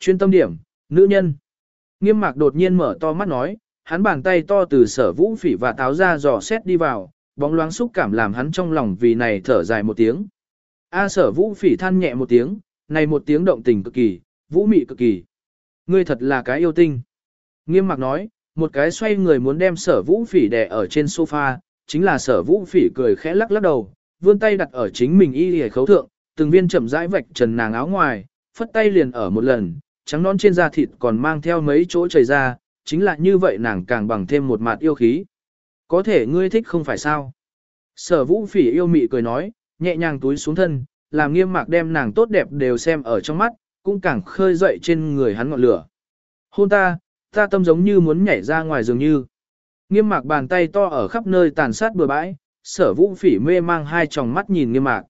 chuyên tâm điểm, nữ nhân. Nghiêm mạc đột nhiên mở to mắt nói, hắn bàn tay to từ sở vũ phỉ và táo ra dò xét đi vào, bóng loáng xúc cảm làm hắn trong lòng vì này thở dài một tiếng. A sở vũ phỉ than nhẹ một tiếng, này một tiếng động tình cực kỳ, vũ mị cực kỳ. Ngươi thật là cái yêu tinh. Nghiêm mặc nói, một cái xoay người muốn đem sở vũ phỉ đè ở trên sofa, chính là sở vũ phỉ cười khẽ lắc lắc đầu, vươn tay đặt ở chính mình y hề khấu thượng, từng viên chậm rãi vạch trần nàng áo ngoài, phất tay liền ở một lần, trắng non trên da thịt còn mang theo mấy chỗ chảy ra, chính là như vậy nàng càng bằng thêm một mặt yêu khí. Có thể ngươi thích không phải sao? Sở vũ phỉ yêu mị cười nói, nhẹ nhàng túi xuống thân, làm nghiêm mạc đem nàng tốt đẹp đều xem ở trong mắt, cũng càng khơi dậy trên người hắn ngọn lửa. Hôn ta, ta tâm giống như muốn nhảy ra ngoài dường như. Nghiêm mạc bàn tay to ở khắp nơi tàn sát bừa bãi, sở vũ phỉ mê mang hai tròng mắt nhìn nghiêm mạc.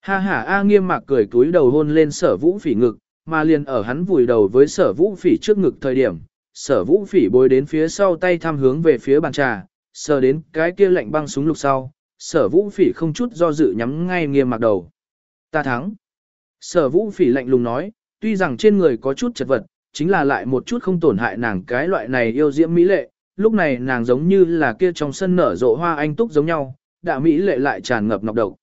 Ha ha a nghiêm mạc cười túi đầu hôn lên sở vũ phỉ ngực, mà liền ở hắn vùi đầu với sở vũ phỉ trước ngực thời điểm. Sở vũ phỉ bối đến phía sau tay tham hướng về phía bàn trà, sờ đến cái kia lạnh băng súng lục sau, sở vũ phỉ không chút do dự nhắm ngay nghiêm mặc đầu. Ta thắng. Sở vũ phỉ lạnh lùng nói, tuy rằng trên người có chút chật vật, chính là lại một chút không tổn hại nàng cái loại này yêu diễm mỹ lệ, lúc này nàng giống như là kia trong sân nở rộ hoa anh túc giống nhau, đã mỹ lệ lại tràn ngập ngọc độc.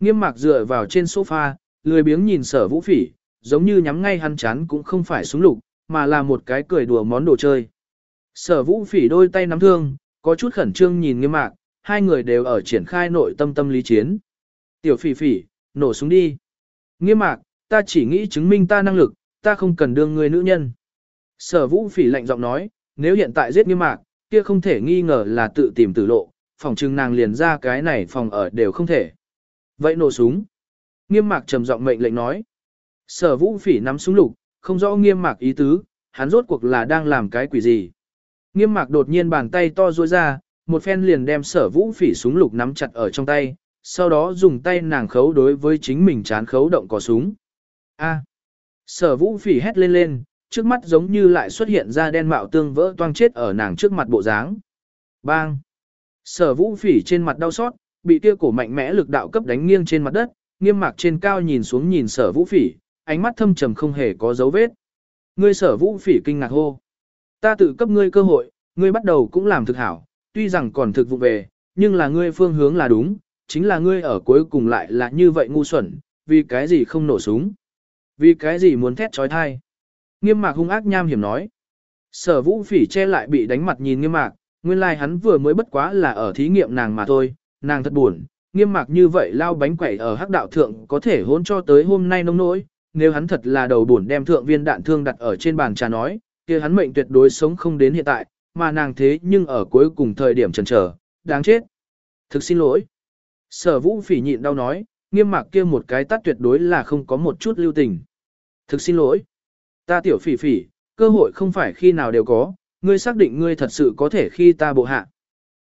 Nghiêm mạc dựa vào trên sofa, lười biếng nhìn sở vũ phỉ, giống như nhắm ngay hắn chán cũng không phải súng lục, mà là một cái cười đùa món đồ chơi. Sở vũ phỉ đôi tay nắm thương, có chút khẩn trương nhìn nghiêm mạc, hai người đều ở triển khai nội tâm tâm lý chiến. Tiểu phỉ phỉ, nổ súng đi. Nghiêm mạc, ta chỉ nghĩ chứng minh ta năng lực, ta không cần đương người nữ nhân. Sở vũ phỉ lạnh giọng nói, nếu hiện tại giết nghiêm mạc, kia không thể nghi ngờ là tự tìm tử lộ, phòng trưng nàng liền ra cái này phòng ở đều không thể. Vậy nổ súng. Nghiêm mạc trầm giọng mệnh lệnh nói. Sở vũ phỉ nắm súng lục, không rõ nghiêm mạc ý tứ, hắn rốt cuộc là đang làm cái quỷ gì. Nghiêm mạc đột nhiên bàn tay to ruôi ra, một phen liền đem sở vũ phỉ súng lục nắm chặt ở trong tay, sau đó dùng tay nàng khấu đối với chính mình chán khấu động cò súng. A. Sở vũ phỉ hét lên lên, trước mắt giống như lại xuất hiện ra đen mạo tương vỡ toang chết ở nàng trước mặt bộ dáng. Bang! Sở vũ phỉ trên mặt đau xót, bị kia cổ mạnh mẽ lực đạo cấp đánh nghiêng trên mặt đất, nghiêm mạc trên cao nhìn xuống nhìn sở vũ phỉ, ánh mắt thâm trầm không hề có dấu vết. Ngươi sở vũ phỉ kinh ngạc hô. Ta tự cấp ngươi cơ hội, ngươi bắt đầu cũng làm thực hảo, tuy rằng còn thực vụ về, nhưng là ngươi phương hướng là đúng, chính là ngươi ở cuối cùng lại là như vậy ngu xuẩn, vì cái gì không nổ súng. Vì cái gì muốn thét trói thai? Nghiêm mạc hung ác nham hiểm nói. Sở vũ phỉ che lại bị đánh mặt nhìn nghiêm mạc, nguyên lai like hắn vừa mới bất quá là ở thí nghiệm nàng mà thôi, nàng thật buồn, nghiêm mạc như vậy lao bánh quẩy ở hắc đạo thượng có thể hôn cho tới hôm nay nông nỗi, nếu hắn thật là đầu buồn đem thượng viên đạn thương đặt ở trên bàn trà nói, kia hắn mệnh tuyệt đối sống không đến hiện tại, mà nàng thế nhưng ở cuối cùng thời điểm chần chờ, đáng chết. Thực xin lỗi. Sở vũ phỉ nhịn đau nói, nghiêm mạc kia một cái tắt tuyệt đối là không có một chút lưu tình. Thực xin lỗi. Ta tiểu phỉ phỉ, cơ hội không phải khi nào đều có, ngươi xác định ngươi thật sự có thể khi ta bộ hạ.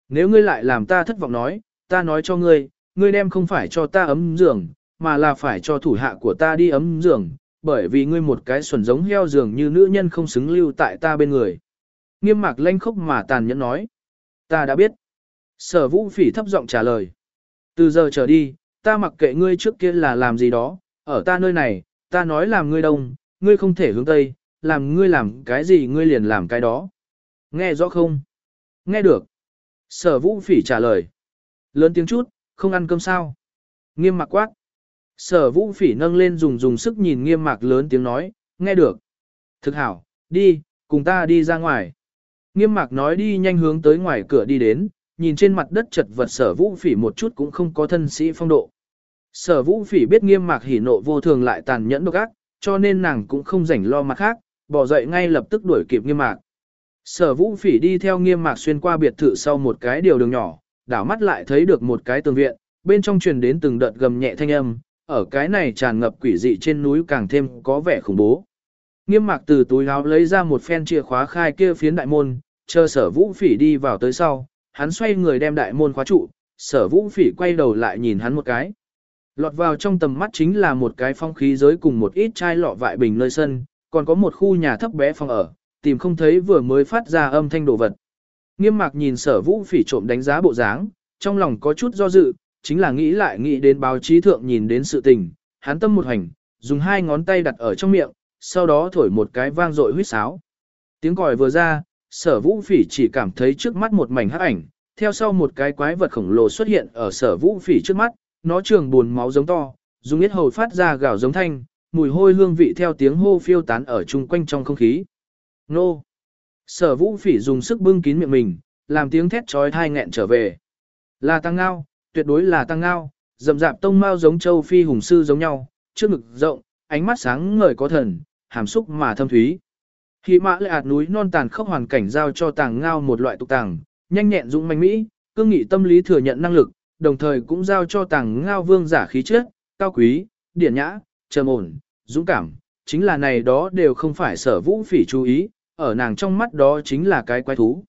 Nếu ngươi lại làm ta thất vọng nói, ta nói cho ngươi, ngươi đem không phải cho ta ấm giường, mà là phải cho thủ hạ của ta đi ấm giường, bởi vì ngươi một cái xuẩn giống heo giường như nữ nhân không xứng lưu tại ta bên người. Nghiêm mạc lanh khốc mà tàn nhẫn nói. Ta đã biết. Sở vũ phỉ thấp giọng trả lời. Từ giờ trở đi, ta mặc kệ ngươi trước kia là làm gì đó, ở ta nơi này, ta nói làm ngươi đông, ngươi không thể hướng tây, làm ngươi làm cái gì ngươi liền làm cái đó. Nghe rõ không? Nghe được. Sở vũ phỉ trả lời. Lớn tiếng chút, không ăn cơm sao? Nghiêm mặc quát. Sở vũ phỉ nâng lên dùng dùng sức nhìn nghiêm mạc lớn tiếng nói, nghe được. Thực hảo, đi, cùng ta đi ra ngoài. Nghiêm mạc nói đi nhanh hướng tới ngoài cửa đi đến, nhìn trên mặt đất chật vật sở vũ phỉ một chút cũng không có thân sĩ phong độ. Sở vũ phỉ biết nghiêm mạc hỉ nộ vô thường lại tàn nhẫn độc ác, cho nên nàng cũng không rảnh lo mặt khác, bỏ dậy ngay lập tức đuổi kịp nghiêm mạc. Sở vũ phỉ đi theo nghiêm mạc xuyên qua biệt thự sau một cái điều đường nhỏ, đảo mắt lại thấy được một cái tường viện, bên trong truyền đến từng đợt gầm nhẹ thanh âm, ở cái này tràn ngập quỷ dị trên núi càng thêm có vẻ khủng bố. Nghiêm mạc từ túi áo lấy ra một phen chìa khóa khai kia phiến đại môn, chờ sở vũ phỉ đi vào tới sau, hắn xoay người đem đại môn khóa trụ, sở vũ phỉ quay đầu lại nhìn hắn một cái. Lọt vào trong tầm mắt chính là một cái phong khí giới cùng một ít chai lọ vại bình nơi sân, còn có một khu nhà thấp bé phòng ở, tìm không thấy vừa mới phát ra âm thanh đồ vật. Nghiêm mạc nhìn sở vũ phỉ trộm đánh giá bộ dáng, trong lòng có chút do dự, chính là nghĩ lại nghĩ đến báo chí thượng nhìn đến sự tình, hắn tâm một hành, dùng hai ngón tay đặt ở trong miệng, sau đó thổi một cái vang dội huýt sáo. Tiếng còi vừa ra, sở vũ phỉ chỉ cảm thấy trước mắt một mảnh hắc ảnh, theo sau một cái quái vật khổng lồ xuất hiện ở sở vũ phỉ trước mắt, nó trường buồn máu giống to, dùng ít hầu phát ra gào giống thanh, mùi hôi hương vị theo tiếng hô phiêu tán ở chung quanh trong không khí. Nô! Sở vũ phỉ dùng sức bưng kín miệng mình, làm tiếng thét trói thai nghẹn trở về. Là tăng ngao, tuyệt đối là tăng ngao, rậm rạp tông mao giống châu phi hùng sư giống nhau, trước ngực rộng, ánh mắt sáng ngời có thần, hàm xúc mà thâm thúy. Khi mã lệ ạt núi non tàn khốc hoàn cảnh giao cho tàng ngao một loại tục tàng, nhanh nhẹn dũng manh mỹ, cương nghị tâm lý thừa nhận năng lực, đồng thời cũng giao cho tàng ngao vương giả khí chất, cao quý, điển nhã, trầm ổn, dũng cảm, chính là này đó đều không phải sở vũ phỉ chú ý, ở nàng trong mắt đó chính là cái quái thú.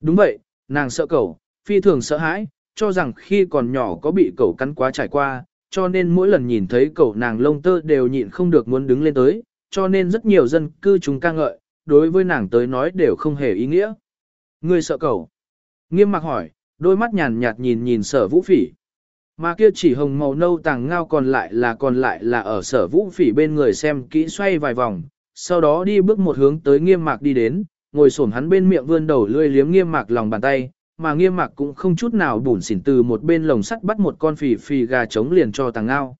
Đúng vậy, nàng sợ cẩu, phi thường sợ hãi, cho rằng khi còn nhỏ có bị cẩu cắn quá trải qua, cho nên mỗi lần nhìn thấy cẩu nàng lông tơ đều nhịn không được muốn đứng lên tới, cho nên rất nhiều dân cư chúng ca ngợi, đối với nàng tới nói đều không hề ý nghĩa. Ngươi sợ cẩu? Nghiêm mặc hỏi, đôi mắt nhàn nhạt nhìn nhìn sở vũ phỉ. Mà kia chỉ hồng màu nâu tàng ngao còn lại là còn lại là ở sở vũ phỉ bên người xem kỹ xoay vài vòng, sau đó đi bước một hướng tới nghiêm mạc đi đến, ngồi xổm hắn bên miệng vươn đầu lươi liếm nghiêm mạc lòng bàn tay, mà nghiêm mạc cũng không chút nào bủn xỉn từ một bên lồng sắt bắt một con phì phì gà trống liền cho tàng ngao.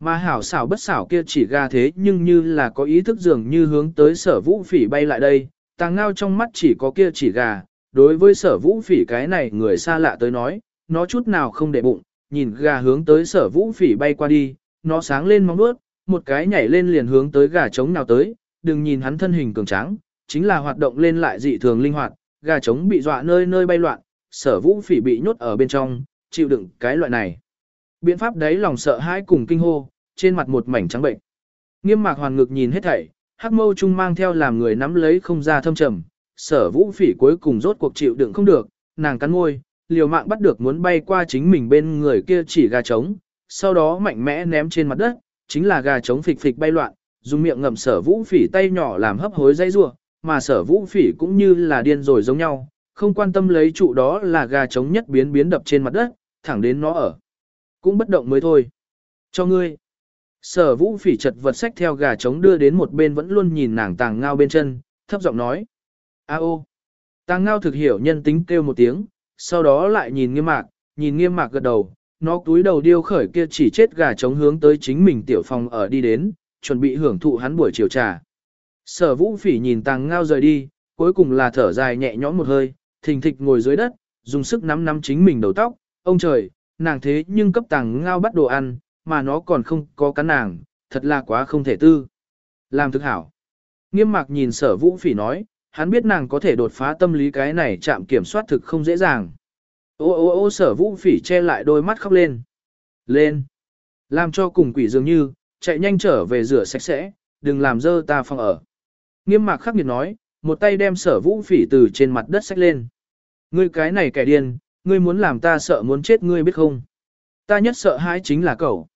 Mà hảo xảo bất xảo kia chỉ gà thế nhưng như là có ý thức dường như hướng tới sở vũ phỉ bay lại đây, tàng ngao trong mắt chỉ có kia chỉ gà, đối với sở vũ phỉ cái này người xa lạ tới nói, nó chút nào không để bụng, nhìn gà hướng tới sở vũ phỉ bay qua đi, nó sáng lên mong bước, một cái nhảy lên liền hướng tới gà trống nào tới, đừng nhìn hắn thân hình cường tráng, chính là hoạt động lên lại dị thường linh hoạt, gà trống bị dọa nơi nơi bay loạn, sở vũ phỉ bị nhốt ở bên trong, chịu đựng cái loại này. Biện pháp đấy lòng sợ hãi cùng kinh hô, trên mặt một mảnh trắng bệnh. Nghiêm mạc hoàn ngực nhìn hết thảy, hắc mâu trung mang theo làm người nắm lấy không ra thâm trầm, sở vũ phỉ cuối cùng rốt cuộc chịu đựng không được, nàng cắn môi, liều mạng bắt được muốn bay qua chính mình bên người kia chỉ gà trống, sau đó mạnh mẽ ném trên mặt đất, chính là gà trống phịch phịch bay loạn, dùng miệng ngậm sở vũ phỉ tay nhỏ làm hấp hối dây rua, mà sở vũ phỉ cũng như là điên rồi giống nhau, không quan tâm lấy trụ đó là gà trống nhất biến biến đập trên mặt đất, thẳng đến nó ở. Cũng bất động mới thôi. Cho ngươi. Sở vũ phỉ chật vật sách theo gà trống đưa đến một bên vẫn luôn nhìn nàng tàng ngao bên chân, thấp giọng nói. A ô. Tàng ngao thực hiểu nhân tính kêu một tiếng, sau đó lại nhìn nghiêm mạc, nhìn nghiêm mạc gật đầu, nó túi đầu điêu khởi kia chỉ chết gà trống hướng tới chính mình tiểu phòng ở đi đến, chuẩn bị hưởng thụ hắn buổi chiều trà. Sở vũ phỉ nhìn tàng ngao rời đi, cuối cùng là thở dài nhẹ nhõm một hơi, thình thịch ngồi dưới đất, dùng sức nắm nắm chính mình đầu tóc, ông trời, nàng thế nhưng cấp tàng ngao bắt đồ ăn, mà nó còn không có cắn nàng, thật là quá không thể tư. Làm thực hảo. Nghiêm mạc nhìn sở vũ phỉ nói, hắn biết nàng có thể đột phá tâm lý cái này chạm kiểm soát thực không dễ dàng. Ô ô ô sở vũ phỉ che lại đôi mắt khóc lên. Lên. Làm cho cùng quỷ dường như, chạy nhanh trở về rửa sạch sẽ, đừng làm dơ ta phòng ở. Nghiêm mạc khắc nghiệt nói, một tay đem sở vũ phỉ từ trên mặt đất xách lên. Ngươi cái này kẻ điên, ngươi muốn làm ta sợ muốn chết ngươi biết không? Ta nhất sợ hãi chính là cậu.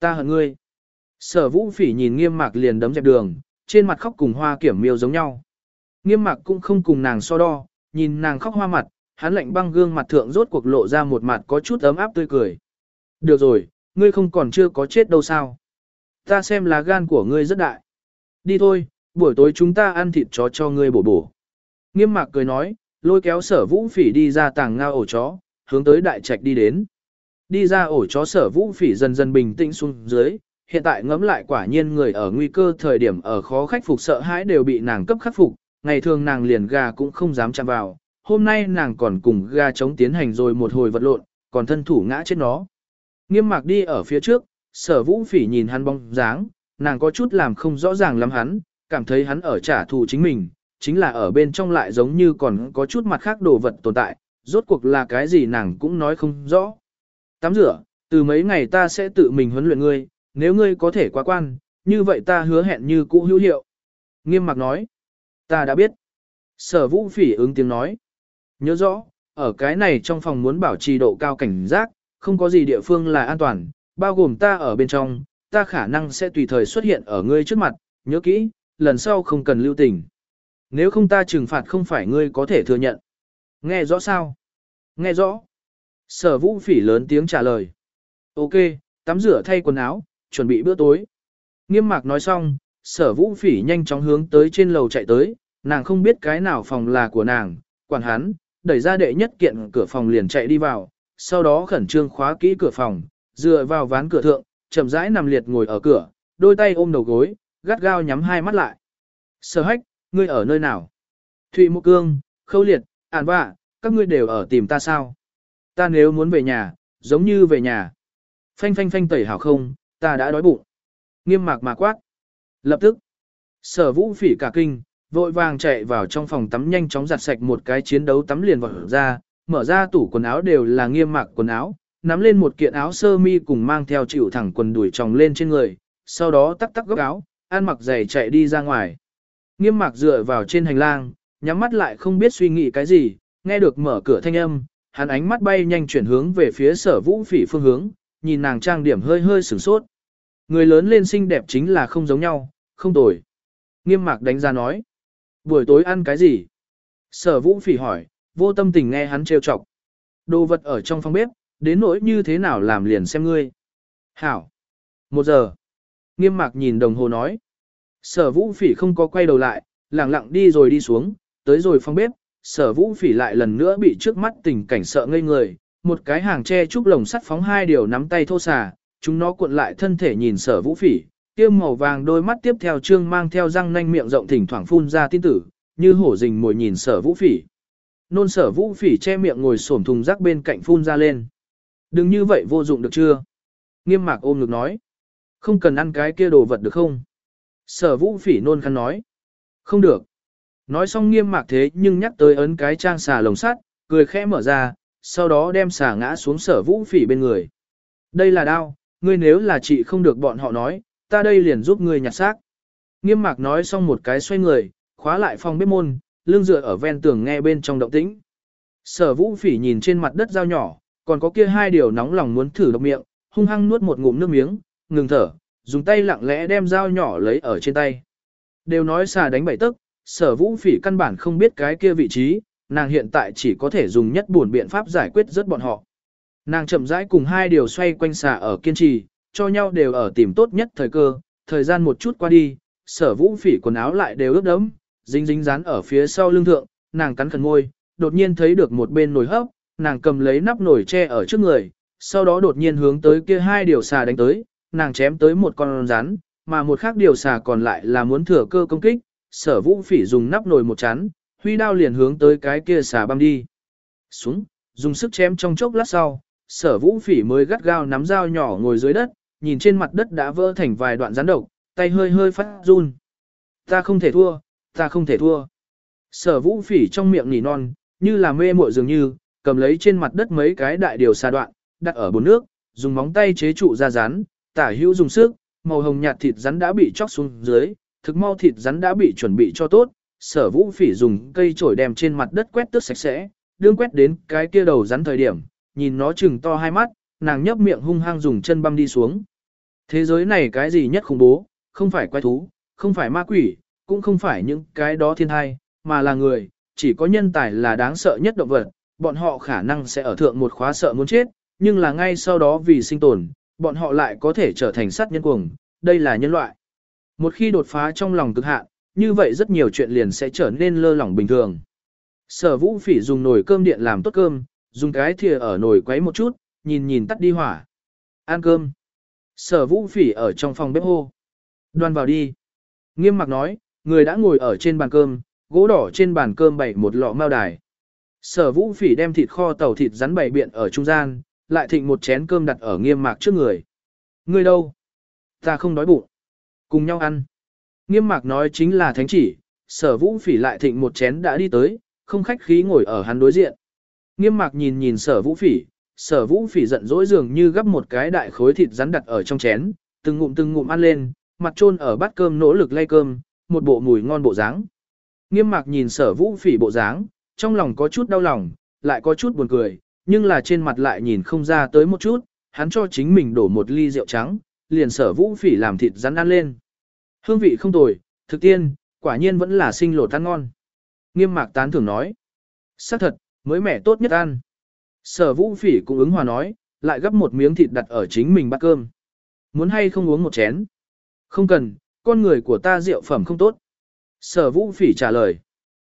Ta hận ngươi. Sở vũ phỉ nhìn nghiêm mạc liền đấm dẹp đường, trên mặt khóc cùng hoa kiểm miêu giống nhau. Nghiêm mạc cũng không cùng nàng so đo, nhìn nàng khóc hoa mặt, hắn lạnh băng gương mặt thượng rốt cuộc lộ ra một mặt có chút ấm áp tươi cười. Được rồi, ngươi không còn chưa có chết đâu sao. Ta xem là gan của ngươi rất đại. Đi thôi, buổi tối chúng ta ăn thịt chó cho ngươi bổ bổ. Nghiêm mạc cười nói, lôi kéo sở vũ phỉ đi ra tàng ngao ổ chó, hướng tới đại trạch đi đến. Đi ra ổ chó sở vũ phỉ dần dần bình tĩnh xuống dưới, hiện tại ngẫm lại quả nhiên người ở nguy cơ thời điểm ở khó khắc phục sợ hãi đều bị nàng cấp khắc phục, ngày thường nàng liền gà cũng không dám chạm vào, hôm nay nàng còn cùng gà chống tiến hành rồi một hồi vật lộn, còn thân thủ ngã chết nó. Nghiêm mạc đi ở phía trước, sở vũ phỉ nhìn hắn bóng dáng, nàng có chút làm không rõ ràng lắm hắn, cảm thấy hắn ở trả thù chính mình, chính là ở bên trong lại giống như còn có chút mặt khác đồ vật tồn tại, rốt cuộc là cái gì nàng cũng nói không rõ. Tắm rửa, từ mấy ngày ta sẽ tự mình huấn luyện ngươi, nếu ngươi có thể qua quan, như vậy ta hứa hẹn như cũ hữu hiệu. Nghiêm mặc nói, ta đã biết. Sở vũ phỉ ứng tiếng nói. Nhớ rõ, ở cái này trong phòng muốn bảo trì độ cao cảnh giác, không có gì địa phương là an toàn, bao gồm ta ở bên trong, ta khả năng sẽ tùy thời xuất hiện ở ngươi trước mặt, nhớ kỹ, lần sau không cần lưu tình. Nếu không ta trừng phạt không phải ngươi có thể thừa nhận. Nghe rõ sao? Nghe rõ. Sở vũ phỉ lớn tiếng trả lời. Ok, tắm rửa thay quần áo, chuẩn bị bữa tối. Nghiêm mạc nói xong, sở vũ phỉ nhanh chóng hướng tới trên lầu chạy tới, nàng không biết cái nào phòng là của nàng, quản hắn, đẩy ra đệ nhất kiện cửa phòng liền chạy đi vào, sau đó khẩn trương khóa kỹ cửa phòng, dựa vào ván cửa thượng, chậm rãi nằm liệt ngồi ở cửa, đôi tay ôm đầu gối, gắt gao nhắm hai mắt lại. Sở hách, ngươi ở nơi nào? Thụy Mộ Cương, Khâu Liệt, Ản Vạ, các ngươi đều ở tìm ta sao? Ta nếu muốn về nhà, giống như về nhà. Phanh phanh phanh tẩy hảo không, ta đã đói bụng. Nghiêm mạc mà quát. Lập tức, sở vũ phỉ cả kinh, vội vàng chạy vào trong phòng tắm nhanh chóng giặt sạch một cái chiến đấu tắm liền vào ra, mở ra tủ quần áo đều là nghiêm mạc quần áo, nắm lên một kiện áo sơ mi cùng mang theo chịu thẳng quần đuổi tròng lên trên người, sau đó tắc tắc góc áo, ăn mặc giày chạy đi ra ngoài. Nghiêm mạc dựa vào trên hành lang, nhắm mắt lại không biết suy nghĩ cái gì, nghe được mở cửa thanh âm, hắn ánh mắt bay nhanh chuyển hướng về phía sở vũ phỉ phương hướng, nhìn nàng trang điểm hơi hơi sửng sốt. Người lớn lên xinh đẹp chính là không giống nhau, không tồi. Nghiêm mạc đánh ra nói. Buổi tối ăn cái gì? Sở vũ phỉ hỏi, vô tâm tình nghe hắn trêu chọc. Đồ vật ở trong phòng bếp, đến nỗi như thế nào làm liền xem ngươi. Hảo. Một giờ. Nghiêm mạc nhìn đồng hồ nói. Sở vũ phỉ không có quay đầu lại, lặng lặng đi rồi đi xuống, tới rồi phòng bếp, sở vũ phỉ lại lần nữa bị trước mắt tình cảnh sợ ngây người, một cái hàng tre trúc lồng sắt phóng hai điều nắm tay thô xà, chúng nó cuộn lại thân thể nhìn sở vũ phỉ, kia màu vàng đôi mắt tiếp theo trương mang theo răng nanh miệng rộng thỉnh thoảng phun ra tin tử, như hổ rình mồi nhìn sở vũ phỉ. Nôn sở vũ phỉ che miệng ngồi xổm thùng rác bên cạnh phun ra lên. Đừng như vậy vô dụng được chưa? Nghiêm mạc ôm ngực nói. Không cần ăn cái kia đồ vật được không? Sở vũ phỉ nôn khăn nói. Không được. Nói xong nghiêm mạc thế nhưng nhắc tới ấn cái trang xà lồng sắt, cười khẽ mở ra, sau đó đem xà ngã xuống sở vũ phỉ bên người. Đây là đao, ngươi nếu là chị không được bọn họ nói, ta đây liền giúp ngươi nhặt xác. Nghiêm mạc nói xong một cái xoay người, khóa lại phòng bếp môn, lưng dựa ở ven tường nghe bên trong động tĩnh. Sở vũ phỉ nhìn trên mặt đất dao nhỏ, còn có kia hai điều nóng lòng muốn thử độc miệng, hung hăng nuốt một ngụm nước miếng, ngừng thở, dùng tay lặng lẽ đem dao nhỏ lấy ở trên tay. Đều nói xà đánh bảy tức, sở vũ phỉ căn bản không biết cái kia vị trí, nàng hiện tại chỉ có thể dùng nhất buồn biện pháp giải quyết rất bọn họ. Nàng chậm rãi cùng hai điều xoay quanh xà ở kiên trì, cho nhau đều ở tìm tốt nhất thời cơ, thời gian một chút qua đi, sở vũ phỉ quần áo lại đều ướt đẫm, dính dính dán ở phía sau lưng thượng, nàng cắn khẩn môi, đột nhiên thấy được một bên nồi hấp, nàng cầm lấy nắp nồi che ở trước người, sau đó đột nhiên hướng tới kia hai điều xà đánh tới, nàng chém tới một con rắn, mà một khác điều xà còn lại là muốn thừa cơ công kích, sở vũ phỉ dùng nắp nồi một chán, huy đao liền hướng tới cái kia xà băm đi. Xuống, dùng sức chém trong chốc lát sau, sở vũ phỉ mới gắt gao nắm dao nhỏ ngồi dưới đất, nhìn trên mặt đất đã vỡ thành vài đoạn rắn độc, tay hơi hơi phát run. Ta không thể thua, ta không thể thua. Sở vũ phỉ trong miệng nỉ non, như là mê muội dường như, cầm lấy trên mặt đất mấy cái đại điều xà đoạn, đặt ở bồn nước, dùng móng tay chế trụ ra rắn, tả hữu dùng sức, màu hồng nhạt thịt rắn đã bị chóc xuống dưới, thực mau thịt rắn đã bị chuẩn bị cho tốt, sở vũ phỉ dùng cây chổi đem trên mặt đất quét tước sạch sẽ, đương quét đến cái kia đầu rắn thời điểm, nhìn nó chừng to hai mắt, nàng nhấp miệng hung hăng dùng chân băm đi xuống. Thế giới này cái gì nhất khủng bố, không phải quái thú, không phải ma quỷ, cũng không phải những cái đó thiên thai, mà là người, chỉ có nhân tài là đáng sợ nhất động vật, bọn họ khả năng sẽ ở thượng một khóa sợ muốn chết, nhưng là ngay sau đó vì sinh tồn, bọn họ lại có thể trở thành sát nhân cuồng, đây là nhân loại. Một khi đột phá trong lòng cực hạn, như vậy rất nhiều chuyện liền sẽ trở nên lơ lỏng bình thường. Sở vũ phỉ dùng nồi cơm điện làm tốt cơm, dùng cái thìa ở nồi quấy một chút, nhìn nhìn tắt đi hỏa. Ăn cơm. Sở vũ phỉ ở trong phòng bếp hô. Đoan vào đi. Nghiêm mặc nói, người đã ngồi ở trên bàn cơm, gỗ đỏ trên bàn cơm bày một lọ mao đài. Sở vũ phỉ đem thịt kho tàu thịt rắn bày biện ở trung gian, lại thịnh một chén cơm đặt ở nghiêm mạc trước người. Người đâu? Ta không đói bụng. Cùng nhau ăn. Nghiêm mạc nói chính là thánh chỉ, sở vũ phỉ lại thịnh một chén đã đi tới, không khách khí ngồi ở hắn đối diện. Nghiêm mạc nhìn nhìn sở vũ phỉ, sở vũ phỉ giận dỗi dường như gấp một cái đại khối thịt rắn đặt ở trong chén, từng ngụm từng ngụm ăn lên, mặt trôn ở bát cơm nỗ lực lay cơm, một bộ mùi ngon bộ dáng. Nghiêm mạc nhìn sở vũ phỉ bộ dáng, trong lòng có chút đau lòng, lại có chút buồn cười, nhưng là trên mặt lại nhìn không ra tới một chút, hắn cho chính mình đổ một ly rượu trắng, liền sở vũ phỉ làm thịt rắn ăn lên. Hương vị không tồi, thực tiên, quả nhiên vẫn là sinh lột ăn ngon. Nghiêm mạc tán thưởng nói. xác thật, mới mẻ tốt nhất ăn. Sở vũ phỉ cũng ứng hòa nói, lại gấp một miếng thịt đặt ở chính mình bát cơm. Muốn hay không uống một chén? Không cần, con người của ta rượu phẩm không tốt. Sở vũ phỉ trả lời.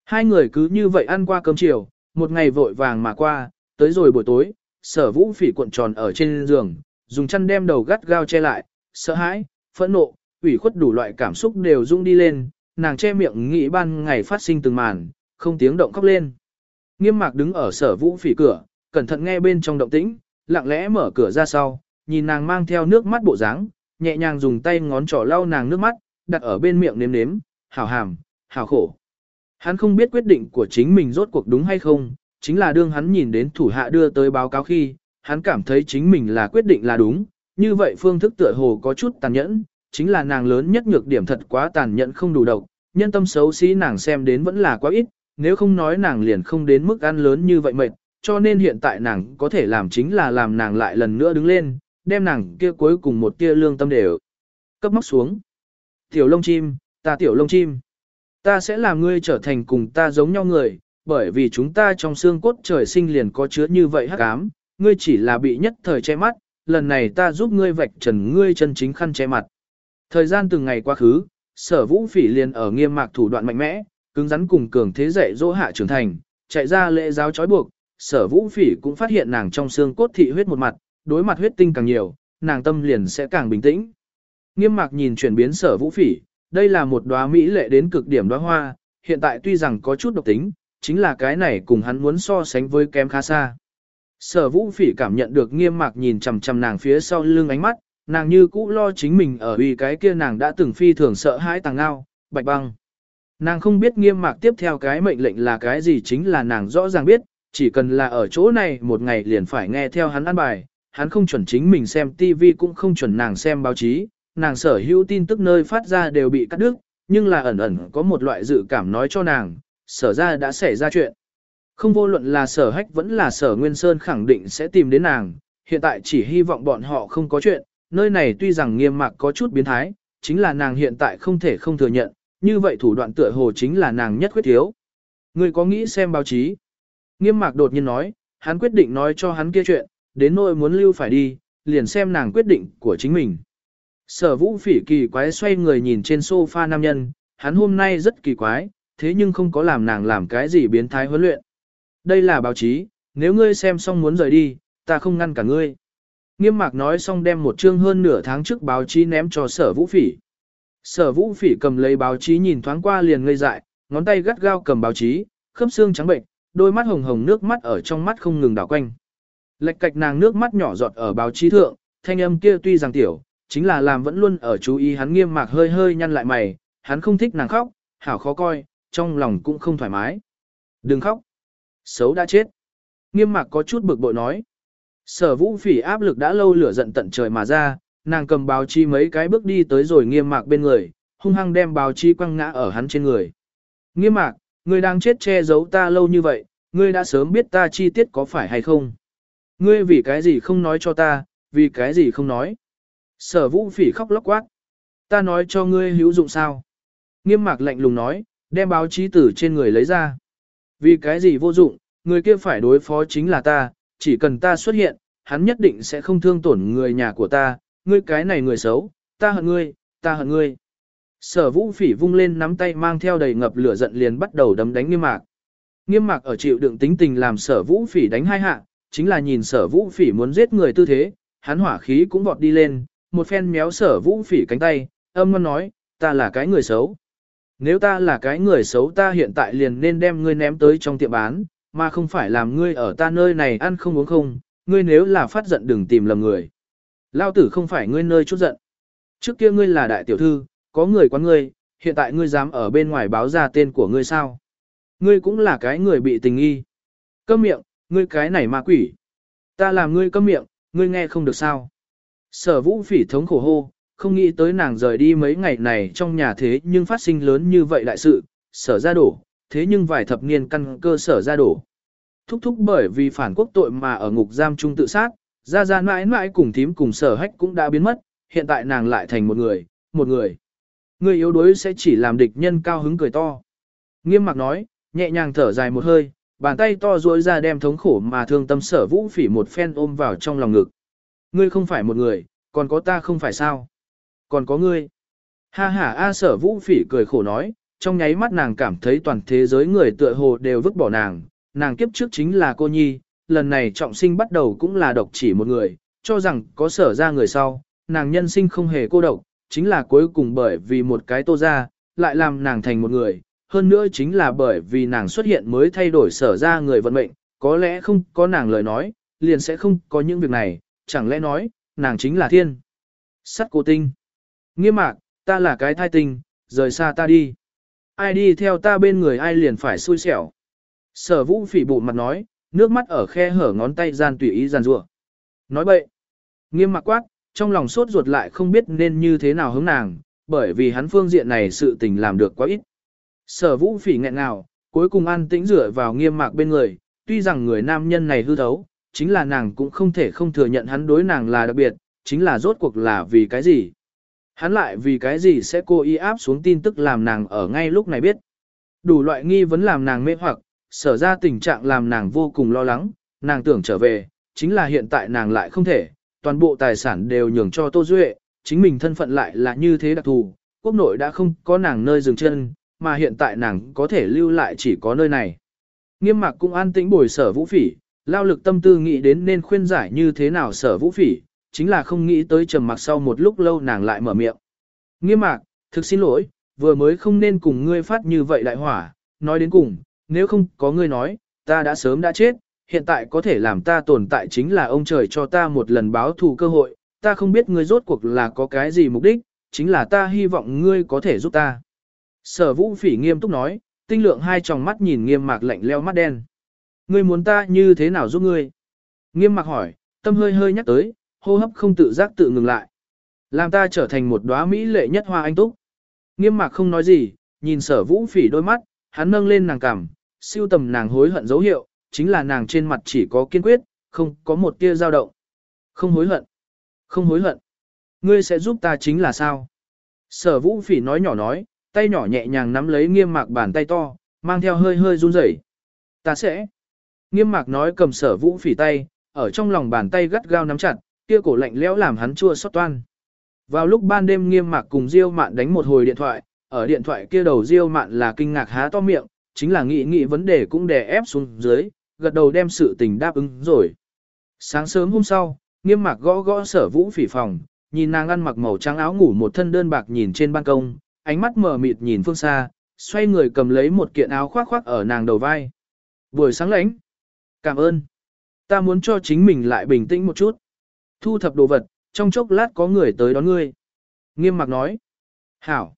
Hai người cứ như vậy ăn qua cơm chiều, một ngày vội vàng mà qua, tới rồi buổi tối, sở vũ phỉ cuộn tròn ở trên giường, dùng chăn đem đầu gắt gao che lại, sợ hãi, phẫn nộ, ủy khuất đủ loại cảm xúc đều rung đi lên, nàng che miệng nghĩ ban ngày phát sinh từng màn, không tiếng động khóc lên. Nghiêm mạc đứng ở sở vũ phỉ cửa, cẩn thận nghe bên trong động tĩnh, lặng lẽ mở cửa ra sau, nhìn nàng mang theo nước mắt bộ dáng, nhẹ nhàng dùng tay ngón trỏ lau nàng nước mắt, đặt ở bên miệng nếm nếm, hảo hàm, hảo khổ. Hắn không biết quyết định của chính mình rốt cuộc đúng hay không, chính là đương hắn nhìn đến thủ hạ đưa tới báo cáo khi, hắn cảm thấy chính mình là quyết định là đúng, như vậy phương thức tựa hồ có chút tàn nhẫn, chính là nàng lớn nhất nhược điểm thật quá tàn nhẫn không đủ độc, nhân tâm xấu xí nàng xem đến vẫn là quá ít, nếu không nói nàng liền không đến mức ăn lớn như vậy mệt, cho nên hiện tại nàng có thể làm chính là làm nàng lại lần nữa đứng lên, đem nàng kia cuối cùng một tia lương tâm đều cấp móc xuống. Tiểu lông chim, ta tiểu lông chim, ta sẽ làm ngươi trở thành cùng ta giống nhau người, bởi vì chúng ta trong xương cốt trời sinh liền có chứa như vậy hắc ám, ngươi chỉ là bị nhất thời che mắt, lần này ta giúp ngươi vạch trần ngươi chân chính khăn che mặt. Thời gian từng ngày quá khứ, sở vũ phỉ liền ở nghiêm mạc thủ đoạn mạnh mẽ, cứng rắn cùng cường thế dạy dỗ hạ trưởng thành, chạy ra lễ giáo trói buộc, sở vũ phỉ cũng phát hiện nàng trong xương cốt thị huyết một mặt, đối mặt huyết tinh càng nhiều, nàng tâm liền sẽ càng bình tĩnh. Nghiêm mạc nhìn chuyển biến sở vũ phỉ, đây là một đóa mỹ lệ đến cực điểm đóa hoa, hiện tại tuy rằng có chút độc tính, chính là cái này cùng hắn muốn so sánh với kém khá xa. Sở vũ phỉ cảm nhận được nghiêm mạc nhìn chầm chầm nàng phía sau lưng ánh mắt, nàng như cũ lo chính mình ở vì cái kia nàng đã từng phi thường sợ hãi tàng ngao, bạch băng. Nàng không biết nghiêm mạc tiếp theo cái mệnh lệnh là cái gì chính là nàng rõ ràng biết, chỉ cần là ở chỗ này một ngày liền phải nghe theo hắn ăn bài, hắn không chuẩn chính mình xem TV cũng không chuẩn nàng xem báo chí, nàng sở hữu tin tức nơi phát ra đều bị cắt đứt, nhưng là ẩn ẩn có một loại dự cảm nói cho nàng, sở ra đã xảy ra chuyện. Không vô luận là sở hách vẫn là sở Nguyên Sơn khẳng định sẽ tìm đến nàng, hiện tại chỉ hy vọng bọn họ không có chuyện, nơi này tuy rằng nghiêm mạc có chút biến thái, chính là nàng hiện tại không thể không thừa nhận, như vậy thủ đoạn tựa hồ chính là nàng nhất quyết thiếu. Người có nghĩ xem báo chí? Nghiêm mạc đột nhiên nói, hắn quyết định nói cho hắn kia chuyện, đến nỗi muốn lưu phải đi, liền xem nàng quyết định của chính mình. Sở vũ phỉ kỳ quái xoay người nhìn trên sofa nam nhân, hắn hôm nay rất kỳ quái, thế nhưng không có làm nàng làm cái gì biến thái huấn luyện. Đây là báo chí, nếu ngươi xem xong muốn rời đi, ta không ngăn cả ngươi. Nghiêm mạc nói xong đem một chương hơn nửa tháng trước báo chí ném cho sở vũ phỉ. Sở vũ phỉ cầm lấy báo chí nhìn thoáng qua liền ngây dại, ngón tay gắt gao cầm báo chí, khớp xương trắng bệnh, đôi mắt hồng hồng nước mắt ở trong mắt không ngừng đảo quanh. Lệch cạch nàng nước mắt nhỏ giọt ở báo chí thượng, thanh âm kia tuy rằng tiểu, chính là làm vẫn luôn ở chú ý hắn nghiêm mạc hơi hơi nhăn lại mày, hắn không thích nàng khóc, hảo khó coi, trong lòng cũng không thoải mái. Đừng khóc. Xấu đã chết. Nghiêm mạc có chút bực bội nói. Sở vũ phỉ áp lực đã lâu lửa giận tận trời mà ra, nàng cầm báo chí mấy cái bước đi tới rồi nghiêm mạc bên người, hung hăng đem báo chí quăng ngã ở hắn trên người. Nghiêm mạc, ngươi đang chết che giấu ta lâu như vậy, ngươi đã sớm biết ta chi tiết có phải hay không? Ngươi vì cái gì không nói cho ta, vì cái gì không nói? Sở vũ phỉ khóc lóc quát. Ta nói cho ngươi hữu dụng sao? Nghiêm mạc lạnh lùng nói, đem báo chí tử trên người lấy ra. Vì cái gì vô dụng, người kia phải đối phó chính là ta, chỉ cần ta xuất hiện, hắn nhất định sẽ không thương tổn người nhà của ta, ngươi cái này người xấu, ta hận ngươi, ta hận ngươi. Sở vũ phỉ vung lên nắm tay mang theo đầy ngập lửa giận liền bắt đầu đấm đánh nghiêm mạc. Nghiêm mạc ở chịu đựng tính tình làm sở vũ phỉ đánh hai hạ, chính là nhìn sở vũ phỉ muốn giết người tư thế, hắn hỏa khí cũng vọt đi lên, một phen méo sở vũ phỉ cánh tay, âm ngon nói, ta là cái người xấu. Nếu ta là cái người xấu ta hiện tại liền nên đem ngươi ném tới trong tiệm bán, mà không phải làm ngươi ở ta nơi này ăn không uống không, ngươi nếu là phát giận đừng tìm lầm người. Lao tử không phải ngươi nơi chút giận. Trước kia ngươi là đại tiểu thư, có người quán ngươi, hiện tại ngươi dám ở bên ngoài báo ra tên của ngươi sao? Ngươi cũng là cái người bị tình nghi. Câm miệng, ngươi cái này ma quỷ. Ta làm ngươi câm miệng, ngươi nghe không được sao? Sở vũ phỉ thống khổ hô, không nghĩ tới nàng rời đi mấy ngày này trong nhà thế nhưng phát sinh lớn như vậy đại sự, sở ra đổ, thế nhưng vài thập niên căn cơ sở ra đổ. Thúc thúc bởi vì phản quốc tội mà ở ngục giam trung tự sát, ra ra mãi mãi cùng thím cùng sở hách cũng đã biến mất, hiện tại nàng lại thành một người, một người. Người yếu đuối sẽ chỉ làm địch nhân cao hứng cười to. Nghiêm mặc nói, nhẹ nhàng thở dài một hơi, bàn tay to duỗi ra đem thống khổ mà thương tâm sở vũ phỉ một phen ôm vào trong lòng ngực. Ngươi không phải một người, còn có ta không phải sao. Còn có ngươi. Ha ha a sở vũ phỉ cười khổ nói, trong nháy mắt nàng cảm thấy toàn thế giới người tựa hồ đều vứt bỏ nàng, nàng kiếp trước chính là cô nhi, lần này trọng sinh bắt đầu cũng là độc chỉ một người, cho rằng có sở ra người sau, nàng nhân sinh không hề cô độc, chính là cuối cùng bởi vì một cái tô ra, lại làm nàng thành một người, hơn nữa chính là bởi vì nàng xuất hiện mới thay đổi sở ra người vận mệnh, có lẽ không có nàng lời nói, liền sẽ không có những việc này, chẳng lẽ nói, nàng chính là thiên. Sắt cô tinh. Nghiêm mạc, ta là cái thai tinh, rời xa ta đi. Ai đi theo ta bên người ai liền phải xui xẻo. Sở vũ phỉ bụ mặt nói, nước mắt ở khe hở ngón tay gian tùy ý giàn rủa. Nói bậy. Nghiêm mạc quát, trong lòng sốt ruột lại không biết nên như thế nào hướng nàng, bởi vì hắn phương diện này sự tình làm được quá ít. Sở vũ phỉ nghẹn ngào, cuối cùng an tĩnh rửa vào nghiêm mạc bên người, tuy rằng người nam nhân này hư thấu, chính là nàng cũng không thể không thừa nhận hắn đối nàng là đặc biệt, chính là rốt cuộc là vì cái gì. Hắn lại vì cái gì sẽ cố ý áp xuống tin tức làm nàng ở ngay lúc này biết. Đủ loại nghi vấn làm nàng mê hoặc, sở ra tình trạng làm nàng vô cùng lo lắng, nàng tưởng trở về, chính là hiện tại nàng lại không thể, toàn bộ tài sản đều nhường cho Tô Duệ, chính mình thân phận lại là như thế đặc thù, quốc nội đã không có nàng nơi dừng chân, mà hiện tại nàng có thể lưu lại chỉ có nơi này. Nghiêm mạc cũng an tĩnh bồi sở vũ phỉ, lao lực tâm tư nghĩ đến nên khuyên giải như thế nào sở vũ phỉ, chính là không nghĩ tới trầm mặc sau một lúc lâu nàng lại mở miệng. Nghiêm mạc, thực xin lỗi, vừa mới không nên cùng ngươi phát như vậy đại hỏa, nói đến cùng, nếu không có ngươi nói, ta đã sớm đã chết, hiện tại có thể làm ta tồn tại chính là ông trời cho ta một lần báo thù cơ hội, ta không biết ngươi rốt cuộc là có cái gì mục đích, chính là ta hy vọng ngươi có thể giúp ta. Sở vũ phỉ nghiêm túc nói, tinh lượng hai tròng mắt nhìn nghiêm mạc lạnh leo mắt đen. Ngươi muốn ta như thế nào giúp ngươi? Nghiêm mạc hỏi, tâm hơi hơi nhắc tới, hô hấp không tự giác tự ngừng lại. Làm ta trở thành một đóa mỹ lệ nhất hoa anh túc. Nghiêm mạc không nói gì, nhìn sở vũ phỉ đôi mắt, hắn nâng lên nàng cằm, siêu tầm nàng hối hận dấu hiệu, chính là nàng trên mặt chỉ có kiên quyết, không có một tia dao động. Không hối hận. Không hối hận. Ngươi sẽ giúp ta chính là sao? Sở vũ phỉ nói nhỏ nói, tay nhỏ nhẹ nhàng nắm lấy nghiêm mạc bàn tay to, mang theo hơi hơi run rẩy. Ta sẽ. Nghiêm mạc nói cầm sở vũ phỉ tay, ở trong lòng bàn tay gắt gao nắm chặt, kia cổ lạnh lẽo làm hắn chua xót toan. Vào lúc ban đêm nghiêm mạc cùng Diêu Mạn đánh một hồi điện thoại, ở điện thoại kia đầu Diêu Mạn là kinh ngạc há to miệng, chính là nghĩ nghĩ vấn đề cũng đè ép xuống dưới, gật đầu đem sự tình đáp ứng rồi. Sáng sớm hôm sau, nghiêm mạc gõ gõ sở vũ phỉ phòng, nhìn nàng ăn mặc màu trắng áo ngủ một thân đơn bạc nhìn trên ban công, ánh mắt mờ mịt nhìn phương xa, xoay người cầm lấy một kiện áo khoác khoác ở nàng đầu vai. Buổi sáng lãnh. Cảm ơn. Ta muốn cho chính mình lại bình tĩnh một chút. Thu thập đồ vật, trong chốc lát có người tới đón ngươi. Nghiêm mặc nói. Hảo.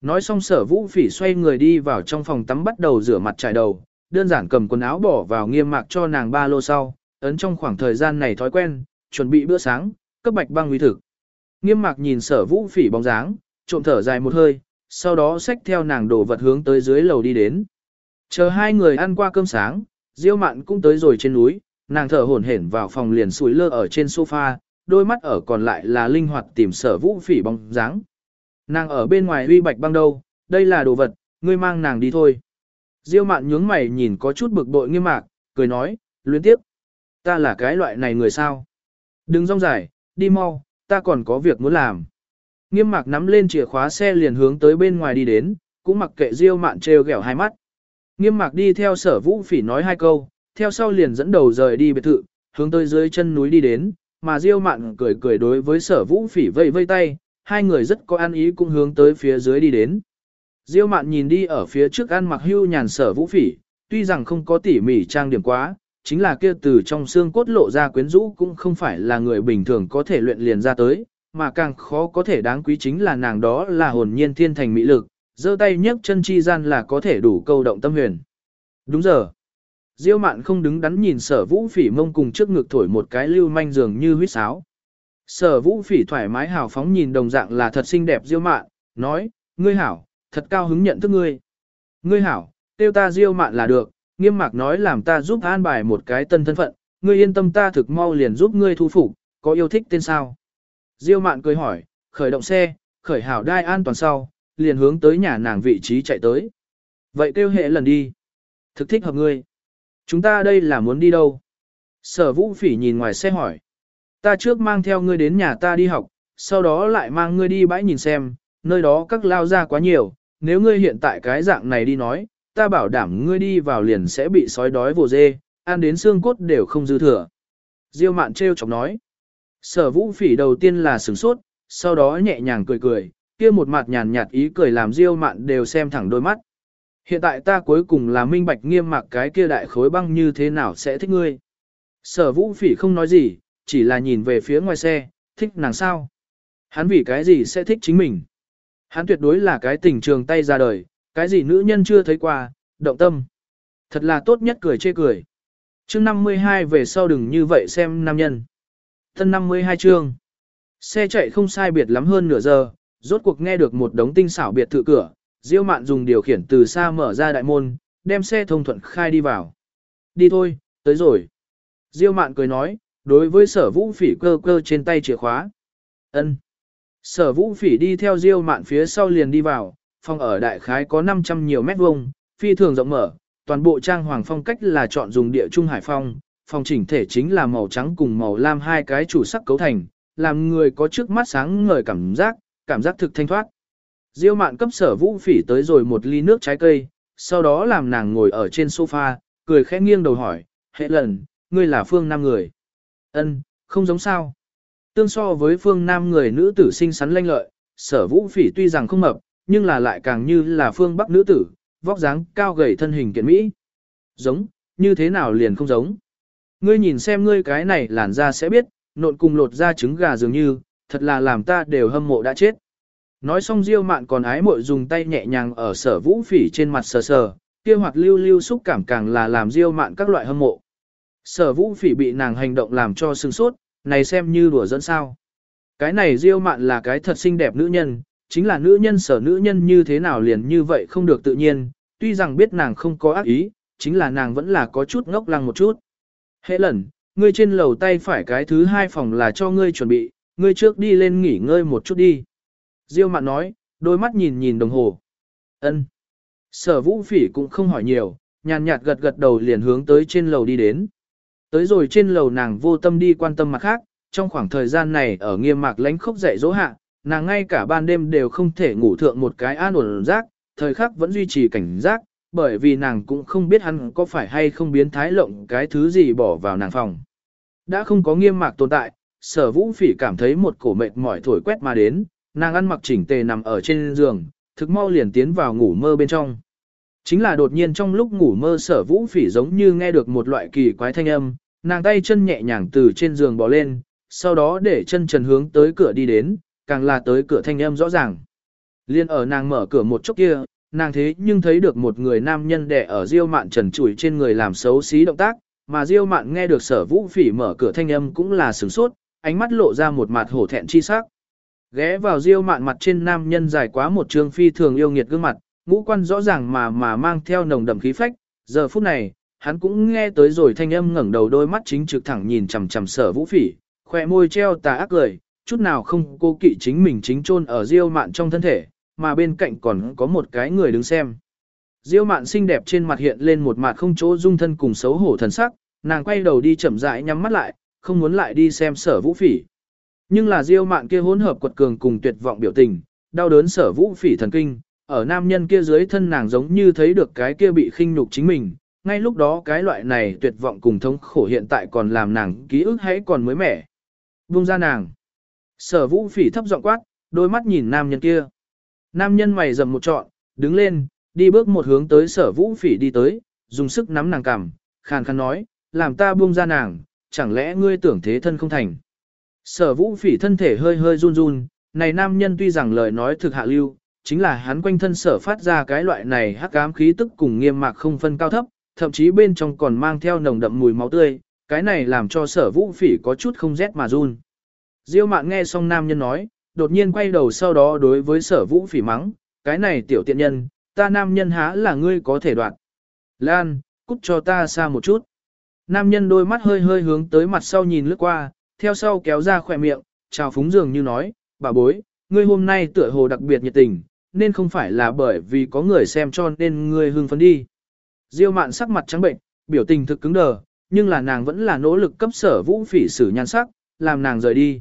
Nói xong sở vũ phỉ xoay người đi vào trong phòng tắm bắt đầu rửa mặt trải đầu, đơn giản cầm quần áo bỏ vào nghiêm mạc cho nàng ba lô sau, ấn trong khoảng thời gian này thói quen, chuẩn bị bữa sáng, cấp bạch băng uy thực. Nghiêm mạc nhìn sở vũ phỉ bóng dáng, trộm thở dài một hơi, sau đó xách theo nàng đổ vật hướng tới dưới lầu đi đến. Chờ hai người ăn qua cơm sáng, Diêu mạn cũng tới rồi trên núi, nàng thở hổn hển vào phòng liền sủi lơ ở trên sofa, đôi mắt ở còn lại là linh hoạt tìm sở vũ phỉ bóng dáng. Nàng ở bên ngoài uy bạch băng đâu, đây là đồ vật, ngươi mang nàng đi thôi. Diêu mạn nhướng mày nhìn có chút bực bội nghiêm mạc, cười nói, luyến tiếp. Ta là cái loại này người sao? Đừng rong dài, đi mau, ta còn có việc muốn làm. Nghiêm mạc nắm lên chìa khóa xe liền hướng tới bên ngoài đi đến, cũng mặc kệ Diêu mạn trêu ghẹo hai mắt. Nghiêm mạc đi theo sở vũ phỉ nói hai câu, theo sau liền dẫn đầu rời đi biệt thự, hướng tới dưới chân núi đi đến, mà Diêu mạn cười cười đối với sở vũ phỉ vây vây tay, hai người rất có ăn ý cũng hướng tới phía dưới đi đến. Diêu mạn nhìn đi ở phía trước ăn mặc hưu nhàn sở vũ phỉ, tuy rằng không có tỉ mỉ trang điểm quá, chính là kia từ trong xương cốt lộ ra quyến rũ cũng không phải là người bình thường có thể luyện liền ra tới, mà càng khó có thể đáng quý chính là nàng đó là hồn nhiên thiên thành mỹ lực, giơ tay nhấc chân chi gian là có thể đủ câu động tâm huyền. Đúng giờ. Diêu mạn không đứng đắn nhìn sở vũ phỉ mông cùng trước ngực thổi một cái lưu manh dường như huyết sáo. Sở vũ phỉ thoải mái hào phóng nhìn đồng dạng là thật xinh đẹp diêu mạn, nói, ngươi hảo, thật cao hứng nhận thức ngươi. Ngươi hảo, tiêu ta diêu mạn là được, nghiêm mạc nói làm ta giúp an bài một cái tân thân phận, ngươi yên tâm ta thực mau liền giúp ngươi thu phục, có yêu thích tên sao. Diêu mạn cười hỏi, khởi động xe, khởi hảo đai an toàn sau, liền hướng tới nhà nàng vị trí chạy tới. Vậy kêu hệ lần đi. Thực thích hợp ngươi. Chúng ta đây là muốn đi đâu? Sở vũ phỉ nhìn ngoài xe hỏi. Ta trước mang theo ngươi đến nhà ta đi học, sau đó lại mang ngươi đi bãi nhìn xem, nơi đó các lao ra quá nhiều, nếu ngươi hiện tại cái dạng này đi nói, ta bảo đảm ngươi đi vào liền sẽ bị sói đói vồ dê, ăn đến xương cốt đều không dư thừa. Diêu mạn trêu chọc nói. Sở vũ phỉ đầu tiên là sửng sốt, sau đó nhẹ nhàng cười cười, kia một mặt nhàn nhạt ý cười làm diêu mạn đều xem thẳng đôi mắt. Hiện tại ta cuối cùng là minh bạch nghiêm mặc cái kia đại khối băng như thế nào sẽ thích ngươi. Sở vũ phỉ không nói gì, chỉ là nhìn về phía ngoài xe, thích nàng sao. Hắn vì cái gì sẽ thích chính mình. Hắn tuyệt đối là cái tình trường tay ra đời, cái gì nữ nhân chưa thấy qua, động tâm. Thật là tốt nhất cười chê cười. Chương 52 về sau đừng như vậy xem nam nhân. Thân 52 chương. Xe chạy không sai biệt lắm hơn nửa giờ, rốt cuộc nghe được một đống tinh xảo biệt thự cửa, Diêu Mạn dùng điều khiển từ xa mở ra đại môn, đem xe thông thuận khai đi vào. Đi thôi, tới rồi. Diêu Mạn cười nói, đối với sở vũ phỉ cơ cơ trên tay chìa khóa. ân Sở vũ phỉ đi theo Diêu Mạn phía sau liền đi vào, phòng ở đại khái có 500 nhiều mét vuông, phi thường rộng mở, toàn bộ trang hoàng phong cách là chọn dùng địa trung hải phong, phòng chỉnh thể chính là màu trắng cùng màu lam hai cái chủ sắc cấu thành, làm người có trước mắt sáng ngời cảm giác, cảm giác thực thanh thoát. Diêu mạn cấp sở vũ phỉ tới rồi một ly nước trái cây, sau đó làm nàng ngồi ở trên sofa, cười khẽ nghiêng đầu hỏi, hệ lần, ngươi là phương nam người. Ân, không giống sao. Tương so với phương nam người nữ tử sinh sắn lanh lợi, sở vũ phỉ tuy rằng không mập, nhưng là lại càng như là phương bắc nữ tử, vóc dáng cao gầy thân hình kiện mỹ. Giống, như thế nào liền không giống. Ngươi nhìn xem ngươi cái này làn da sẽ biết, nộn cùng lột da trứng gà dường như, thật là làm ta đều hâm mộ đã chết. Nói xong Diêu Mạn còn ái muội dùng tay nhẹ nhàng ở sở vũ phỉ trên mặt sờ sờ, kia hoạt lưu lưu xúc cảm càng là làm Diêu Mạn các loại hâm mộ. Sở vũ phỉ bị nàng hành động làm cho sưng sốt, này xem như đùa dẫn sao. Cái này Diêu Mạn là cái thật xinh đẹp nữ nhân, chính là nữ nhân sở nữ nhân như thế nào liền như vậy không được tự nhiên, tuy rằng biết nàng không có ác ý, chính là nàng vẫn là có chút ngốc lăng một chút. Hệ lần, ngươi trên lầu tay phải cái thứ hai phòng là cho ngươi chuẩn bị, ngươi trước đi lên nghỉ ngơi một chút đi. Diêu mạn nói, đôi mắt nhìn nhìn đồng hồ. ân Sở vũ phỉ cũng không hỏi nhiều, nhàn nhạt gật gật đầu liền hướng tới trên lầu đi đến. Tới rồi trên lầu nàng vô tâm đi quan tâm mặt khác, trong khoảng thời gian này ở nghiêm mạc lánh khốc dậy dỗ hạ, nàng ngay cả ban đêm đều không thể ngủ thượng một cái an ổn giác, thời khắc vẫn duy trì cảnh giác, bởi vì nàng cũng không biết hắn có phải hay không biến thái lộng cái thứ gì bỏ vào nàng phòng. Đã không có nghiêm mạc tồn tại, sở vũ phỉ cảm thấy một cổ mệt mỏi thổi quét mà đến, nàng ăn mặc chỉnh tề nằm ở trên giường, thực mau liền tiến vào ngủ mơ bên trong. Chính là đột nhiên trong lúc ngủ mơ sở vũ phỉ giống như nghe được một loại kỳ quái thanh âm, nàng tay chân nhẹ nhàng từ trên giường bò lên, sau đó để chân trần hướng tới cửa đi đến, càng là tới cửa thanh âm rõ ràng. Liên ở nàng mở cửa một chút kia, nàng thế nhưng thấy được một người nam nhân đè ở diêu mạn trần chủi trên người làm xấu xí động tác, mà diêu mạn nghe được sở vũ phỉ mở cửa thanh âm cũng là sửng sốt, ánh mắt lộ ra một mặt hổ thẹn chi sắc. Ghé vào diêu mạn mặt trên nam nhân dài quá một trường phi thường yêu nghiệt gương mặt, ngũ quan rõ ràng mà mà mang theo nồng đậm khí phách, giờ phút này, hắn cũng nghe tới rồi thanh âm ngẩng đầu đôi mắt chính trực thẳng nhìn chằm chằm sở vũ phỉ, khỏe môi treo tà ác cười, chút nào không cô kỵ chính mình chính chôn ở diêu mạn trong thân thể, mà bên cạnh còn có một cái người đứng xem. Diêu mạn xinh đẹp trên mặt hiện lên một mặt không chỗ dung thân cùng xấu hổ thần sắc, nàng quay đầu đi chậm rãi nhắm mắt lại, không muốn lại đi xem sở vũ phỉ. Nhưng là diêu mạn kia hỗn hợp quật cường cùng tuyệt vọng biểu tình, đau đớn sở vũ phỉ thần kinh, ở nam nhân kia dưới thân nàng giống như thấy được cái kia bị khinh nhục chính mình, ngay lúc đó cái loại này tuyệt vọng cùng thống khổ hiện tại còn làm nàng ký ức hãy còn mới mẻ. Buông ra nàng. Sở vũ phỉ thấp giọng quát, đôi mắt nhìn nam nhân kia. Nam nhân mày rậm một trọn, đứng lên, đi bước một hướng tới sở vũ phỉ đi tới, dùng sức nắm nàng cằm, khàn khàn nói, làm ta buông ra nàng, chẳng lẽ ngươi tưởng thế thân không thành. Sở vũ phỉ thân thể hơi hơi run run, này nam nhân tuy rằng lời nói thực hạ lưu, chính là hắn quanh thân sở phát ra cái loại này hắc ám khí tức cùng nghiêm mạc không phân cao thấp, thậm chí bên trong còn mang theo nồng đậm mùi máu tươi, cái này làm cho sở vũ phỉ có chút không rét mà run. Diêu mạn nghe xong nam nhân nói, đột nhiên quay đầu sau đó đối với sở vũ phỉ mắng, cái này tiểu tiện nhân, ta nam nhân há là ngươi có thể đoạn. Lan, cút cho ta xa một chút. Nam nhân đôi mắt hơi hơi hướng tới mặt sau nhìn lướt qua, theo sau kéo ra khỏe miệng, chào phúng dường như nói, bà bối, ngươi hôm nay tựa hồ đặc biệt nhiệt tình, nên không phải là bởi vì có người xem cho nên ngươi hưng phấn đi. Diêu mạn sắc mặt trắng bệnh, biểu tình thực cứng đờ, nhưng là nàng vẫn là nỗ lực cấp sở vũ phỉ sử nhan sắc, làm nàng rời đi.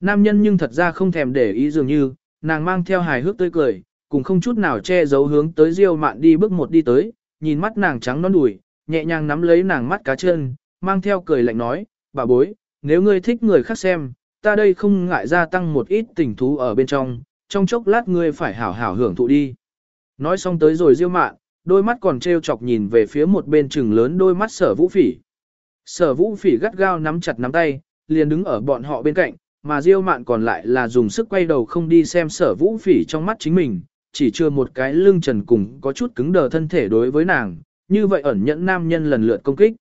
Nam nhân nhưng thật ra không thèm để ý dường như, nàng mang theo hài hước tươi cười, cùng không chút nào che giấu hướng tới Diêu Mạn đi bước một đi tới, nhìn mắt nàng trắng non đùi, nhẹ nhàng nắm lấy nàng mắt cá chân, mang theo cười lạnh nói, bà bối, nếu ngươi thích người khác xem, ta đây không ngại gia tăng một ít tình thú ở bên trong, trong chốc lát ngươi phải hảo hảo hưởng thụ đi. Nói xong tới rồi Diêu Mạn, đôi mắt còn treo chọc nhìn về phía một bên trừng lớn đôi mắt sở vũ phỉ. Sở vũ phỉ gắt gao nắm chặt nắm tay, liền đứng ở bọn họ bên cạnh, mà Diêu Mạn còn lại là dùng sức quay đầu không đi xem sở vũ phỉ trong mắt chính mình, chỉ chưa một cái lưng trần cùng có chút cứng đờ thân thể đối với nàng, như vậy ẩn nhẫn nam nhân lần lượt công kích.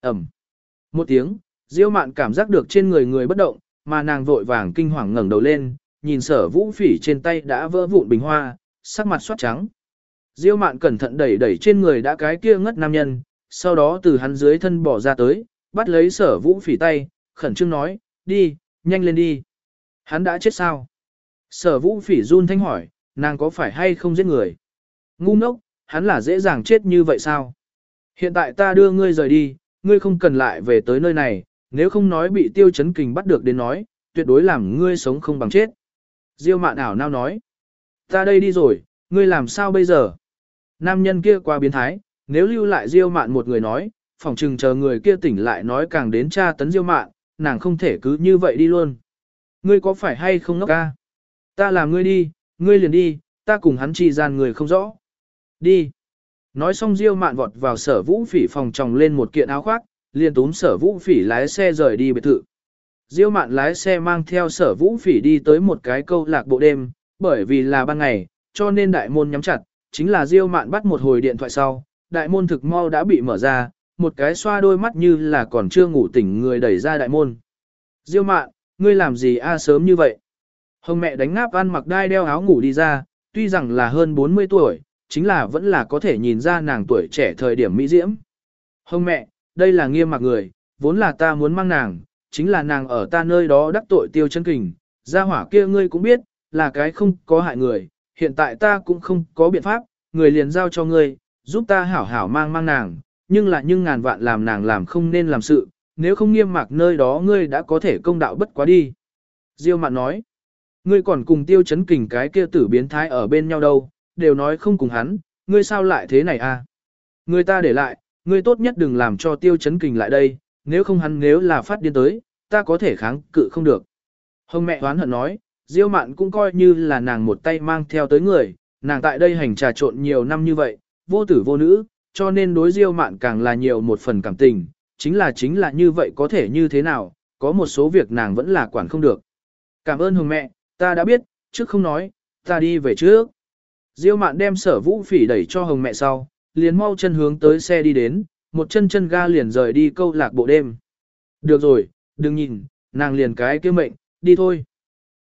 Ẩm. Một tiếng, Diêu Mạn cảm giác được trên người người bất động, mà nàng vội vàng kinh hoàng ngẩng đầu lên, nhìn sở vũ phỉ trên tay đã vỡ vụn bình hoa, sắc mặt soát trắng. Diêu Mạn cẩn thận đẩy đẩy trên người đã cái kia ngất nam nhân, sau đó từ hắn dưới thân bỏ ra tới, bắt lấy sở vũ phỉ tay, khẩn trương nói, đi, nhanh lên đi. Hắn đã chết sao? Sở vũ phỉ run thanh hỏi, nàng có phải hay không giết người? Ngu ngốc, hắn là dễ dàng chết như vậy sao? Hiện tại ta đưa ngươi rời đi, ngươi không cần lại về tới nơi này, nếu không nói bị tiêu chấn kình bắt được đến nói, tuyệt đối làm ngươi sống không bằng chết. Diêu mạn ảo nao nói, ta đây đi rồi, ngươi làm sao bây giờ? Nam nhân kia qua biến thái, nếu lưu lại Diêu mạn một người nói, phòng trừng chờ người kia tỉnh lại nói càng đến tra tấn Diêu mạn, nàng không thể cứ như vậy đi luôn. Ngươi có phải hay không ngốc ca? Ta làm ngươi đi, ngươi liền đi, ta cùng hắn chi gian người không rõ. Đi. Nói xong Diêu mạn vọt vào sở vũ phỉ phòng tròng lên một kiện áo khoác, liền túm sở vũ phỉ lái xe rời đi biệt thự. Diêu mạn lái xe mang theo sở vũ phỉ đi tới một cái câu lạc bộ đêm, bởi vì là ban ngày, cho nên đại môn nhắm chặt, chính là Diêu mạn bắt một hồi điện thoại sau, đại môn thực mau đã bị mở ra, một cái xoa đôi mắt như là còn chưa ngủ tỉnh người đẩy ra đại môn. Diêu mạn, ngươi làm gì a sớm như vậy? Hồng mẹ đánh ngáp ăn mặc đai đeo áo ngủ đi ra, tuy rằng là hơn 40 tuổi, chính là vẫn là có thể nhìn ra nàng tuổi trẻ thời điểm mỹ diễm. Hồng mẹ, đây là nghiêm mặc người, vốn là ta muốn mang nàng, chính là nàng ở ta nơi đó đắc tội tiêu chân kình, gia hỏa kia ngươi cũng biết, là cái không có hại người, hiện tại ta cũng không có biện pháp, người liền giao cho ngươi, giúp ta hảo hảo mang mang nàng, nhưng là nhưng ngàn vạn làm nàng làm không nên làm sự, nếu không nghiêm mặc nơi đó ngươi đã có thể công đạo bất quá đi. Diêu mạn nói, ngươi còn cùng tiêu chấn kình cái kia tử biến thái ở bên nhau đâu, đều nói không cùng hắn, ngươi sao lại thế này à? Người ta để lại, ngươi tốt nhất đừng làm cho tiêu chấn kình lại đây, nếu không hắn nếu là phát điên tới, ta có thể kháng cự không được. Hồng mẹ hoán hận nói, Diêu mạn cũng coi như là nàng một tay mang theo tới người, nàng tại đây hành trà trộn nhiều năm như vậy, vô tử vô nữ, cho nên đối Diêu mạn càng là nhiều một phần cảm tình, chính là chính là như vậy có thể như thế nào, có một số việc nàng vẫn là quản không được. Cảm ơn Hồng mẹ, ta đã biết, trước không nói, ta đi về trước. Diêu mạn đem sở vũ phỉ đẩy cho Hồng mẹ sau, liền mau chân hướng tới xe đi đến, một chân chân ga liền rời đi câu lạc bộ đêm. Được rồi, đừng nhìn, nàng liền cái kia mệnh, đi thôi.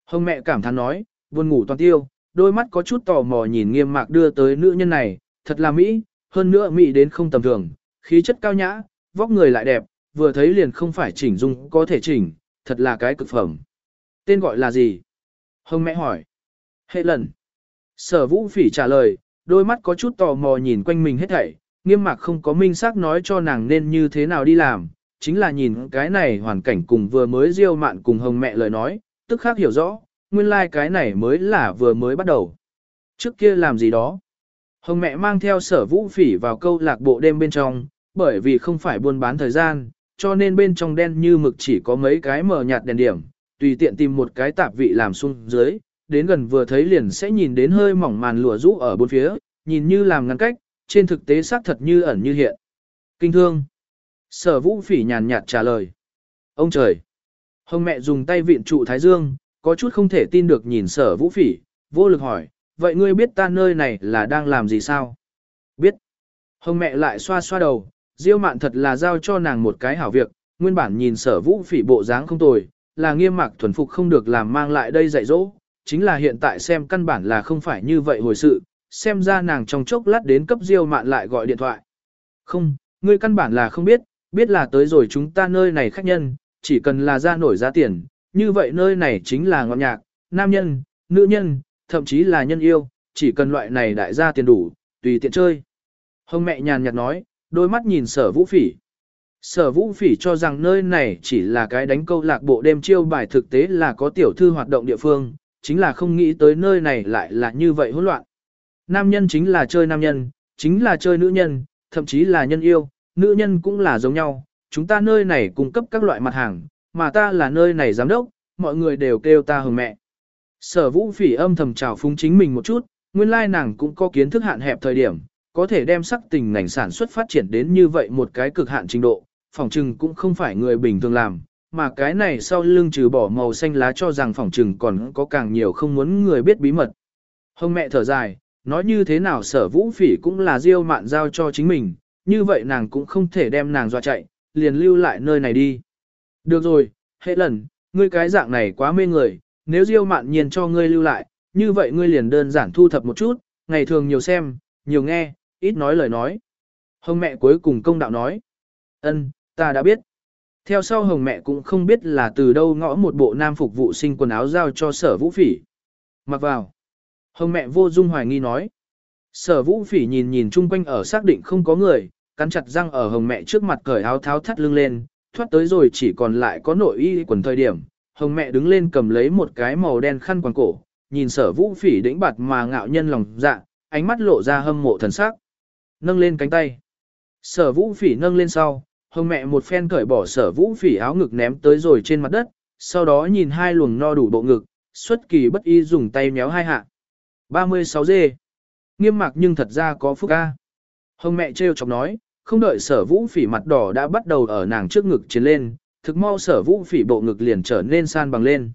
Hồng mẹ cảm thán nói, buồn ngủ toàn tiêu, đôi mắt có chút tò mò nhìn nghiêm mạc đưa tới nữ nhân này, thật là Mỹ, hơn nữa Mỹ đến không tầm thường, khí chất cao nhã, vóc người lại đẹp, vừa thấy liền không phải chỉnh dung có thể chỉnh, thật là cái cực phẩm. Tên gọi là gì? Hồng mẹ hỏi. Hệ lần. Sở vũ phỉ trả lời, đôi mắt có chút tò mò nhìn quanh mình hết thảy, nghiêm mạc không có minh xác nói cho nàng nên như thế nào đi làm, chính là nhìn cái này hoàn cảnh cùng vừa mới diêu mạn cùng hồng mẹ lời nói, tức khác hiểu rõ, nguyên lai like cái này mới là vừa mới bắt đầu. Trước kia làm gì đó? Hồng mẹ mang theo sở vũ phỉ vào câu lạc bộ đêm bên trong, bởi vì không phải buôn bán thời gian, cho nên bên trong đen như mực chỉ có mấy cái mờ nhạt đèn điểm, tùy tiện tìm một cái tạp vị làm xuống dưới, đến gần vừa thấy liền sẽ nhìn đến hơi mỏng màn lụa rũ ở bốn phía, nhìn như làm ngăn cách, trên thực tế xác thật như ẩn như hiện. Kinh thương. Sở vũ phỉ nhàn nhạt trả lời. Ông trời. Hồng mẹ dùng tay viện trụ Thái Dương, có chút không thể tin được nhìn sở vũ phỉ, vô lực hỏi, vậy ngươi biết ta nơi này là đang làm gì sao? Biết. Hồng mẹ lại xoa xoa đầu, diêu mạn thật là giao cho nàng một cái hảo việc, nguyên bản nhìn sở vũ phỉ bộ dáng không tồi, là nghiêm mạc thuần phục không được làm mang lại đây dạy dỗ, chính là hiện tại xem căn bản là không phải như vậy hồi sự, xem ra nàng trong chốc lát đến cấp diêu mạn lại gọi điện thoại. Không, ngươi căn bản là không biết, biết là tới rồi chúng ta nơi này khách nhân, chỉ cần là ra nổi giá tiền, như vậy nơi này chính là ngọn nhạc, nam nhân, nữ nhân, thậm chí là nhân yêu, chỉ cần loại này đại gia tiền đủ, tùy tiện chơi. Hồng mẹ nhàn nhạt nói, đôi mắt nhìn sở vũ phỉ. Sở vũ phỉ cho rằng nơi này chỉ là cái đánh câu lạc bộ đêm chiêu bài thực tế là có tiểu thư hoạt động địa phương, chính là không nghĩ tới nơi này lại là như vậy hỗn loạn. Nam nhân chính là chơi nam nhân, chính là chơi nữ nhân, thậm chí là nhân yêu, nữ nhân cũng là giống nhau, chúng ta nơi này cung cấp các loại mặt hàng, mà ta là nơi này giám đốc, mọi người đều kêu ta hừng mẹ. Sở vũ phỉ âm thầm trào phúng chính mình một chút, nguyên lai nàng cũng có kiến thức hạn hẹp thời điểm, có thể đem sắc tình ngành sản xuất phát triển đến như vậy một cái cực hạn trình độ, phòng trừng cũng không phải người bình thường làm, mà cái này sau lưng trừ bỏ màu xanh lá cho rằng phòng trừng còn có càng nhiều không muốn người biết bí mật. Hồng mẹ thở dài, nói như thế nào sở vũ phỉ cũng là diêu mạn giao cho chính mình, như vậy nàng cũng không thể đem nàng dọa chạy, liền lưu lại nơi này đi. Được rồi, hệ lần, ngươi cái dạng này quá mê người, nếu diêu mạn nhiên cho ngươi lưu lại, như vậy ngươi liền đơn giản thu thập một chút, ngày thường nhiều xem, nhiều nghe, ít nói lời nói. Hồng mẹ cuối cùng công đạo nói. ân, ta đã biết. Theo sau hồng mẹ cũng không biết là từ đâu ngõ một bộ nam phục vụ sinh quần áo giao cho sở vũ phỉ. Mặc vào. Hồng mẹ vô dung hoài nghi nói. Sở vũ phỉ nhìn nhìn chung quanh ở xác định không có người, cắn chặt răng ở hồng mẹ trước mặt cởi áo tháo thắt lưng lên, thoát tới rồi chỉ còn lại có nội y quần thời điểm. Hồng mẹ đứng lên cầm lấy một cái màu đen khăn quàng cổ, nhìn sở vũ phỉ đĩnh bạt mà ngạo nhân lòng dạ, ánh mắt lộ ra hâm mộ thần sắc. Nâng lên cánh tay. Sở vũ phỉ nâng lên sau, hồng mẹ một phen cởi bỏ sở vũ phỉ áo ngực ném tới rồi trên mặt đất, sau đó nhìn hai luồng no đủ bộ ngực, xuất kỳ bất y dùng tay méo hai hạ. 36 dê. Nghiêm mặc nhưng thật ra có phúc ca. Hồng mẹ trêu chọc nói, không đợi sở vũ phỉ mặt đỏ đã bắt đầu ở nàng trước ngực chiến lên, thực mau sở vũ phỉ bộ ngực liền trở nên san bằng lên.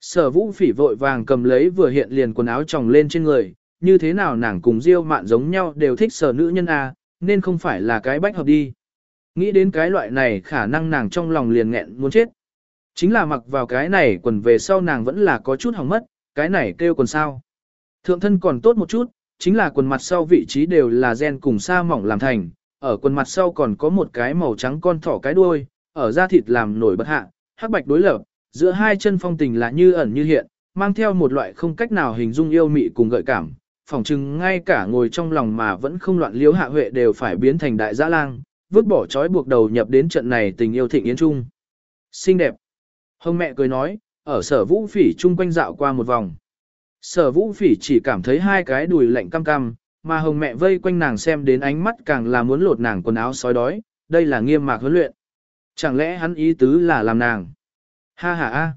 Sở vũ phỉ vội vàng cầm lấy vừa hiện liền quần áo tròng lên trên người, như thế nào nàng cùng diêu mạn giống nhau đều thích sở nữ nhân A, nên không phải là cái bách hợp đi. Nghĩ đến cái loại này khả năng nàng trong lòng liền nghẹn muốn chết. Chính là mặc vào cái này quần về sau nàng vẫn là có chút hỏng mất, cái này kêu quần sao. Thượng thân còn tốt một chút, chính là quần mặt sau vị trí đều là gen cùng sa mỏng làm thành, ở quần mặt sau còn có một cái màu trắng con thỏ cái đuôi, ở da thịt làm nổi bật hạ, hắc bạch đối lập, giữa hai chân phong tình là như ẩn như hiện, mang theo một loại không cách nào hình dung yêu mị cùng gợi cảm, phỏng chừng ngay cả ngồi trong lòng mà vẫn không loạn liếu hạ huệ đều phải biến thành đại dã lang, vứt bỏ trói buộc đầu nhập đến trận này tình yêu thịnh yến trung. Xinh đẹp. Hồng mẹ cười nói, ở sở vũ phỉ chung quanh dạo qua một vòng. Sở vũ phỉ chỉ cảm thấy hai cái đùi lạnh cam cam, mà hồng mẹ vây quanh nàng xem đến ánh mắt càng là muốn lột nàng quần áo sói đói, đây là nghiêm mạc huấn luyện. Chẳng lẽ hắn ý tứ là làm nàng? Ha ha ha.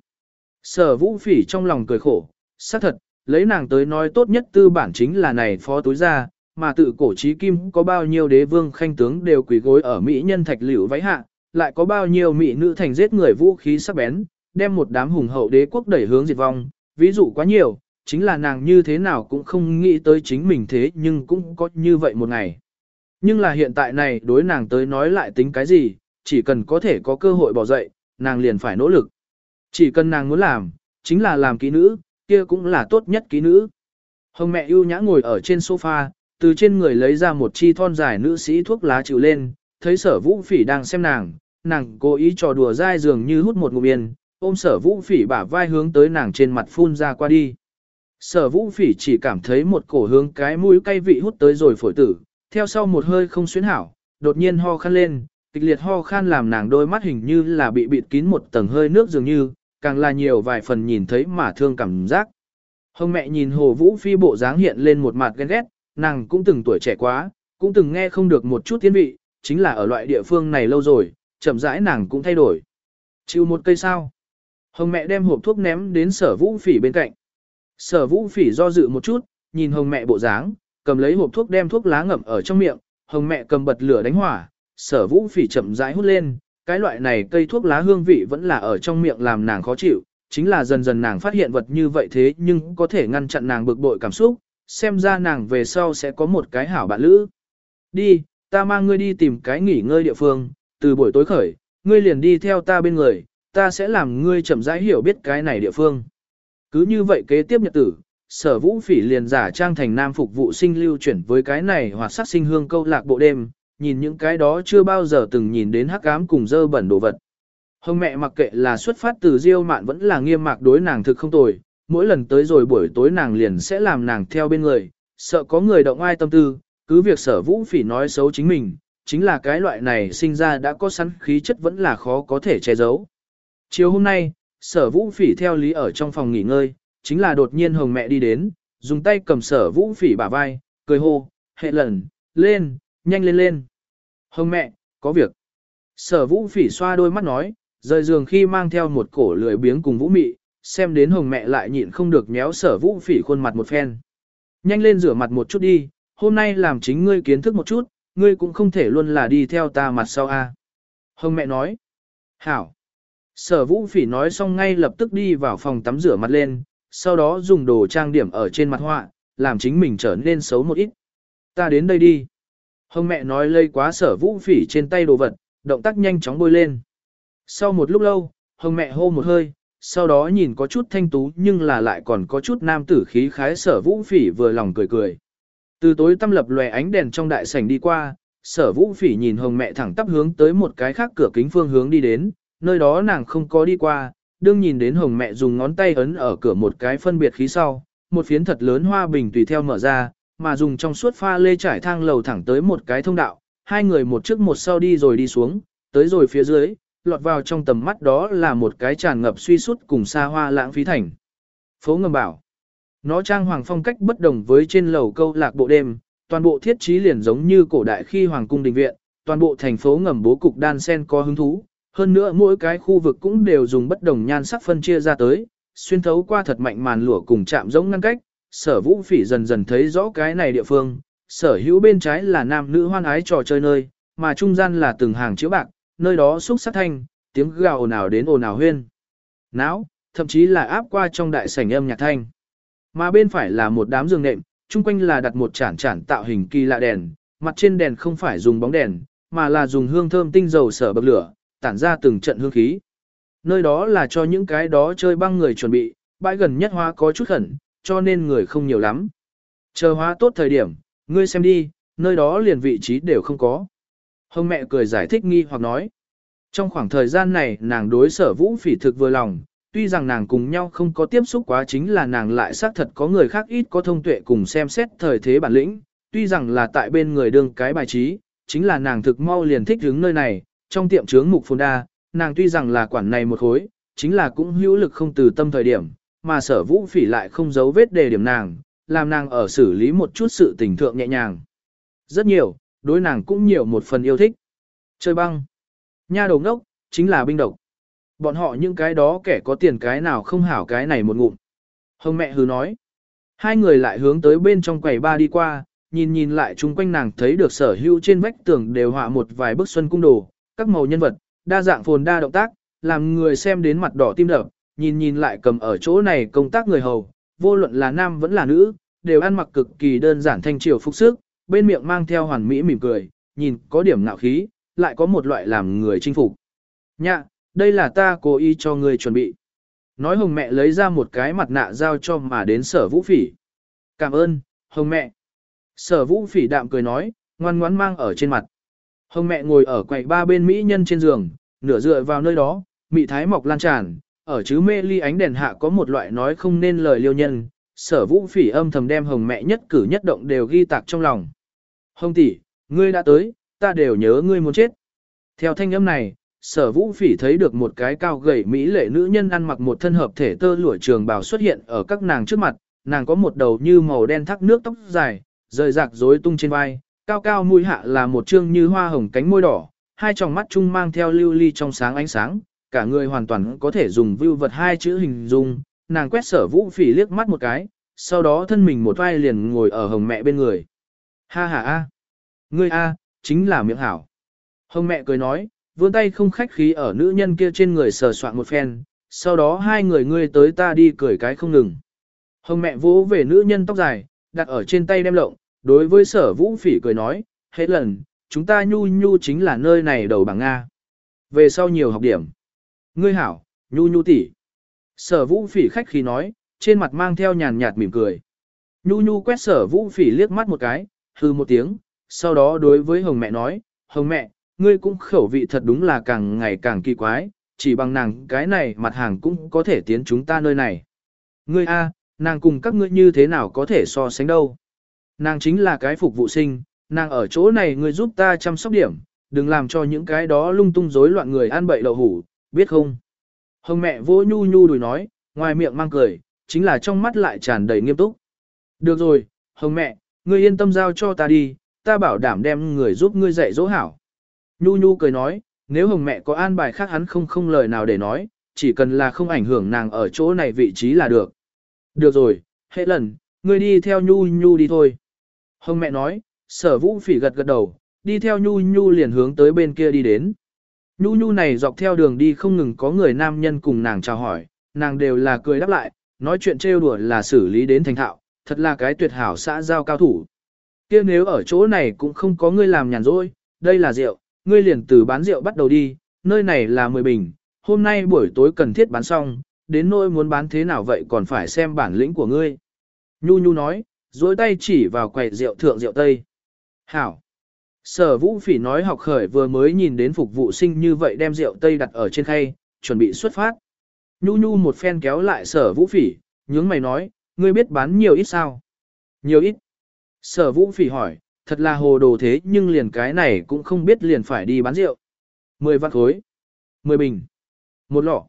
Sở vũ phỉ trong lòng cười khổ, xác thật, lấy nàng tới nói tốt nhất tư bản chính là này phó túi ra, mà tự cổ trí kim có bao nhiêu đế vương khanh tướng đều quỳ gối ở mỹ nhân thạch liễu váy hạ, lại có bao nhiêu mỹ nữ thành giết người vũ khí sắc bén, đem một đám hùng hậu đế quốc đẩy hướng diệt vong, ví dụ quá nhiều, chính là nàng như thế nào cũng không nghĩ tới chính mình thế nhưng cũng có như vậy một ngày. Nhưng là hiện tại này đối nàng tới nói lại tính cái gì, chỉ cần có thể có cơ hội bỏ dậy, nàng liền phải nỗ lực. Chỉ cần nàng muốn làm, chính là làm ký nữ, kia cũng là tốt nhất ký nữ. Hồng mẹ ưu nhã ngồi ở trên sofa, từ trên người lấy ra một chi thon dài nữ sĩ thuốc lá chịu lên, thấy sở vũ phỉ đang xem nàng, nàng cố ý trò đùa dai dường như hút một ngụm yên, ôm sở vũ phỉ bả vai hướng tới nàng trên mặt phun ra qua đi. Sở vũ phỉ chỉ cảm thấy một cổ hướng cái mũi cay vị hút tới rồi phổi tử, theo sau một hơi không xuyến hảo, đột nhiên ho khăn lên, kịch liệt ho khan làm nàng đôi mắt hình như là bị bịt kín một tầng hơi nước dường như, càng là nhiều vài phần nhìn thấy mà thương cảm giác. Hồng mẹ nhìn hồ vũ phi bộ dáng hiện lên một mặt ghen ghét, nàng cũng từng tuổi trẻ quá, cũng từng nghe không được một chút thiên vị, chính là ở loại địa phương này lâu rồi, chậm rãi nàng cũng thay đổi. Chịu một cây sao. Hồng mẹ đem hộp thuốc ném đến sở vũ phỉ bên cạnh. Sở vũ phỉ do dự một chút, nhìn hồng mẹ bộ dáng, cầm lấy hộp thuốc đem thuốc lá ngậm ở trong miệng, hồng mẹ cầm bật lửa đánh hỏa, sở vũ phỉ chậm rãi hút lên, cái loại này cây thuốc lá hương vị vẫn là ở trong miệng làm nàng khó chịu, chính là dần dần nàng phát hiện vật như vậy thế nhưng có thể ngăn chặn nàng bực bội cảm xúc, xem ra nàng về sau sẽ có một cái hảo bạn lữ. Đi, ta mang ngươi đi tìm cái nghỉ ngơi địa phương, từ buổi tối khởi, ngươi liền đi theo ta bên người, ta sẽ làm ngươi chậm rãi hiểu biết cái này địa phương. Cứ như vậy kế tiếp nhật tử, sở vũ phỉ liền giả trang thành nam phục vụ sinh lưu chuyển với cái này hoặc sắc sinh hương câu lạc bộ đêm, nhìn những cái đó chưa bao giờ từng nhìn đến hắc ám cùng dơ bẩn đồ vật. Hồng mẹ mặc kệ là xuất phát từ diêu mạn vẫn là nghiêm mạc đối nàng thực không tồi, mỗi lần tới rồi buổi tối nàng liền sẽ làm nàng theo bên người, sợ có người động ai tâm tư, cứ việc sở vũ phỉ nói xấu chính mình, chính là cái loại này sinh ra đã có sẵn khí chất vẫn là khó có thể che giấu. Chiều hôm nay, sở vũ phỉ theo lý ở trong phòng nghỉ ngơi, chính là đột nhiên hồng mẹ đi đến, dùng tay cầm sở vũ phỉ bả vai, cười hô, hệ lần, lên, nhanh lên lên. Hồng mẹ, có việc. Sở vũ phỉ xoa đôi mắt nói, rời giường khi mang theo một cổ lười biếng cùng vũ mị, xem đến hồng mẹ lại nhịn không được méo sở vũ phỉ khuôn mặt một phen. Nhanh lên rửa mặt một chút đi, hôm nay làm chính ngươi kiến thức một chút, ngươi cũng không thể luôn là đi theo ta mặt sau a. Hồng mẹ nói, hảo. Sở vũ phỉ nói xong ngay lập tức đi vào phòng tắm rửa mặt lên, sau đó dùng đồ trang điểm ở trên mặt họa, làm chính mình trở nên xấu một ít. Ta đến đây đi. Hồng mẹ nói lây quá sở vũ phỉ trên tay đồ vật, động tác nhanh chóng bôi lên. Sau một lúc lâu, hồng mẹ hô một hơi, sau đó nhìn có chút thanh tú nhưng là lại còn có chút nam tử khí khái sở vũ phỉ vừa lòng cười cười. Từ tối tăm lập lòe ánh đèn trong đại sảnh đi qua, sở vũ phỉ nhìn hồng mẹ thẳng tắp hướng tới một cái khác cửa kính phương hướng đi đến, nơi đó nàng không có đi qua, đương nhìn đến hồng mẹ dùng ngón tay ấn ở cửa một cái phân biệt khí sau, một phiến thật lớn hoa bình tùy theo mở ra, mà dùng trong suốt pha lê trải thang lầu thẳng tới một cái thông đạo, hai người một trước một sau đi rồi đi xuống, tới rồi phía dưới, lọt vào trong tầm mắt đó là một cái tràn ngập suy sút cùng xa hoa lãng phí thành. Phố ngầm bảo, nó trang hoàng phong cách bất đồng với trên lầu câu lạc bộ đêm, toàn bộ thiết trí liền giống như cổ đại khi hoàng cung đình viện, toàn bộ thành phố ngầm bố cục đan sen có hứng thú, hơn nữa mỗi cái khu vực cũng đều dùng bất đồng nhan sắc phân chia ra tới, xuyên thấu qua thật mạnh màn lụa cùng chạm giống ngăn cách, sở vũ phỉ dần dần thấy rõ cái này địa phương, sở hữu bên trái là nam nữ hoan ái trò chơi nơi, mà trung gian là từng hàng chữ bạc, nơi đó xúc sát thanh, tiếng gào ồn ào đến ồn ào huyên. Náo, thậm chí là áp qua trong đại sảnh âm nhạc thanh. Mà bên phải là một đám giường nệm, chung quanh là đặt một chản chản tạo hình kỳ lạ đèn, mặt trên đèn không phải dùng bóng đèn, mà là dùng hương thơm tinh dầu sở bậc lửa, tản ra từng trận hương khí. Nơi đó là cho những cái đó chơi băng người chuẩn bị, bãi gần nhất hóa có chút khẩn, cho nên người không nhiều lắm. Chờ hóa tốt thời điểm, ngươi xem đi, nơi đó liền vị trí đều không có. Hồng mẹ cười giải thích nghi hoặc nói. Trong khoảng thời gian này nàng đối sở vũ phỉ thực vừa lòng, tuy rằng nàng cùng nhau không có tiếp xúc quá chính là nàng lại xác thật có người khác ít có thông tuệ cùng xem xét thời thế bản lĩnh, tuy rằng là tại bên người đương cái bài trí, chính là nàng thực mau liền thích hướng nơi này, trong tiệm trướng mục phồn đa, nàng tuy rằng là quản này một khối, chính là cũng hữu lực không từ tâm thời điểm, mà sở vũ phỉ lại không giấu vết đề điểm nàng, làm nàng ở xử lý một chút sự tình thượng nhẹ nhàng. Rất nhiều, đối nàng cũng nhiều một phần yêu thích. Chơi băng. Nha đầu ngốc, chính là binh độc. Bọn họ những cái đó kẻ có tiền cái nào không hảo cái này một ngụm. Hồng mẹ hứ nói. Hai người lại hướng tới bên trong quầy ba đi qua, nhìn nhìn lại chung quanh nàng thấy được sở hữu trên vách tường đều họa một vài bức xuân cung đồ, các màu nhân vật, đa dạng phồn đa động tác, làm người xem đến mặt đỏ tim đập, nhìn nhìn lại cầm ở chỗ này công tác người hầu, vô luận là nam vẫn là nữ, đều ăn mặc cực kỳ đơn giản thanh triều phục sức, bên miệng mang theo hoàn mỹ mỉm cười, nhìn có điểm ngạo khí, lại có một loại làm người chinh phục. Nhạ, đây là ta cố ý cho ngươi chuẩn bị. Nói hồng mẹ lấy ra một cái mặt nạ giao cho mà đến sở vũ phỉ. Cảm ơn, hồng mẹ. Sở vũ phỉ đạm cười nói, ngoan ngoãn mang ở trên mặt. Hồng mẹ ngồi ở quầy ba bên mỹ nhân trên giường, nửa dựa vào nơi đó, mị thái mọc lan tràn, ở chứ mê ly ánh đèn hạ có một loại nói không nên lời liêu nhân, sở vũ phỉ âm thầm đem hồng mẹ nhất cử nhất động đều ghi tạc trong lòng. Hồng tỷ, ngươi đã tới, ta đều nhớ ngươi muốn chết. Theo thanh âm này, sở vũ phỉ thấy được một cái cao gầy mỹ lệ nữ nhân ăn mặc một thân hợp thể tơ lụa trường bào xuất hiện ở các nàng trước mặt, nàng có một đầu như màu đen thác nước tóc dài, rời rạc rối tung trên vai, cao cao mũi hạ là một trương như hoa hồng cánh môi đỏ, hai tròng mắt chung mang theo lưu ly trong sáng ánh sáng, cả người hoàn toàn có thể dùng view vật hai chữ hình dung, nàng quét sở vũ phỉ liếc mắt một cái, sau đó thân mình một vai liền ngồi ở hồng mẹ bên người. Ha ha a, ngươi a, chính là miệng hảo. Hồng mẹ cười nói, vươn tay không khách khí ở nữ nhân kia trên người sờ soạn một phen, sau đó hai người ngươi tới ta đi cười cái không ngừng. Hồng mẹ vỗ về nữ nhân tóc dài, đặt ở trên tay đem lộng, đối với sở vũ phỉ cười nói, hết lần, chúng ta nhu nhu chính là nơi này đầu bảng Nga. Về sau nhiều học điểm. Ngươi hảo, nhu nhu tỷ. Sở vũ phỉ khách khi nói, trên mặt mang theo nhàn nhạt mỉm cười. Nhu nhu quét sở vũ phỉ liếc mắt một cái, hư một tiếng, sau đó đối với hồng mẹ nói, hồng mẹ, ngươi cũng khẩu vị thật đúng là càng ngày càng kỳ quái, chỉ bằng nàng cái này mặt hàng cũng có thể tiến chúng ta nơi này. Ngươi a, nàng cùng các ngươi như thế nào có thể so sánh đâu. Nàng chính là cái phục vụ sinh, nàng ở chỗ này ngươi giúp ta chăm sóc điểm, đừng làm cho những cái đó lung tung rối loạn người ăn bậy đậu hủ, biết không? Hồng mẹ vô nhu nhu đùi nói, ngoài miệng mang cười, chính là trong mắt lại tràn đầy nghiêm túc. Được rồi, hồng mẹ, ngươi yên tâm giao cho ta đi, ta bảo đảm đem người giúp ngươi dạy dỗ hảo. Nhu Nhu cười nói, nếu hồng mẹ có an bài khác hắn không không lời nào để nói, chỉ cần là không ảnh hưởng nàng ở chỗ này vị trí là được. Được rồi, hệ lần, ngươi đi theo Nhu Nhu đi thôi. Hồng mẹ nói, sở vũ phỉ gật gật đầu, đi theo Nhu Nhu liền hướng tới bên kia đi đến. Nhu Nhu này dọc theo đường đi không ngừng có người nam nhân cùng nàng chào hỏi, nàng đều là cười đáp lại, nói chuyện trêu đùa là xử lý đến thành thạo, thật là cái tuyệt hảo xã giao cao thủ. kia nếu ở chỗ này cũng không có ngươi làm nhàn rỗi, đây là rượu, ngươi liền từ bán rượu bắt đầu đi, nơi này là 10 bình, hôm nay buổi tối cần thiết bán xong, đến nỗi muốn bán thế nào vậy còn phải xem bản lĩnh của ngươi. Nhu Nhu nói, dối tay chỉ vào quầy rượu thượng rượu Tây. Hảo. Sở vũ phỉ nói học khởi vừa mới nhìn đến phục vụ sinh như vậy đem rượu Tây đặt ở trên khay, chuẩn bị xuất phát. Nhu Nhu một phen kéo lại sở vũ phỉ, nhướng mày nói, ngươi biết bán nhiều ít sao? Nhiều ít. Sở vũ phỉ hỏi, thật là hồ đồ thế nhưng liền cái này cũng không biết liền phải đi bán rượu. Mười vạn khối. Mười bình. Một lọ.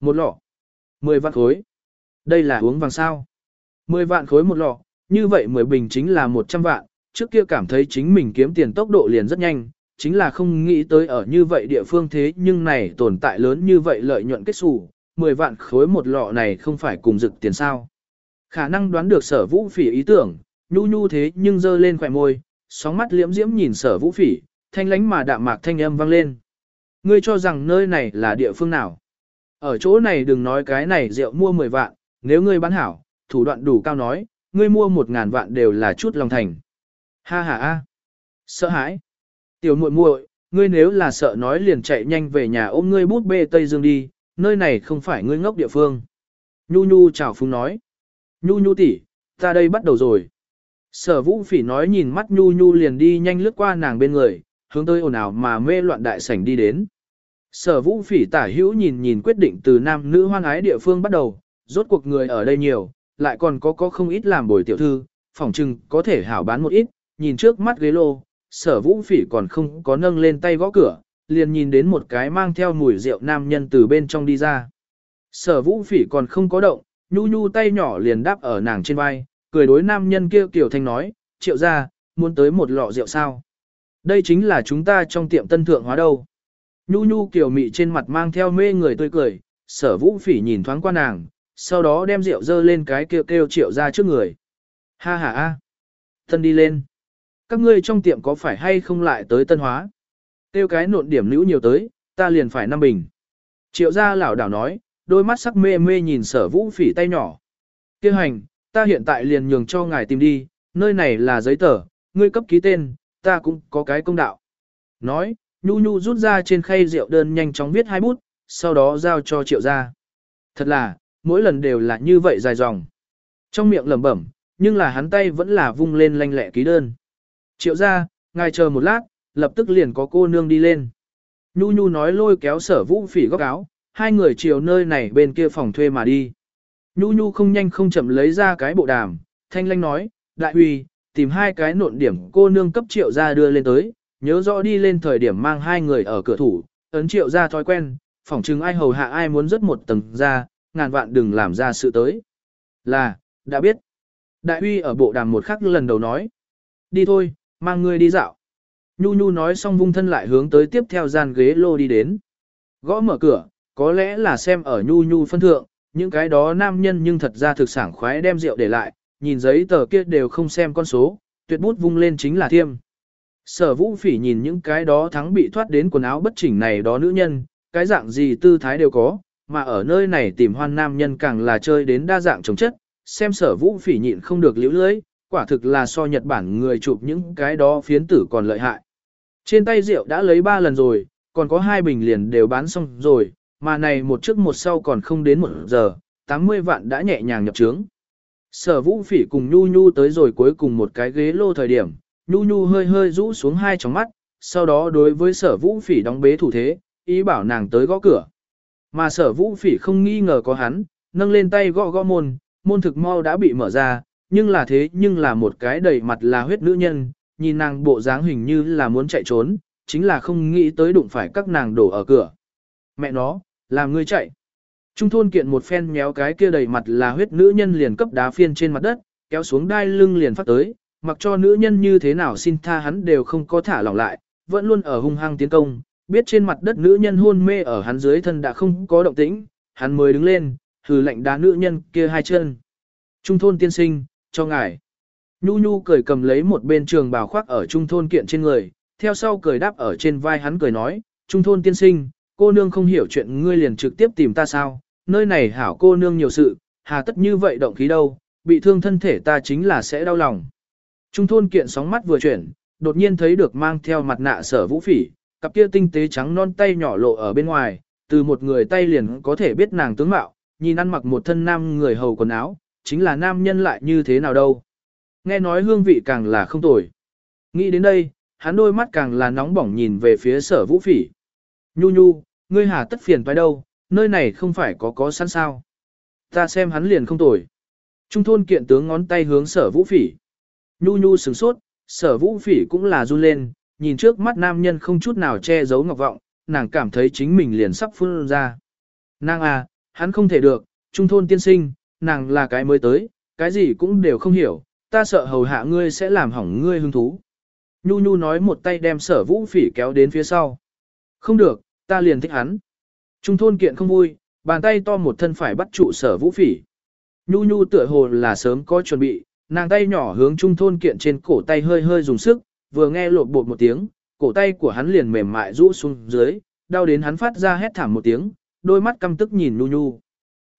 Một lọ. Mười vạn khối. Đây là uống vàng sao. Mười vạn khối một lọ, như vậy mười bình chính là một trăm vạn, trước kia cảm thấy chính mình kiếm tiền tốc độ liền rất nhanh, chính là không nghĩ tới ở như vậy địa phương thế nhưng này tồn tại lớn như vậy lợi nhuận kết xù, 10 vạn khối một lọ này không phải cùng rực tiền sao. Khả năng đoán được sở vũ phỉ ý tưởng, nhu nhu thế nhưng dơ lên khỏe môi, sóng mắt liễm diễm nhìn sở vũ phỉ, thanh lánh mà đạm mạc thanh âm vang lên. Ngươi cho rằng nơi này là địa phương nào? Ở chỗ này đừng nói cái này rượu mua 10 vạn, nếu ngươi bán hảo, thủ đoạn đủ cao nói, ngươi mua 1 ngàn vạn đều là chút lòng thành. Ha ha a, Sợ hãi. Tiểu muội muội, ngươi nếu là sợ nói liền chạy nhanh về nhà ôm ngươi bút bê Tây Dương đi, nơi này không phải ngươi ngốc địa phương. Nhu Nhu chào phúng nói. Nhu Nhu tỷ, ta đây bắt đầu rồi. Sở vũ phỉ nói nhìn mắt Nhu Nhu liền đi nhanh lướt qua nàng bên người, hướng tới ồn ào mà mê loạn đại sảnh đi đến. Sở vũ phỉ tả hữu nhìn nhìn quyết định từ nam nữ hoan ái địa phương bắt đầu, rốt cuộc người ở đây nhiều, lại còn có có không ít làm bồi tiểu thư, phỏng chừng có thể hảo bán một ít, nhìn trước mắt ghế lô, sở vũ phỉ còn không có nâng lên tay gõ cửa, liền nhìn đến một cái mang theo mùi rượu nam nhân từ bên trong đi ra. Sở vũ phỉ còn không có động, nhu nhu tay nhỏ liền đáp ở nàng trên vai, cười đối nam nhân kia kiểu thanh nói, triệu ra, muốn tới một lọ rượu sao. Đây chính là chúng ta trong tiệm tân thượng hóa đâu. Nhu nhu kiểu mị trên mặt mang theo mê người tươi cười, sở vũ phỉ nhìn thoáng qua nàng, sau đó đem rượu dơ lên cái kêu kêu triệu ra trước người. Ha ha ha. Tân đi lên. Các ngươi trong tiệm có phải hay không lại tới tân hóa? Tiêu cái nộn điểm nữ nhiều tới, ta liền phải năm bình. Triệu gia lão đảo nói, đôi mắt sắc mê mê nhìn sở vũ phỉ tay nhỏ. Kêu hành, ta hiện tại liền nhường cho ngài tìm đi, nơi này là giấy tờ, ngươi cấp ký tên, ta cũng có cái công đạo. Nói, nhu nhu rút ra trên khay rượu đơn nhanh chóng viết hai bút, sau đó giao cho triệu gia. Thật là, mỗi lần đều là như vậy dài dòng. Trong miệng lẩm bẩm, nhưng là hắn tay vẫn là vung lên lanh lẹ ký đơn. Triệu gia, ngài chờ một lát, lập tức liền có cô nương đi lên. Nhu Nhu nói lôi kéo sở vũ phỉ góc áo, hai người chiều nơi này bên kia phòng thuê mà đi. Nhu Nhu không nhanh không chậm lấy ra cái bộ đàm, thanh lanh nói, đại huy, tìm hai cái nộn điểm cô nương cấp triệu ra đưa lên tới, nhớ rõ đi lên thời điểm mang hai người ở cửa thủ, ấn triệu ra thói quen, phỏng chừng ai hầu hạ ai muốn rất một tầng ra, ngàn vạn đừng làm ra sự tới. Là, đã biết. Đại huy ở bộ đàm một khắc lần đầu nói. Đi thôi, mang ngươi đi dạo. Nhu Nhu nói xong vung thân lại hướng tới tiếp theo gian ghế lô đi đến. Gõ mở cửa, có lẽ là xem ở Nhu Nhu phân thượng, những cái đó nam nhân nhưng thật ra thực sảng khoái đem rượu để lại, nhìn giấy tờ kia đều không xem con số, tuyệt bút vung lên chính là thiêm. Sở vũ phỉ nhìn những cái đó thắng bị thoát đến quần áo bất chỉnh này đó nữ nhân, cái dạng gì tư thái đều có, mà ở nơi này tìm hoan nam nhân càng là chơi đến đa dạng chống chất, xem sở vũ phỉ nhịn không được liễu lưới, quả thực là so Nhật Bản người chụp những cái đó phiến tử còn lợi hại. Trên tay rượu đã lấy 3 lần rồi, còn có hai bình liền đều bán xong rồi, mà này một trước một sau còn không đến một giờ, 80 vạn đã nhẹ nhàng nhập trướng. Sở vũ phỉ cùng Nhu Nhu tới rồi cuối cùng một cái ghế lô thời điểm, Nhu Nhu hơi hơi rũ xuống hai tròng mắt, sau đó đối với sở vũ phỉ đóng bế thủ thế, ý bảo nàng tới gõ cửa. Mà sở vũ phỉ không nghi ngờ có hắn, nâng lên tay gõ gõ môn, môn thực mau đã bị mở ra, nhưng là thế nhưng là một cái đầy mặt là huyết nữ nhân, nhìn nàng bộ dáng hình như là muốn chạy trốn, chính là không nghĩ tới đụng phải các nàng đổ ở cửa. Mẹ nó, làm ngươi chạy. Trung thôn kiện một phen méo cái kia đầy mặt là huyết nữ nhân liền cấp đá phiên trên mặt đất, kéo xuống đai lưng liền phát tới, mặc cho nữ nhân như thế nào xin tha hắn đều không có thả lỏng lại, vẫn luôn ở hung hăng tiến công, biết trên mặt đất nữ nhân hôn mê ở hắn dưới thân đã không có động tĩnh, hắn mới đứng lên, hừ lạnh đá nữ nhân kia hai chân. Trung thôn tiên sinh, cho ngài. Nhu nhu cười cầm lấy một bên trường bào khoác ở trung thôn kiện trên người, theo sau cười đáp ở trên vai hắn cười nói, trung thôn tiên sinh, cô nương không hiểu chuyện ngươi liền trực tiếp tìm ta sao, nơi này hảo cô nương nhiều sự, hà tất như vậy động khí đâu, bị thương thân thể ta chính là sẽ đau lòng. Trung thôn kiện sóng mắt vừa chuyển, đột nhiên thấy được mang theo mặt nạ sở vũ phỉ, cặp kia tinh tế trắng non tay nhỏ lộ ở bên ngoài, từ một người tay liền có thể biết nàng tướng mạo, nhìn ăn mặc một thân nam người hầu quần áo, chính là nam nhân lại như thế nào đâu. Nghe nói hương vị càng là không tồi. Nghĩ đến đây, hắn đôi mắt càng là nóng bỏng nhìn về phía sở vũ phỉ. Nhu nhu, ngươi hà tất phiền phải đâu, nơi này không phải có có sẵn sao. Ta xem hắn liền không tồi. Trung thôn kiện tướng ngón tay hướng sở vũ phỉ. Nhu nhu sửng sốt, sở vũ phỉ cũng là run lên, nhìn trước mắt nam nhân không chút nào che giấu ngọc vọng, nàng cảm thấy chính mình liền sắp phun ra. Nàng à, hắn không thể được, trung thôn tiên sinh, nàng là cái mới tới, cái gì cũng đều không hiểu, ta sợ hầu hạ ngươi sẽ làm hỏng ngươi hứng thú. Nhu Nhu nói một tay đem sở vũ phỉ kéo đến phía sau. Không được, ta liền thích hắn. Trung thôn kiện không vui, bàn tay to một thân phải bắt trụ sở vũ phỉ. Nhu Nhu tựa hồ là sớm có chuẩn bị, nàng tay nhỏ hướng trung thôn kiện trên cổ tay hơi hơi dùng sức, vừa nghe lột bột một tiếng, cổ tay của hắn liền mềm mại rũ xuống dưới, đau đến hắn phát ra hét thảm một tiếng, đôi mắt căm tức nhìn Nhu Nhu.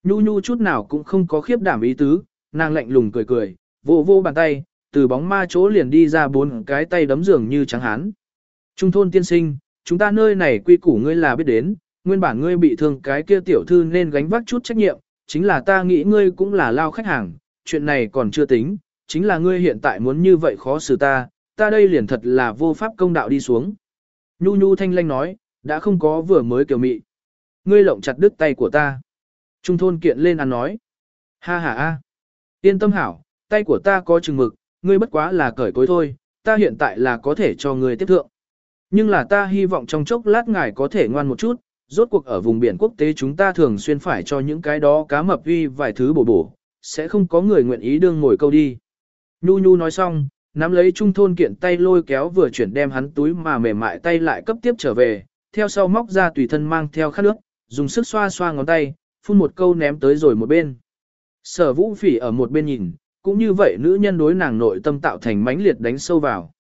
Nhu Nhu chút nào cũng không có khiếp đảm ý tứ, nàng lạnh lùng cười cười, vô vô bàn tay, từ bóng ma chỗ liền đi ra bốn cái tay đấm dường như trắng hán. Trung thôn tiên sinh, chúng ta nơi này quy củ ngươi là biết đến, nguyên bản ngươi bị thương cái kia tiểu thư nên gánh vác chút trách nhiệm, chính là ta nghĩ ngươi cũng là lao khách hàng, chuyện này còn chưa tính, chính là ngươi hiện tại muốn như vậy khó xử ta, ta đây liền thật là vô pháp công đạo đi xuống. Nhu nhu thanh lanh nói, đã không có vừa mới kiểu mị. Ngươi lộng chặt đứt tay của ta. Trung thôn kiện lên ăn nói. Ha ha a, Yên tâm hảo, tay của ta có chừng mực, ngươi bất quá là cởi cối thôi, ta hiện tại là có thể cho ngươi tiếp thượng. Nhưng là ta hy vọng trong chốc lát ngài có thể ngoan một chút, rốt cuộc ở vùng biển quốc tế chúng ta thường xuyên phải cho những cái đó cá mập uy vài thứ bổ bổ, sẽ không có người nguyện ý đương ngồi câu đi. Nhu Nhu nói xong, nắm lấy trung thôn kiện tay lôi kéo vừa chuyển đem hắn túi mà mềm mại tay lại cấp tiếp trở về, theo sau móc ra tùy thân mang theo khát nước, dùng sức xoa xoa ngón tay, phun một câu ném tới rồi một bên. Sở vũ phỉ ở một bên nhìn, cũng như vậy nữ nhân đối nàng nội tâm tạo thành mãnh liệt đánh sâu vào.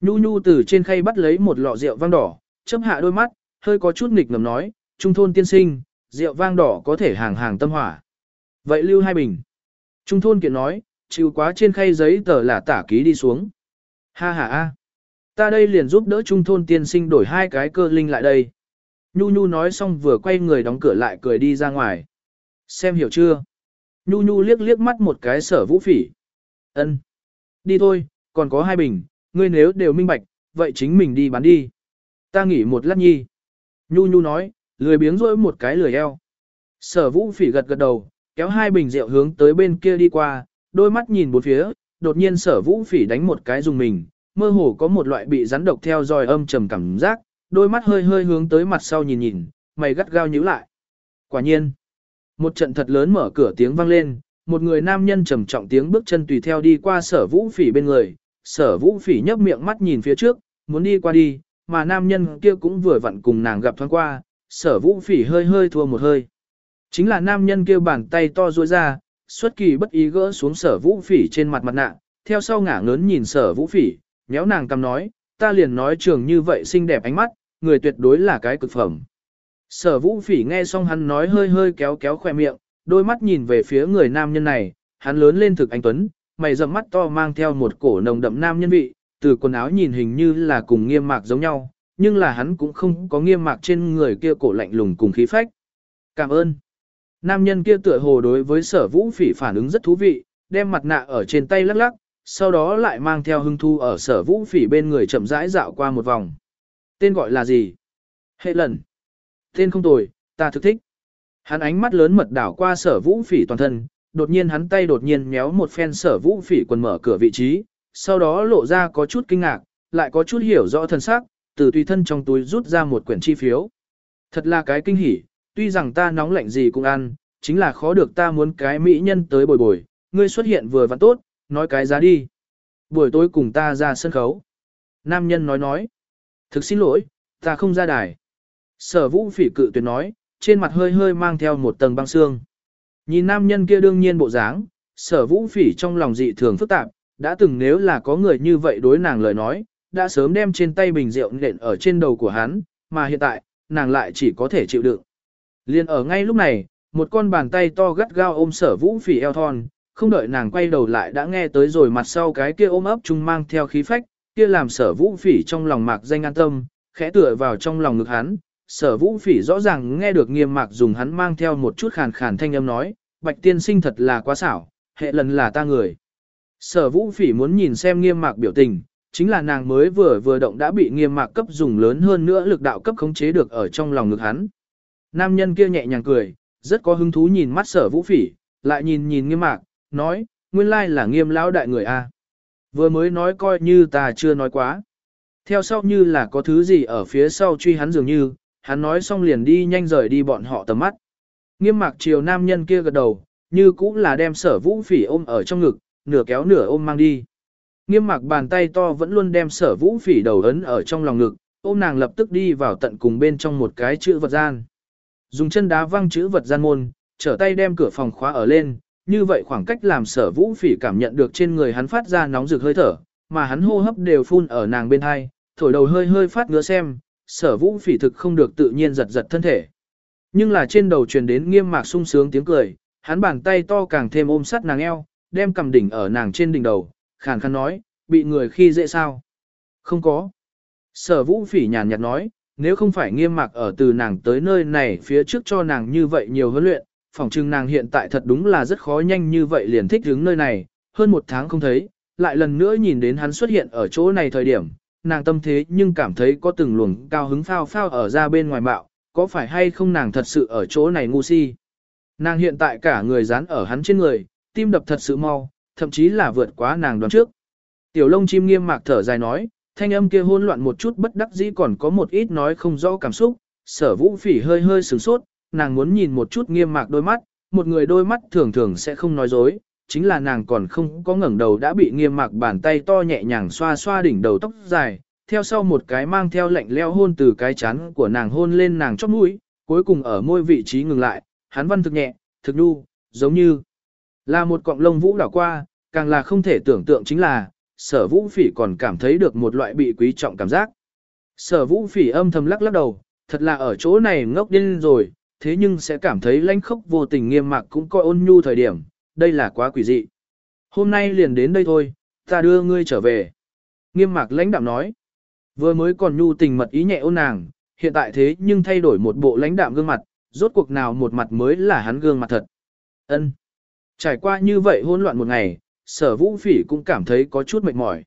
Nhu nhu từ trên khay bắt lấy một lọ rượu vang đỏ, chớp hạ đôi mắt, hơi có chút nghịch ngầm nói, trung thôn tiên sinh, rượu vang đỏ có thể hàng hàng tâm hỏa. Vậy lưu hai bình. Trung thôn kiện nói, chịu quá trên khay giấy tờ là tả ký đi xuống. Ha ha a, Ta đây liền giúp đỡ trung thôn tiên sinh đổi hai cái cơ linh lại đây. Nhu Nhu nói xong vừa quay người đóng cửa lại cười đi ra ngoài. Xem hiểu chưa? Nhu Nhu liếc liếc mắt một cái sở vũ phỉ. ân Đi thôi, còn có hai bình, ngươi nếu đều minh bạch, vậy chính mình đi bán đi. Ta nghỉ một lát nhi. Nhu Nhu nói, lười biếng rỗi một cái lười eo. Sở vũ phỉ gật gật đầu, kéo hai bình rượu hướng tới bên kia đi qua, đôi mắt nhìn bốn phía, đột nhiên sở vũ phỉ đánh một cái dùng mình, mơ hồ có một loại bị rắn độc theo dòi âm trầm cảm giác, đôi mắt hơi hơi hướng tới mặt sau nhìn nhìn, mày gắt gao nhíu lại. Quả nhiên, một trận thật lớn mở cửa tiếng vang lên, một người nam nhân trầm trọng tiếng bước chân tùy theo đi qua sở vũ phỉ bên người, sở vũ phỉ nhấp miệng mắt nhìn phía trước, muốn đi qua đi, mà nam nhân kia cũng vừa vặn cùng nàng gặp thoáng qua, sở vũ phỉ hơi hơi thua một hơi. Chính là nam nhân kia bàn tay to duỗi ra, xuất kỳ bất ý gỡ xuống sở vũ phỉ trên mặt mặt nạ, theo sau ngả ngớn nhìn sở vũ phỉ, nhéo nàng cầm nói, ta liền nói trường như vậy xinh đẹp ánh mắt, người tuyệt đối là cái cực phẩm. Sở vũ phỉ nghe xong hắn nói hơi hơi kéo kéo khoe miệng, đôi mắt nhìn về phía người nam nhân này, hắn lớn lên thực anh Tuấn, mày rậm mắt to mang theo một cổ nồng đậm nam nhân vị, từ quần áo nhìn hình như là cùng nghiêm mạc giống nhau, nhưng là hắn cũng không có nghiêm mạc trên người kia cổ lạnh lùng cùng khí phách. Cảm ơn. Nam nhân kia tựa hồ đối với sở vũ phỉ phản ứng rất thú vị, đem mặt nạ ở trên tay lắc lắc, sau đó lại mang theo hưng thu ở sở vũ phỉ bên người chậm rãi dạo qua một vòng. Tên gọi là gì? Hệ lần. Tên không tồi, ta thực thích. Hắn ánh mắt lớn mật đảo qua sở vũ phỉ toàn thân, đột nhiên hắn tay đột nhiên méo một phen sở vũ phỉ quần mở cửa vị trí, sau đó lộ ra có chút kinh ngạc, lại có chút hiểu rõ thân xác, từ tùy thân trong túi rút ra một quyển chi phiếu. Thật là cái kinh hỉ, tuy rằng ta nóng lạnh gì cũng ăn, chính là khó được ta muốn cái mỹ nhân tới bồi bồi, ngươi xuất hiện vừa vặn tốt, nói cái giá đi. Buổi tối cùng ta ra sân khấu. Nam nhân nói nói. Thực xin lỗi, ta không ra đài. Sở vũ phỉ cự tuyệt nói, trên mặt hơi hơi mang theo một tầng băng xương. Nhìn nam nhân kia đương nhiên bộ dáng, sở vũ phỉ trong lòng dị thường phức tạp, đã từng nếu là có người như vậy đối nàng lời nói, đã sớm đem trên tay bình rượu nện ở trên đầu của hắn, mà hiện tại, nàng lại chỉ có thể chịu đựng. Liên ở ngay lúc này, một con bàn tay to gắt gao ôm sở vũ phỉ eo thon, không đợi nàng quay đầu lại đã nghe tới rồi mặt sau cái kia ôm ấp chung mang theo khí phách, kia làm sở vũ phỉ trong lòng mạc danh an tâm, khẽ tựa vào trong lòng ngực hắn. Sở vũ phỉ rõ ràng nghe được nghiêm mạc dùng hắn mang theo một chút khàn khàn thanh âm nói, bạch tiên sinh thật là quá xảo, hệ lần là ta người. Sở vũ phỉ muốn nhìn xem nghiêm mạc biểu tình, chính là nàng mới vừa vừa động đã bị nghiêm mạc cấp dùng lớn hơn nữa lực đạo cấp khống chế được ở trong lòng ngực hắn. Nam nhân kia nhẹ nhàng cười, rất có hứng thú nhìn mắt sở vũ phỉ, lại nhìn nhìn nghiêm mạc, nói, nguyên lai là nghiêm lão đại người a. Vừa mới nói coi như ta chưa nói quá. Theo sau như là có thứ gì ở phía sau truy hắn dường như, hắn nói xong liền đi nhanh rời đi bọn họ tầm mắt. Nghiêm mạc chiều nam nhân kia gật đầu, như cũng là đem sở vũ phỉ ôm ở trong ngực, nửa kéo nửa ôm mang đi. Nghiêm mạc bàn tay to vẫn luôn đem sở vũ phỉ đầu ấn ở trong lòng ngực, ôm nàng lập tức đi vào tận cùng bên trong một cái chữ vật gian. Dùng chân đá văng chữ vật gian môn, trở tay đem cửa phòng khóa ở lên, như vậy khoảng cách làm sở vũ phỉ cảm nhận được trên người hắn phát ra nóng rực hơi thở, mà hắn hô hấp đều phun ở nàng bên hai, thổi đầu hơi hơi phát ngứa xem, sở vũ phỉ thực không được tự nhiên giật giật thân thể. Nhưng là trên đầu truyền đến nghiêm mạc sung sướng tiếng cười, hắn bàn tay to càng thêm ôm sát nàng eo, đem cầm đỉnh ở nàng trên đỉnh đầu, khàn khàn nói, bị người khi dễ sao? Không có. Sở vũ phỉ nhàn nhạt nói, nếu không phải nghiêm mạc ở từ nàng tới nơi này phía trước cho nàng như vậy nhiều huấn luyện, phỏng chừng nàng hiện tại thật đúng là rất khó nhanh như vậy liền thích đứng nơi này, hơn một tháng không thấy, lại lần nữa nhìn đến hắn xuất hiện ở chỗ này thời điểm, nàng tâm thế nhưng cảm thấy có từng luồng cao hứng phao phao ở ra bên ngoài bạo, có phải hay không nàng thật sự ở chỗ này ngu si. Nàng hiện tại cả người dán ở hắn trên người, tim đập thật sự mau, thậm chí là vượt quá nàng đoán trước. Tiểu lông chim nghiêm mạc thở dài nói, thanh âm kia hỗn loạn một chút bất đắc dĩ còn có một ít nói không rõ cảm xúc, sở vũ phỉ hơi hơi sửng sốt, nàng muốn nhìn một chút nghiêm mạc đôi mắt, một người đôi mắt thường thường sẽ không nói dối, chính là nàng còn không có ngẩng đầu đã bị nghiêm mạc bàn tay to nhẹ nhàng xoa xoa đỉnh đầu tóc dài, theo sau một cái mang theo lạnh leo hôn từ cái chán của nàng hôn lên nàng chóp mũi, cuối cùng ở môi vị trí ngừng lại, hắn văn thực nhẹ, thực nhu, giống như là một cọng lông vũ đảo qua, càng là không thể tưởng tượng chính là, sở vũ phỉ còn cảm thấy được một loại bị quý trọng cảm giác. Sở vũ phỉ âm thầm lắc lắc đầu, thật là ở chỗ này ngốc điên rồi, thế nhưng sẽ cảm thấy lãnh khốc vô tình nghiêm mạc cũng coi ôn nhu thời điểm, đây là quá quỷ dị. Hôm nay liền đến đây thôi, ta đưa ngươi trở về. Nghiêm mạc lãnh đạm nói, vừa mới còn nhu tình mật ý nhẹ ôn nàng, hiện tại thế nhưng thay đổi một bộ lãnh đạm gương mặt, rốt cuộc nào một mặt mới là hắn gương mặt thật. Ân. Trải qua như vậy hỗn loạn một ngày, sở vũ phỉ cũng cảm thấy có chút mệt mỏi.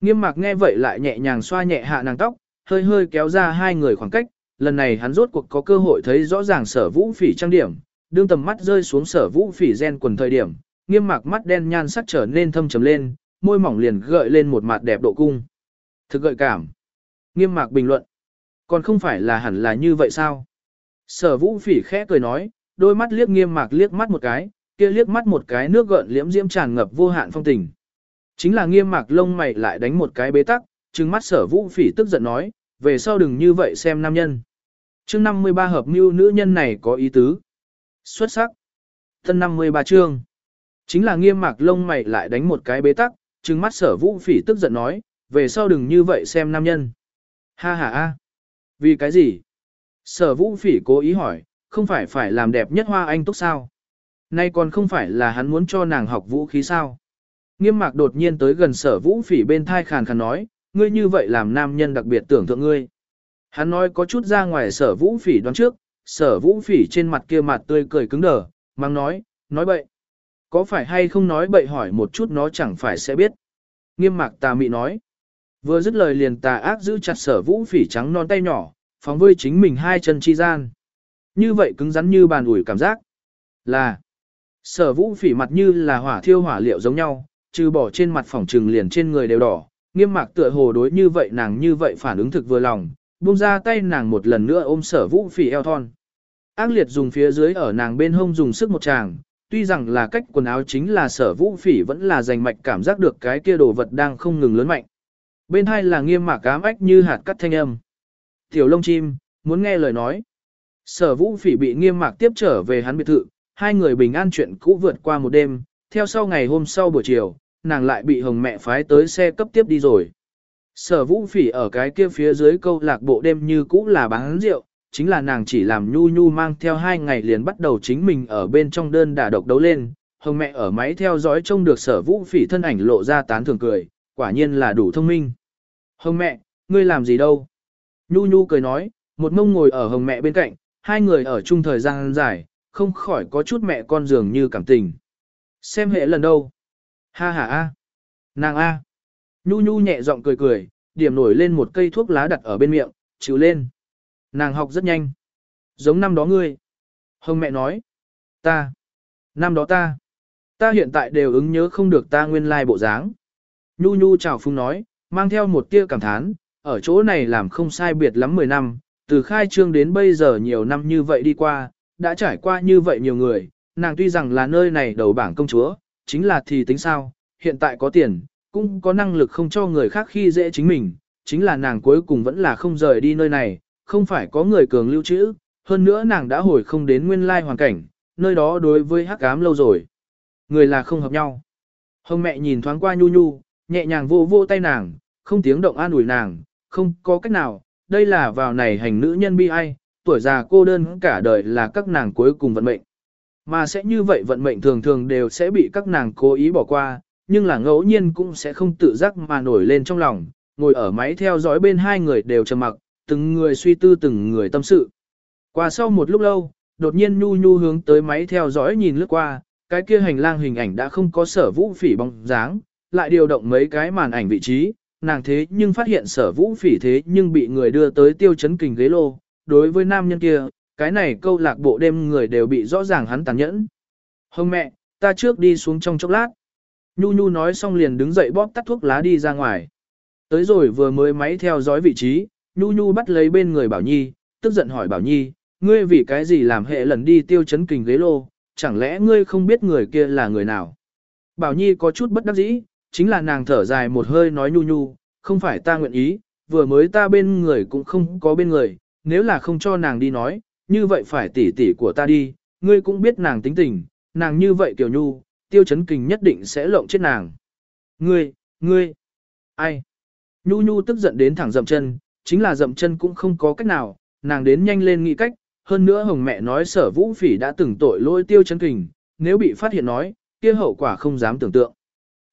Nghiêm mạc nghe vậy lại nhẹ nhàng xoa nhẹ hạ nàng tóc, hơi hơi kéo ra hai người khoảng cách, lần này hắn rốt cuộc có cơ hội thấy rõ ràng sở vũ phỉ trang điểm, đương tầm mắt rơi xuống sở vũ phỉ gen quần thời điểm, nghiêm mạc mắt đen nhan sắc trở nên thâm trầm lên, môi mỏng liền gợi lên một mặt đẹp độ cung. Thực gợi cảm. Nghiêm mạc bình luận. Còn không phải là hẳn là như vậy sao? Sở vũ phỉ khẽ cười nói, đôi mắt liếc nghiêm mạc liếc mắt một cái, kia liếc mắt một cái nước gợn liễm diễm tràn ngập vô hạn phong tình. Chính là nghiêm mạc lông mày lại đánh một cái bế tắc, trừng mắt sở vũ phỉ tức giận nói, về sau đừng như vậy xem nam nhân chương 53 hợp mưu nữ nhân này có ý tứ. Xuất sắc. Thân 53 chương. Chính là nghiêm mạc lông mày lại đánh một cái bế tắc, trừng mắt sở vũ phỉ tức giận nói, về sau đừng như vậy xem nam nhân. Ha ha ha. Vì cái gì? Sở vũ phỉ cố ý hỏi, không phải phải làm đẹp nhất hoa anh túc sao? Nay còn không phải là hắn muốn cho nàng học vũ khí sao? Nghiêm mạc đột nhiên tới gần sở vũ phỉ bên thai khàn khàn nói, ngươi như vậy làm nam nhân đặc biệt tưởng tượng ngươi. Hắn nói có chút ra ngoài sở vũ phỉ đoán trước, sở vũ phỉ trên mặt kia mặt tươi cười cứng đờ, mang nói, nói bậy. Có phải hay không nói bậy hỏi một chút nó chẳng phải sẽ biết. Nghiêm mạc tà mị nói. Vừa dứt lời liền tà ác giữ chặt sở vũ phỉ trắng non tay nhỏ, phóng vơi chính mình hai chân chi gian. Như vậy cứng rắn như bàn ủi cảm giác. Là. Sở vũ phỉ mặt như là hỏa thiêu hỏa liệu giống nhau, trừ bỏ trên mặt phỏng trừng liền trên người đều đỏ, nghiêm mạc tựa hồ đối như vậy nàng như vậy phản ứng thực vừa lòng, buông ra tay nàng một lần nữa ôm sở vũ phỉ eo thon. Ác liệt dùng phía dưới ở nàng bên hông dùng sức một tràng, tuy rằng là cách quần áo chính là sở vũ phỉ vẫn là giành mạch cảm giác được cái kia đồ vật đang không ngừng lớn mạnh. Bên hai là nghiêm mạc ám ách như hạt cắt thanh âm. Tiểu lông chim, muốn nghe lời nói. Sở vũ phỉ bị nghiêm mạc tiếp trở về hắn biệt thự, hai người bình an chuyện cũ vượt qua một đêm, theo sau ngày hôm sau buổi chiều, nàng lại bị hồng mẹ phái tới xe cấp tiếp đi rồi. Sở vũ phỉ ở cái kia phía dưới câu lạc bộ đêm như cũ là bán rượu, chính là nàng chỉ làm nhu nhu mang theo hai ngày liền bắt đầu chính mình ở bên trong đơn đả độc đấu lên. Hồng mẹ ở máy theo dõi trông được sở vũ phỉ thân ảnh lộ ra tán thường cười, quả nhiên là đủ thông minh. Hồng mẹ, ngươi làm gì đâu? Nhu nhu cười nói, một mông ngồi ở hồng mẹ bên cạnh, hai người ở chung thời gian dài, không khỏi có chút mẹ con dường như cảm tình. Xem hệ lần đâu? Ha ha a. Nàng a. Nhu nhu nhẹ giọng cười cười, điểm nổi lên một cây thuốc lá đặt ở bên miệng, chịu lên. Nàng học rất nhanh. Giống năm đó ngươi. Hồng mẹ nói. Ta. Năm đó ta. Ta hiện tại đều ứng nhớ không được ta nguyên lai bộ dáng. Nhu nhu chào phung nói, mang theo một tia cảm thán, ở chỗ này làm không sai biệt lắm 10 năm, từ khai trương đến bây giờ nhiều năm như vậy đi qua, đã trải qua như vậy nhiều người, nàng tuy rằng là nơi này đầu bảng công chúa, chính là thì tính sao, hiện tại có tiền, cũng có năng lực không cho người khác khi dễ chính mình, chính là nàng cuối cùng vẫn là không rời đi nơi này, không phải có người cường lưu trữ, hơn nữa nàng đã hồi không đến nguyên lai hoàn cảnh, nơi đó đối với hắc ám lâu rồi. Người là không hợp nhau. Hồng mẹ nhìn thoáng qua nhu nhu, nhẹ nhàng vô vô tay nàng, không tiếng động an ủi nàng, không có cách nào, đây là vào này hành nữ nhân bi ai, tuổi già cô đơn cả đời là các nàng cuối cùng vận mệnh. Mà sẽ như vậy vận mệnh thường thường đều sẽ bị các nàng cố ý bỏ qua, nhưng là ngẫu nhiên cũng sẽ không tự giác mà nổi lên trong lòng, ngồi ở máy theo dõi bên hai người đều trầm mặc, từng người suy tư từng người tâm sự. Qua sau một lúc lâu, đột nhiên Nhu Nhu hướng tới máy theo dõi nhìn lướt qua, cái kia hành lang hình ảnh đã không có sở vũ phỉ bóng dáng, lại điều động mấy cái màn ảnh vị trí, nàng thế nhưng phát hiện sở vũ phỉ thế nhưng bị người đưa tới tiêu chấn kình ghế lô, đối với nam nhân kia, cái này câu lạc bộ đêm người đều bị rõ ràng hắn tàn nhẫn. Hông mẹ, ta trước đi xuống trong chốc lát. Nhu Nhu nói xong liền đứng dậy bóp tắt thuốc lá đi ra ngoài. Tới rồi vừa mới máy theo dõi vị trí, Nhu Nhu bắt lấy bên người Bảo Nhi, tức giận hỏi Bảo Nhi, ngươi vì cái gì làm hệ lần đi tiêu chấn kình ghế lô, chẳng lẽ ngươi không biết người kia là người nào? Bảo Nhi có chút bất đắc dĩ, chính là nàng thở dài một hơi nói Nhu Nhu, không phải ta nguyện ý, vừa mới ta bên người cũng không có bên người, nếu là không cho nàng đi nói, như vậy phải tỉ tỉ của ta đi, ngươi cũng biết nàng tính tình, nàng như vậy kiểu Nhu, tiêu chấn kình nhất định sẽ lộng chết nàng. Ngươi, ngươi, ai? Nhu Nhu tức giận đến thẳng dậm chân, chính là dậm chân cũng không có cách nào, nàng đến nhanh lên nghĩ cách, hơn nữa hồng mẹ nói sở vũ phỉ đã từng tội lỗi tiêu chấn kình, nếu bị phát hiện nói, kia hậu quả không dám tưởng tượng.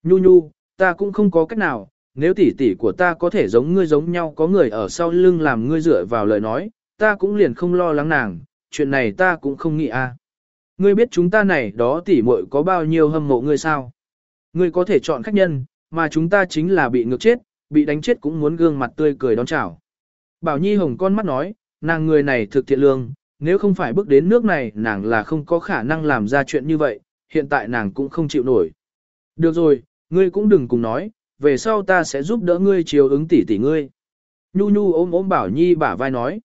Nhu Nhu, ta cũng không có cách nào, nếu tỷ tỷ của ta có thể giống ngươi giống nhau có người ở sau lưng làm ngươi dựa vào lời nói, ta cũng liền không lo lắng nàng, chuyện này ta cũng không nghĩ a. Ngươi biết chúng ta này đó tỷ muội có bao nhiêu hâm mộ ngươi sao? Ngươi có thể chọn khách nhân, mà chúng ta chính là bị ngược chết, bị đánh chết cũng muốn gương mặt tươi cười đón chào. Bảo Nhi Hồng con mắt nói, nàng người này thực thiện lương, nếu không phải bước đến nước này nàng là không có khả năng làm ra chuyện như vậy, hiện tại nàng cũng không chịu nổi. Được rồi, ngươi cũng đừng cùng nói, về sau ta sẽ giúp đỡ ngươi chiều ứng tỷ tỷ ngươi. Nhu Nhu ôm ôm Bảo Nhi bả vai nói.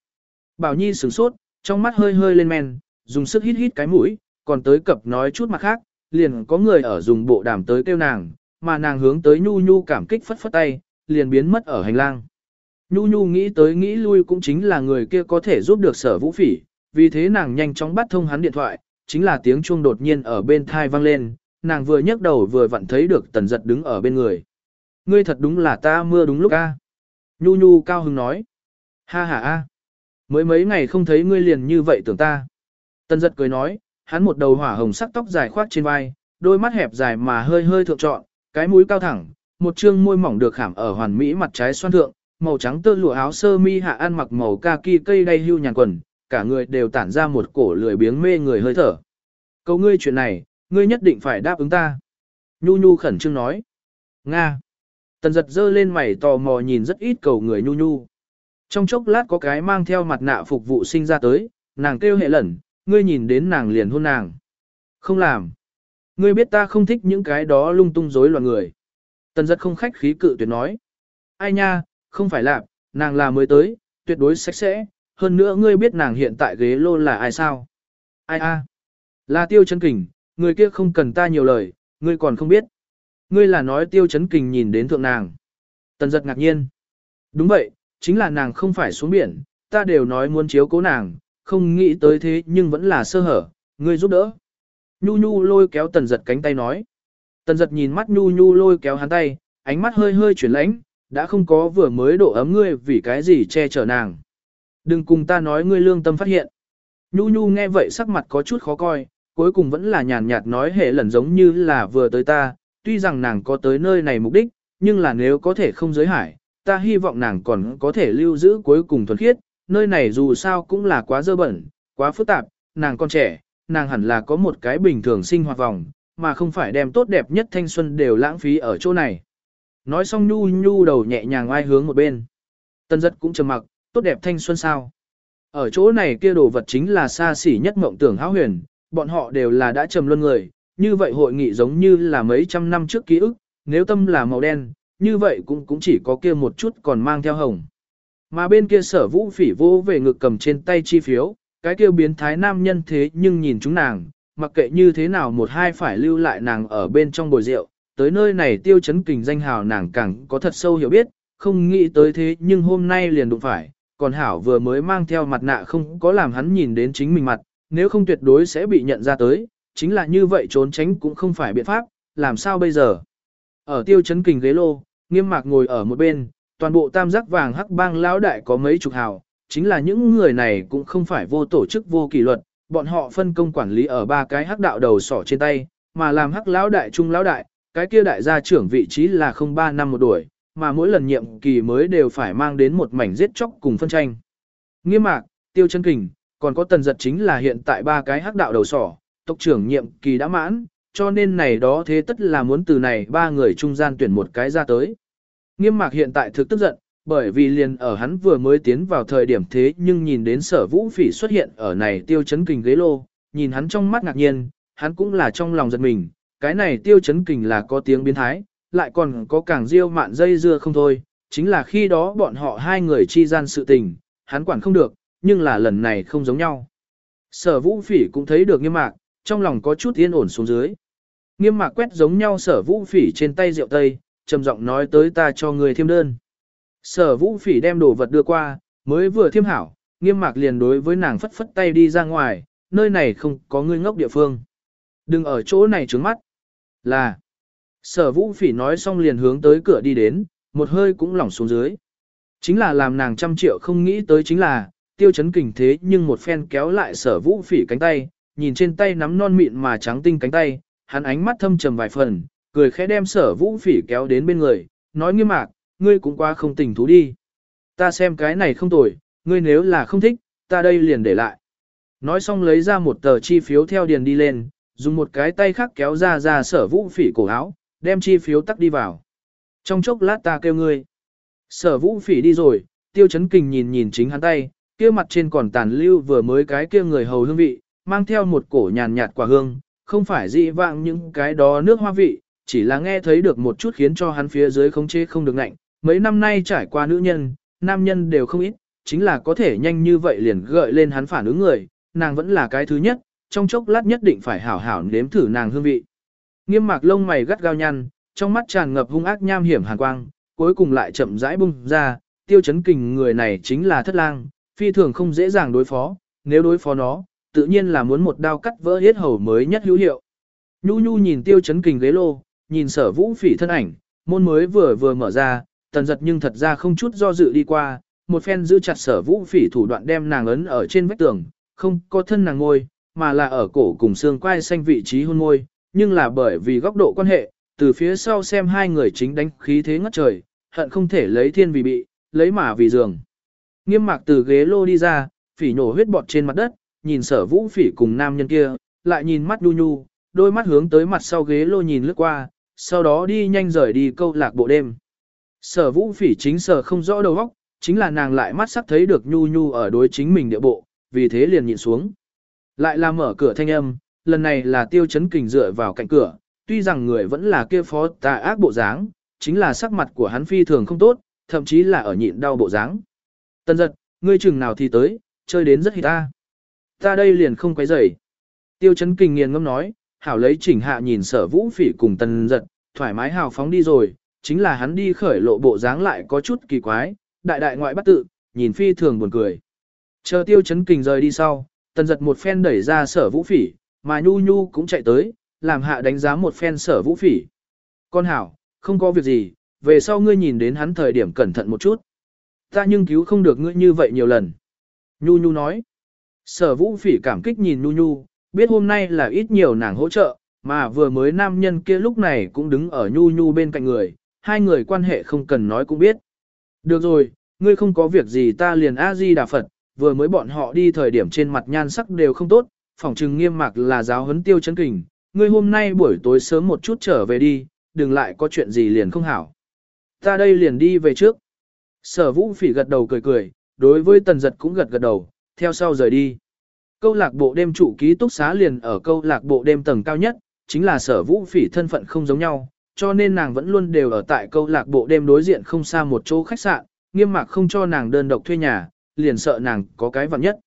Bảo Nhi sửng sốt, trong mắt hơi hơi lên men, dùng sức hít hít cái mũi, còn tới cập nói chút mặt khác, liền có người ở dùng bộ đàm tới kêu nàng, mà nàng hướng tới Nhu Nhu cảm kích phất phất tay, liền biến mất ở hành lang. Nhu Nhu nghĩ tới nghĩ lui cũng chính là người kia có thể giúp được sở vũ phỉ, vì thế nàng nhanh chóng bắt thông hắn điện thoại, chính là tiếng chuông đột nhiên ở bên thai vang lên, nàng vừa nhấc đầu vừa vặn thấy được tần giật đứng ở bên người. Ngươi thật đúng là ta mưa đúng lúc a. Nhu Nhu cao hứng nói. Ha ha a. Mới mấy ngày không thấy ngươi liền như vậy tưởng ta. Tần giật cười nói, hắn một đầu hỏa hồng sắc tóc dài khoác trên vai, đôi mắt hẹp dài mà hơi hơi thượng trọn, cái mũi cao thẳng, một trương môi mỏng được khảm ở hoàn mỹ mặt trái xoan thượng, màu trắng tơ lụa áo sơ mi hạ ăn mặc màu kaki cây đay hưu nhàn quần, cả người đều tản ra một cổ lười biếng mê người hơi thở. Câu ngươi chuyện này, ngươi nhất định phải đáp ứng ta. Nhu Nhu khẩn trương nói. Nga. Tần giật dơ lên mày tò mò nhìn rất ít cầu người Nhu Nhu. Trong chốc lát có cái mang theo mặt nạ phục vụ sinh ra tới, nàng kêu hệ lẩn, ngươi nhìn đến nàng liền hôn nàng. Không làm. Ngươi biết ta không thích những cái đó lung tung rối loạn người. Tần giật không khách khí cự tuyệt nói. Ai nha, không phải làm, nàng là mới tới, tuyệt đối sạch sẽ, hơn nữa ngươi biết nàng hiện tại ghế lô là ai sao? Ai a? Là tiêu chấn kình, người kia không cần ta nhiều lời, ngươi còn không biết. Ngươi là nói tiêu chấn kình nhìn đến thượng nàng. Tần giật ngạc nhiên. Đúng vậy, chính là nàng không phải xuống biển, ta đều nói muốn chiếu cố nàng, không nghĩ tới thế nhưng vẫn là sơ hở, ngươi giúp đỡ. Nhu nhu lôi kéo tần giật cánh tay nói. Tần giật nhìn mắt nhu nhu lôi kéo hắn tay, ánh mắt hơi hơi chuyển lãnh, đã không có vừa mới độ ấm ngươi vì cái gì che chở nàng. Đừng cùng ta nói ngươi lương tâm phát hiện. Nhu nhu nghe vậy sắc mặt có chút khó coi, cuối cùng vẫn là nhàn nhạt nói hệ lần giống như là vừa tới ta, tuy rằng nàng có tới nơi này mục đích, nhưng là nếu có thể không giới hải, ta hy vọng nàng còn có thể lưu giữ cuối cùng thuần khiết, nơi này dù sao cũng là quá dơ bẩn, quá phức tạp, nàng con trẻ, nàng hẳn là có một cái bình thường sinh hoạt vòng, mà không phải đem tốt đẹp nhất thanh xuân đều lãng phí ở chỗ này. Nói xong nhu nhu đầu nhẹ nhàng ai hướng một bên. Tân giật cũng trầm mặc, tốt đẹp thanh xuân sao. Ở chỗ này kia đồ vật chính là xa xỉ nhất mộng tưởng háo huyền, bọn họ đều là đã trầm luân người, như vậy hội nghị giống như là mấy trăm năm trước ký ức, nếu tâm là màu đen, như vậy cũng cũng chỉ có kia một chút còn mang theo hồng. Mà bên kia sở vũ phỉ vô về ngực cầm trên tay chi phiếu, cái kia biến thái nam nhân thế nhưng nhìn chúng nàng, mặc kệ như thế nào một hai phải lưu lại nàng ở bên trong bồi rượu, tới nơi này tiêu chấn kình danh hào nàng càng có thật sâu hiểu biết, không nghĩ tới thế nhưng hôm nay liền đụng phải, còn hảo vừa mới mang theo mặt nạ không có làm hắn nhìn đến chính mình mặt, nếu không tuyệt đối sẽ bị nhận ra tới, chính là như vậy trốn tránh cũng không phải biện pháp, làm sao bây giờ. Ở tiêu chấn kình ghế lô, nghiêm mạc ngồi ở một bên, toàn bộ tam giác vàng hắc bang lão đại có mấy chục hào, chính là những người này cũng không phải vô tổ chức vô kỷ luật, bọn họ phân công quản lý ở ba cái hắc đạo đầu sỏ trên tay, mà làm hắc lão đại trung lão đại, cái kia đại gia trưởng vị trí là không ba năm một đuổi, mà mỗi lần nhiệm kỳ mới đều phải mang đến một mảnh giết chóc cùng phân tranh. Nghiêm mạc, tiêu chân kình, còn có tần giật chính là hiện tại ba cái hắc đạo đầu sỏ, tộc trưởng nhiệm kỳ đã mãn, cho nên này đó thế tất là muốn từ này ba người trung gian tuyển một cái ra tới. Nghiêm mạc hiện tại thực tức giận, bởi vì liền ở hắn vừa mới tiến vào thời điểm thế nhưng nhìn đến sở vũ phỉ xuất hiện ở này tiêu chấn kình ghế lô, nhìn hắn trong mắt ngạc nhiên, hắn cũng là trong lòng giật mình, cái này tiêu chấn kình là có tiếng biến thái, lại còn có càng diêu mạn dây dưa không thôi, chính là khi đó bọn họ hai người chi gian sự tình, hắn quản không được, nhưng là lần này không giống nhau. Sở vũ phỉ cũng thấy được nghiêm mạc, trong lòng có chút yên ổn xuống dưới. Nghiêm mạc quét giống nhau sở vũ phỉ trên tay rượu tây, trầm giọng nói tới ta cho người thêm đơn. Sở vũ phỉ đem đồ vật đưa qua, mới vừa thiêm hảo, nghiêm mạc liền đối với nàng phất phất tay đi ra ngoài, nơi này không có người ngốc địa phương. Đừng ở chỗ này trướng mắt. Là. Sở vũ phỉ nói xong liền hướng tới cửa đi đến, một hơi cũng lỏng xuống dưới. Chính là làm nàng trăm triệu không nghĩ tới chính là, tiêu chấn kình thế nhưng một phen kéo lại sở vũ phỉ cánh tay, nhìn trên tay nắm non mịn mà trắng tinh cánh tay, hắn ánh mắt thâm trầm vài phần, cười khẽ đem sở vũ phỉ kéo đến bên người, nói nghiêm mạc, ngươi cũng qua không tình thú đi. Ta xem cái này không tồi, ngươi nếu là không thích, ta đây liền để lại. Nói xong lấy ra một tờ chi phiếu theo điền đi lên, dùng một cái tay khác kéo ra ra sở vũ phỉ cổ áo, đem chi phiếu tắt đi vào. Trong chốc lát ta kêu ngươi. Sở vũ phỉ đi rồi, tiêu chấn kình nhìn nhìn chính hắn tay, kia mặt trên còn tàn lưu vừa mới cái kia người hầu hương vị, mang theo một cổ nhàn nhạt quả hương, không phải dị vạng những cái đó nước hoa vị, chỉ là nghe thấy được một chút khiến cho hắn phía dưới không chế không được ngạnh. Mấy năm nay trải qua nữ nhân, nam nhân đều không ít, chính là có thể nhanh như vậy liền gợi lên hắn phản ứng người, nàng vẫn là cái thứ nhất, trong chốc lát nhất định phải hảo hảo nếm thử nàng hương vị. Nghiêm mạc lông mày gắt gao nhăn, trong mắt tràn ngập hung ác nham hiểm hàn quang, cuối cùng lại chậm rãi bung ra, tiêu chấn kình người này chính là thất lang, phi thường không dễ dàng đối phó, nếu đối phó nó, tự nhiên là muốn một đao cắt vỡ hết hầu mới nhất hữu hiệu. Nhu nhu nhìn tiêu chấn kình ghế lô, nhìn sở vũ phỉ thân ảnh, môn mới vừa vừa mở ra, tần giật nhưng thật ra không chút do dự đi qua, một phen giữ chặt sở vũ phỉ thủ đoạn đem nàng ấn ở trên vách tường, không có thân nàng ngôi, mà là ở cổ cùng xương quai xanh vị trí hôn ngôi, nhưng là bởi vì góc độ quan hệ, từ phía sau xem hai người chính đánh khí thế ngất trời, hận không thể lấy thiên vì bị, lấy mà vì giường. Nghiêm mạc từ ghế lô đi ra, phỉ nổ huyết bọt trên mặt đất, nhìn sở vũ phỉ cùng nam nhân kia, lại nhìn mắt đu nhu, đôi mắt hướng tới mặt sau ghế lô nhìn lướt qua, sau đó đi nhanh rời đi câu lạc bộ đêm. Sở vũ phỉ chính sở không rõ đầu óc, chính là nàng lại mắt sắc thấy được nhu nhu ở đối chính mình địa bộ, vì thế liền nhịn xuống. Lại là mở cửa thanh âm, lần này là tiêu chấn kình dựa vào cạnh cửa, tuy rằng người vẫn là kia phó tà ác bộ dáng, chính là sắc mặt của hắn phi thường không tốt, thậm chí là ở nhịn đau bộ dáng. Tân giật, ngươi chừng nào thì tới, chơi đến rất hít ta. Ta đây liền không quấy rầy. Tiêu chấn kình nghiền ngâm nói, hảo lấy chỉnh hạ nhìn sở vũ phỉ cùng tân giật, thoải mái hào phóng đi rồi, chính là hắn đi khởi lộ bộ dáng lại có chút kỳ quái, đại đại ngoại bắt tự, nhìn phi thường buồn cười. Chờ tiêu chấn kình rời đi sau, tần giật một phen đẩy ra sở vũ phỉ, mà nhu nhu cũng chạy tới, làm hạ đánh giá một phen sở vũ phỉ. Con hảo, không có việc gì, về sau ngươi nhìn đến hắn thời điểm cẩn thận một chút. Ta nhưng cứu không được ngươi như vậy nhiều lần. Nhu nhu nói. Sở vũ phỉ cảm kích nhìn nhu nhu, biết hôm nay là ít nhiều nàng hỗ trợ, mà vừa mới nam nhân kia lúc này cũng đứng ở nhu nhu bên cạnh người, hai người quan hệ không cần nói cũng biết. Được rồi, ngươi không có việc gì ta liền A-di đà Phật, vừa mới bọn họ đi thời điểm trên mặt nhan sắc đều không tốt, phỏng trừng nghiêm mạc là giáo huấn tiêu chấn kình, ngươi hôm nay buổi tối sớm một chút trở về đi, đừng lại có chuyện gì liền không hảo. Ta đây liền đi về trước. Sở vũ phỉ gật đầu cười cười, đối với tần giật cũng gật gật đầu, theo sau rời đi. Câu lạc bộ đêm trụ ký túc xá liền ở câu lạc bộ đêm tầng cao nhất, chính là sở vũ phỉ thân phận không giống nhau, cho nên nàng vẫn luôn đều ở tại câu lạc bộ đêm đối diện không xa một chỗ khách sạn, nghiêm mạc không cho nàng đơn độc thuê nhà, liền sợ nàng có cái vặn nhất.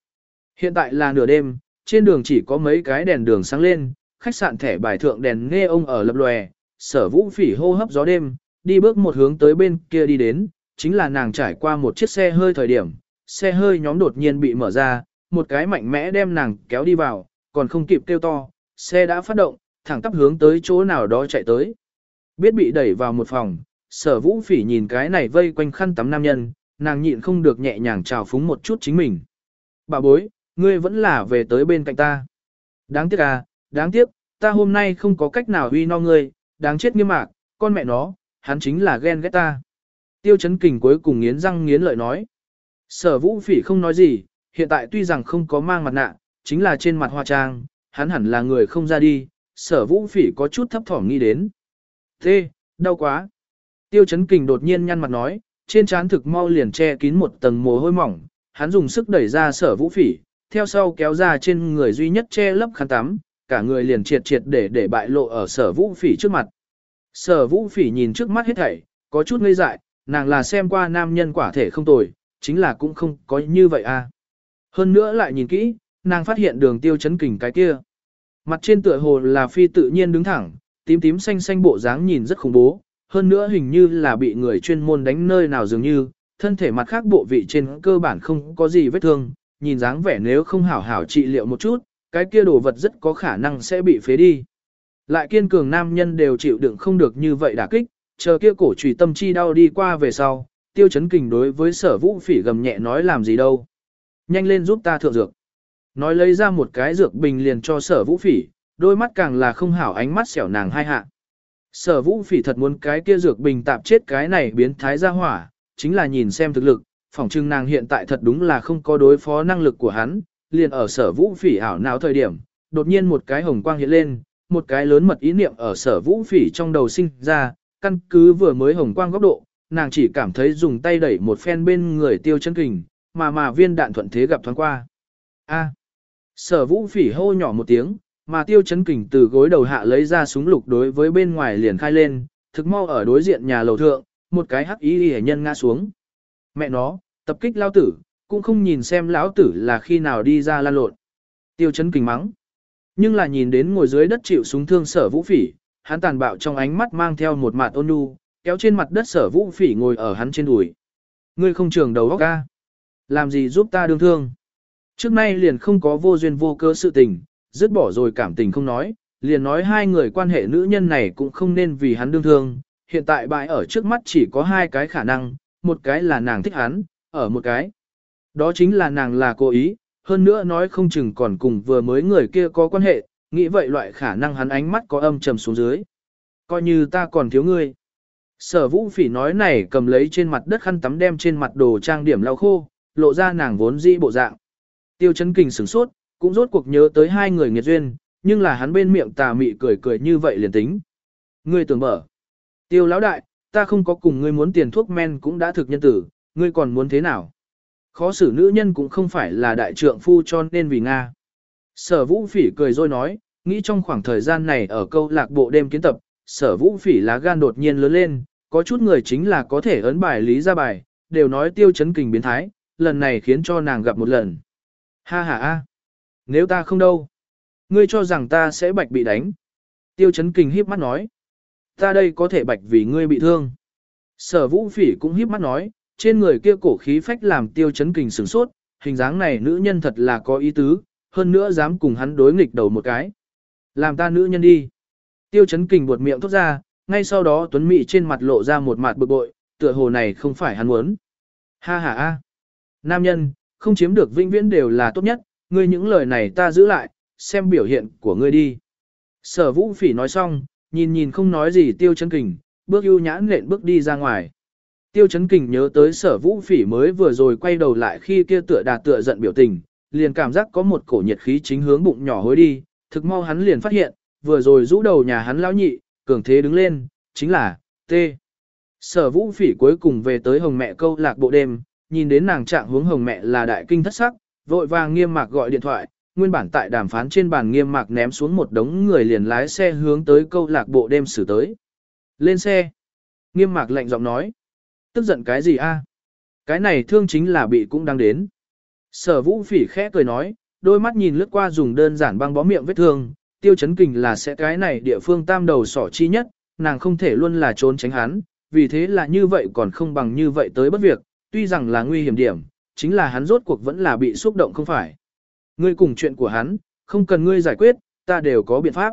Hiện tại là nửa đêm, trên đường chỉ có mấy cái đèn đường sáng lên, khách sạn thẻ bài thượng đèn nghe ông ở lập lòe, sở vũ phỉ hô hấp gió đêm, đi bước một hướng tới bên kia đi đến, chính là nàng trải qua một chiếc xe hơi thời điểm, xe hơi nhóm đột nhiên bị mở ra, một cái mạnh mẽ đem nàng kéo đi vào, còn không kịp kêu to, xe đã phát động, thẳng tắp hướng tới chỗ nào đó chạy tới. Biết bị đẩy vào một phòng, sở vũ phỉ nhìn cái này vây quanh khăn tắm nam nhân, nàng nhịn không được nhẹ nhàng chào phúng một chút chính mình. Bà bối, ngươi vẫn là về tới bên cạnh ta. Đáng tiếc à, đáng tiếc, ta hôm nay không có cách nào uy no ngươi, đáng chết nghiêm mạc, con mẹ nó, hắn chính là ghen ghét ta. Tiêu chấn kình cuối cùng nghiến răng nghiến lợi nói. Sở vũ phỉ không nói gì, hiện tại tuy rằng không có mang mặt nạ, chính là trên mặt hoa trang, hắn hẳn là người không ra đi, sở vũ phỉ có chút thấp thỏm nghĩ đến. Thế, đau quá. Tiêu chấn kình đột nhiên nhăn mặt nói, trên trán thực mau liền che kín một tầng mồ hôi mỏng, hắn dùng sức đẩy ra sở vũ phỉ, theo sau kéo ra trên người duy nhất che lấp khăn tắm, cả người liền triệt triệt để để bại lộ ở sở vũ phỉ trước mặt. Sở vũ phỉ nhìn trước mắt hết thảy, có chút ngây dại, nàng là xem qua nam nhân quả thể không tồi, chính là cũng không có như vậy à. Hơn nữa lại nhìn kỹ, nàng phát hiện đường tiêu chấn kình cái kia. Mặt trên tựa hồ là phi tự nhiên đứng thẳng, tím tím xanh xanh bộ dáng nhìn rất khủng bố, hơn nữa hình như là bị người chuyên môn đánh nơi nào dường như, thân thể mặt khác bộ vị trên cơ bản không có gì vết thương, nhìn dáng vẻ nếu không hảo hảo trị liệu một chút, cái kia đồ vật rất có khả năng sẽ bị phế đi. Lại kiên cường nam nhân đều chịu đựng không được như vậy đả kích, chờ kia cổ trùy tâm chi đau đi qua về sau, tiêu chấn kình đối với sở vũ phỉ gầm nhẹ nói làm gì đâu. Nhanh lên giúp ta thượng dược. Nói lấy ra một cái dược bình liền cho sở vũ phỉ, đôi mắt càng là không hảo ánh mắt xẻo nàng hai hạ. Sở vũ phỉ thật muốn cái kia dược bình tạp chết cái này biến thái ra hỏa, chính là nhìn xem thực lực, phỏng chừng nàng hiện tại thật đúng là không có đối phó năng lực của hắn, liền ở sở vũ phỉ ảo não thời điểm, đột nhiên một cái hồng quang hiện lên, một cái lớn mật ý niệm ở sở vũ phỉ trong đầu sinh ra, căn cứ vừa mới hồng quang góc độ, nàng chỉ cảm thấy dùng tay đẩy một phen bên người tiêu chân kình, mà mà viên đạn thuận thế gặp thoáng qua. A. Sở vũ phỉ hô nhỏ một tiếng, mà tiêu chấn kình từ gối đầu hạ lấy ra súng lục đối với bên ngoài liền khai lên, thực mau ở đối diện nhà lầu thượng, một cái hắc ý hề nhân ngã xuống. Mẹ nó, tập kích lao tử, cũng không nhìn xem lão tử là khi nào đi ra lan lộn. Tiêu chấn kình mắng. Nhưng là nhìn đến ngồi dưới đất chịu súng thương sở vũ phỉ, hắn tàn bạo trong ánh mắt mang theo một mặt ôn nhu, kéo trên mặt đất sở vũ phỉ ngồi ở hắn trên đùi. Ngươi không trường đầu óc ca. Làm gì giúp ta đương thương? Trước nay liền không có vô duyên vô cơ sự tình, dứt bỏ rồi cảm tình không nói, liền nói hai người quan hệ nữ nhân này cũng không nên vì hắn đương thương. Hiện tại bại ở trước mắt chỉ có hai cái khả năng, một cái là nàng thích hắn, ở một cái. Đó chính là nàng là cố ý, hơn nữa nói không chừng còn cùng vừa mới người kia có quan hệ, nghĩ vậy loại khả năng hắn ánh mắt có âm trầm xuống dưới. Coi như ta còn thiếu ngươi. Sở vũ phỉ nói này cầm lấy trên mặt đất khăn tắm đem trên mặt đồ trang điểm lau khô, lộ ra nàng vốn dĩ bộ dạng. Tiêu chấn kình sửng sốt, cũng rốt cuộc nhớ tới hai người nghiệt duyên, nhưng là hắn bên miệng tà mị cười cười như vậy liền tính. Ngươi tưởng mở. Tiêu lão đại, ta không có cùng ngươi muốn tiền thuốc men cũng đã thực nhân tử, ngươi còn muốn thế nào? Khó xử nữ nhân cũng không phải là đại trượng phu cho nên vì Nga. Sở vũ phỉ cười rồi nói, nghĩ trong khoảng thời gian này ở câu lạc bộ đêm kiến tập, sở vũ phỉ lá gan đột nhiên lớn lên, có chút người chính là có thể ấn bài lý ra bài, đều nói tiêu chấn kình biến thái, lần này khiến cho nàng gặp một lần. Ha ha a, nếu ta không đâu, Ngươi cho rằng ta sẽ bạch bị đánh. Tiêu chấn kình híp mắt nói. Ta đây có thể bạch vì ngươi bị thương. Sở vũ phỉ cũng híp mắt nói, trên người kia cổ khí phách làm tiêu chấn kình sửng sốt, hình dáng này nữ nhân thật là có ý tứ, hơn nữa dám cùng hắn đối nghịch đầu một cái. Làm ta nữ nhân đi. Tiêu chấn kình buột miệng thốt ra, ngay sau đó Tuấn Mỹ trên mặt lộ ra một mặt bực bội, tựa hồ này không phải hắn muốn. Ha ha ha. Nam nhân, không chiếm được vinh viễn đều là tốt nhất, ngươi những lời này ta giữ lại, xem biểu hiện của ngươi đi. Sở vũ phỉ nói xong, nhìn nhìn không nói gì tiêu chấn kình, bước ưu nhãn lện bước đi ra ngoài. Tiêu chấn kình nhớ tới sở vũ phỉ mới vừa rồi quay đầu lại khi kia tựa đà tựa giận biểu tình, liền cảm giác có một cổ nhiệt khí chính hướng bụng nhỏ hối đi, thực mau hắn liền phát hiện, vừa rồi rũ đầu nhà hắn lão nhị, cường thế đứng lên, chính là, T. Sở vũ phỉ cuối cùng về tới hồng mẹ câu lạc bộ đêm, nhìn đến nàng trạng hướng hồng mẹ là đại kinh thất sắc, vội vàng nghiêm mạc gọi điện thoại, nguyên bản tại đàm phán trên bàn nghiêm mạc ném xuống một đống người liền lái xe hướng tới câu lạc bộ đêm xử tới. Lên xe. Nghiêm mạc lạnh giọng nói. Tức giận cái gì a? Cái này thương chính là bị cũng đang đến. Sở vũ phỉ khẽ cười nói, đôi mắt nhìn lướt qua dùng đơn giản băng bó miệng vết thương, tiêu chấn kình là sẽ cái này địa phương tam đầu sỏ chi nhất, nàng không thể luôn là trốn tránh hắn, vì thế là như vậy còn không bằng như vậy tới bất việc, tuy rằng là nguy hiểm điểm, chính là hắn rốt cuộc vẫn là bị xúc động không phải. Ngươi cùng chuyện của hắn, không cần ngươi giải quyết, ta đều có biện pháp.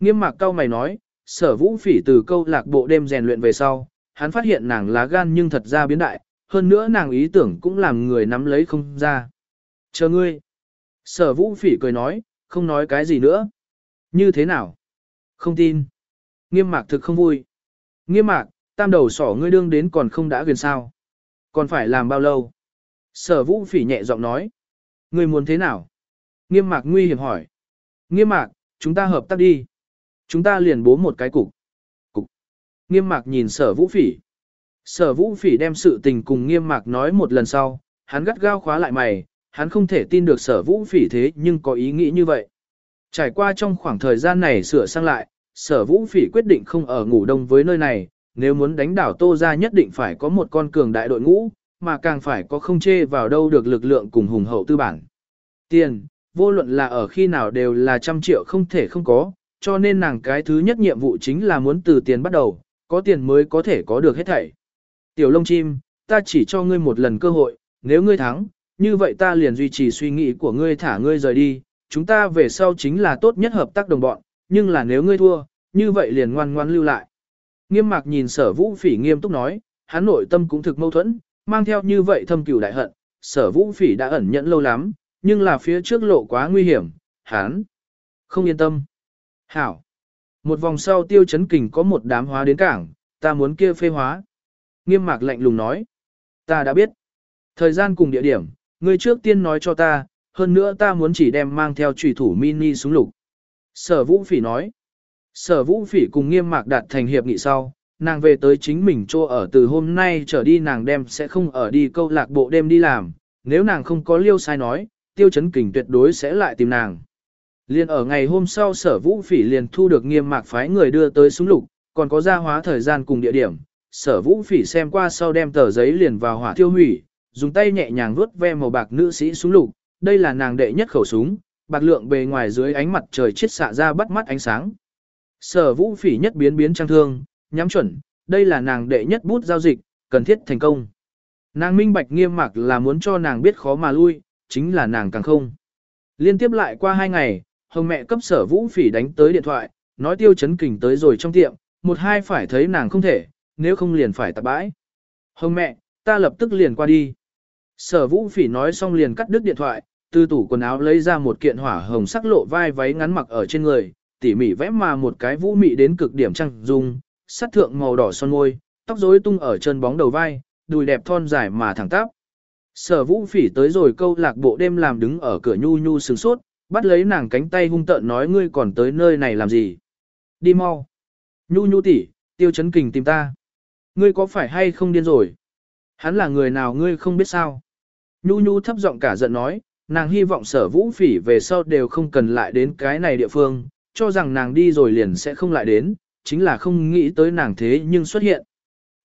Nghiêm mạc cao mày nói, sở vũ phỉ từ câu lạc bộ đêm rèn luyện về sau, hắn phát hiện nàng lá gan nhưng thật ra biến đại, hơn nữa nàng ý tưởng cũng làm người nắm lấy không ra. Chờ ngươi. Sở vũ phỉ cười nói, không nói cái gì nữa. Như thế nào? Không tin. Nghiêm mạc thực không vui. Nghiêm mạc, tam đầu sỏ ngươi đương đến còn không đã gần sao. Còn phải làm bao lâu? Sở vũ phỉ nhẹ giọng nói. người muốn thế nào? Nghiêm mạc nguy hiểm hỏi. Nghiêm mạc, chúng ta hợp tác đi. Chúng ta liền bố một cái cục. Cục. Nghiêm mạc nhìn sở vũ phỉ. Sở vũ phỉ đem sự tình cùng nghiêm mạc nói một lần sau, hắn gắt gao khóa lại mày, hắn không thể tin được sở vũ phỉ thế nhưng có ý nghĩ như vậy. Trải qua trong khoảng thời gian này sửa sang lại, sở vũ phỉ quyết định không ở ngủ đông với nơi này, nếu muốn đánh đảo tô ra nhất định phải có một con cường đại đội ngũ, mà càng phải có không chê vào đâu được lực lượng cùng hùng hậu tư bản. Tiền, vô luận là ở khi nào đều là trăm triệu không thể không có, cho nên nàng cái thứ nhất nhiệm vụ chính là muốn từ tiền bắt đầu, có tiền mới có thể có được hết thảy. Tiểu lông chim, ta chỉ cho ngươi một lần cơ hội, nếu ngươi thắng, như vậy ta liền duy trì suy nghĩ của ngươi thả ngươi rời đi, chúng ta về sau chính là tốt nhất hợp tác đồng bọn, nhưng là nếu ngươi thua, như vậy liền ngoan ngoan lưu lại. Nghiêm mạc nhìn sở vũ phỉ nghiêm túc nói, hắn nội tâm cũng thực mâu thuẫn, mang theo như vậy thâm cửu đại hận, sở vũ phỉ đã ẩn nhẫn lâu lắm, nhưng là phía trước lộ quá nguy hiểm, hắn không yên tâm. Hảo. Một vòng sau tiêu chấn kình có một đám hóa đến cảng, ta muốn kia phê hóa. Nghiêm mạc lạnh lùng nói. Ta đã biết. Thời gian cùng địa điểm, ngươi trước tiên nói cho ta, hơn nữa ta muốn chỉ đem mang theo trùy thủ mini xuống lục. Sở vũ phỉ nói. Sở vũ phỉ cùng nghiêm mạc đạt thành hiệp nghị sau, nàng về tới chính mình chỗ ở từ hôm nay trở đi nàng đem sẽ không ở đi câu lạc bộ đêm đi làm, nếu nàng không có liêu sai nói, tiêu chấn kình tuyệt đối sẽ lại tìm nàng. Liên ở ngày hôm sau sở vũ phỉ liền thu được nghiêm mạc phái người đưa tới súng lục, còn có gia hóa thời gian cùng địa điểm. Sở vũ phỉ xem qua sau đem tờ giấy liền vào hỏa thiêu hủy, dùng tay nhẹ nhàng vuốt ve màu bạc nữ sĩ súng lục, đây là nàng đệ nhất khẩu súng, bạc lượng bề ngoài dưới ánh mặt trời chiết xạ ra bắt mắt ánh sáng. Sở vũ phỉ nhất biến biến trang thương, nhắm chuẩn, đây là nàng đệ nhất bút giao dịch, cần thiết thành công. Nàng minh bạch nghiêm mặc là muốn cho nàng biết khó mà lui, chính là nàng càng không. Liên tiếp lại qua hai ngày, hồng mẹ cấp sở vũ phỉ đánh tới điện thoại, nói tiêu chấn kình tới rồi trong tiệm, một hai phải thấy nàng không thể, nếu không liền phải tạp bãi. Hồng mẹ, ta lập tức liền qua đi. Sở vũ phỉ nói xong liền cắt đứt điện thoại, từ tủ quần áo lấy ra một kiện hỏa hồng sắc lộ vai váy ngắn mặc ở trên người, tỉ mỉ vẽ mà một cái vũ mị đến cực điểm trăng dung, sắt thượng màu đỏ son môi, tóc rối tung ở chân bóng đầu vai, đùi đẹp thon dài mà thẳng tắp. Sở vũ phỉ tới rồi câu lạc bộ đêm làm đứng ở cửa nhu nhu sừng sốt, bắt lấy nàng cánh tay hung tợn nói ngươi còn tới nơi này làm gì. Đi mau. Nhu nhu tỷ, tiêu chấn kình tìm ta. Ngươi có phải hay không điên rồi? Hắn là người nào ngươi không biết sao? Nhu nhu thấp giọng cả giận nói, nàng hy vọng sở vũ phỉ về sau đều không cần lại đến cái này địa phương, cho rằng nàng đi rồi liền sẽ không lại đến, chính là không nghĩ tới nàng thế nhưng xuất hiện.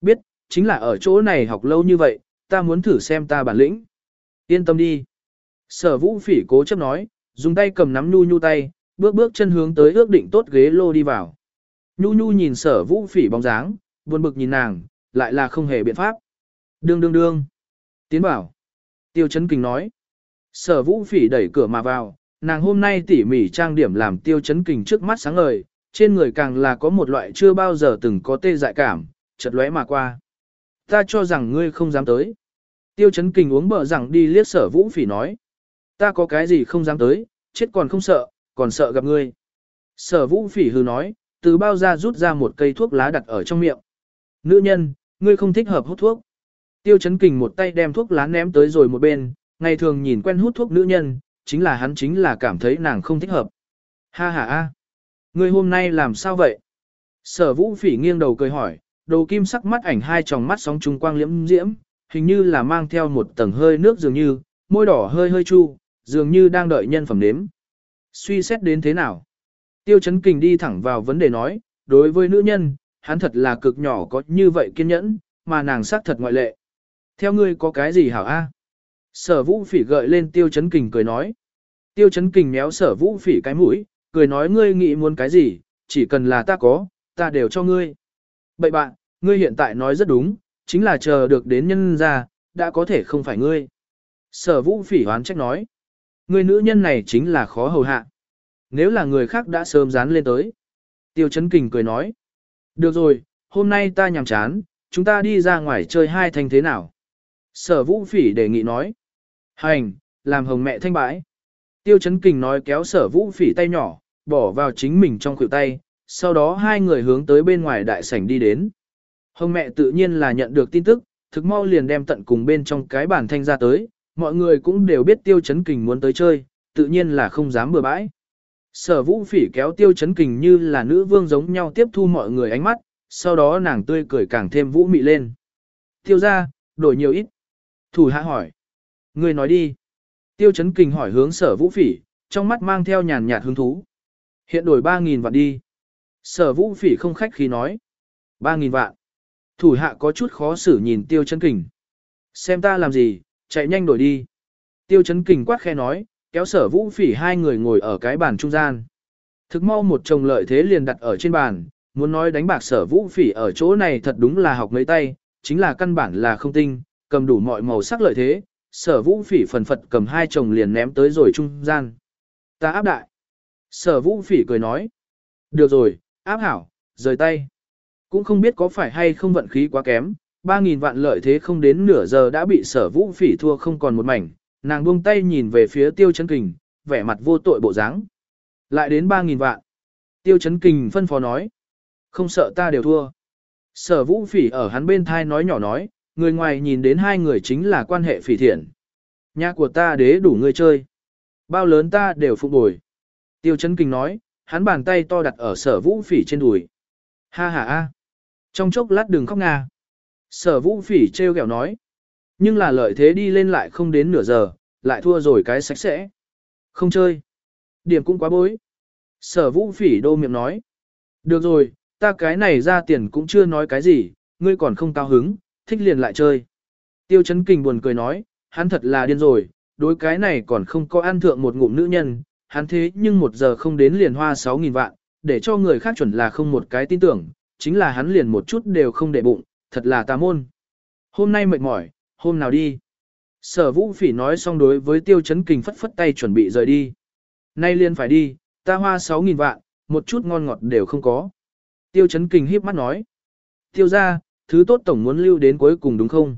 Biết, chính là ở chỗ này học lâu như vậy, ta muốn thử xem ta bản lĩnh. Yên tâm đi. Sở vũ phỉ cố chấp nói, dùng tay cầm nắm nhu nhu tay, bước bước chân hướng tới ước định tốt ghế lô đi vào. Nhu Nhu nhìn sở vũ phỉ bóng dáng, buồn bực nhìn nàng, lại là không hề biện pháp. Đương đương đương. Tiến bảo. Tiêu chấn kình nói. Sở vũ phỉ đẩy cửa mà vào, nàng hôm nay tỉ mỉ trang điểm làm tiêu chấn kình trước mắt sáng ngời, trên người càng là có một loại chưa bao giờ từng có tê dại cảm, chợt lóe mà qua. Ta cho rằng ngươi không dám tới. Tiêu chấn kình uống bờ rằng đi liếc sở vũ phỉ nói. Ta có cái gì không dám tới, chết còn không sợ, còn sợ gặp ngươi. Sở vũ phỉ hư nói, từ bao ra rút ra một cây thuốc lá đặt ở trong miệng. Nữ nhân, ngươi không thích hợp hút thuốc. Tiêu chấn kình một tay đem thuốc lá ném tới rồi một bên, ngày thường nhìn quen hút thuốc nữ nhân, chính là hắn chính là cảm thấy nàng không thích hợp. Ha ha ha! ngươi hôm nay làm sao vậy? Sở vũ phỉ nghiêng đầu cười hỏi, đầu kim sắc mắt ảnh hai tròng mắt sóng trung quang liễm diễm, hình như là mang theo một tầng hơi nước dường như, môi đỏ hơi hơi chu, dường như đang đợi nhân phẩm nếm. Suy xét đến thế nào? Tiêu chấn kình đi thẳng vào vấn đề nói, đối với nữ nhân, hắn thật là cực nhỏ có như vậy kiên nhẫn, mà nàng xác thật ngoại lệ. Theo ngươi có cái gì hảo a? Sở vũ phỉ gợi lên tiêu chấn kình cười nói. Tiêu chấn kình méo sở vũ phỉ cái mũi, cười nói ngươi nghĩ muốn cái gì, chỉ cần là ta có, ta đều cho ngươi. Bậy bạn, ngươi hiện tại nói rất đúng, chính là chờ được đến nhân ra, đã có thể không phải ngươi. Sở vũ phỉ hoán trách nói. Ngươi nữ nhân này chính là khó hầu hạ. Nếu là người khác đã sớm dán lên tới. Tiêu chấn kình cười nói. Được rồi, hôm nay ta nhàm chán, chúng ta đi ra ngoài chơi hai thanh thế nào? Sở vũ phỉ đề nghị nói. Hành, làm hồng mẹ thanh bãi. Tiêu chấn kình nói kéo sở vũ phỉ tay nhỏ, bỏ vào chính mình trong khuỷu tay, sau đó hai người hướng tới bên ngoài đại sảnh đi đến. Hồng mẹ tự nhiên là nhận được tin tức, thực mau liền đem tận cùng bên trong cái bàn thanh ra tới, mọi người cũng đều biết tiêu chấn kình muốn tới chơi, tự nhiên là không dám bừa bãi. Sở vũ phỉ kéo tiêu chấn kình như là nữ vương giống nhau tiếp thu mọi người ánh mắt, sau đó nàng tươi cười càng thêm vũ mị lên. Tiêu ra, đổi nhiều ít. Thủ hạ hỏi. Người nói đi. Tiêu chấn kình hỏi hướng sở vũ phỉ, trong mắt mang theo nhàn nhạt hứng thú. Hiện đổi 3.000 vạn đi. Sở vũ phỉ không khách khí nói. 3.000 vạn. Thủ hạ có chút khó xử nhìn tiêu chấn kình. Xem ta làm gì, chạy nhanh đổi đi. Tiêu chấn kình quát khe nói, kéo sở vũ phỉ hai người ngồi ở cái bàn trung gian. Thực mau một chồng lợi thế liền đặt ở trên bàn, muốn nói đánh bạc sở vũ phỉ ở chỗ này thật đúng là học mấy tay, chính là căn bản là không tinh, cầm đủ mọi màu sắc lợi thế, sở vũ phỉ phần phật cầm hai chồng liền ném tới rồi trung gian. Ta áp đại. Sở vũ phỉ cười nói. Được rồi, áp hảo, rời tay. Cũng không biết có phải hay không vận khí quá kém, 3.000 vạn lợi thế không đến nửa giờ đã bị sở vũ phỉ thua không còn một mảnh, nàng buông tay nhìn về phía tiêu chấn kình, vẻ mặt vô tội bộ dáng. Lại đến 3.000 vạn. Tiêu chấn kình phân phó nói. Không sợ ta đều thua. Sở vũ phỉ ở hắn bên thai nói nhỏ nói, người ngoài nhìn đến hai người chính là quan hệ phỉ thiện. Nhà của ta đế đủ người chơi. Bao lớn ta đều phục bồi. Tiêu chấn kinh nói, hắn bàn tay to đặt ở sở vũ phỉ trên đùi. Ha ha ha. Trong chốc lát đừng khóc nga. Sở vũ phỉ treo kẹo nói. Nhưng là lợi thế đi lên lại không đến nửa giờ, lại thua rồi cái sạch sẽ. Không chơi. Điểm cũng quá bối. Sở vũ phỉ đô miệng nói. Được rồi, ta cái này ra tiền cũng chưa nói cái gì, ngươi còn không cao hứng, thích liền lại chơi. Tiêu chấn kình buồn cười nói, hắn thật là điên rồi, đối cái này còn không có ăn thượng một ngụm nữ nhân, hắn thế nhưng một giờ không đến liền hoa 6.000 vạn, để cho người khác chuẩn là không một cái tin tưởng, chính là hắn liền một chút đều không để bụng, thật là tà môn. Hôm nay mệt mỏi, hôm nào đi. Sở vũ phỉ nói xong đối với tiêu chấn kình phất phất tay chuẩn bị rời đi. Nay liền phải đi, ta hoa 6.000 vạn, một chút ngon ngọt đều không có. Tiêu chấn kình híp mắt nói. Tiêu ra, thứ tốt tổng muốn lưu đến cuối cùng đúng không?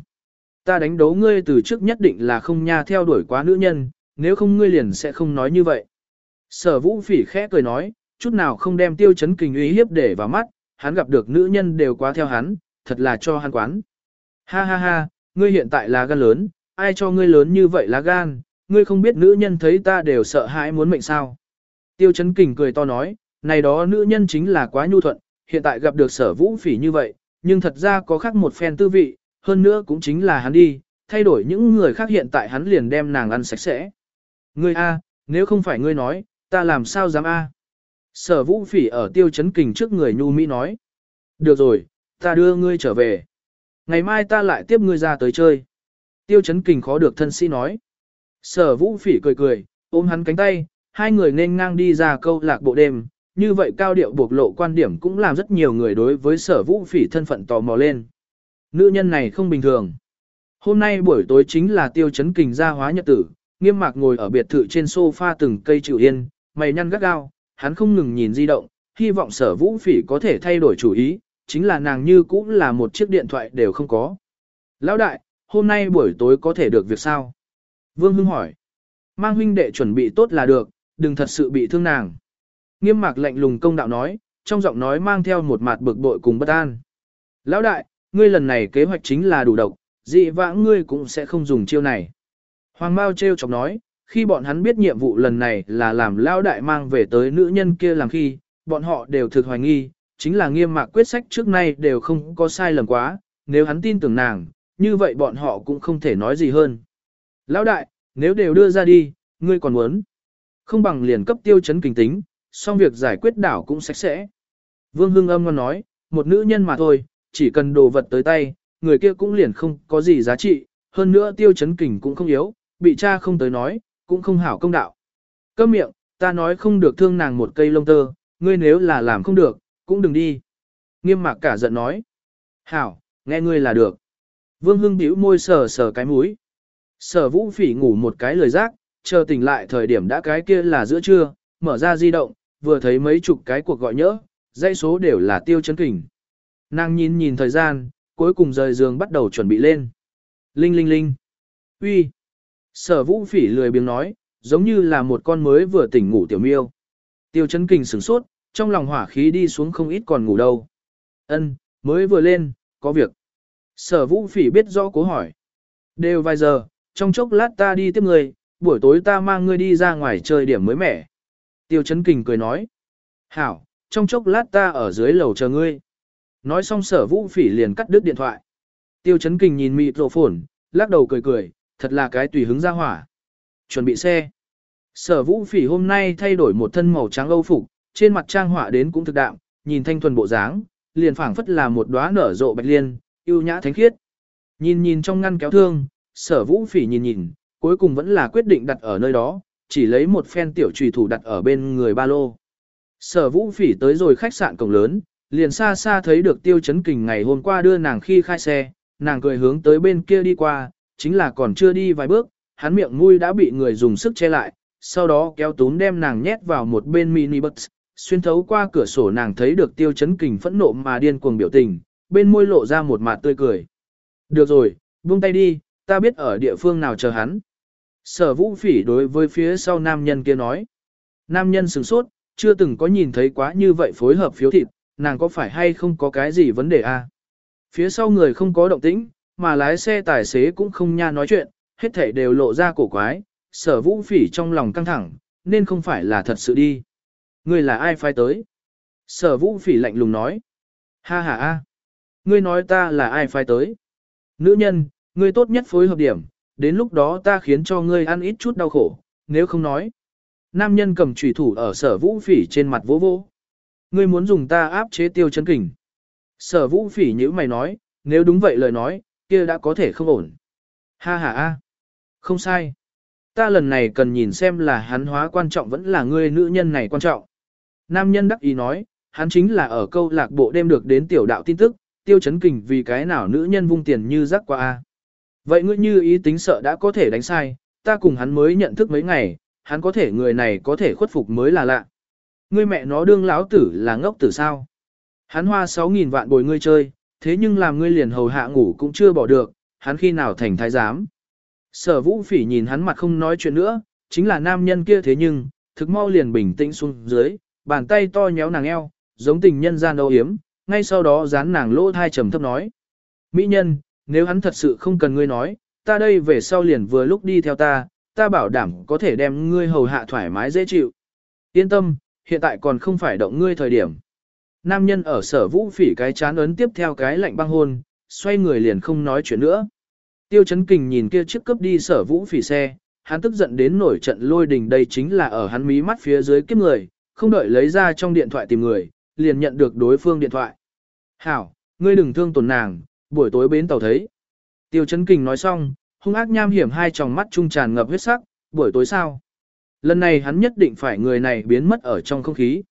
Ta đánh đấu ngươi từ trước nhất định là không nha theo đuổi quá nữ nhân, nếu không ngươi liền sẽ không nói như vậy. Sở vũ phỉ khẽ cười nói, chút nào không đem tiêu chấn kình uy hiếp để vào mắt, hắn gặp được nữ nhân đều quá theo hắn, thật là cho hắn quán. Ha ha ha, ngươi hiện tại là gan lớn, ai cho ngươi lớn như vậy là gan, ngươi không biết nữ nhân thấy ta đều sợ hãi muốn mệnh sao. Tiêu chấn kình cười to nói, này đó nữ nhân chính là quá nhu thuận, hiện tại gặp được sở vũ phỉ như vậy, nhưng thật ra có khác một phen tư vị, hơn nữa cũng chính là hắn đi, thay đổi những người khác hiện tại hắn liền đem nàng ăn sạch sẽ. Ngươi A, nếu không phải ngươi nói, ta làm sao dám A. Sở vũ phỉ ở tiêu chấn kình trước người nhu Mỹ nói. Được rồi, ta đưa ngươi trở về. Ngày mai ta lại tiếp ngươi ra tới chơi. Tiêu chấn kình khó được thân sĩ nói. Sở vũ phỉ cười cười, ôm hắn cánh tay, hai người nên ngang đi ra câu lạc bộ đêm, như vậy cao điệu buộc lộ quan điểm cũng làm rất nhiều người đối với sở vũ phỉ thân phận tò mò lên. Nữ nhân này không bình thường. Hôm nay buổi tối chính là tiêu chấn kình gia hóa nhật tử, nghiêm mạc ngồi ở biệt thự trên sofa từng cây chịu yên, mày nhăn gắt gao, hắn không ngừng nhìn di động, hy vọng sở vũ phỉ có thể thay đổi chủ ý, chính là nàng như cũng là một chiếc điện thoại đều không có. Lão đại, hôm nay buổi tối có thể được việc sao? Vương Hưng hỏi. Mang huynh đệ chuẩn bị tốt là được, đừng thật sự bị thương nàng. Nghiêm mạc lạnh lùng công đạo nói, trong giọng nói mang theo một mặt bực bội cùng bất an. Lão đại, ngươi lần này kế hoạch chính là đủ độc, dị vãng ngươi cũng sẽ không dùng chiêu này. Hoàng Mao treo chọc nói, khi bọn hắn biết nhiệm vụ lần này là làm lão đại mang về tới nữ nhân kia làm khi, bọn họ đều thực hoài nghi, chính là nghiêm mạc quyết sách trước nay đều không có sai lầm quá, nếu hắn tin tưởng nàng, như vậy bọn họ cũng không thể nói gì hơn. Lão đại, nếu đều đưa ra đi, ngươi còn muốn. Không bằng liền cấp tiêu chấn kinh tính, xong việc giải quyết đảo cũng sạch sẽ. Vương Hưng âm ngon nói, một nữ nhân mà thôi, chỉ cần đồ vật tới tay, người kia cũng liền không có gì giá trị, hơn nữa tiêu chấn kình cũng không yếu, bị cha không tới nói, cũng không hảo công đạo. Câm miệng, ta nói không được thương nàng một cây lông tơ, ngươi nếu là làm không được, cũng đừng đi. Nghiêm mạc cả giận nói. Hảo, nghe ngươi là được. Vương Hưng bĩu môi sờ sờ cái mũi. Sở vũ phỉ ngủ một cái lời giác chờ tỉnh lại thời điểm đã cái kia là giữa trưa, mở ra di động, vừa thấy mấy chục cái cuộc gọi nhỡ, dãy số đều là tiêu chấn kình. Nàng nhìn nhìn thời gian, cuối cùng rời giường bắt đầu chuẩn bị lên. Linh linh linh. Uy. Sở vũ phỉ lười biếng nói, giống như là một con mới vừa tỉnh ngủ tiểu miêu. Tiêu chấn kình sửng sốt, trong lòng hỏa khí đi xuống không ít còn ngủ đâu. Ân, mới vừa lên, có việc. Sở vũ phỉ biết rõ cố hỏi. Đều vài giờ, trong chốc lát ta đi tiếp người, buổi tối ta mang ngươi đi ra ngoài chơi điểm mới mẻ. Tiêu chấn kình cười nói. Hảo, trong chốc lát ta ở dưới lầu chờ ngươi. Nói xong sở vũ phỉ liền cắt đứt điện thoại. Tiêu chấn kình nhìn mịt rộ phổn, lắc đầu cười cười, thật là cái tùy hứng ra hỏa. Chuẩn bị xe. Sở vũ phỉ hôm nay thay đổi một thân màu trắng âu phục, trên mặt trang họa đến cũng thực đạm, nhìn thanh thuần bộ dáng, liền phảng phất là một đóa nở rộ bạch liên, yêu nhã thánh khiết. Nhìn nhìn trong ngăn kéo thương, sở vũ phỉ nhìn nhìn, cuối cùng vẫn là quyết định đặt ở nơi đó, chỉ lấy một phen tiểu trùy thủ đặt ở bên người ba lô. Sở vũ phỉ tới rồi khách sạn cổng lớn, liền xa xa thấy được tiêu chấn kình ngày hôm qua đưa nàng khi khai xe, nàng cười hướng tới bên kia đi qua, chính là còn chưa đi vài bước, hắn miệng mũi đã bị người dùng sức che lại, sau đó kéo túm đem nàng nhét vào một bên mini bus, xuyên thấu qua cửa sổ nàng thấy được tiêu chấn kình phẫn nộ mà điên cuồng biểu tình, bên môi lộ ra một mặt tươi cười. Được rồi, buông tay đi, ta biết ở địa phương nào chờ hắn. Sở vũ phỉ đối với phía sau nam nhân kia nói. Nam nhân sửng sốt, chưa từng có nhìn thấy quá như vậy phối hợp phiếu thịt, nàng có phải hay không có cái gì vấn đề a? À? Phía sau người không có động tĩnh, mà lái xe tài xế cũng không nha nói chuyện, hết thảy đều lộ ra cổ quái, sở vũ phỉ trong lòng căng thẳng, nên không phải là thật sự đi. Ngươi là ai phái tới? Sở vũ phỉ lạnh lùng nói. Ha ha a, Ngươi nói ta là ai phái tới? Nữ nhân, ngươi tốt nhất phối hợp điểm, đến lúc đó ta khiến cho ngươi ăn ít chút đau khổ, nếu không nói. Nam nhân cầm chủy thủ ở sở vũ phỉ trên mặt vỗ vỗ. Ngươi muốn dùng ta áp chế tiêu chân kình. Sở vũ phỉ như mày nói, nếu đúng vậy lời nói, kia đã có thể không ổn. Ha ha a, Không sai. Ta lần này cần nhìn xem là hắn hóa quan trọng vẫn là ngươi nữ nhân này quan trọng. Nam nhân đắc ý nói, hắn chính là ở câu lạc bộ đêm được đến tiểu đạo tin tức, tiêu chấn kình vì cái nào nữ nhân vung tiền như rắc qua a. Vậy ngươi như ý tính sợ đã có thể đánh sai, ta cùng hắn mới nhận thức mấy ngày, hắn có thể người này có thể khuất phục mới là lạ. Ngươi mẹ nó đương lão tử là ngốc tử sao? Hắn hoa 6.000 vạn bồi ngươi chơi, thế nhưng làm ngươi liền hầu hạ ngủ cũng chưa bỏ được, hắn khi nào thành thái giám. Sở vũ phỉ nhìn hắn mặt không nói chuyện nữa, chính là nam nhân kia thế nhưng, thực mau liền bình tĩnh xuống dưới, bàn tay to nhéo nàng eo, giống tình nhân gian âu hiếm, ngay sau đó dán nàng lỗ thai trầm thấp nói. Mỹ nhân, nếu hắn thật sự không cần ngươi nói, ta đây về sau liền vừa lúc đi theo ta, ta bảo đảm có thể đem ngươi hầu hạ thoải mái dễ chịu. Yên tâm, hiện tại còn không phải động ngươi thời điểm. Nam nhân ở sở vũ phỉ cái chán ấn tiếp theo cái lạnh băng hôn, xoay người liền không nói chuyện nữa. Tiêu chấn kình nhìn kia chiếc cướp đi sở vũ phỉ xe, hắn tức giận đến nổi trận lôi đình đây chính là ở hắn mí mắt phía dưới kiếp người, không đợi lấy ra trong điện thoại tìm người, liền nhận được đối phương điện thoại. Hảo, ngươi đừng thương tổn nàng, buổi tối bến tàu thấy. Tiêu chấn kình nói xong, hung ác nham hiểm hai tròng mắt trung tràn ngập huyết sắc, buổi tối sao? Lần này hắn nhất định phải người này biến mất ở trong không khí.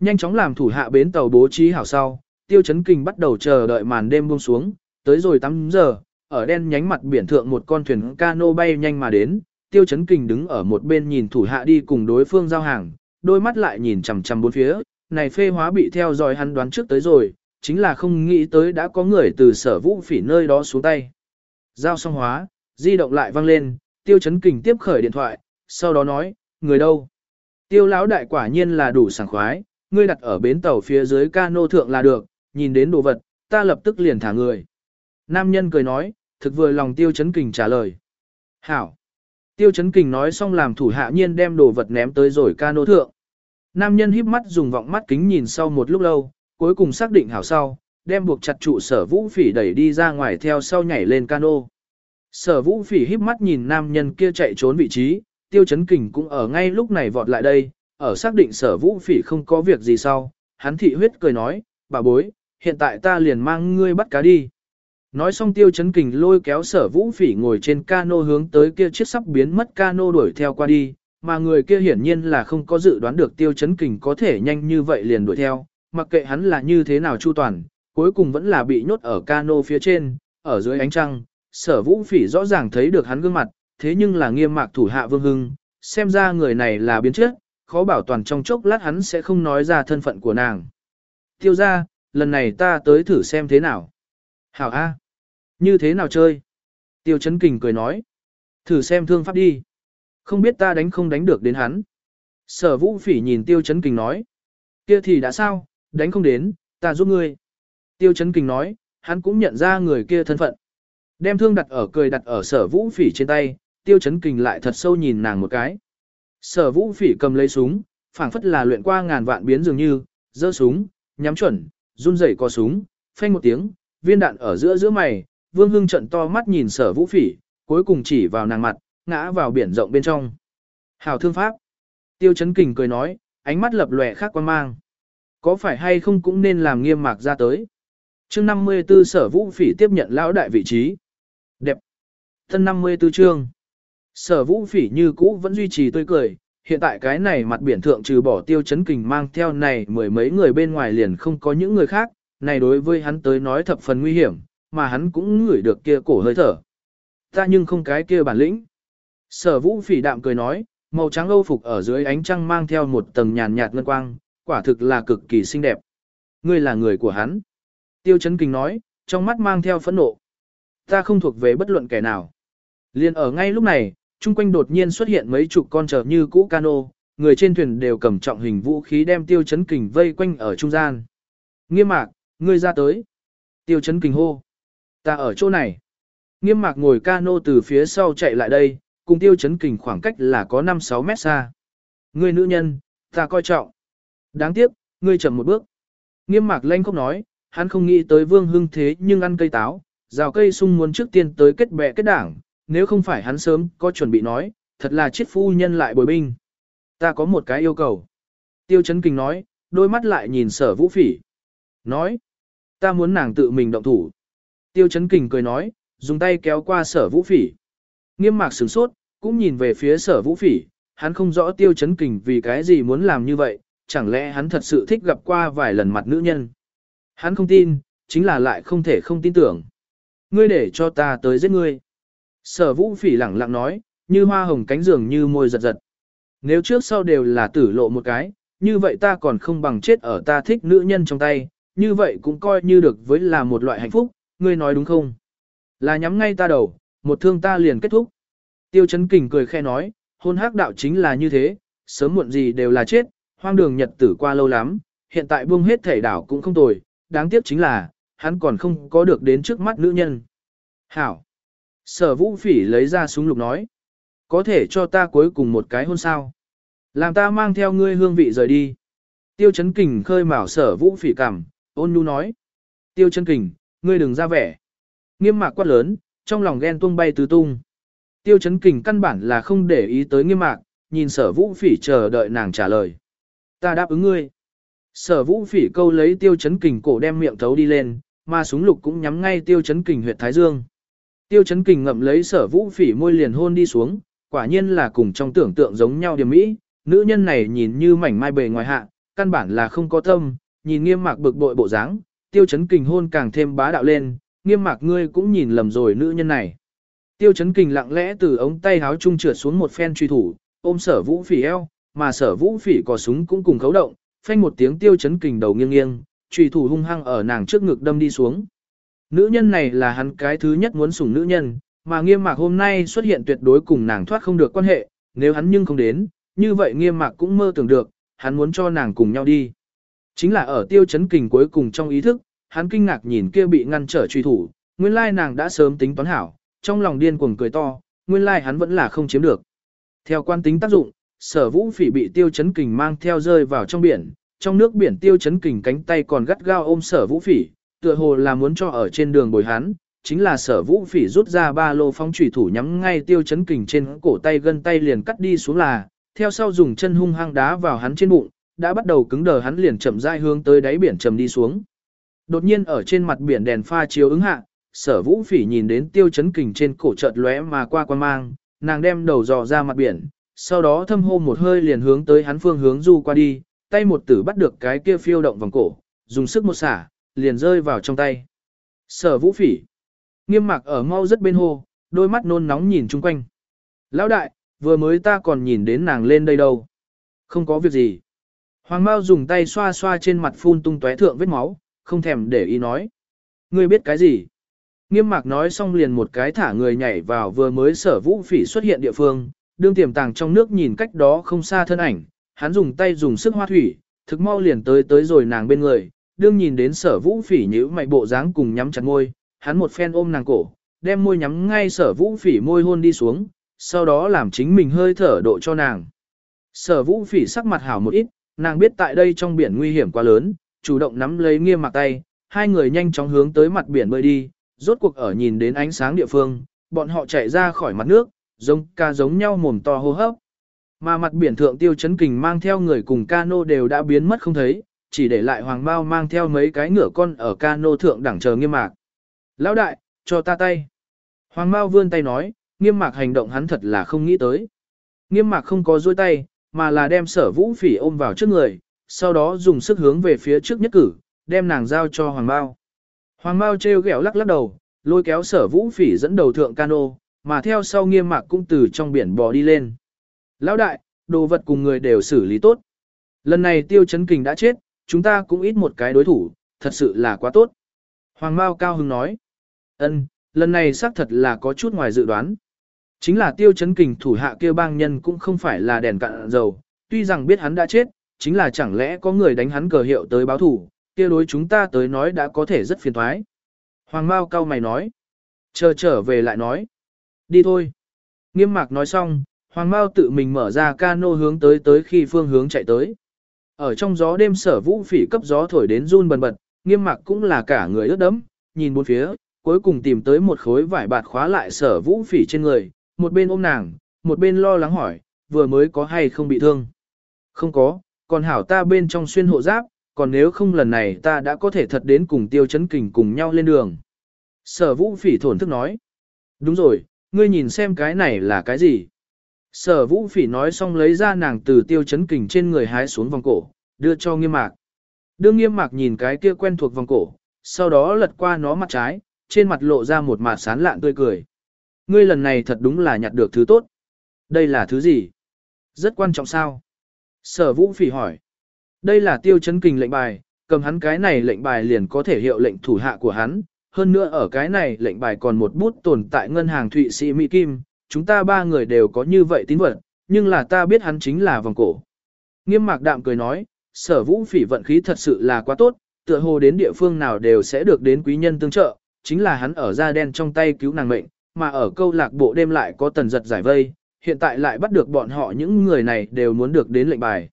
Nhanh chóng làm thủ hạ bến tàu bố trí hảo sau, tiêu chấn Kình bắt đầu chờ đợi màn đêm buông xuống, tới rồi 8 giờ, ở đen nhánh mặt biển thượng một con thuyền cano bay nhanh mà đến, tiêu chấn kình đứng ở một bên nhìn thủ hạ đi cùng đối phương giao hàng, đôi mắt lại nhìn chằm chằm bốn phía, này phê hóa bị theo dõi hắn đoán trước tới rồi, chính là không nghĩ tới đã có người từ sở vũ phỉ nơi đó xuống tay. Giao xong hóa, di động lại vang lên, tiêu chấn kình tiếp khởi điện thoại, sau đó nói, người đâu? Tiêu lão đại quả nhiên là đủ sảng khoái, ngươi đặt ở bến tàu phía dưới cano thượng là được, nhìn đến đồ vật, ta lập tức liền thả người. Nam nhân cười nói, thực vừa lòng tiêu chấn kình trả lời. Hảo. Tiêu chấn kình nói xong làm thủ hạ nhiên đem đồ vật ném tới rồi cano thượng. Nam nhân híp mắt dùng vọng mắt kính nhìn sau một lúc lâu, cuối cùng xác định hảo sau, đem buộc chặt trụ sở vũ phỉ đẩy đi ra ngoài theo sau nhảy lên cano. Sở vũ phỉ híp mắt nhìn nam nhân kia chạy trốn vị trí, tiêu chấn kình cũng ở ngay lúc này vọt lại đây, ở xác định sở vũ phỉ không có việc gì sau, hắn thị huyết cười nói, bà bối, hiện tại ta liền mang ngươi bắt cá đi. Nói xong tiêu chấn kình lôi kéo sở vũ phỉ ngồi trên cano hướng tới kia chiếc sắp biến mất cano đuổi theo qua đi, mà người kia hiển nhiên là không có dự đoán được tiêu chấn kình có thể nhanh như vậy liền đuổi theo, mặc kệ hắn là như thế nào chu toàn, cuối cùng vẫn là bị nhốt ở cano phía trên, ở dưới ánh trăng, sở vũ phỉ rõ ràng thấy được hắn gương mặt, thế nhưng là nghiêm mạc thủ hạ vương hưng, xem ra người này là biến chất, khó bảo toàn trong chốc lát hắn sẽ không nói ra thân phận của nàng. Tiêu ra, lần này ta tới thử xem thế nào. Hảo A. Như thế nào chơi? Tiêu chấn kình cười nói. Thử xem thương pháp đi. Không biết ta đánh không đánh được đến hắn. Sở vũ phỉ nhìn tiêu chấn kình nói. Kia thì đã sao, đánh không đến, ta giúp ngươi. Tiêu chấn kình nói, hắn cũng nhận ra người kia thân phận. Đem thương đặt ở cười đặt ở sở vũ phỉ trên tay, tiêu chấn kình lại thật sâu nhìn nàng một cái. Sở vũ phỉ cầm lấy súng, phảng phất là luyện qua ngàn vạn biến dường như, giơ súng, nhắm chuẩn, run rẩy co súng, phanh một tiếng, viên đạn ở giữa giữa mày, Vương Hưng trận to mắt nhìn sở vũ phỉ, cuối cùng chỉ vào nàng mặt, ngã vào biển rộng bên trong. Hảo thương pháp. Tiêu chấn kình cười nói, ánh mắt lập lòe khác quan mang. Có phải hay không cũng nên làm nghiêm mạc ra tới. chương 54 sở vũ phỉ tiếp nhận lão đại vị trí. Đẹp. Thân 54 chương. Sở vũ phỉ như cũ vẫn duy trì tươi cười, hiện tại cái này mặt biển thượng trừ bỏ tiêu chấn kình mang theo này mười mấy người bên ngoài liền không có những người khác, này đối với hắn tới nói thập phần nguy hiểm, mà hắn cũng ngửi được kia cổ hơi thở. Ta nhưng không cái kia bản lĩnh. Sở vũ phỉ đạm cười nói, màu trắng âu phục ở dưới ánh trăng mang theo một tầng nhàn nhạt ngân quang, quả thực là cực kỳ xinh đẹp. Ngươi là người của hắn. Tiêu chấn kinh nói, trong mắt mang theo phẫn nộ. Ta không thuộc về bất luận kẻ nào. Liên ở ngay lúc này, chung quanh đột nhiên xuất hiện mấy chục con trở như cũ cano, người trên thuyền đều cầm trọng hình vũ khí đem tiêu chấn kình vây quanh ở trung gian. Nghiêm mạc, ngươi ra tới. Tiêu chấn kình hô. Ta ở chỗ này. Nghiêm mạc ngồi cano từ phía sau chạy lại đây, cùng tiêu chấn kình khoảng cách là có 5-6 mét xa. Ngươi nữ nhân, ta coi trọng. Đáng tiếc, ngươi chậm một bước. Nghiêm mạc lanh không nói, hắn không nghĩ tới vương hưng thế nhưng ăn cây táo, rào cây sung muốn trước tiên tới kết bè kết đảng, nếu không phải hắn sớm có chuẩn bị nói, thật là chết phu nhân lại bồi binh. Ta có một cái yêu cầu. Tiêu chấn kình nói, đôi mắt lại nhìn sở vũ phỉ. Nói, ta muốn nàng tự mình động thủ. Tiêu chấn kình cười nói, dùng tay kéo qua sở vũ phỉ. Nghiêm mạc sửng sốt, cũng nhìn về phía sở vũ phỉ, hắn không rõ tiêu chấn kình vì cái gì muốn làm như vậy, chẳng lẽ hắn thật sự thích gặp qua vài lần mặt nữ nhân. Hắn không tin, chính là lại không thể không tin tưởng. Ngươi để cho ta tới giết ngươi. Sở vũ phỉ lẳng lặng nói, như hoa hồng cánh giường như môi giật giật. Nếu trước sau đều là tử lộ một cái, như vậy ta còn không bằng chết ở ta thích nữ nhân trong tay, như vậy cũng coi như được với là một loại hạnh phúc, ngươi nói đúng không? Là nhắm ngay ta đầu, một thương ta liền kết thúc. Tiêu chấn kình cười khe nói, hôn hắc đạo chính là như thế, sớm muộn gì đều là chết, hoang đường nhật tử qua lâu lắm, hiện tại buông hết thể đảo cũng không tồi, đáng tiếc chính là, hắn còn không có được đến trước mắt nữ nhân. Hảo! Sở vũ phỉ lấy ra súng lục nói, có thể cho ta cuối cùng một cái hôn sao. Làm ta mang theo ngươi hương vị rời đi. Tiêu chấn kình khơi mào sở vũ phỉ cảm, ôn nhu nói. Tiêu chấn kình, ngươi đừng ra vẻ. Nghiêm mạc quát lớn, trong lòng ghen tuông bay tứ tung. Tiêu chấn kình căn bản là không để ý tới nghiêm mạc, nhìn sở vũ phỉ chờ đợi nàng trả lời. Ta đáp ứng ngươi. Sở vũ phỉ câu lấy tiêu chấn kình cổ đem miệng thấu đi lên, mà súng lục cũng nhắm ngay tiêu chấn kình huyệt thái dương. Tiêu chấn kình ngậm lấy sở vũ phỉ môi liền hôn đi xuống, quả nhiên là cùng trong tưởng tượng giống nhau điểm mỹ, nữ nhân này nhìn như mảnh mai bề ngoài hạ, căn bản là không có tâm, nhìn nghiêm mạc bực bội bộ dáng, tiêu chấn kình hôn càng thêm bá đạo lên, nghiêm mạc ngươi cũng nhìn lầm rồi nữ nhân này. Tiêu chấn kình lặng lẽ từ ống tay háo trung trượt xuống một phen truy thủ, ôm sở vũ phỉ eo, mà sở vũ phỉ có súng cũng cùng khấu động, phanh một tiếng tiêu chấn kình đầu nghiêng nghiêng, truy thủ hung hăng ở nàng trước ngực đâm đi xuống. Nữ nhân này là hắn cái thứ nhất muốn sủng nữ nhân, mà nghiêm mạc hôm nay xuất hiện tuyệt đối cùng nàng thoát không được quan hệ, nếu hắn nhưng không đến, như vậy nghiêm mạc cũng mơ tưởng được, hắn muốn cho nàng cùng nhau đi. Chính là ở tiêu chấn kình cuối cùng trong ý thức, hắn kinh ngạc nhìn kia bị ngăn trở truy thủ, nguyên lai nàng đã sớm tính toán hảo, trong lòng điên cuồng cười to, nguyên lai hắn vẫn là không chiếm được. Theo quan tính tác dụng, sở vũ phỉ bị tiêu chấn kình mang theo rơi vào trong biển, trong nước biển tiêu chấn kình cánh tay còn gắt gao ôm sở vũ phỉ, tựa hồ là muốn cho ở trên đường bồi hắn, chính là sở vũ phỉ rút ra ba lô phong trùy thủ nhắm ngay tiêu chấn kình trên cổ tay gân tay liền cắt đi xuống là, theo sau dùng chân hung hăng đá vào hắn trên bụng, đã bắt đầu cứng đờ hắn liền chậm rãi hướng tới đáy biển chầm đi xuống. Đột nhiên ở trên mặt biển đèn pha chiếu ứng hạ, sở vũ phỉ nhìn đến tiêu chấn kình trên cổ chợt lóe mà qua quan mang, nàng đem đầu dò ra mặt biển, sau đó thâm hô một hơi liền hướng tới hắn phương hướng du qua đi, tay một tử bắt được cái kia phiêu động vòng cổ, dùng sức một xả, liền rơi vào trong tay. Sở vũ phỉ, nghiêm mặc ở mau rất bên hô, đôi mắt nôn nóng nhìn chung quanh. Lão đại, vừa mới ta còn nhìn đến nàng lên đây đâu. Không có việc gì. Hoàng Mao dùng tay xoa xoa trên mặt phun tung tóe thượng vết máu, không thèm để ý nói. Ngươi biết cái gì? Nghiêm mạc nói xong liền một cái thả người nhảy vào vừa mới sở vũ phỉ xuất hiện địa phương, đương tiềm tàng trong nước nhìn cách đó không xa thân ảnh, hắn dùng tay dùng sức hoa thủy, thực mau liền tới tới rồi nàng bên người, đương nhìn đến sở vũ phỉ nhíu mày bộ dáng cùng nhắm chặt môi, hắn một phen ôm nàng cổ, đem môi nhắm ngay sở vũ phỉ môi hôn đi xuống, sau đó làm chính mình hơi thở độ cho nàng. Sở vũ phỉ sắc mặt hảo một ít, nàng biết tại đây trong biển nguy hiểm quá lớn, chủ động nắm lấy nghiêm mặt tay, hai người nhanh chóng hướng tới mặt biển bơi đi, rốt cuộc ở nhìn đến ánh sáng địa phương, bọn họ chạy ra khỏi mặt nước, giống ca giống nhau mồm to hô hấp. Mà mặt biển thượng tiêu chấn kình mang theo người cùng cano đều đã biến mất không thấy, chỉ để lại hoàng bao mang theo mấy cái ngựa con ở cano thượng đẳng chờ nghiêm mạc. Lão đại, cho ta tay. Hoàng bao vươn tay nói, nghiêm mạc hành động hắn thật là không nghĩ tới. Nghiêm mạc không có dôi tay, mà là đem sở vũ phỉ ôm vào trước người, sau đó dùng sức hướng về phía trước nhất cử, đem nàng giao cho hoàng bao. Hoàng bao treo ghẹo lắc lắc đầu, lôi kéo sở vũ phỉ dẫn đầu thượng cano, mà theo sau nghiêm mạc cũng từ trong biển bò đi lên. Lão đại, đồ vật cùng người đều xử lý tốt. Lần này tiêu chấn kình đã chết, chúng ta cũng ít một cái đối thủ, thật sự là quá tốt. Hoàng Mao cao hưng nói. ân, lần này xác thật là có chút ngoài dự đoán. Chính là tiêu chấn kình thủ hạ kia bang nhân cũng không phải là đèn cạn dầu, tuy rằng biết hắn đã chết, chính là chẳng lẽ có người đánh hắn cờ hiệu tới báo thủ, kia đối chúng ta tới nói đã có thể rất phiền thoái. Hoàng Mao cao mày nói. Chờ trở về lại nói. Đi thôi. Nghiêm mạc nói xong, Hoàng Mao tự mình mở ra cano hướng tới tới khi phương hướng chạy tới. Ở trong gió đêm sở vũ phỉ cấp gió thổi đến run bần bật, nghiêm mạc cũng là cả người ướt đẫm, nhìn bốn phía, cuối cùng tìm tới một khối vải bạt khóa lại sở vũ phỉ trên người, một bên ôm nàng, một bên lo lắng hỏi, vừa mới có hay không bị thương. Không có, còn hảo ta bên trong xuyên hộ giáp, còn nếu không lần này ta đã có thể thật đến cùng tiêu chấn kình cùng nhau lên đường. Sở vũ phỉ thổn thức nói. Đúng rồi, ngươi nhìn xem cái này là cái gì. Sở vũ phỉ nói xong lấy ra nàng từ tiêu chấn kình trên người hái xuống vòng cổ, đưa cho nghiêm mạc. Đương nghiêm mạc nhìn cái kia quen thuộc vòng cổ, sau đó lật qua nó mặt trái, trên mặt lộ ra một mặt sán lạn tươi cười. Ngươi lần này thật đúng là nhặt được thứ tốt. Đây là thứ gì? Rất quan trọng sao? Sở vũ phỉ hỏi. Đây là tiêu chấn kình lệnh bài, cầm hắn cái này lệnh bài liền có thể hiệu lệnh thủ hạ của hắn. Hơn nữa ở cái này lệnh bài còn một bút tồn tại ngân hàng Thụy Sĩ Mỹ Kim, chúng ta ba người đều có như vậy tín vật, nhưng là ta biết hắn chính là vòng cổ. Nghiêm mạc đạm cười nói, sở vũ phỉ vận khí thật sự là quá tốt, tựa hồ đến địa phương nào đều sẽ được đến quý nhân tương trợ, chính là hắn ở da đen trong tay cứu nàng mệnh, mà ở câu lạc bộ đêm lại có tần giật giải vây, hiện tại lại bắt được bọn họ những người này đều muốn được đến lệnh bài.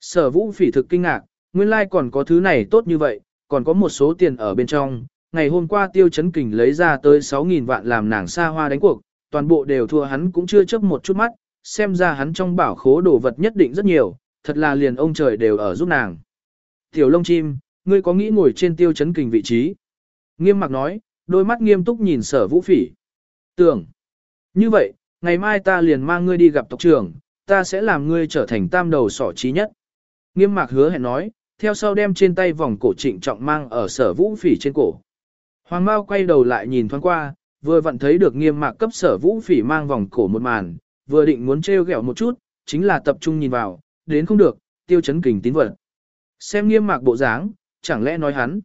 Sở vũ phỉ thực kinh ngạc, nguyên lai like còn có thứ này tốt như vậy, còn có một số tiền ở bên trong. Ngày hôm qua tiêu chấn kình lấy ra tới 6.000 vạn làm nàng xa hoa đánh cuộc, toàn bộ đều thua hắn cũng chưa chấp một chút mắt, xem ra hắn trong bảo khố đồ vật nhất định rất nhiều, thật là liền ông trời đều ở giúp nàng. Tiểu lông chim, ngươi có nghĩ ngồi trên tiêu chấn kình vị trí? Nghiêm mặc nói, đôi mắt nghiêm túc nhìn sở vũ phỉ. Tưởng, như vậy, ngày mai ta liền mang ngươi đi gặp tộc trưởng, ta sẽ làm ngươi trở thành tam đầu sỏ trí nhất. Nghiêm mạc hứa hẹn nói, theo sau đem trên tay vòng cổ trịnh trọng mang ở sở vũ phỉ trên cổ. Hoàng Mao quay đầu lại nhìn thoáng qua, vừa vặn thấy được nghiêm mạc cấp sở vũ phỉ mang vòng cổ một màn, vừa định muốn trêu ghẹo một chút, chính là tập trung nhìn vào, đến không được, tiêu chấn kình tín vật. Xem nghiêm mạc bộ dáng, chẳng lẽ nói hắn.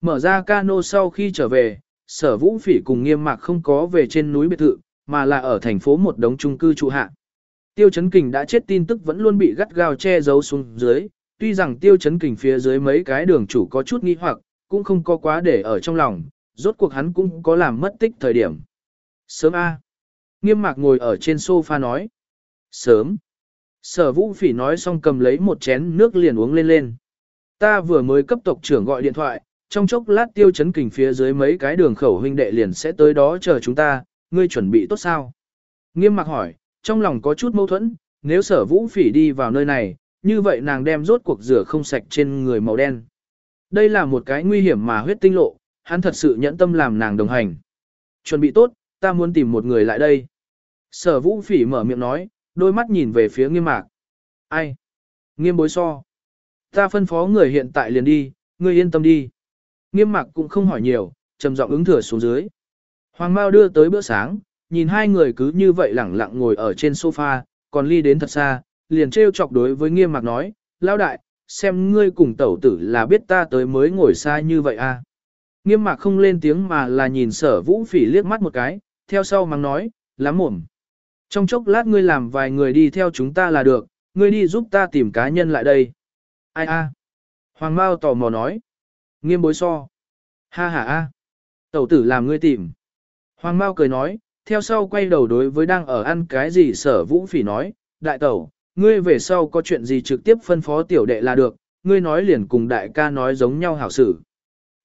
Mở ra cano sau khi trở về, sở vũ phỉ cùng nghiêm mạc không có về trên núi biệt thự, mà là ở thành phố một đống trung cư trụ hạ. Tiêu chấn kình đã chết tin tức vẫn luôn bị gắt gao che giấu xuống dưới, tuy rằng tiêu chấn kình phía dưới mấy cái đường chủ có chút nghi hoặc, cũng không có quá để ở trong lòng, rốt cuộc hắn cũng có làm mất tích thời điểm. Sớm A. Nghiêm mạc ngồi ở trên sofa nói. Sớm. Sở vũ phỉ nói xong cầm lấy một chén nước liền uống lên lên. Ta vừa mới cấp tộc trưởng gọi điện thoại, trong chốc lát tiêu chấn kình phía dưới mấy cái đường khẩu huynh đệ liền sẽ tới đó chờ chúng ta, ngươi chuẩn bị tốt sao? Nghiêm mạc hỏi, trong lòng có chút mâu thuẫn, nếu sở vũ phỉ đi vào nơi này, như vậy nàng đem rốt cuộc rửa không sạch trên người màu đen. Đây là một cái nguy hiểm mà huyết tinh lộ, hắn thật sự nhẫn tâm làm nàng đồng hành. Chuẩn bị tốt, ta muốn tìm một người lại đây. Sở vũ phỉ mở miệng nói, đôi mắt nhìn về phía nghiêm mạc. Ai? Nghiêm bối so. Ta phân phó người hiện tại liền đi, ngươi yên tâm đi. Nghiêm mạc cũng không hỏi nhiều, trầm giọng ứng thừa xuống dưới. Hoàng Mao đưa tới bữa sáng, nhìn hai người cứ như vậy lẳng lặng ngồi ở trên sofa, còn ly đến thật xa, liền trêu chọc đối với nghiêm mạc nói, lão đại, xem ngươi cùng tẩu tử là biết ta tới mới ngồi xa như vậy à. Nghiêm mạc không lên tiếng mà là nhìn sở vũ phỉ liếc mắt một cái, theo sau mắng nói, lắm mồm. Trong chốc lát ngươi làm vài người đi theo chúng ta là được, ngươi đi giúp ta tìm cá nhân lại đây. Ai a? Hoàng Mao tò mò nói. Nghiêm bối so. Ha ha a. Tẩu tử làm ngươi tìm. Hoàng Mao cười nói, theo sau quay đầu đối với đang ở ăn cái gì sở vũ phỉ nói, đại tẩu, ngươi về sau có chuyện gì trực tiếp phân phó tiểu đệ là được, ngươi nói liền cùng đại ca nói giống nhau hảo xử.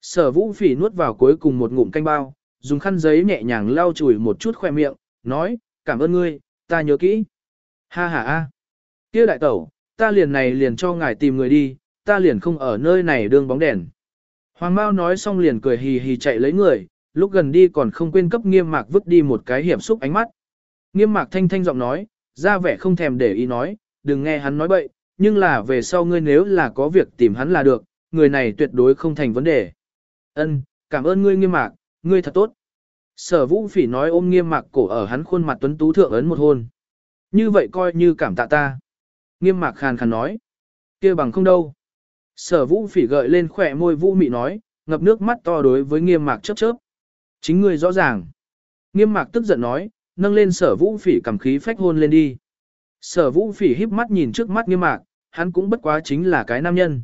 Sở vũ phỉ nuốt vào cuối cùng một ngụm canh bao, dùng khăn giấy nhẹ nhàng lau chùi một chút khoe miệng, nói, cảm ơn ngươi, ta nhớ kỹ. Ha ha a, kia đại tẩu, ta liền này liền cho ngài tìm người đi, ta liền không ở nơi này đương bóng đèn. Hoàng Mao nói xong liền cười hì hì chạy lấy người, lúc gần đi còn không quên cấp nghiêm mạc vứt đi một cái hiểm xúc ánh mắt. Nghiêm mạc thanh thanh giọng nói, ra vẻ không thèm để ý nói, đừng nghe hắn nói bậy, nhưng là về sau ngươi nếu là có việc tìm hắn là được, người này tuyệt đối không thành vấn đề. Ân, cảm ơn ngươi nghiêm mạc, ngươi thật tốt. Sở vũ phỉ nói ôm nghiêm mạc cổ ở hắn khuôn mặt tuấn tú thượng ấn một hôn. Như vậy coi như cảm tạ ta. Nghiêm mạc khàn khàn nói. kia bằng không đâu. Sở vũ phỉ gợi lên khỏe môi vũ mị nói, ngập nước mắt to đối với nghiêm mạc chớp chớp. Chính ngươi rõ ràng. Nghiêm mạc tức giận nói, nâng lên sở vũ phỉ cầm khí phách hôn lên đi. Sở vũ phỉ híp mắt nhìn trước mắt nghiêm mạc, hắn cũng bất quá chính là cái nam nhân.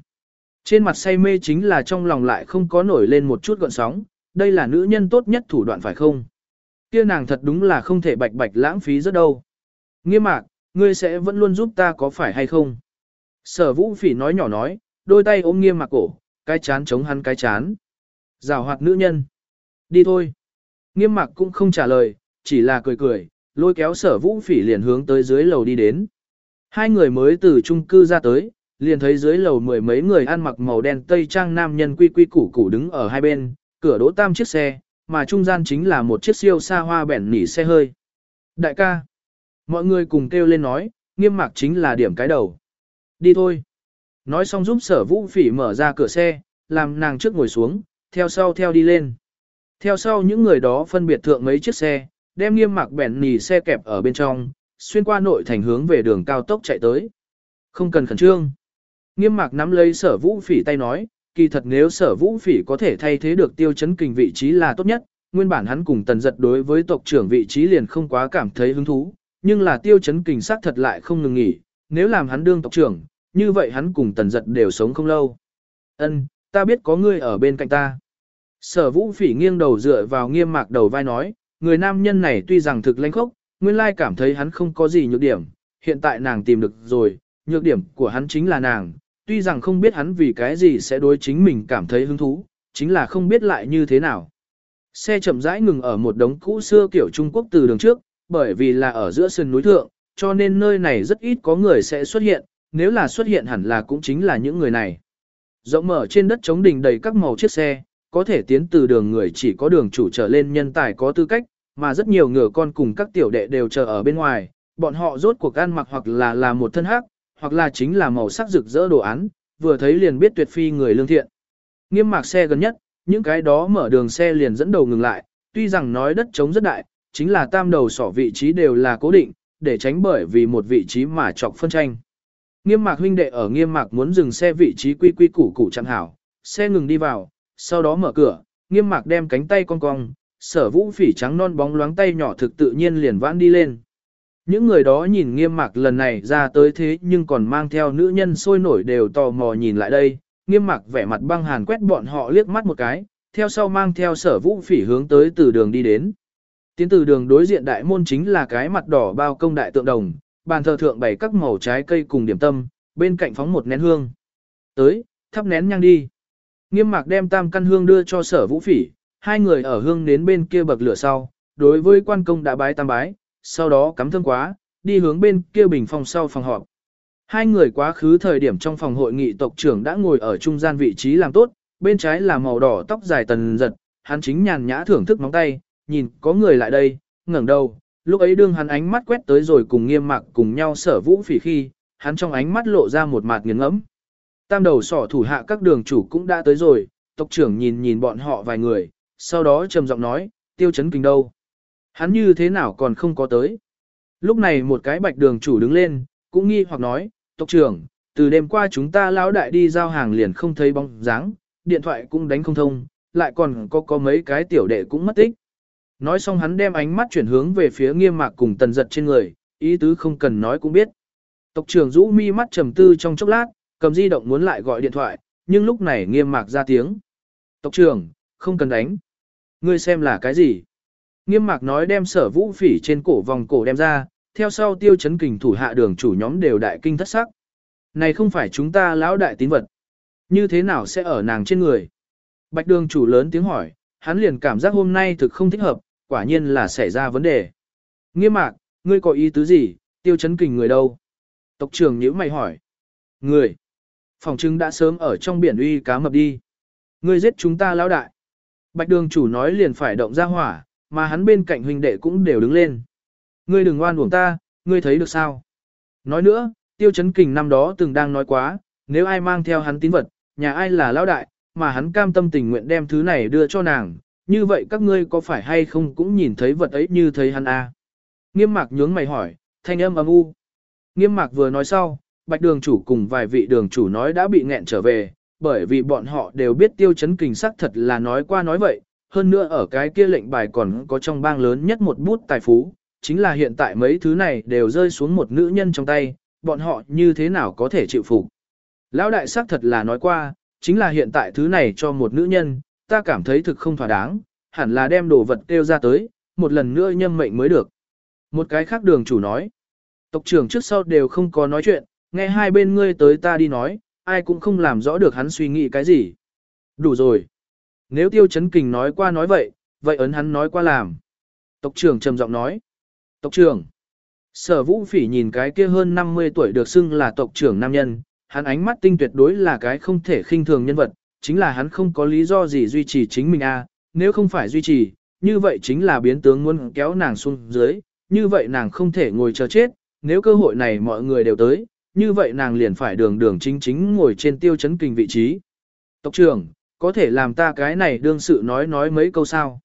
Trên mặt say mê chính là trong lòng lại không có nổi lên một chút gọn sóng, đây là nữ nhân tốt nhất thủ đoạn phải không? Kia nàng thật đúng là không thể bạch bạch lãng phí rất đâu. Nghiêm mạc, ngươi sẽ vẫn luôn giúp ta có phải hay không? Sở vũ phỉ nói nhỏ nói, đôi tay ôm nghiêm mạc cổ, cái chán chống hắn cái chán. Rào hoạt nữ nhân. Đi thôi. Nghiêm mạc cũng không trả lời, chỉ là cười cười, lôi kéo sở vũ phỉ liền hướng tới dưới lầu đi đến. Hai người mới từ chung cư ra tới, liền thấy dưới lầu mười mấy người ăn mặc màu đen tây trang nam nhân quy quy củ củ đứng ở hai bên, cửa đỗ tam chiếc xe, mà trung gian chính là một chiếc siêu xa hoa bẻn nỉ xe hơi. Đại ca, mọi người cùng kêu lên nói, nghiêm mạc chính là điểm cái đầu. Đi thôi. Nói xong giúp sở vũ phỉ mở ra cửa xe, làm nàng trước ngồi xuống, theo sau theo đi lên. Theo sau những người đó phân biệt thượng mấy chiếc xe, đem nghiêm mạc bẻn nỉ xe kẹp ở bên trong, xuyên qua nội thành hướng về đường cao tốc chạy tới. Không cần khẩn trương. Nghiêm mạc nắm lấy sở vũ phỉ tay nói, kỳ thật nếu sở vũ phỉ có thể thay thế được tiêu chấn kình vị trí là tốt nhất, nguyên bản hắn cùng tần giật đối với tộc trưởng vị trí liền không quá cảm thấy hứng thú, nhưng là tiêu chấn kình xác thật lại không ngừng nghỉ, nếu làm hắn đương tộc trưởng, như vậy hắn cùng tần giật đều sống không lâu. Ân, ta biết có ngươi ở bên cạnh ta. Sở vũ phỉ nghiêng đầu dựa vào nghiêm mạc đầu vai nói, người nam nhân này tuy rằng thực lãnh khốc, nguyên lai cảm thấy hắn không có gì nhược điểm, hiện tại nàng tìm được rồi, nhược điểm của hắn chính là nàng, tuy rằng không biết hắn vì cái gì sẽ đối chính mình cảm thấy hứng thú, chính là không biết lại như thế nào. Xe chậm rãi ngừng ở một đống cũ xưa kiểu Trung Quốc từ đường trước, bởi vì là ở giữa sườn núi thượng, cho nên nơi này rất ít có người sẽ xuất hiện, nếu là xuất hiện hẳn là cũng chính là những người này. Rộng mở trên đất chống đình đầy các màu chiếc xe, có thể tiến từ đường người chỉ có đường chủ trở lên nhân tài có tư cách, mà rất nhiều ngựa con cùng các tiểu đệ đều chờ ở bên ngoài, bọn họ rốt cuộc ăn mặc hoặc là là một thân hắc, hoặc là chính là màu sắc rực rỡ đồ án, vừa thấy liền biết tuyệt phi người lương thiện. Nghiêm mạc xe gần nhất, những cái đó mở đường xe liền dẫn đầu ngừng lại, tuy rằng nói đất trống rất đại, chính là tam đầu sỏ vị trí đều là cố định, để tránh bởi vì một vị trí mà chọc phân tranh. Nghiêm mạc huynh đệ ở nghiêm mạc muốn dừng xe vị trí quy quy củ củ chẳng hảo, xe ngừng đi vào, sau đó mở cửa, nghiêm mạc đem cánh tay cong cong, sở vũ phỉ trắng non bóng loáng tay nhỏ thực tự nhiên liền vãn đi lên. Những người đó nhìn nghiêm mạc lần này ra tới thế nhưng còn mang theo nữ nhân sôi nổi đều tò mò nhìn lại đây, nghiêm mạc vẻ mặt băng hàn quét bọn họ liếc mắt một cái, theo sau mang theo sở vũ phỉ hướng tới từ đường đi đến. Tiến từ đường đối diện đại môn chính là cái mặt đỏ bao công đại tượng đồng, bàn thờ thượng bày các màu trái cây cùng điểm tâm, bên cạnh phóng một nén hương. Tới, thắp nén nhang đi. Nghiêm mạc đem tam căn hương đưa cho sở vũ phỉ, hai người ở hương đến bên kia bậc lửa sau, đối với quan công đã bái tam bái, sau đó cắm thơm quá, đi hướng bên kia bình phòng sau phòng họp. Hai người quá khứ thời điểm trong phòng hội nghị tộc trưởng đã ngồi ở trung gian vị trí làm tốt, bên trái là màu đỏ tóc dài tần giật, hắn chính nhàn nhã thưởng thức móng tay, nhìn có người lại đây, ngẩng đầu, lúc ấy đương hắn ánh mắt quét tới rồi cùng nghiêm mặc cùng nhau sở vũ phỉ khi, hắn trong ánh mắt lộ ra một mặt nghiền ngẫm. Tam đầu sỏ thủ hạ các đường chủ cũng đã tới rồi, tộc trưởng nhìn nhìn bọn họ vài người, sau đó trầm giọng nói, tiêu chấn kinh đâu. Hắn như thế nào còn không có tới. Lúc này một cái bạch đường chủ đứng lên, cũng nghi hoặc nói, tộc trưởng, từ đêm qua chúng ta lão đại đi giao hàng liền không thấy bóng dáng, điện thoại cũng đánh không thông, lại còn có có mấy cái tiểu đệ cũng mất tích. Nói xong hắn đem ánh mắt chuyển hướng về phía nghiêm mạc cùng tần giật trên người, ý tứ không cần nói cũng biết. Tộc trưởng rũ mi mắt trầm tư trong chốc lát, cầm di động muốn lại gọi điện thoại, nhưng lúc này nghiêm mạc ra tiếng. Tộc trưởng, không cần đánh. Ngươi xem là cái gì? Nghiêm mạc nói đem sở vũ phỉ trên cổ vòng cổ đem ra, theo sau tiêu chấn kình thủ hạ đường chủ nhóm đều đại kinh thất sắc. Này không phải chúng ta lão đại tín vật. Như thế nào sẽ ở nàng trên người? Bạch đường chủ lớn tiếng hỏi, hắn liền cảm giác hôm nay thực không thích hợp, quả nhiên là xảy ra vấn đề. Nghiêm mạc, ngươi có ý tứ gì, tiêu chấn kình người đâu? Tộc trưởng nhữ mày hỏi. Người. Phòng trưng đã sớm ở trong biển uy cá mập đi. Ngươi giết chúng ta lão đại. Bạch đường chủ nói liền phải động ra hỏa, mà hắn bên cạnh huynh đệ cũng đều đứng lên. Ngươi đừng oan uổng ta, ngươi thấy được sao? Nói nữa, tiêu chấn kình năm đó từng đang nói quá, nếu ai mang theo hắn tín vật, nhà ai là lão đại, mà hắn cam tâm tình nguyện đem thứ này đưa cho nàng, như vậy các ngươi có phải hay không cũng nhìn thấy vật ấy như thấy hắn a? À? Nghiêm mạc nhướng mày hỏi, thanh âm âm u. Nghiêm mạc vừa nói sau, bạch đường chủ cùng vài vị đường chủ nói đã bị nghẹn trở về, bởi vì bọn họ đều biết tiêu chấn kình sắc thật là nói qua nói vậy, hơn nữa ở cái kia lệnh bài còn có trong bang lớn nhất một bút tài phú, chính là hiện tại mấy thứ này đều rơi xuống một nữ nhân trong tay, bọn họ như thế nào có thể chịu phục. Lão đại xác thật là nói qua, chính là hiện tại thứ này cho một nữ nhân, ta cảm thấy thực không thỏa đáng, hẳn là đem đồ vật tiêu ra tới, một lần nữa nhâm mệnh mới được. Một cái khác đường chủ nói, tộc trưởng trước sau đều không có nói chuyện, nghe hai bên ngươi tới ta đi nói, ai cũng không làm rõ được hắn suy nghĩ cái gì. Đủ rồi. Nếu tiêu chấn kình nói qua nói vậy, vậy ấn hắn nói qua làm. Tộc trưởng trầm giọng nói. Tộc trưởng. Sở vũ phỉ nhìn cái kia hơn 50 tuổi được xưng là tộc trưởng nam nhân, hắn ánh mắt tinh tuyệt đối là cái không thể khinh thường nhân vật, chính là hắn không có lý do gì duy trì chính mình a à. nếu không phải duy trì, như vậy chính là biến tướng muốn kéo nàng xuống dưới, như vậy nàng không thể ngồi chờ chết, nếu cơ hội này mọi người đều tới, như vậy nàng liền phải đường đường chính chính ngồi trên tiêu chấn kình vị trí. Tộc trưởng, có thể làm ta cái này đương sự nói nói mấy câu sao.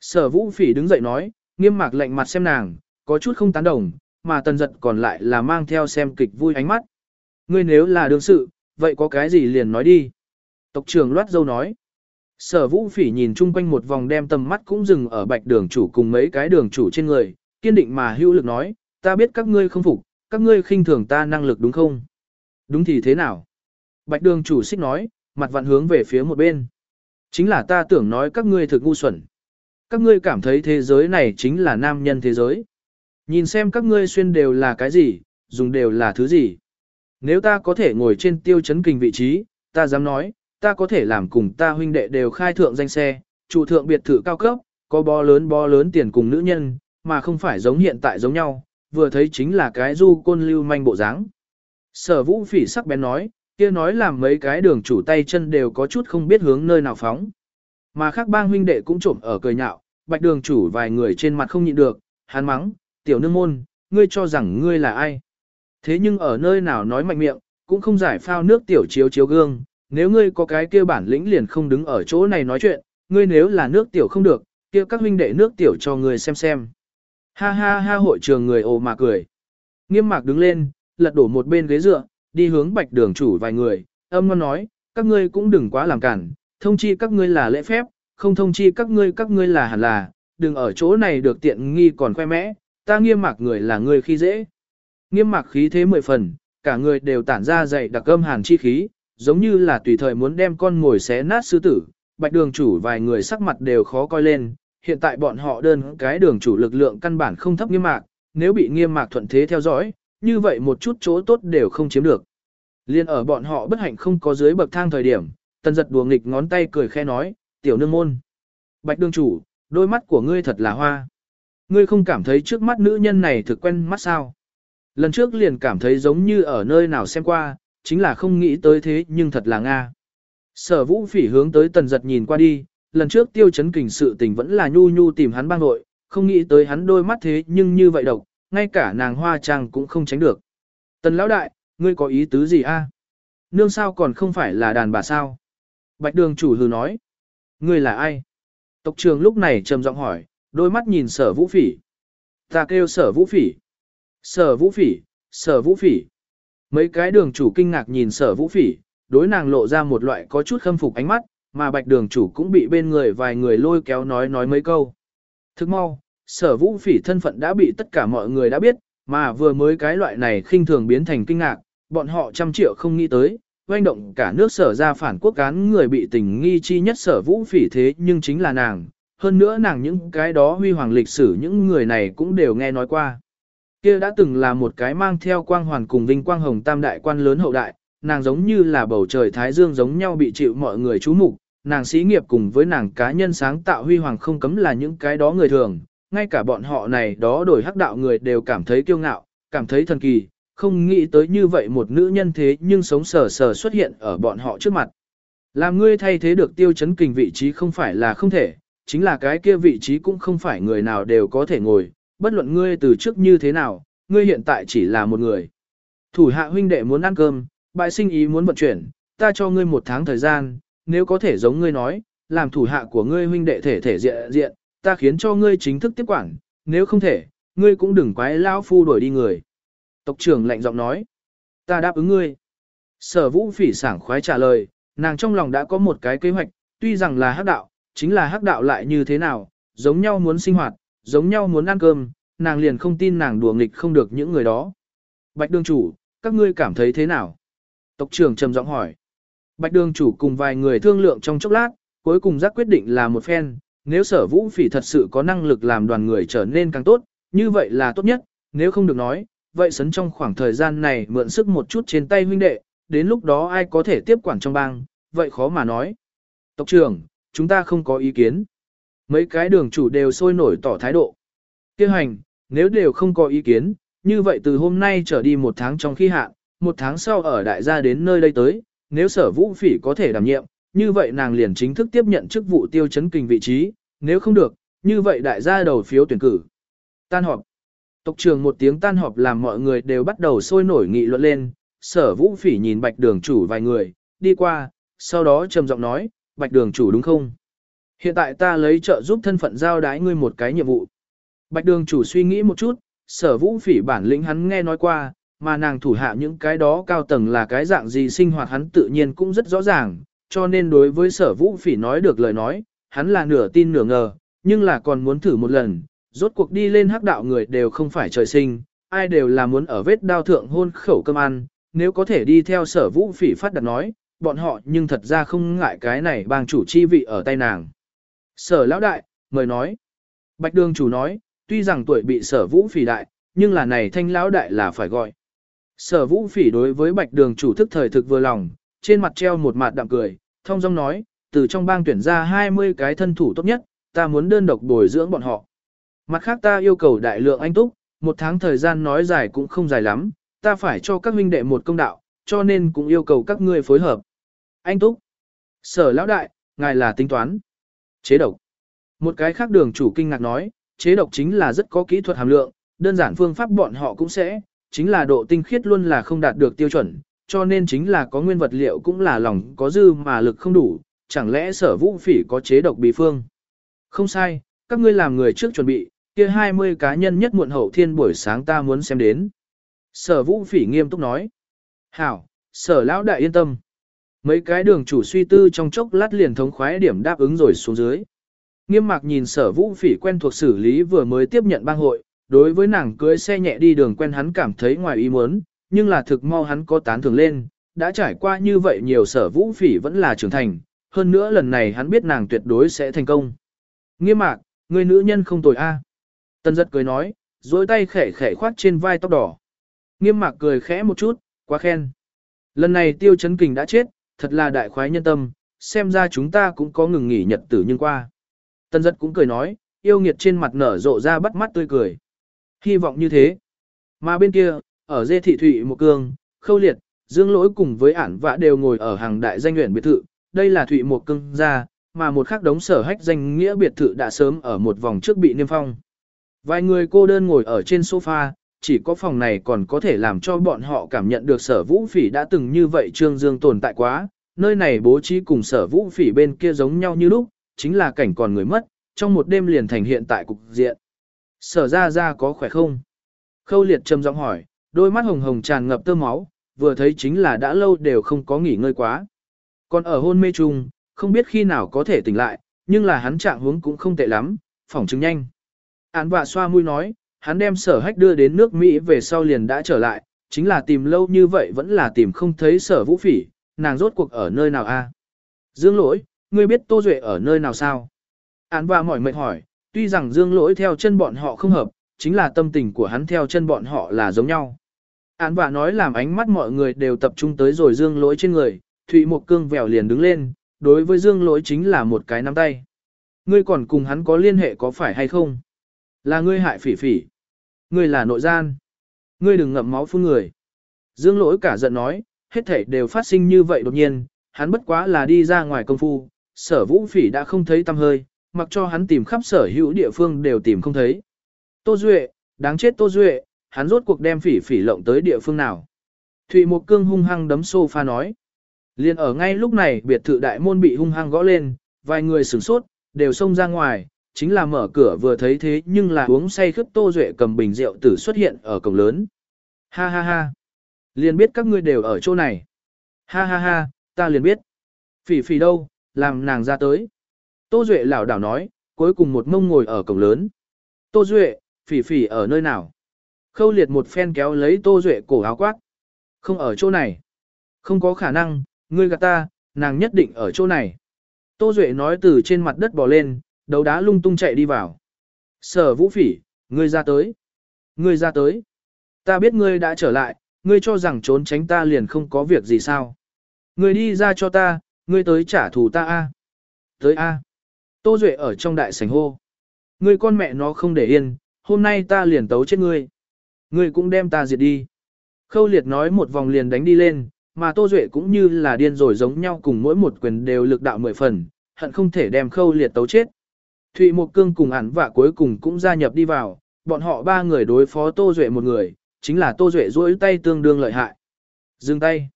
Sở vũ phỉ đứng dậy nói, nghiêm mạc lạnh mặt xem nàng, có chút không tán đồng, mà tần giật còn lại là mang theo xem kịch vui ánh mắt. Ngươi nếu là đương sự, vậy có cái gì liền nói đi. Tộc trưởng loát dâu nói. Sở vũ phỉ nhìn chung quanh một vòng đem tầm mắt cũng dừng ở bạch đường chủ cùng mấy cái đường chủ trên người, kiên định mà hữu lực nói, ta biết các ngươi không phục, các ngươi khinh thường ta năng lực đúng không? Đúng thì thế nào? Bạch đường chủ xích nói, mặt vặn hướng về phía một bên. Chính là ta tưởng nói các ngươi thực ngu xuẩn. Các ngươi cảm thấy thế giới này chính là nam nhân thế giới. Nhìn xem các ngươi xuyên đều là cái gì, dùng đều là thứ gì. Nếu ta có thể ngồi trên tiêu chấn kình vị trí, ta dám nói, ta có thể làm cùng ta huynh đệ đều khai thượng danh xe, trụ thượng biệt thự cao cấp, có bó lớn bó lớn tiền cùng nữ nhân, mà không phải giống hiện tại giống nhau, vừa thấy chính là cái du côn lưu manh bộ dáng. Sở vũ phỉ sắc bén nói, kia nói làm mấy cái đường chủ tay chân đều có chút không biết hướng nơi nào phóng. Mà khác bang huynh đệ cũng trộm ở cười nhạo, bạch đường chủ vài người trên mặt không nhịn được, hắn mắng, tiểu nương môn, ngươi cho rằng ngươi là ai. Thế nhưng ở nơi nào nói mạnh miệng, cũng không giải phao nước tiểu chiếu chiếu gương, nếu ngươi có cái kia bản lĩnh liền không đứng ở chỗ này nói chuyện, ngươi nếu là nước tiểu không được, kia các huynh đệ nước tiểu cho ngươi xem xem. Ha ha ha hội trường người ồ mà cười. Nghiêm mạc đứng lên, lật đổ một bên ghế dựa, đi hướng bạch đường chủ vài người, âm ngon nói, các ngươi cũng đừng quá làm cản, thông chi các ngươi là lễ phép, không thông chi các ngươi các ngươi là hẳn là, đừng ở chỗ này được tiện nghi còn khoe mẽ, ta nghiêm mạc người là người khi dễ. Nghiêm mạc khí thế mười phần, cả người đều tản ra dày đặc âm hàn chi khí, giống như là tùy thời muốn đem con ngồi xé nát sư tử, bạch đường chủ vài người sắc mặt đều khó coi lên, hiện tại bọn họ đơn cái đường chủ lực lượng căn bản không thấp nghiêm mạc, nếu bị nghiêm mạc thuận thế theo dõi, như vậy một chút chỗ tốt đều không chiếm được. Liên ở bọn họ bất hạnh không có dưới bậc thang thời điểm, tần giật đùa nghịch ngón tay cười khe nói, tiểu nương môn. Bạch đương chủ, đôi mắt của ngươi thật là hoa. Ngươi không cảm thấy trước mắt nữ nhân này thực quen mắt sao? Lần trước liền cảm thấy giống như ở nơi nào xem qua, chính là không nghĩ tới thế nhưng thật là Nga. Sở vũ phỉ hướng tới tần giật nhìn qua đi, lần trước tiêu chấn kình sự tình vẫn là nhu nhu tìm hắn bang nội, không nghĩ tới hắn đôi mắt thế nhưng như vậy độc, ngay cả nàng hoa trang cũng không tránh được. Tần lão đại, ngươi có ý tứ gì a? Nương sao còn không phải là đàn bà sao? Bạch đường chủ hừ nói. Ngươi là ai? Tộc trường lúc này trầm giọng hỏi, đôi mắt nhìn sở vũ phỉ. Ta kêu sở vũ phỉ. Sở vũ phỉ, sở vũ phỉ. Mấy cái đường chủ kinh ngạc nhìn sở vũ phỉ, đối nàng lộ ra một loại có chút khâm phục ánh mắt, mà bạch đường chủ cũng bị bên người vài người lôi kéo nói nói mấy câu. Thức mau, sở vũ phỉ thân phận đã bị tất cả mọi người đã biết, mà vừa mới cái loại này khinh thường biến thành kinh ngạc, bọn họ trăm triệu không nghĩ tới, doanh động cả nước sở ra phản quốc cán người bị tình nghi chi nhất sở vũ phỉ thế nhưng chính là nàng, hơn nữa nàng những cái đó huy hoàng lịch sử những người này cũng đều nghe nói qua. Kia đã từng là một cái mang theo quang hoàn cùng vinh quang hồng tam đại quan lớn hậu đại, nàng giống như là bầu trời thái dương giống nhau bị chịu mọi người chú mục, nàng sĩ nghiệp cùng với nàng cá nhân sáng tạo huy hoàng không cấm là những cái đó người thường, ngay cả bọn họ này đó đổi hắc đạo người đều cảm thấy kiêu ngạo, cảm thấy thần kỳ, không nghĩ tới như vậy một nữ nhân thế nhưng sống sờ sờ xuất hiện ở bọn họ trước mặt. Làm ngươi thay thế được tiêu chấn kình vị trí không phải là không thể, chính là cái kia vị trí cũng không phải người nào đều có thể ngồi, bất luận ngươi từ trước như thế nào, ngươi hiện tại chỉ là một người. Thủ hạ huynh đệ muốn ăn cơm, bại sinh ý muốn vận chuyển, ta cho ngươi một tháng thời gian, nếu có thể giống ngươi nói, làm thủ hạ của ngươi huynh đệ thể thể diện diện, ta khiến cho ngươi chính thức tiếp quản, nếu không thể, ngươi cũng đừng quái lao phu đuổi đi người. Tộc trưởng lạnh giọng nói, ta đáp ứng ngươi. Sở vũ phỉ sảng khoái trả lời, nàng trong lòng đã có một cái kế hoạch, tuy rằng là hắc đạo, chính là hắc đạo lại như thế nào, giống nhau muốn sinh hoạt, giống nhau muốn ăn cơm, nàng liền không tin nàng đùa nghịch không được những người đó. Bạch đường chủ, các ngươi cảm thấy thế nào? Tộc trưởng trầm giọng hỏi. Bạch đường chủ cùng vài người thương lượng trong chốc lát, cuối cùng giác quyết định là một phen, nếu sở vũ phỉ thật sự có năng lực làm đoàn người trở nên càng tốt, như vậy là tốt nhất, nếu không được nói, vậy sấn trong khoảng thời gian này mượn sức một chút trên tay huynh đệ, đến lúc đó ai có thể tiếp quản trong bang, vậy khó mà nói. Tộc trưởng, chúng ta không có ý kiến. Mấy cái đường chủ đều sôi nổi tỏ thái độ. Kêu hành, nếu đều không có ý kiến, như vậy từ hôm nay trở đi một tháng trong khi hạn, một tháng sau ở đại gia đến nơi đây tới, nếu sở vũ phỉ có thể đảm nhiệm, như vậy nàng liền chính thức tiếp nhận chức vụ tiêu chấn kình vị trí, nếu không được, như vậy đại gia đầu phiếu tuyển cử. Tan họp. Tộc trường một tiếng tan họp làm mọi người đều bắt đầu sôi nổi nghị luận lên, sở vũ phỉ nhìn bạch đường chủ vài người, đi qua, sau đó trầm giọng nói, bạch đường chủ đúng không? Hiện tại ta lấy trợ giúp thân phận giao đái ngươi một cái nhiệm vụ. Bạch đường chủ suy nghĩ một chút, sở vũ phỉ bản lĩnh hắn nghe nói qua, mà nàng thủ hạ những cái đó cao tầng là cái dạng gì sinh hoạt hắn tự nhiên cũng rất rõ ràng, cho nên đối với sở vũ phỉ nói được lời nói, hắn là nửa tin nửa ngờ, nhưng là còn muốn thử một lần, rốt cuộc đi lên hắc đạo người đều không phải trời sinh, ai đều là muốn ở vết đao thượng hôn khẩu cơm ăn, nếu có thể đi theo sở vũ phỉ phát đặt nói, bọn họ nhưng thật ra không ngại cái này bang chủ chi vị ở tay nàng. Sở lão đại, mời nói. Bạch đường chủ nói, tuy rằng tuổi bị sở vũ phỉ đại, nhưng là này thanh lão đại là phải gọi. Sở vũ phỉ đối với bạch đường chủ thức thời thực vừa lòng, trên mặt treo một mặt đạm cười, thông dong nói, từ trong bang tuyển ra 20 cái thân thủ tốt nhất, ta muốn đơn độc bồi dưỡng bọn họ. Mặt khác ta yêu cầu đại lượng anh túc, một tháng thời gian nói dài cũng không dài lắm, ta phải cho các huynh đệ một công đạo, cho nên cũng yêu cầu các ngươi phối hợp. Anh túc, sở lão đại, ngài là tính toán, chế độc. Một cái khác đường chủ kinh ngạc nói, chế độc chính là rất có kỹ thuật hàm lượng, đơn giản phương pháp bọn họ cũng sẽ, chính là độ tinh khiết luôn là không đạt được tiêu chuẩn, cho nên chính là có nguyên vật liệu cũng là lòng có dư mà lực không đủ, chẳng lẽ sở vũ phỉ có chế độc bí phương. Không sai, các ngươi làm người trước chuẩn bị, kia 20 cá nhân nhất muộn hậu thiên buổi sáng ta muốn xem đến. Sở vũ phỉ nghiêm túc nói. Hảo, sở lão đại yên tâm. Mấy cái đường chủ suy tư trong chốc lát liền thống khoái điểm đáp ứng rồi xuống dưới. Nghiêm mạc nhìn sở vũ phỉ quen thuộc xử lý vừa mới tiếp nhận bang hội, đối với nàng cưới xe nhẹ đi đường quen hắn cảm thấy ngoài ý muốn, nhưng là thực mau hắn có tán thường lên, đã trải qua như vậy nhiều sở vũ phỉ vẫn là trưởng thành, hơn nữa lần này hắn biết nàng tuyệt đối sẽ thành công. Nghiêm mạc, người nữ nhân không tồi a. Tân giật cười nói, dối tay khẽ khẽ khoát trên vai tóc đỏ. Nghiêm mạc cười khẽ một chút, quá khen. Lần này tiêu chấn kình đã chết, thật là đại khoái nhân tâm, xem ra chúng ta cũng có ngừng nghỉ nhật tử nhưng qua. Tân giật cũng cười nói, yêu nghiệt trên mặt nở rộ ra bắt mắt tươi cười. Hy vọng như thế. Mà bên kia, ở dê thị thụy một cương, khâu liệt, dương lỗi cùng với ản vã đều ngồi ở hàng đại danh nguyện biệt thự. Đây là thụy một cương gia, mà một khắc đống sở hách danh nghĩa biệt thự đã sớm ở một vòng trước bị niêm phong. Vài người cô đơn ngồi ở trên sofa, chỉ có phòng này còn có thể làm cho bọn họ cảm nhận được sở vũ phỉ đã từng như vậy trương dương tồn tại quá, nơi này bố trí cùng sở vũ phỉ bên kia giống nhau như lúc, chính là cảnh còn người mất, trong một đêm liền thành hiện tại cục diện. Sở ra ra có khỏe không? Khâu liệt trầm giọng hỏi, đôi mắt hồng hồng tràn ngập tơ máu, vừa thấy chính là đã lâu đều không có nghỉ ngơi quá. Còn ở hôn mê chung, không biết khi nào có thể tỉnh lại, nhưng là hắn trạng huống cũng không tệ lắm, phỏng chứng nhanh. Án vạ xoa mũi nói, hắn đem sở hách đưa đến nước Mỹ về sau liền đã trở lại, chính là tìm lâu như vậy vẫn là tìm không thấy sở vũ phỉ, nàng rốt cuộc ở nơi nào a? Dương lỗi, ngươi biết Tô Duệ ở nơi nào sao? Án vạ mỏi mệt hỏi, tuy rằng dương lỗi theo chân bọn họ không hợp, chính là tâm tình của hắn theo chân bọn họ là giống nhau. Án vạ nói làm ánh mắt mọi người đều tập trung tới rồi dương lỗi trên người, Thụy Mộc Cương vèo liền đứng lên, đối với dương lỗi chính là một cái nắm tay. Ngươi còn cùng hắn có liên hệ có phải hay không? Là ngươi hại phỉ phỉ. Ngươi là nội gian. Ngươi đừng ngậm máu phun người. Dương lỗi cả giận nói, hết thể đều phát sinh như vậy đột nhiên, hắn bất quá là đi ra ngoài công phu, sở vũ phỉ đã không thấy tâm hơi, mặc cho hắn tìm khắp sở hữu địa phương đều tìm không thấy. Tô Duệ, đáng chết Tô Duệ, hắn rốt cuộc đem phỉ phỉ lộng tới địa phương nào. Thụy Mộc Cương hung hăng đấm sofa nói. Liên ở ngay lúc này biệt thự đại môn bị hung hăng gõ lên, vài người sửng sốt, đều xông ra ngoài, chính là mở cửa vừa thấy thế nhưng là uống say khướt Tô Duệ cầm bình rượu tử xuất hiện ở cổng lớn. Ha ha ha. Liền biết các ngươi đều ở chỗ này. Ha ha ha, ta liền biết. Phỉ phỉ đâu, làm nàng ra tới. Tô Duệ lảo đảo nói, cuối cùng một mông ngồi ở cổng lớn. Tô Duệ, phỉ phỉ ở nơi nào? Khâu liệt một phen kéo lấy Tô Duệ cổ áo quát. Không ở chỗ này. Không có khả năng, ngươi gạt ta, nàng nhất định ở chỗ này. Tô Duệ nói từ trên mặt đất bò lên, đầu đá lung tung chạy đi vào. Sở vũ phỉ, ngươi ra tới. Ngươi ra tới. Ta biết ngươi đã trở lại, ngươi cho rằng trốn tránh ta liền không có việc gì sao. Ngươi đi ra cho ta, ngươi tới trả thù ta a Tới a Tô Duệ ở trong đại sảnh hô. Ngươi con mẹ nó không để yên, hôm nay ta liền tấu chết ngươi. Ngươi cũng đem ta diệt đi. Khâu liệt nói một vòng liền đánh đi lên, mà Tô Duệ cũng như là điên rồi giống nhau cùng mỗi một quyền đều lực đạo mười phần, hận không thể đem khâu liệt tấu chết. Thụy Mộc Cương cùng ản và cuối cùng cũng gia nhập đi vào, bọn họ ba người đối phó Tô Duệ một người, chính là Tô Duệ duỗi tay tương đương lợi hại. Dừng tay.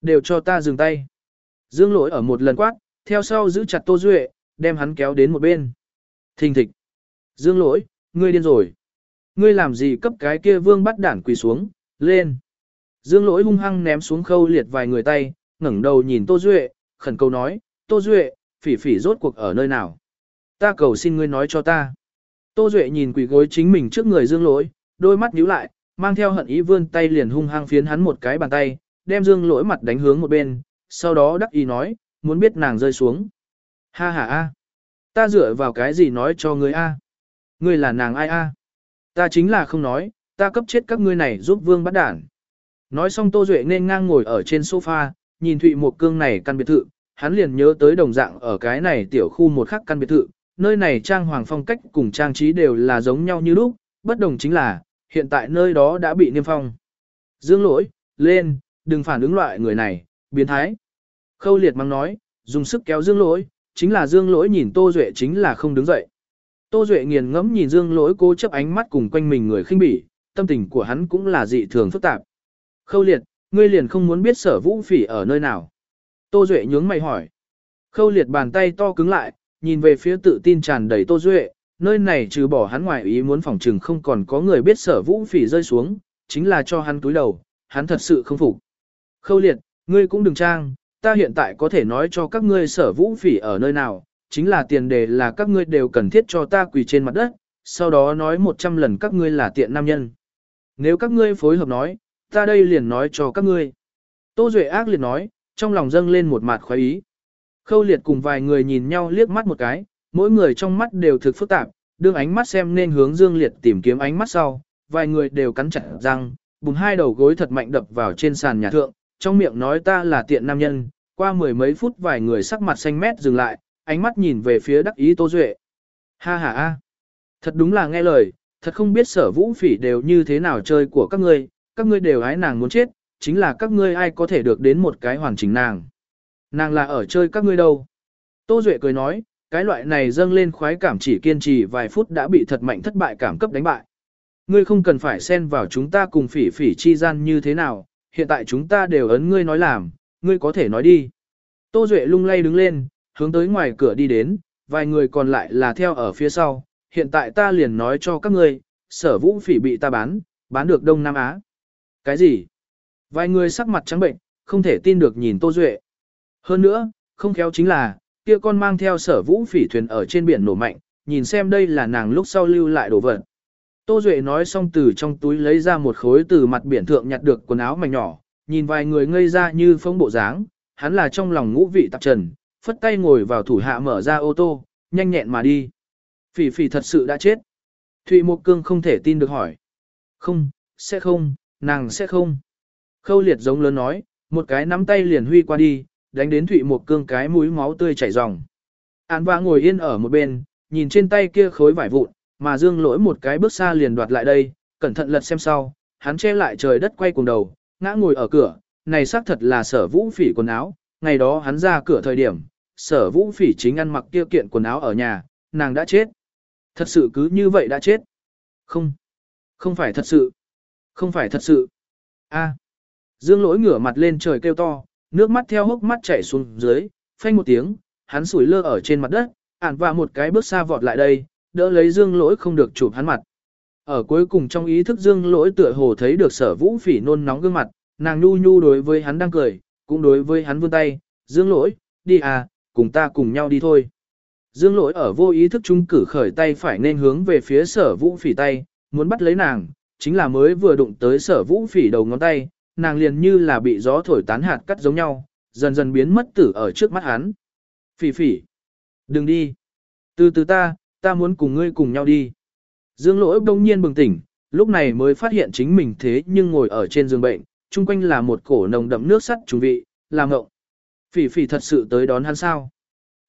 Đều cho ta dừng tay. Dương lỗi ở một lần quát, theo sau giữ chặt Tô Duệ, đem hắn kéo đến một bên. Thình thịch. Dương lỗi, ngươi điên rồi. Ngươi làm gì cấp cái kia vương bắt đản quỳ xuống, lên. Dương lỗi hung hăng ném xuống khâu liệt vài người tay, ngẩng đầu nhìn Tô Duệ, khẩn cầu nói, Tô Duệ, phỉ phỉ rốt cuộc ở nơi nào. Ta cầu xin ngươi nói cho ta. Tô Duệ nhìn quỷ gối chính mình trước người dương lỗi, đôi mắt nhíu lại, mang theo hận ý vươn tay liền hung hăng phiến hắn một cái bàn tay, đem dương lỗi mặt đánh hướng một bên, sau đó đắc ý nói, muốn biết nàng rơi xuống. Ha ha a, ta dựa vào cái gì nói cho ngươi a? Ngươi là nàng ai a? Ta chính là không nói, ta cấp chết các ngươi này giúp vương bắt đản. Nói xong Tô Duệ nên ngang ngồi ở trên sofa, nhìn Thụy một cương này căn biệt thự, hắn liền nhớ tới đồng dạng ở cái này tiểu khu một khắc căn biệt thự, nơi này trang hoàng phong cách cùng trang trí đều là giống nhau như lúc, bất đồng chính là, hiện tại nơi đó đã bị niêm phong. Dương lỗi, lên, đừng phản ứng loại người này, biến thái. Khâu liệt mang nói, dùng sức kéo dương lỗi, chính là dương lỗi nhìn Tô Duệ chính là không đứng dậy. Tô Duệ nghiền ngẫm nhìn Dương Lỗi cố chấp ánh mắt cùng quanh mình người khinh bỉ, tâm tình của hắn cũng là dị thường phức tạp. Khâu liệt, ngươi liền không muốn biết sở vũ phỉ ở nơi nào. Tô Duệ nhướng mày hỏi. Khâu liệt bàn tay to cứng lại, nhìn về phía tự tin tràn đầy Tô Duệ, nơi này trừ bỏ hắn ngoài ý muốn phòng trừng không còn có người biết sở vũ phỉ rơi xuống, chính là cho hắn túi đầu, hắn thật sự không phục. Khâu liệt, ngươi cũng đừng trang, ta hiện tại có thể nói cho các ngươi sở vũ phỉ ở nơi nào, chính là tiền đề là các ngươi đều cần thiết cho ta quỳ trên mặt đất, sau đó nói 100 lần các ngươi là tiện nam nhân. Nếu các ngươi phối hợp nói, ta đây liền nói cho các ngươi. Tô Duệ ác liền nói, trong lòng dâng lên một mặt khoái ý. Khâu liệt cùng vài người nhìn nhau liếc mắt một cái, mỗi người trong mắt đều thực phức tạp, đương ánh mắt xem nên hướng dương liệt tìm kiếm ánh mắt sau, vài người đều cắn chặt răng, bùng hai đầu gối thật mạnh đập vào trên sàn nhà thượng, trong miệng nói ta là tiện nam nhân, qua mười mấy phút vài người sắc mặt xanh mét dừng lại, ánh mắt nhìn về phía đắc ý Tô Duệ. Ha ha ha, thật đúng là nghe lời, thật không biết sở vũ phỉ đều như thế nào chơi của các ngươi, các ngươi đều ái nàng muốn chết, chính là các ngươi ai có thể được đến một cái hoàn chỉnh nàng. Nàng là ở chơi các ngươi đâu. Tô Duệ cười nói, cái loại này dâng lên khoái cảm chỉ kiên trì vài phút đã bị thật mạnh thất bại cảm cấp đánh bại. Ngươi không cần phải xen vào chúng ta cùng phỉ phỉ chi gian như thế nào, hiện tại chúng ta đều ấn ngươi nói làm, ngươi có thể nói đi. Tô Duệ lung lay đứng lên, hướng tới ngoài cửa đi đến, vài người còn lại là theo ở phía sau, hiện tại ta liền nói cho các ngươi, sở vũ phỉ bị ta bán, bán được Đông Nam Á. Cái gì? Vài người sắc mặt trắng bệnh, không thể tin được nhìn Tô Duệ. Hơn nữa, không khéo chính là, kia con mang theo sở vũ phỉ thuyền ở trên biển nổ mạnh, nhìn xem đây là nàng lúc sau lưu lại đồ vật. Tô Duệ nói xong từ trong túi lấy ra một khối từ mặt biển thượng nhặt được quần áo mảnh nhỏ, nhìn vài người ngây ra như phong bộ dáng, hắn là trong lòng ngũ vị tạp trần, phất tay ngồi vào thủ hạ mở ra ô tô, nhanh nhẹn mà đi. Phỉ phỉ thật sự đã chết. Thụy Mộc Cương không thể tin được hỏi. Không, sẽ không, nàng sẽ không. Khâu liệt giống lớn nói, một cái nắm tay liền huy qua đi, đánh đến Thụy Mộc Cương cái mũi máu tươi chảy ròng. Án vã ngồi yên ở một bên, nhìn trên tay kia khối vải vụn, mà dương lỗi một cái bước xa liền đoạt lại đây, cẩn thận lật xem sau, hắn che lại trời đất quay cùng đầu, ngã ngồi ở cửa, này xác thật là sở vũ phỉ quần áo, ngày đó hắn ra cửa thời điểm, sở vũ phỉ chính ăn mặc kia kiện quần áo ở nhà, nàng đã chết. Thật sự cứ như vậy đã chết. Không, không phải thật sự, không phải thật sự. a Dương lỗi ngửa mặt lên trời kêu to, nước mắt theo hốc mắt chảy xuống dưới, phanh một tiếng, hắn sủi lơ ở trên mặt đất, ản và một cái bước xa vọt lại đây, đỡ lấy dương lỗi không được chụp hắn mặt. Ở cuối cùng trong ý thức dương lỗi tựa hồ thấy được sở vũ phỉ nôn nóng gương mặt, nàng nhu nhu đối với hắn đang cười, cũng đối với hắn vươn tay, dương lỗi, đi à, cùng ta cùng nhau đi thôi. Dương lỗi ở vô ý thức trung cử khởi tay phải nên hướng về phía sở vũ phỉ tay, muốn bắt lấy nàng, chính là mới vừa đụng tới sở vũ phỉ đầu ngón tay, nàng liền như là bị gió thổi tán hạt cắt giống nhau, dần dần biến mất tử ở trước mắt hắn. Phỉ phỉ, đừng đi. Từ từ ta, ta muốn cùng ngươi cùng nhau đi. Dương lỗi đông nhiên bừng tỉnh, lúc này mới phát hiện chính mình thế nhưng ngồi ở trên giường bệnh, chung quanh là một cổ nồng đậm nước sắt trùng vị, làm ngộng. Phỉ phỉ thật sự tới đón hắn sao.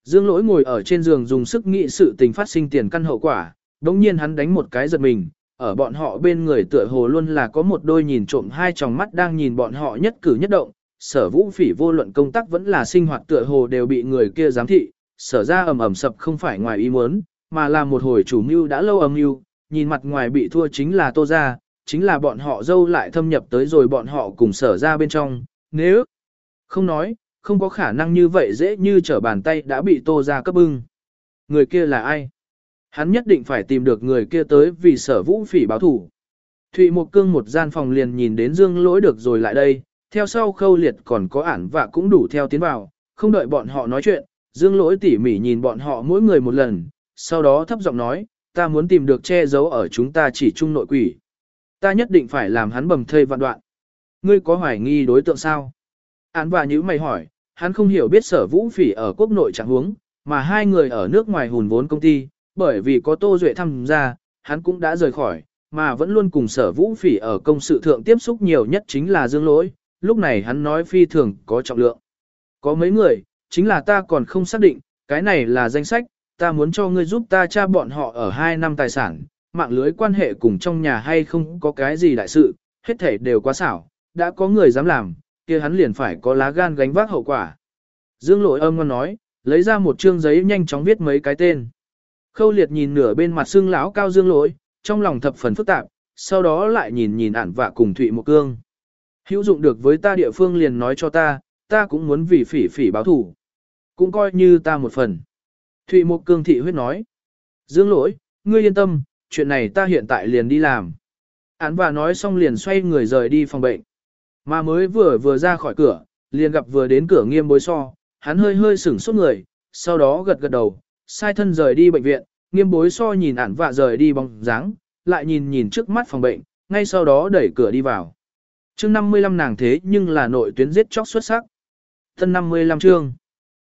Dương lỗi ngồi ở trên giường dùng sức nghĩ sự tình phát sinh tiền căn hậu quả, đồng nhiên hắn đánh một cái giật mình, ở bọn họ bên người tựa hồ luôn là có một đôi nhìn trộm hai tròng mắt đang nhìn bọn họ nhất cử nhất động, sở vũ phỉ vô luận công tác vẫn là sinh hoạt tựa hồ đều bị người kia giám thị, sở ra ầm ầm sập không phải ngoài ý muốn, mà là một hồi chủ mưu đã lâu âm mưu, nhìn mặt ngoài bị thua chính là tô ra, chính là bọn họ dâu lại thâm nhập tới rồi bọn họ cùng sở ra bên trong, nếu không nói, không có khả năng như vậy dễ như trở bàn tay đã bị tô ra cấp bưng. Người kia là ai? Hắn nhất định phải tìm được người kia tới vì sở vũ phỉ báo thủ. Thụy một cương một gian phòng liền nhìn đến dương lỗi được rồi lại đây, theo sau khâu liệt còn có ản và cũng đủ theo tiến vào, không đợi bọn họ nói chuyện, dương lỗi tỉ mỉ nhìn bọn họ mỗi người một lần, sau đó thấp giọng nói, ta muốn tìm được che giấu ở chúng ta chỉ chung nội quỷ. Ta nhất định phải làm hắn bầm thây vạn đoạn. Ngươi có hoài nghi đối tượng sao? Án và như mày hỏi, hắn không hiểu biết sở vũ phỉ ở quốc nội trạng huống, mà hai người ở nước ngoài hùn vốn công ty, bởi vì có Tô Duệ tham gia, hắn cũng đã rời khỏi, mà vẫn luôn cùng sở vũ phỉ ở công sự thượng tiếp xúc nhiều nhất chính là dương lỗi, lúc này hắn nói phi thường có trọng lượng. Có mấy người, chính là ta còn không xác định, cái này là danh sách, ta muốn cho ngươi giúp ta tra bọn họ ở 2 năm tài sản, mạng lưới quan hệ cùng trong nhà hay không có cái gì đại sự, hết thể đều quá xảo, đã có người dám làm, kia hắn liền phải có lá gan gánh vác hậu quả. Dương lỗi âm ngon nói, lấy ra một chương giấy nhanh chóng viết mấy cái tên. Khâu liệt nhìn nửa bên mặt xương lão cao dương lỗi, trong lòng thập phần phức tạp, sau đó lại nhìn nhìn ản vạ cùng Thụy Một Cương. Hữu dụng được với ta địa phương liền nói cho ta, ta cũng muốn vì phỉ phỉ báo thủ. Cũng coi như ta một phần. Thụy Một Cương thị huyết nói. Dương lỗi, ngươi yên tâm, chuyện này ta hiện tại liền đi làm. Án và nói xong liền xoay người rời đi phòng bệnh. Mà mới vừa vừa ra khỏi cửa, liền gặp vừa đến cửa nghiêm bối so, hắn hơi hơi sửng sốt người, sau đó gật gật đầu, sai thân rời đi bệnh viện, nghiêm bối so nhìn ản vạ rời đi bóng dáng, lại nhìn nhìn trước mắt phòng bệnh, ngay sau đó đẩy cửa đi vào. chương 55 nàng thế nhưng là nội tuyến giết chóc xuất sắc. Thân 55 chương.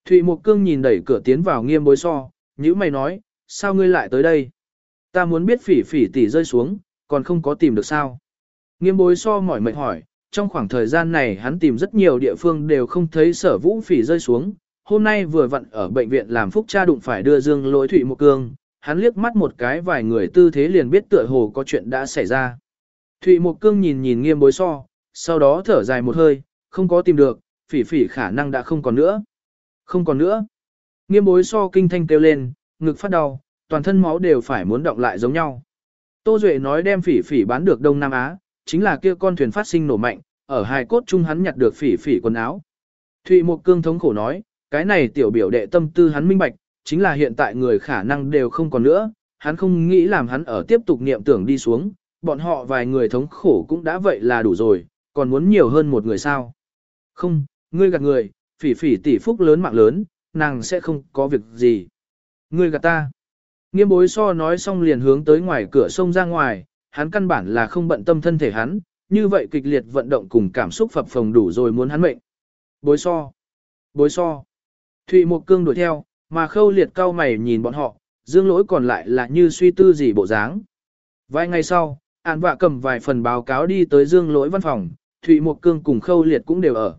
Thụy Mộc Cương nhìn đẩy cửa tiến vào nghiêm bối so, nhữ mày nói, sao ngươi lại tới đây? Ta muốn biết phỉ phỉ tỷ rơi xuống, còn không có tìm được sao? Nghiêm bối so mỏi mệt hỏi, trong khoảng thời gian này hắn tìm rất nhiều địa phương đều không thấy sở vũ phỉ rơi xuống. Hôm nay vừa vặn ở bệnh viện làm phúc cha đụng phải đưa dương lỗi Thụy một Cương, hắn liếc mắt một cái vài người tư thế liền biết tựa hồ có chuyện đã xảy ra. Thụy Mộc Cương nhìn nhìn nghiêm bối so, sau đó thở dài một hơi, không có tìm được, phỉ phỉ khả năng đã không còn nữa. Không còn nữa. Nghiêm bối so kinh thanh kêu lên, ngực phát đau, toàn thân máu đều phải muốn động lại giống nhau. Tô Duệ nói đem phỉ phỉ bán được Đông Nam Á, chính là kia con thuyền phát sinh nổ mạnh, ở hai cốt chung hắn nhặt được phỉ phỉ quần áo. Thụy Mộc Cương thống khổ nói, cái này tiểu biểu đệ tâm tư hắn minh bạch, chính là hiện tại người khả năng đều không còn nữa, hắn không nghĩ làm hắn ở tiếp tục niệm tưởng đi xuống, bọn họ vài người thống khổ cũng đã vậy là đủ rồi, còn muốn nhiều hơn một người sao. Không, ngươi gạt người, phỉ phỉ tỷ phúc lớn mạng lớn, nàng sẽ không có việc gì. Ngươi gạt ta. Nghiêm bối so nói xong liền hướng tới ngoài cửa sông ra ngoài, hắn căn bản là không bận tâm thân thể hắn, như vậy kịch liệt vận động cùng cảm xúc phập phồng đủ rồi muốn hắn mệnh. Bối so. Bối so. Thụy Mộc Cương đuổi theo, mà khâu liệt cao mày nhìn bọn họ, dương lỗi còn lại là như suy tư gì bộ dáng. Vài ngày sau, An vạ cầm vài phần báo cáo đi tới dương lỗi văn phòng, Thụy Mộc Cương cùng khâu liệt cũng đều ở.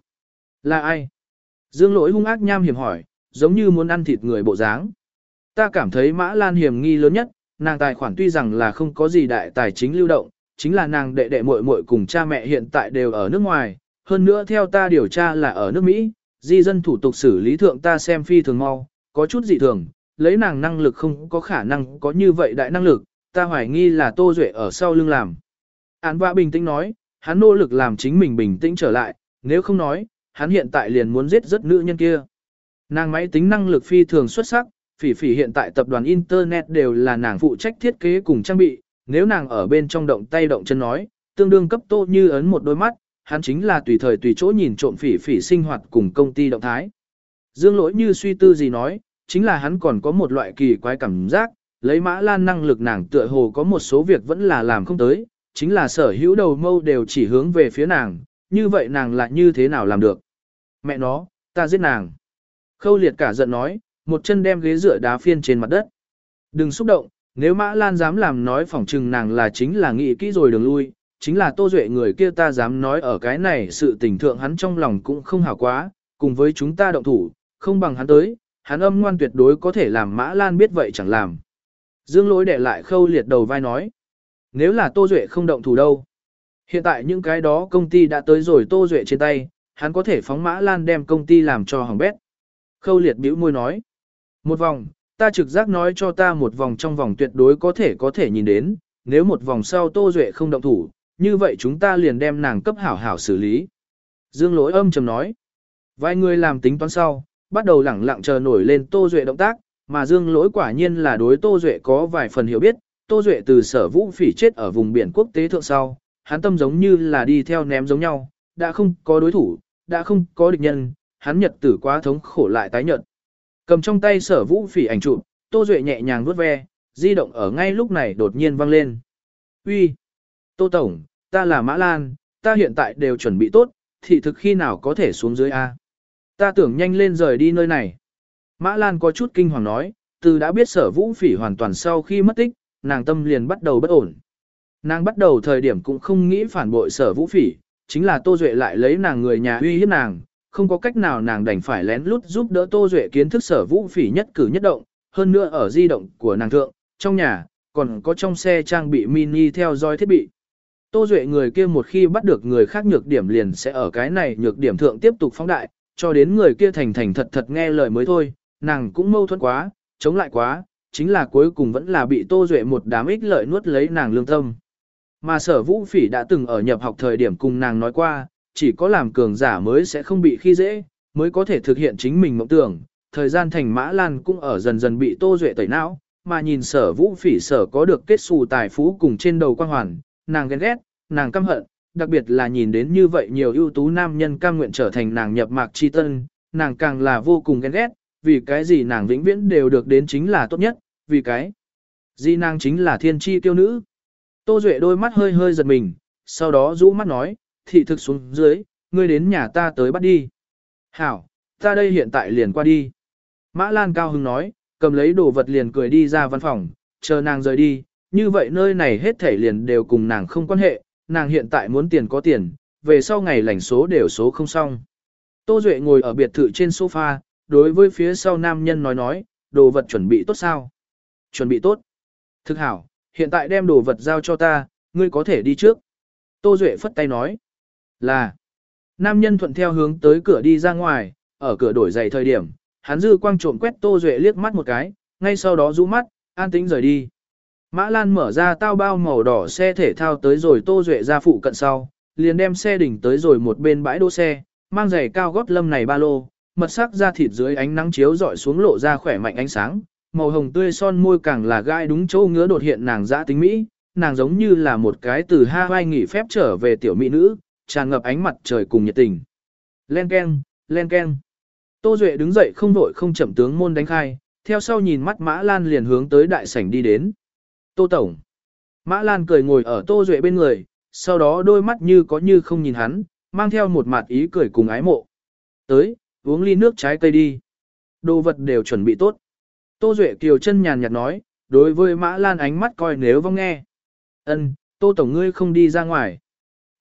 Là ai? Dương lỗi hung ác nham hiểm hỏi, giống như muốn ăn thịt người bộ dáng. Ta cảm thấy Mã Lan hiểm nghi lớn nhất, nàng tài khoản tuy rằng là không có gì đại tài chính lưu động, chính là nàng đệ đệ muội muội cùng cha mẹ hiện tại đều ở nước ngoài, hơn nữa theo ta điều tra là ở nước Mỹ, di dân thủ tục xử lý thượng ta xem phi thường mau, có chút dị thường, lấy nàng năng lực không có khả năng có như vậy đại năng lực, ta hoài nghi là Tô Duệ ở sau lưng làm. Án vạ bình tĩnh nói, hắn nỗ lực làm chính mình bình tĩnh trở lại, nếu không nói, hắn hiện tại liền muốn giết rất nữ nhân kia. Nàng máy tính năng lực phi thường xuất sắc, phỉ phỉ hiện tại tập đoàn Internet đều là nàng phụ trách thiết kế cùng trang bị, nếu nàng ở bên trong động tay động chân nói, tương đương cấp tô như ấn một đôi mắt, hắn chính là tùy thời tùy chỗ nhìn trộm phỉ phỉ sinh hoạt cùng công ty động thái. Dương lỗi như suy tư gì nói, chính là hắn còn có một loại kỳ quái cảm giác, lấy mã lan năng lực nàng tựa hồ có một số việc vẫn là làm không tới, chính là sở hữu đầu mâu đều chỉ hướng về phía nàng, như vậy nàng lại như thế nào làm được. Mẹ nó, ta giết nàng. Khâu liệt cả giận nói, một chân đem ghế dựa đá phiên trên mặt đất. Đừng xúc động, nếu Mã Lan dám làm nói phỏng trừng nàng là chính là nghĩ kỹ rồi đường lui, chính là Tô Duệ người kia ta dám nói ở cái này sự tình thượng hắn trong lòng cũng không hảo quá, cùng với chúng ta động thủ, không bằng hắn tới, hắn âm ngoan tuyệt đối có thể làm Mã Lan biết vậy chẳng làm. Dương lỗi để lại khâu liệt đầu vai nói, nếu là Tô Duệ không động thủ đâu. Hiện tại những cái đó công ty đã tới rồi Tô Duệ trên tay, hắn có thể phóng Mã Lan đem công ty làm cho hỏng bét. Khâu liệt bĩu môi nói, một vòng, ta trực giác nói cho ta một vòng trong vòng tuyệt đối có thể có thể nhìn đến, nếu một vòng sau Tô Duệ không động thủ, như vậy chúng ta liền đem nàng cấp hảo hảo xử lý. Dương lỗi âm trầm nói, vài người làm tính toán sau, bắt đầu lẳng lặng chờ nổi lên Tô Duệ động tác, mà Dương lỗi quả nhiên là đối Tô Duệ có vài phần hiểu biết, Tô Duệ từ sở vũ phỉ chết ở vùng biển quốc tế thượng sau, hắn tâm giống như là đi theo ném giống nhau, đã không có đối thủ, đã không có địch nhân, hắn nhật tử quá thống khổ lại tái nhật. Cầm trong tay sở vũ phỉ ảnh chụp, Tô Duệ nhẹ nhàng vuốt ve, di động ở ngay lúc này đột nhiên vang lên. Uy, Tô Tổng, ta là Mã Lan, ta hiện tại đều chuẩn bị tốt, thị thực khi nào có thể xuống dưới A. Ta tưởng nhanh lên rời đi nơi này. Mã Lan có chút kinh hoàng nói, từ đã biết sở vũ phỉ hoàn toàn sau khi mất tích, nàng tâm liền bắt đầu bất ổn. Nàng bắt đầu thời điểm cũng không nghĩ phản bội sở vũ phỉ, chính là Tô Duệ lại lấy nàng người nhà uy hiếp nàng, không có cách nào nàng đành phải lén lút giúp đỡ Tô Duệ kiến thức sở vũ phỉ nhất cử nhất động, hơn nữa ở di động của nàng thượng, trong nhà, còn có trong xe trang bị mini theo dõi thiết bị. Tô Duệ người kia một khi bắt được người khác nhược điểm liền sẽ ở cái này nhược điểm thượng tiếp tục phóng đại, cho đến người kia thành thành thật thật nghe lời mới thôi, nàng cũng mâu thuẫn quá, chống lại quá, chính là cuối cùng vẫn là bị Tô Duệ một đám ích lợi nuốt lấy nàng lương tâm. Mà sở vũ phỉ đã từng ở nhập học thời điểm cùng nàng nói qua, chỉ có làm cường giả mới sẽ không bị khi dễ, mới có thể thực hiện chính mình mộng tưởng. Thời gian thành mã lan cũng ở dần dần bị Tô Duệ tẩy não, mà nhìn sở vũ phỉ sở có được kết xù tài phú cùng trên đầu quang hoàn, nàng ghen ghét, nàng căm hận, đặc biệt là nhìn đến như vậy nhiều ưu tú nam nhân cam nguyện trở thành nàng nhập mạc chi tân, nàng càng là vô cùng ghen ghét, vì cái gì nàng vĩnh viễn đều được đến chính là tốt nhất, vì cái gì nàng chính là thiên chi tiêu nữ. Tô Duệ đôi mắt hơi hơi giật mình, sau đó rũ mắt nói, thị thực xuống dưới, ngươi đến nhà ta tới bắt đi. Hảo, ta đây hiện tại liền qua đi. Mã Lan cao hứng nói, cầm lấy đồ vật liền cười đi ra văn phòng, chờ nàng rời đi, như vậy nơi này hết thể liền đều cùng nàng không quan hệ, nàng hiện tại muốn tiền có tiền, về sau ngày lành số đều số không xong. Tô Duệ ngồi ở biệt thự trên sofa, đối với phía sau nam nhân nói nói, đồ vật chuẩn bị tốt sao? Chuẩn bị tốt. Thực hảo, hiện tại đem đồ vật giao cho ta, ngươi có thể đi trước. Tô Duệ phất tay nói, là. Nam nhân thuận theo hướng tới cửa đi ra ngoài, ở cửa đổi giày thời điểm, hắn dư quang trộm quét Tô Duệ liếc mắt một cái, ngay sau đó rũ mắt, an tĩnh rời đi. Mã Lan mở ra tao bao màu đỏ xe thể thao tới rồi Tô Duệ ra phụ cận sau, liền đem xe đỉnh tới rồi một bên bãi đỗ xe, mang giày cao gót lâm này ba lô, mật sắc da thịt dưới ánh nắng chiếu dọi xuống lộ ra khỏe mạnh ánh sáng, màu hồng tươi son môi càng là gai đúng chỗ ngứa đột hiện nàng dã tính mỹ, nàng giống như là một cái từ Hawaii nghỉ phép trở về tiểu mỹ nữ, tràn ngập ánh mặt trời cùng nhiệt tình. Len keng, len keng. Tô Duệ đứng dậy không vội không chậm tướng môn đánh khai, theo sau nhìn mắt Mã Lan liền hướng tới đại sảnh đi đến. Tô Tổng. Mã Lan cười ngồi ở Tô Duệ bên người, sau đó đôi mắt như có như không nhìn hắn, mang theo một mặt ý cười cùng ái mộ. Tới, uống ly nước trái cây đi. Đồ vật đều chuẩn bị tốt. Tô Duệ kiều chân nhàn nhạt nói, đối với Mã Lan ánh mắt coi nếu vong nghe. Ân, Tô Tổng ngươi không đi ra ngoài.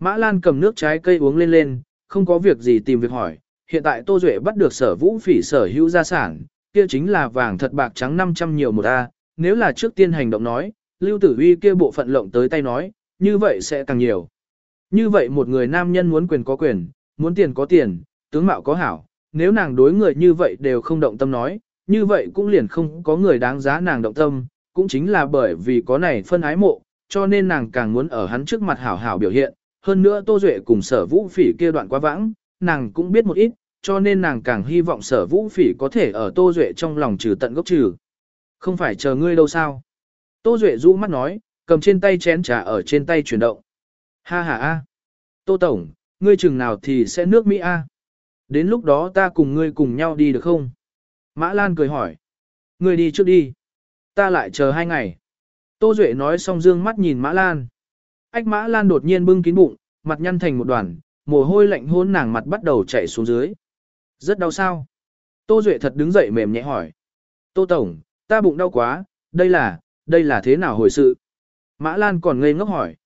Mã Lan cầm nước trái cây uống lên lên, không có việc gì tìm việc hỏi. Hiện tại Tô Duệ bắt được sở vũ phỉ sở hữu gia sản, kia chính là vàng thật bạc trắng 500 nhiều một A. Nếu là trước tiên hành động nói, Lưu Tử Uy kia bộ phận lộng tới tay nói, như vậy sẽ càng nhiều. Như vậy một người nam nhân muốn quyền có quyền, muốn tiền có tiền, tướng mạo có hảo, nếu nàng đối người như vậy đều không động tâm nói, như vậy cũng liền không có người đáng giá nàng động tâm, cũng chính là bởi vì có này phân ái mộ, cho nên nàng càng muốn ở hắn trước mặt hảo hảo biểu hiện. Hơn nữa Tô Duệ cùng sở vũ phỉ kia đoạn quá vãng, nàng cũng biết một ít, cho nên nàng càng hy vọng sở vũ phỉ có thể ở Tô Duệ trong lòng trừ tận gốc trừ. Không phải chờ ngươi đâu sao? Tô Duệ rũ mắt nói, cầm trên tay chén trà ở trên tay chuyển động. Ha ha a. Tô Tổng, ngươi chừng nào thì sẽ nước Mỹ a? Đến lúc đó ta cùng ngươi cùng nhau đi được không? Mã Lan cười hỏi. Ngươi đi trước đi. Ta lại chờ hai ngày. Tô Duệ nói xong dương mắt nhìn Mã Lan. Ách Mã Lan đột nhiên bưng kín bụng, mặt nhăn thành một đoàn, mồ hôi lạnh hôn nàng mặt bắt đầu chảy xuống dưới. Rất đau sao? Tô Duệ thật đứng dậy mềm nhẹ hỏi. Tô Tổng, ta bụng đau quá, đây là, đây là thế nào hồi sự? Mã Lan còn ngây ngốc hỏi.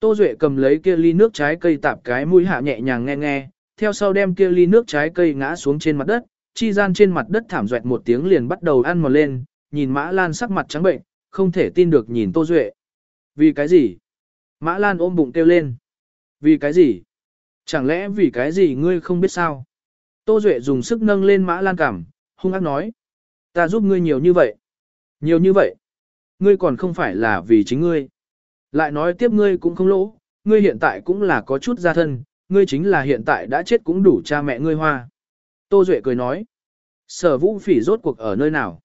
Tô Duệ cầm lấy kia ly nước trái cây tạp cái mũi hạ nhẹ nhàng nghe nghe, theo sau đem kia ly nước trái cây ngã xuống trên mặt đất, chi gian trên mặt đất thảm doẹt một tiếng liền bắt đầu ăn mòn lên, nhìn Mã Lan sắc mặt trắng bệnh, không thể tin được nhìn Tô Duệ. Vì cái gì? Mã Lan ôm bụng kêu lên. Vì cái gì? Chẳng lẽ vì cái gì ngươi không biết sao? Tô Duệ dùng sức nâng lên Mã Lan cảm, hung ác nói. Ta giúp ngươi nhiều như vậy. Nhiều như vậy. Ngươi còn không phải là vì chính ngươi. Lại nói tiếp ngươi cũng không lỗ, ngươi hiện tại cũng là có chút gia thân, ngươi chính là hiện tại đã chết cũng đủ cha mẹ ngươi hoa. Tô Duệ cười nói. Sở vũ phỉ rốt cuộc ở nơi nào?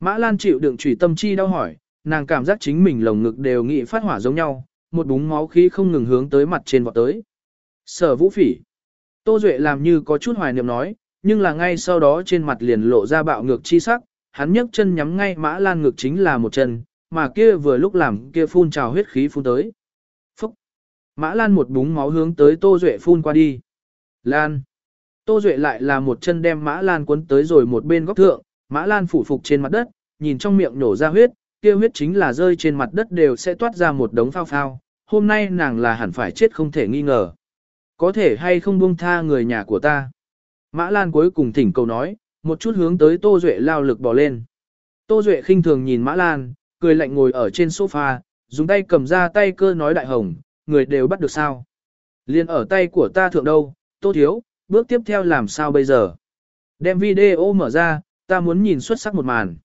Mã Lan chịu đựng trùy tâm chi đau hỏi, nàng cảm giác chính mình lồng ngực đều nghị phát hỏa giống nhau, một búng máu khí không ngừng hướng tới mặt trên vọt tới. Sở vũ phỉ. Tô Duệ làm như có chút hoài niệm nói, nhưng là ngay sau đó trên mặt liền lộ ra bạo ngược chi sắc, hắn nhấc chân nhắm ngay Mã Lan ngược chính là một chân, mà kia vừa lúc làm kia phun trào huyết khí phun tới. Phúc! Mã Lan một búng máu hướng tới Tô Duệ phun qua đi. Lan! Tô Duệ lại là một chân đem Mã Lan cuốn tới rồi một bên góc thượng, Mã Lan phủ phục trên mặt đất, nhìn trong miệng nổ ra huyết, kia huyết chính là rơi trên mặt đất đều sẽ toát ra một đống phao phao, hôm nay nàng là hẳn phải chết không thể nghi ngờ. Có thể hay không buông tha người nhà của ta. Mã Lan cuối cùng thỉnh cầu nói, một chút hướng tới Tô Duệ lao lực bỏ lên. Tô Duệ khinh thường nhìn Mã Lan, cười lạnh ngồi ở trên sofa, dùng tay cầm ra tay cơ nói đại hồng, người đều bắt được sao. Liên ở tay của ta thượng đâu, Tô Thiếu, bước tiếp theo làm sao bây giờ? Đem video mở ra, ta muốn nhìn xuất sắc một màn.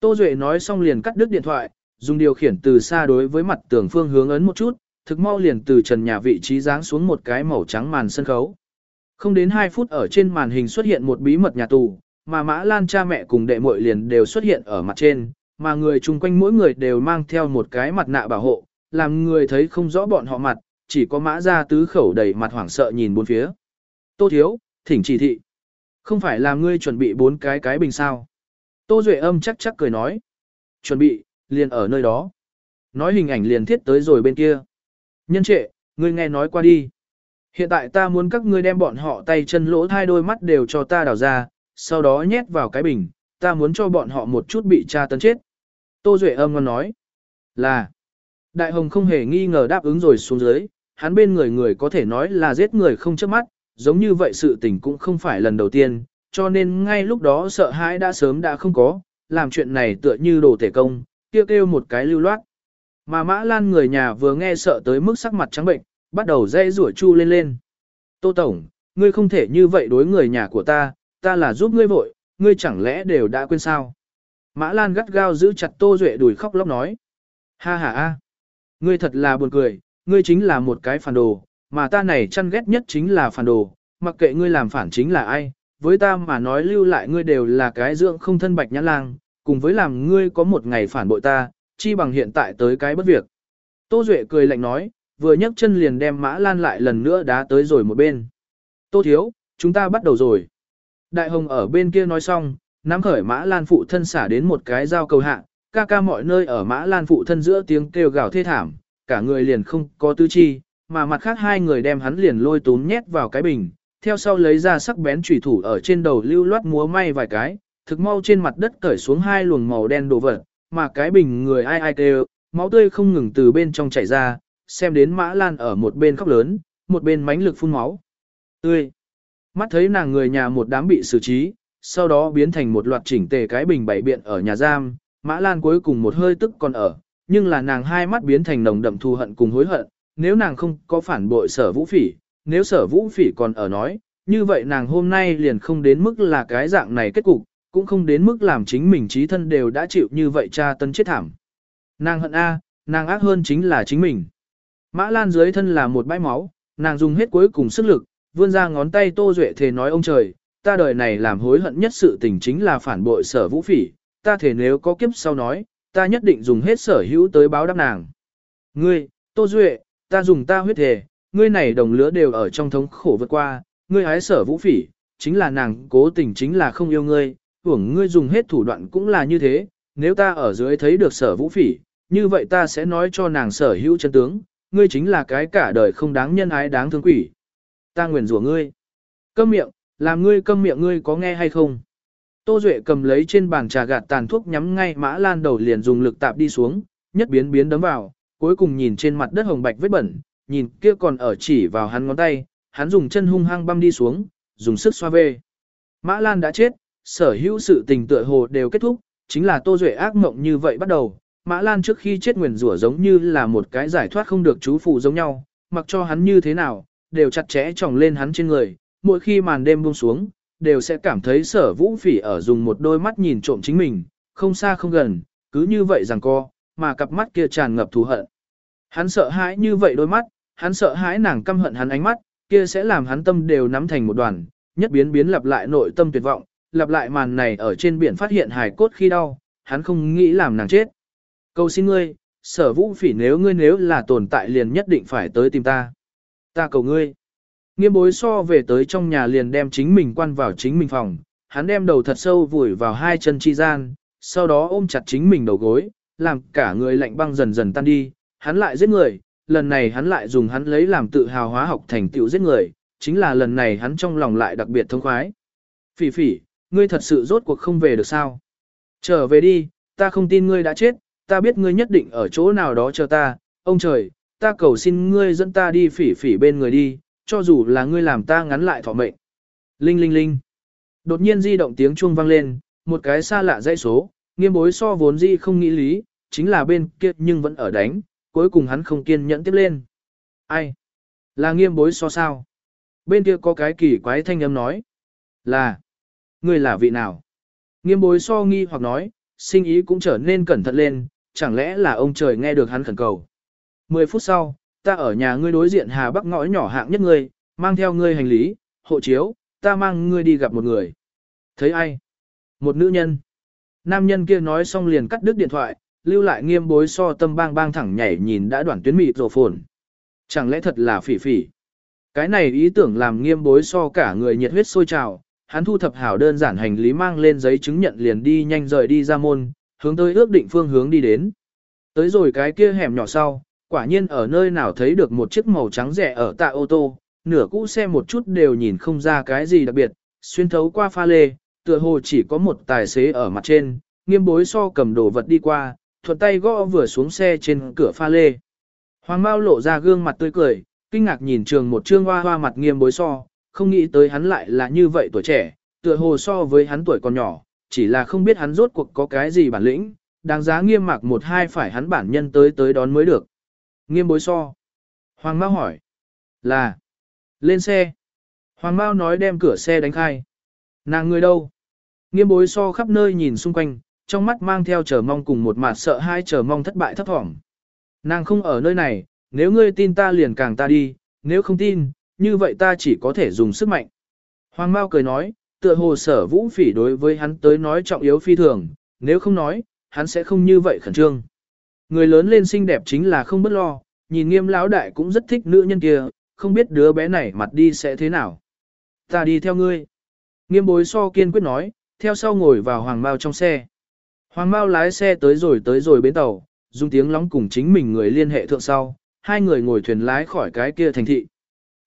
Tô Duệ nói xong liền cắt đứt điện thoại, dùng điều khiển từ xa đối với mặt tường phương hướng ấn một chút, thực mau liền từ trần nhà vị trí dáng xuống một cái màu trắng màn sân khấu. Không đến 2 phút ở trên màn hình xuất hiện một bí mật nhà tù, mà Mã Lan cha mẹ cùng đệ muội liền đều xuất hiện ở mặt trên, mà người chung quanh mỗi người đều mang theo một cái mặt nạ bảo hộ, làm người thấy không rõ bọn họ mặt, chỉ có Mã gia tứ khẩu đầy mặt hoảng sợ nhìn bốn phía. Tô Thiếu, thỉnh chỉ thị. Không phải là ngươi chuẩn bị bốn cái cái bình sao. Tô Duệ âm chắc chắc cười nói. Chuẩn bị, liền ở nơi đó. Nói hình ảnh liền thiết tới rồi bên kia. Nhân trệ, ngươi nghe nói qua đi. Hiện tại ta muốn các ngươi đem bọn họ tay chân lỗ hai đôi mắt đều cho ta đào ra, sau đó nhét vào cái bình, ta muốn cho bọn họ một chút bị tra tấn chết. Tô Duệ âm ngon nói. Là. Đại Hồng không hề nghi ngờ đáp ứng rồi xuống dưới, hắn bên người người có thể nói là giết người không chớp mắt, giống như vậy sự tình cũng không phải lần đầu tiên, cho nên ngay lúc đó sợ hãi đã sớm đã không có, làm chuyện này tựa như đồ tể công, kêu kêu một cái lưu loát. Mà Mã Lan người nhà vừa nghe sợ tới mức sắc mặt trắng bệnh, bắt đầu dây rủa chu lên lên. Tô Tổng, ngươi không thể như vậy đối người nhà của ta, ta là giúp ngươi vội, ngươi chẳng lẽ đều đã quên sao? Mã Lan gắt gao giữ chặt Tô Duệ đùi khóc lóc nói. Ha ha ha, ngươi thật là buồn cười, ngươi chính là một cái phản đồ, mà ta này chăn ghét nhất chính là phản đồ, mặc kệ ngươi làm phản chính là ai, với ta mà nói lưu lại ngươi đều là cái dưỡng không thân bạch nhã lang, cùng với làm ngươi có một ngày phản bội ta, chi bằng hiện tại tới cái bất việc. Tô Duệ cười lạnh nói, vừa nhấc chân liền đem Mã Lan lại lần nữa đá tới rồi một bên. Tô Thiếu, chúng ta bắt đầu rồi. Đại Hồng ở bên kia nói xong, nắm khởi Mã Lan phụ thân xả đến một cái dao cầu hạ, ca ca mọi nơi ở Mã Lan phụ thân giữa tiếng kêu gào thê thảm, cả người liền không có tư chi, mà mặt khác hai người đem hắn liền lôi tún nhét vào cái bình, theo sau lấy ra sắc bén chủy thủ ở trên đầu lưu loát múa may vài cái, thực mau trên mặt đất cởi xuống hai luồng màu đen đồ vật, mà cái bình người ai ai kêu, máu tươi không ngừng từ bên trong chảy ra, xem đến Mã Lan ở một bên khóc lớn, một bên mánh lực phun máu. Tươi. Mắt thấy nàng người nhà một đám bị xử trí, sau đó biến thành một loạt chỉnh tề cái bình bảy biện ở nhà giam, Mã Lan cuối cùng một hơi tức còn ở, nhưng là nàng hai mắt biến thành nồng đậm thù hận cùng hối hận, nếu nàng không có phản bội sở vũ phỉ, nếu sở vũ phỉ còn ở nói, như vậy nàng hôm nay liền không đến mức là cái dạng này kết cục, cũng không đến mức làm chính mình trí thân đều đã chịu như vậy cha tân chết thảm. Nàng hận A, nàng ác hơn chính là chính mình. Mã Lan dưới thân là một bãi máu, nàng dùng hết cuối cùng sức lực, vươn ra ngón tay Tô Duệ thề nói ông trời, ta đời này làm hối hận nhất sự tình chính là phản bội sở vũ phỉ, ta thể nếu có kiếp sau nói, ta nhất định dùng hết sở hữu tới báo đáp nàng. Ngươi, Tô Duệ, ta dùng ta huyết thề, ngươi này đồng lứa đều ở trong thống khổ vượt qua, ngươi hái sở vũ phỉ, chính là nàng cố tình chính là không yêu ngươi, hưởng ngươi dùng hết thủ đoạn cũng là như thế, nếu ta ở dưới thấy được sở vũ phỉ, như vậy ta sẽ nói cho nàng sở hữu chân tướng, ngươi chính là cái cả đời không đáng nhân ái đáng thương quỷ. Ta nguyền rủa ngươi. Câm miệng, làm ngươi câm miệng ngươi có nghe hay không? Tô Duệ cầm lấy trên bàn trà gạt tàn thuốc nhắm ngay mã lan đầu liền dùng lực tạp đi xuống, nhất biến biến đấm vào, cuối cùng nhìn trên mặt đất hồng bạch vết bẩn, nhìn kia còn ở chỉ vào hắn ngón tay, hắn dùng chân hung hăng băm đi xuống, dùng sức xoa về. Mã Lan đã chết, sở hữu sự tình tựa hồ đều kết thúc, chính là Tô Duệ ác mộng như vậy bắt đầu. Mã Lan trước khi chết nguyền rủa giống như là một cái giải thoát không được chú phụ giống nhau, mặc cho hắn như thế nào, đều chặt chẽ tròng lên hắn trên người, mỗi khi màn đêm buông xuống, đều sẽ cảm thấy sở vũ phỉ ở dùng một đôi mắt nhìn trộm chính mình, không xa không gần, cứ như vậy rằng co, mà cặp mắt kia tràn ngập thù hận. Hắn sợ hãi như vậy đôi mắt, hắn sợ hãi nàng căm hận hắn ánh mắt, kia sẽ làm hắn tâm đều nắm thành một đoàn, nhất biến biến lặp lại nội tâm tuyệt vọng, lặp lại màn này ở trên biển phát hiện hài cốt khi đau, hắn không nghĩ làm nàng chết. Cầu xin ngươi, sở vũ phỉ nếu ngươi nếu là tồn tại liền nhất định phải tới tìm ta. Ta cầu ngươi. Nghiêm bối so về tới trong nhà liền đem chính mình quan vào chính mình phòng, hắn đem đầu thật sâu vùi vào hai chân chi gian, sau đó ôm chặt chính mình đầu gối, làm cả người lạnh băng dần dần tan đi, hắn lại giết người, lần này hắn lại dùng hắn lấy làm tự hào hóa học thành tựu giết người, chính là lần này hắn trong lòng lại đặc biệt thông khoái. Phỉ phỉ, ngươi thật sự rốt cuộc không về được sao? Trở về đi, ta không tin ngươi đã chết, ta biết ngươi nhất định ở chỗ nào đó chờ ta, ông trời, ta cầu xin ngươi dẫn ta đi phỉ phỉ bên người đi, cho dù là ngươi làm ta ngắn lại thọ mệnh. Linh linh linh. Đột nhiên di động tiếng chuông vang lên, một cái xa lạ dãy số, nghiêm bối so vốn di không nghĩ lý, chính là bên kia nhưng vẫn ở đánh, cuối cùng hắn không kiên nhẫn tiếp lên. Ai? Là nghiêm bối so sao? Bên kia có cái kỳ quái thanh âm nói. Là. Ngươi là vị nào? Nghiêm bối so nghi hoặc nói, sinh ý cũng trở nên cẩn thận lên, chẳng lẽ là ông trời nghe được hắn khẩn cầu. 10 phút sau, ta ở nhà ngươi đối diện Hà Bắc ngõ nhỏ hạng nhất ngươi, mang theo ngươi hành lý, hộ chiếu, ta mang ngươi đi gặp một người. Thấy ai? Một nữ nhân. Nam nhân kia nói xong liền cắt đứt điện thoại, lưu lại nghiêm bối so tâm bang bang thẳng nhảy nhìn đã đoạn tuyến mịt rổ phồn. Chẳng lẽ thật là phỉ phỉ? Cái này ý tưởng làm nghiêm bối so cả người nhiệt huyết sôi trào, hắn thu thập hảo đơn giản hành lý mang lên giấy chứng nhận liền đi nhanh rời đi ra môn, hướng tới ước định phương hướng đi đến. Tới rồi cái kia hẻm nhỏ sau, quả nhiên ở nơi nào thấy được một chiếc màu trắng rẻ ở tạ ô tô, nửa cũ xe một chút đều nhìn không ra cái gì đặc biệt, xuyên thấu qua pha lê, tựa hồ chỉ có một tài xế ở mặt trên, nghiêm bối so cầm đồ vật đi qua, thuận tay gõ vừa xuống xe trên cửa pha lê. Hoàng Mao lộ ra gương mặt tươi cười, kinh ngạc nhìn trường một trương hoa hoa mặt nghiêm bối so, không nghĩ tới hắn lại là như vậy tuổi trẻ, tựa hồ so với hắn tuổi còn nhỏ, chỉ là không biết hắn rốt cuộc có cái gì bản lĩnh, đáng giá nghiêm mạc một hai phải hắn bản nhân tới tới đón mới được. Nghiêm bối so. Hoàng Mao hỏi. Là. Lên xe. Hoàng Mao nói đem cửa xe đánh khai. Nàng người đâu? Nghiêm bối so khắp nơi nhìn xung quanh, trong mắt mang theo chờ mong cùng một mặt sợ hai chờ mong thất bại thấp thỏm. Nàng không ở nơi này, nếu ngươi tin ta liền càng ta đi, nếu không tin, như vậy ta chỉ có thể dùng sức mạnh. Hoàng Mao cười nói, tựa hồ sở vũ phỉ đối với hắn tới nói trọng yếu phi thường, nếu không nói, hắn sẽ không như vậy khẩn trương. Người lớn lên xinh đẹp chính là không bất lo, nhìn nghiêm lão đại cũng rất thích nữ nhân kia, không biết đứa bé này mặt đi sẽ thế nào. Ta đi theo ngươi. Nghiêm bối so kiên quyết nói, theo sau ngồi vào hoàng mao trong xe. Hoàng mao lái xe tới rồi tới rồi bến tàu, dùng tiếng lóng cùng chính mình người liên hệ thượng sau, hai người ngồi thuyền lái khỏi cái kia thành thị.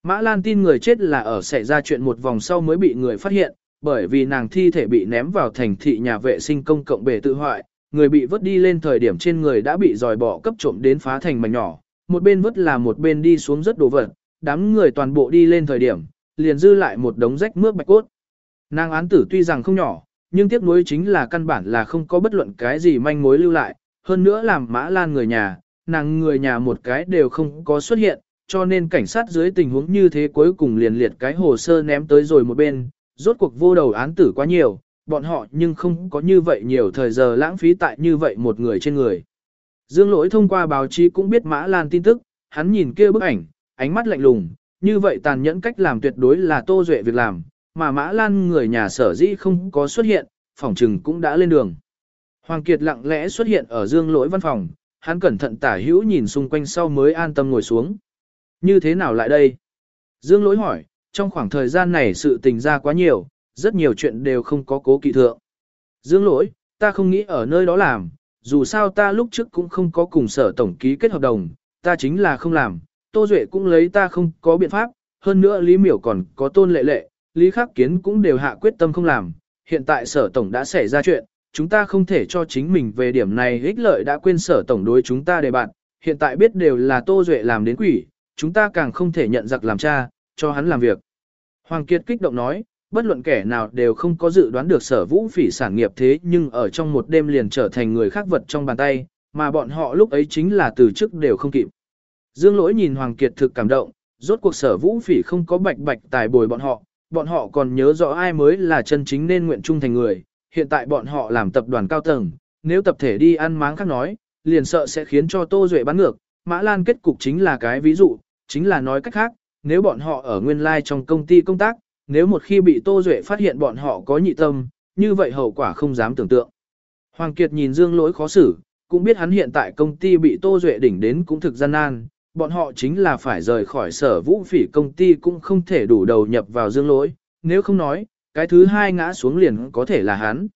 Mã Lan tin người chết là ở xảy ra chuyện một vòng sau mới bị người phát hiện, bởi vì nàng thi thể bị ném vào thành thị nhà vệ sinh công cộng bể tự hoại, người bị vớt đi lên thời điểm trên người đã bị dòi bỏ cấp trộm đến phá thành mảnh nhỏ, một bên vớt là một bên đi xuống rất đồ vật, đám người toàn bộ đi lên thời điểm, liền dư lại một đống rách mướp bạch cốt. Nàng án tử tuy rằng không nhỏ, nhưng tiếc nuối chính là căn bản là không có bất luận cái gì manh mối lưu lại, hơn nữa làm mã lan người nhà, nàng người nhà một cái đều không có xuất hiện, cho nên cảnh sát dưới tình huống như thế cuối cùng liền liệt cái hồ sơ ném tới rồi một bên, rốt cuộc vô đầu án tử quá nhiều, bọn họ nhưng không có như vậy nhiều thời giờ lãng phí tại như vậy một người trên người. Dương lỗi thông qua báo chí cũng biết Mã Lan tin tức, hắn nhìn kia bức ảnh, ánh mắt lạnh lùng, như vậy tàn nhẫn cách làm tuyệt đối là tô duệ việc làm, mà Mã Lan người nhà sở dĩ không có xuất hiện, phòng trừng cũng đã lên đường. Hoàng Kiệt lặng lẽ xuất hiện ở dương lỗi văn phòng, hắn cẩn thận tả hữu nhìn xung quanh sau mới an tâm ngồi xuống. Như thế nào lại đây? Dương lỗi hỏi, trong khoảng thời gian này sự tình ra quá nhiều, rất nhiều chuyện đều không có cố kỵ thượng. Dương lỗi, ta không nghĩ ở nơi đó làm, dù sao ta lúc trước cũng không có cùng sở tổng ký kết hợp đồng, ta chính là không làm, Tô Duệ cũng lấy ta không có biện pháp, hơn nữa Lý Miểu còn có tôn lệ lệ, Lý Khắc Kiến cũng đều hạ quyết tâm không làm, hiện tại sở tổng đã xảy ra chuyện, chúng ta không thể cho chính mình về điểm này ích lợi đã quên sở tổng đối chúng ta đề bạn, hiện tại biết đều là Tô Duệ làm đến quỷ, chúng ta càng không thể nhận giặc làm cha, cho hắn làm việc. Hoàng Kiệt kích động nói, bất luận kẻ nào đều không có dự đoán được sở vũ phỉ sản nghiệp thế nhưng ở trong một đêm liền trở thành người khác vật trong bàn tay, mà bọn họ lúc ấy chính là từ chức đều không kịp. Dương lỗi nhìn Hoàng Kiệt thực cảm động, rốt cuộc sở vũ phỉ không có bạch bạch tài bồi bọn họ, bọn họ còn nhớ rõ ai mới là chân chính nên nguyện trung thành người, hiện tại bọn họ làm tập đoàn cao tầng, nếu tập thể đi ăn máng khác nói, liền sợ sẽ khiến cho Tô Duệ bắn ngược, Mã Lan kết cục chính là cái ví dụ, chính là nói cách khác, nếu bọn họ ở nguyên lai like trong công ty công tác, nếu một khi bị Tô Duệ phát hiện bọn họ có nhị tâm, như vậy hậu quả không dám tưởng tượng. Hoàng Kiệt nhìn Dương Lỗi khó xử, cũng biết hắn hiện tại công ty bị Tô Duệ đỉnh đến cũng thực gian nan, bọn họ chính là phải rời khỏi sở vũ phỉ công ty cũng không thể đủ đầu nhập vào Dương Lỗi, nếu không nói, cái thứ hai ngã xuống liền có thể là hắn.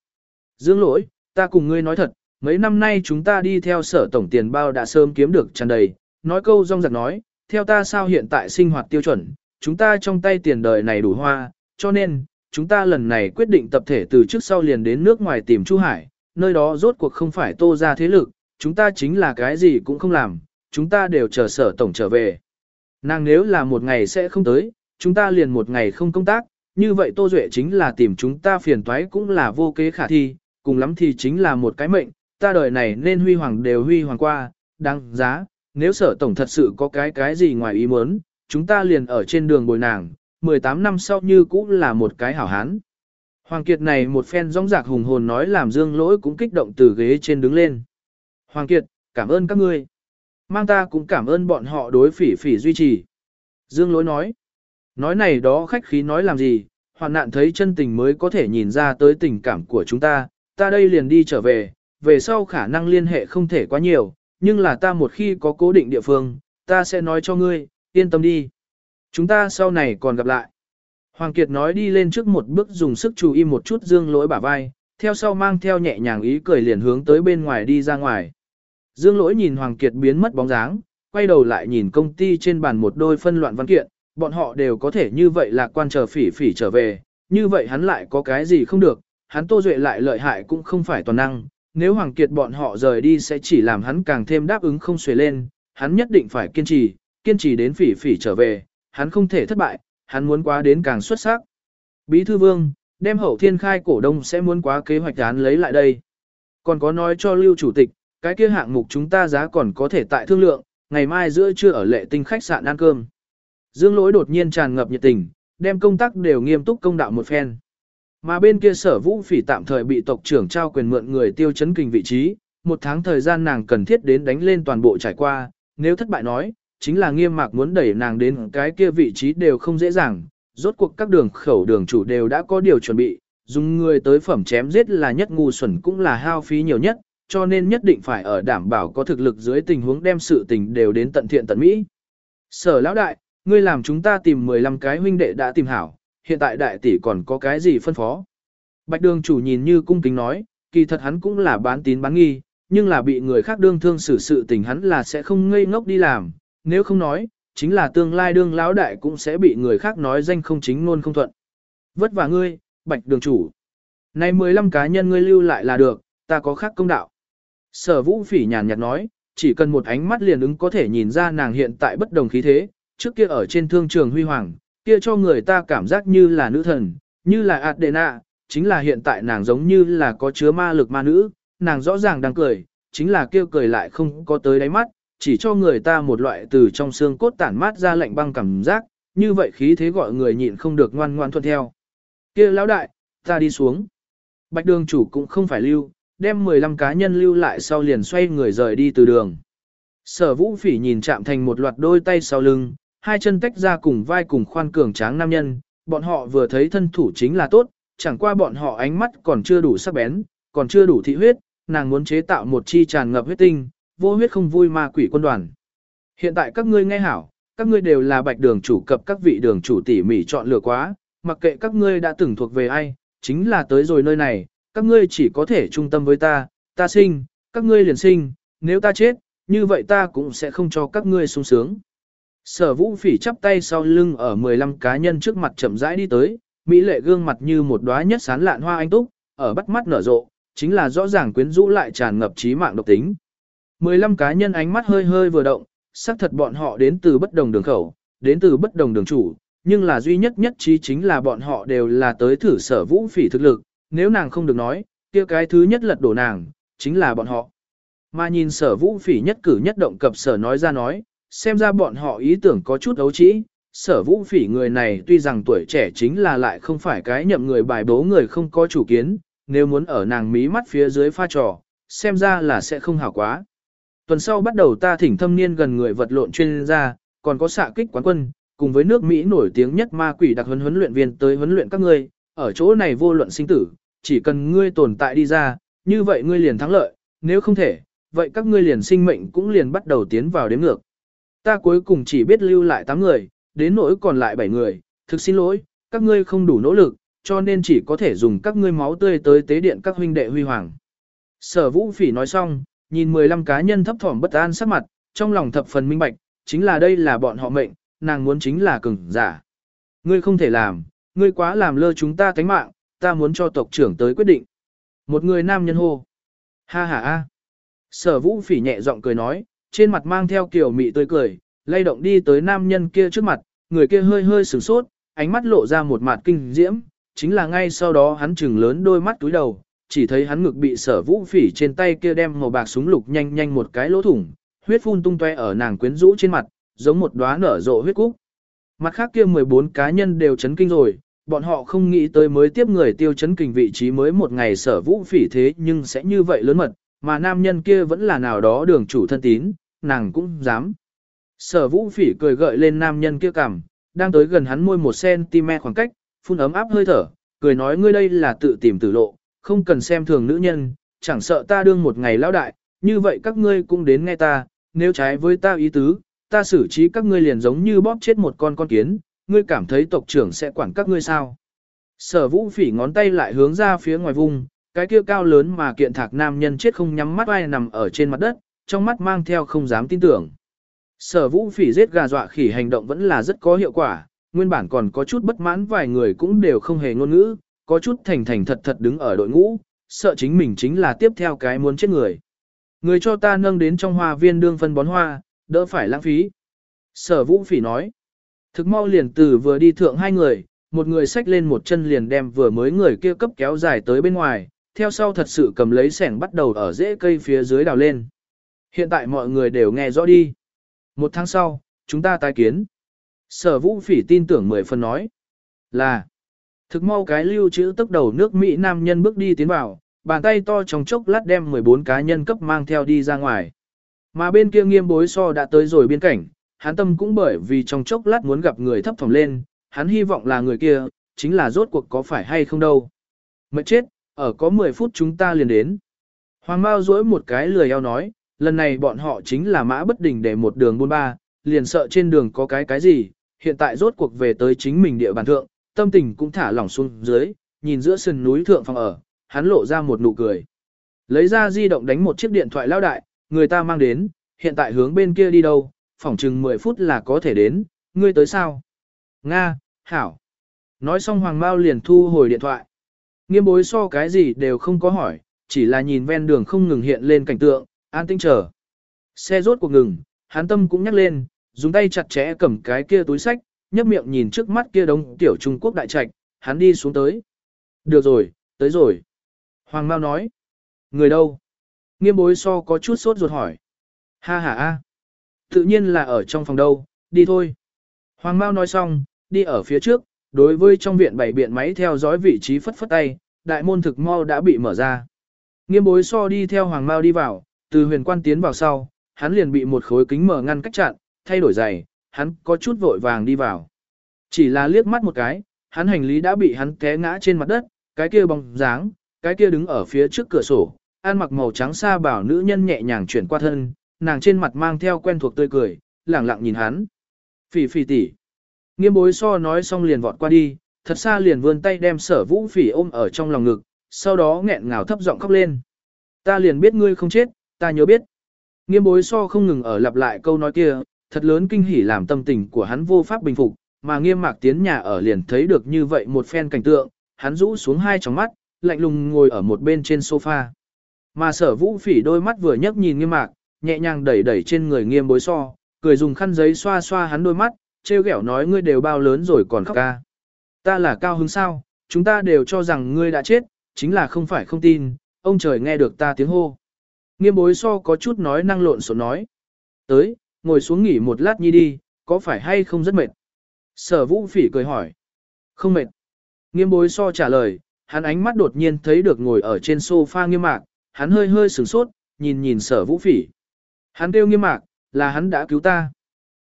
Dương Lỗi, ta cùng ngươi nói thật, mấy năm nay chúng ta đi theo sở tổng tiền bao đã sớm kiếm được tràn đầy, nói câu rong giặc nói, theo ta sao hiện tại sinh hoạt tiêu chuẩn, chúng ta trong tay tiền đời này đủ hoa, cho nên, chúng ta lần này quyết định tập thể từ trước sau liền đến nước ngoài tìm Chu Hải, nơi đó rốt cuộc không phải tô ra thế lực, chúng ta chính là cái gì cũng không làm, chúng ta đều chờ sở tổng trở về. Nàng nếu là một ngày sẽ không tới, chúng ta liền một ngày không công tác, như vậy Tô Duệ chính là tìm chúng ta phiền toái cũng là vô kế khả thi, cùng lắm thì chính là một cái mệnh, ta đời này nên huy hoàng đều huy hoàng qua, đáng giá, nếu sở tổng thật sự có cái cái gì ngoài ý muốn, chúng ta liền ở trên đường bồi nàng, 18 năm sau như cũng là một cái hảo hán. Hoàng Kiệt này một phen rong rạc hùng hồn nói làm Dương Lỗi cũng kích động từ ghế trên đứng lên. Hoàng Kiệt, cảm ơn các ngươi. Mang ta cũng cảm ơn bọn họ đối phỉ phỉ duy trì. Dương Lỗi nói. Nói này đó khách khí nói làm gì, hoàn nạn thấy chân tình mới có thể nhìn ra tới tình cảm của chúng ta, ta đây liền đi trở về, về sau khả năng liên hệ không thể quá nhiều, nhưng là ta một khi có cố định địa phương, ta sẽ nói cho ngươi, yên tâm đi. Chúng ta sau này còn gặp lại. Hoàng Kiệt nói đi lên trước một bước dùng sức chú ý một chút dương lỗi bả vai, theo sau mang theo nhẹ nhàng ý cười liền hướng tới bên ngoài đi ra ngoài. Dương lỗi nhìn Hoàng Kiệt biến mất bóng dáng, quay đầu lại nhìn công ty trên bàn một đôi phân loạn văn kiện, bọn họ đều có thể như vậy là quan chờ phỉ phỉ trở về, như vậy hắn lại có cái gì không được, hắn Tô Duệ lại lợi hại cũng không phải toàn năng, nếu Hoàng Kiệt bọn họ rời đi sẽ chỉ làm hắn càng thêm đáp ứng không xuề lên, hắn nhất định phải kiên trì, kiên trì đến phỉ phỉ trở về, hắn không thể thất bại, hắn muốn quá đến càng xuất sắc. Bí thư vương, đem hậu thiên khai cổ đông sẽ muốn quá kế hoạch án lấy lại đây. Còn có nói cho lưu chủ tịch, cái kia hạng mục chúng ta giá còn có thể tại thương lượng, ngày mai giữa trưa ở lệ tinh khách sạn ăn cơm. Dương lỗi đột nhiên tràn ngập nhiệt tình, đem công tác đều nghiêm túc công đạo một phen. Mà bên kia sở vũ phỉ tạm thời bị tộc trưởng trao quyền mượn người tiêu chấn kình vị trí, một tháng thời gian nàng cần thiết đến đánh lên toàn bộ trải qua, nếu thất bại nói, chính là nghiêm mạc muốn đẩy nàng đến cái kia vị trí đều không dễ dàng, rốt cuộc các đường khẩu đường chủ đều đã có điều chuẩn bị, dùng người tới phẩm chém giết là nhất ngu xuẩn cũng là hao phí nhiều nhất, cho nên nhất định phải ở đảm bảo có thực lực dưới tình huống đem sự tình đều đến tận thiện tận mỹ. Sở lão đại, ngươi làm chúng ta tìm 15 cái huynh đệ đã tìm hảo, hiện tại đại tỷ còn có cái gì phân phó. Bạch đường chủ nhìn như cung kính nói, kỳ thật hắn cũng là bán tín bán nghi, nhưng là bị người khác đương thương xử sự tình hắn là sẽ không ngây ngốc đi làm, nếu không nói, chính là tương lai đương lão đại cũng sẽ bị người khác nói danh không chính luôn không thuận. Vất vả ngươi, bạch đường chủ. Này 15 cá nhân ngươi lưu lại là được, ta có khác công đạo. Sở vũ phỉ nhàn nhạt nói, chỉ cần một ánh mắt liền ứng có thể nhìn ra nàng hiện tại bất đồng khí thế, trước kia ở trên thương trường huy hoàng, kia cho người ta cảm giác như là nữ thần, như là Adena, chính là hiện tại nàng giống như là có chứa ma lực ma nữ, nàng rõ ràng đang cười, chính là kêu cười lại không có tới đáy mắt, chỉ cho người ta một loại từ trong xương cốt tản mát ra lạnh băng cảm giác, như vậy khí thế gọi người nhịn không được ngoan ngoan thuận theo. kia lão đại, ta đi xuống. Bạch đường chủ cũng không phải lưu, đem 15 cá nhân lưu lại sau liền xoay người rời đi từ đường. Sở vũ phỉ nhìn chạm thành một loạt đôi tay sau lưng, hai chân tách ra cùng vai cùng khoan cường tráng nam nhân, bọn họ vừa thấy thân thủ chính là tốt, chẳng qua bọn họ ánh mắt còn chưa đủ sắc bén, còn chưa đủ thị huyết, nàng muốn chế tạo một chi tràn ngập huyết tinh, vô huyết không vui ma quỷ quân đoàn. Hiện tại các ngươi nghe hảo, các ngươi đều là bạch đường chủ cập các vị đường chủ tỉ mỉ chọn lựa quá, mặc kệ các ngươi đã từng thuộc về ai, chính là tới rồi nơi này, các ngươi chỉ có thể trung tâm với ta, ta sinh, các ngươi liền sinh, nếu ta chết, như vậy ta cũng sẽ không cho các ngươi sung sướng. Sở vũ phỉ chắp tay sau lưng ở 15 cá nhân trước mặt chậm rãi đi tới, Mỹ lệ gương mặt như một đóa nhất sán lạn hoa anh túc, ở bắt mắt nở rộ, chính là rõ ràng quyến rũ lại tràn ngập trí mạng độc tính. 15 cá nhân ánh mắt hơi hơi vừa động, xác thật bọn họ đến từ bất đồng đường khẩu, đến từ bất đồng đường chủ, nhưng là duy nhất nhất trí chính là bọn họ đều là tới thử sở vũ phỉ thực lực, nếu nàng không được nói, kia cái thứ nhất lật đổ nàng, chính là bọn họ. Mà nhìn sở vũ phỉ nhất cử nhất động cập sở nói ra nói, xem ra bọn họ ý tưởng có chút ấu trĩ. Sở vũ phỉ người này tuy rằng tuổi trẻ chính là lại không phải cái nhậm người bài bố người không có chủ kiến, nếu muốn ở nàng mí mắt phía dưới pha trò, xem ra là sẽ không hảo quá. Tuần sau bắt đầu ta thỉnh thâm niên gần người vật lộn chuyên gia, còn có xạ kích quán quân, cùng với nước Mỹ nổi tiếng nhất ma quỷ đặc huấn huấn luyện viên tới huấn luyện các ngươi, ở chỗ này vô luận sinh tử, chỉ cần ngươi tồn tại đi ra, như vậy ngươi liền thắng lợi, nếu không thể, vậy các ngươi liền sinh mệnh cũng liền bắt đầu tiến vào đếm ngược. Ta cuối cùng chỉ biết lưu lại 8 người, đến nỗi còn lại 7 người, thực xin lỗi, các ngươi không đủ nỗ lực, cho nên chỉ có thể dùng các ngươi máu tươi tới tế điện các huynh đệ huy hoàng. Sở vũ phỉ nói xong, nhìn 15 cá nhân thấp thỏm bất an sắc mặt, trong lòng thập phần minh bạch, chính là đây là bọn họ mệnh, nàng muốn chính là cường giả. Ngươi không thể làm, ngươi quá làm lơ chúng ta tánh mạng, ta muốn cho tộc trưởng tới quyết định. Một người nam nhân hô. Ha ha a. Sở vũ phỉ nhẹ giọng cười nói, trên mặt mang theo kiểu mị tươi cười, lay động đi tới nam nhân kia trước mặt, người kia hơi hơi sửng sốt, ánh mắt lộ ra một mặt kinh diễm, chính là ngay sau đó hắn chừng lớn đôi mắt túi đầu, chỉ thấy hắn ngực bị sở vũ phỉ trên tay kia đem màu bạc súng lục nhanh nhanh một cái lỗ thủng, huyết phun tung toe ở nàng quyến rũ trên mặt, giống một đóa nở rộ huyết cúc. Mặt khác kia 14 cá nhân đều chấn kinh rồi, bọn họ không nghĩ tới mới tiếp người tiêu chấn kình vị trí mới một ngày sở vũ phỉ thế nhưng sẽ như vậy lớn mật, mà nam nhân kia vẫn là nào đó đường chủ thân tín, nàng cũng dám. Sở vũ phỉ cười gợi lên nam nhân kia cằm, đang tới gần hắn môi một cm khoảng cách, phun ấm áp hơi thở, cười nói ngươi đây là tự tìm tử lộ, không cần xem thường nữ nhân, chẳng sợ ta đương một ngày lão đại, như vậy các ngươi cũng đến nghe ta, nếu trái với ta ý tứ, ta xử trí các ngươi liền giống như bóp chết một con con kiến, ngươi cảm thấy tộc trưởng sẽ quản các ngươi sao. Sở vũ phỉ ngón tay lại hướng ra phía ngoài vùng, cái kia cao lớn mà kiện thạc nam nhân chết không nhắm mắt ai nằm ở trên mặt đất, trong mắt mang theo không dám tin tưởng. Sở vũ phỉ giết gà dọa khỉ hành động vẫn là rất có hiệu quả, nguyên bản còn có chút bất mãn vài người cũng đều không hề ngôn ngữ, có chút thành thành thật thật đứng ở đội ngũ, sợ chính mình chính là tiếp theo cái muốn chết người. Người cho ta nâng đến trong hoa viên đương phân bón hoa, đỡ phải lãng phí. Sở vũ phỉ nói. Thực mau liền từ vừa đi thượng hai người, một người xách lên một chân liền đem vừa mới người kia cấp kéo dài tới bên ngoài, theo sau thật sự cầm lấy sẻng bắt đầu ở rễ cây phía dưới đào lên. Hiện tại mọi người đều nghe rõ đi. Một tháng sau, chúng ta tái kiến. Sở vũ phỉ tin tưởng mười phần nói. Là. Thực mau cái lưu trữ tức đầu nước Mỹ nam nhân bước đi tiến vào, bàn tay to trong chốc lát đem 14 cá nhân cấp mang theo đi ra ngoài. Mà bên kia nghiêm bối so đã tới rồi biên cảnh, hắn tâm cũng bởi vì trong chốc lát muốn gặp người thấp phòng lên, hắn hy vọng là người kia, chính là rốt cuộc có phải hay không đâu. Mệt chết, ở có 10 phút chúng ta liền đến. Hoàng Mao duỗi một cái lười eo nói, lần này bọn họ chính là mã bất đình để một đường buôn ba, liền sợ trên đường có cái cái gì, hiện tại rốt cuộc về tới chính mình địa bàn thượng, tâm tình cũng thả lỏng xuống dưới, nhìn giữa sườn núi thượng phòng ở, hắn lộ ra một nụ cười. Lấy ra di động đánh một chiếc điện thoại lao đại, người ta mang đến, hiện tại hướng bên kia đi đâu, phỏng chừng 10 phút là có thể đến, ngươi tới sao? Nga, Hảo. Nói xong Hoàng Mao liền thu hồi điện thoại. Nghiêm bối so cái gì đều không có hỏi, chỉ là nhìn ven đường không ngừng hiện lên cảnh tượng, an tinh chờ. Xe rốt cuộc ngừng, hắn tâm cũng nhắc lên, dùng tay chặt chẽ cầm cái kia túi sách, nhấp miệng nhìn trước mắt kia đống tiểu Trung Quốc đại trạch, hắn đi xuống tới. Được rồi, tới rồi. Hoàng Mao nói. Người đâu? Nghiêm bối so có chút sốt ruột hỏi. Ha ha a. Tự nhiên là ở trong phòng đâu, đi thôi. Hoàng Mao nói xong, đi ở phía trước, đối với trong viện bảy biện máy theo dõi vị trí phất phất tay, đại môn thực mau đã bị mở ra. Nghiêm bối so đi theo Hoàng Mao đi vào, từ huyền quan tiến vào sau, hắn liền bị một khối kính mở ngăn cách chặn, thay đổi giày, hắn có chút vội vàng đi vào. Chỉ là liếc mắt một cái, hắn hành lý đã bị hắn té ngã trên mặt đất, cái kia bóng dáng, cái kia đứng ở phía trước cửa sổ, ăn mặc màu trắng xa bảo nữ nhân nhẹ nhàng chuyển qua thân, nàng trên mặt mang theo quen thuộc tươi cười, lẳng lặng nhìn hắn. Phỉ phỉ tỷ. Nghiêm bối so nói xong liền vọt qua đi, thật xa liền vươn tay đem sở vũ phỉ ôm ở trong lòng ngực, sau đó nghẹn ngào thấp giọng khóc lên. Ta liền biết ngươi không chết, ta nhớ biết. Nghiêm bối so không ngừng ở lặp lại câu nói kia, thật lớn kinh hỉ làm tâm tình của hắn vô pháp bình phục, mà nghiêm mạc tiến nhà ở liền thấy được như vậy một phen cảnh tượng, hắn rũ xuống hai tròng mắt, lạnh lùng ngồi ở một bên trên sofa. Mà sở vũ phỉ đôi mắt vừa nhấc nhìn nghiêm mạc, nhẹ nhàng đẩy đẩy trên người nghiêm bối so, cười dùng khăn giấy xoa xoa hắn đôi mắt, trêu ghẹo nói ngươi đều bao lớn rồi còn khóc ca. Ta là cao hứng sao, chúng ta đều cho rằng ngươi đã chết, chính là không phải không tin, ông trời nghe được ta tiếng hô. Nghiêm bối so có chút nói năng lộn xộn nói. Tới, ngồi xuống nghỉ một lát nhi đi, có phải hay không rất mệt? Sở vũ phỉ cười hỏi. Không mệt. Nghiêm bối so trả lời, hắn ánh mắt đột nhiên thấy được ngồi ở trên sofa nghiêm mạc, hắn hơi hơi sửng sốt, nhìn nhìn sở vũ phỉ. Hắn kêu nghiêm mạc, là hắn đã cứu ta.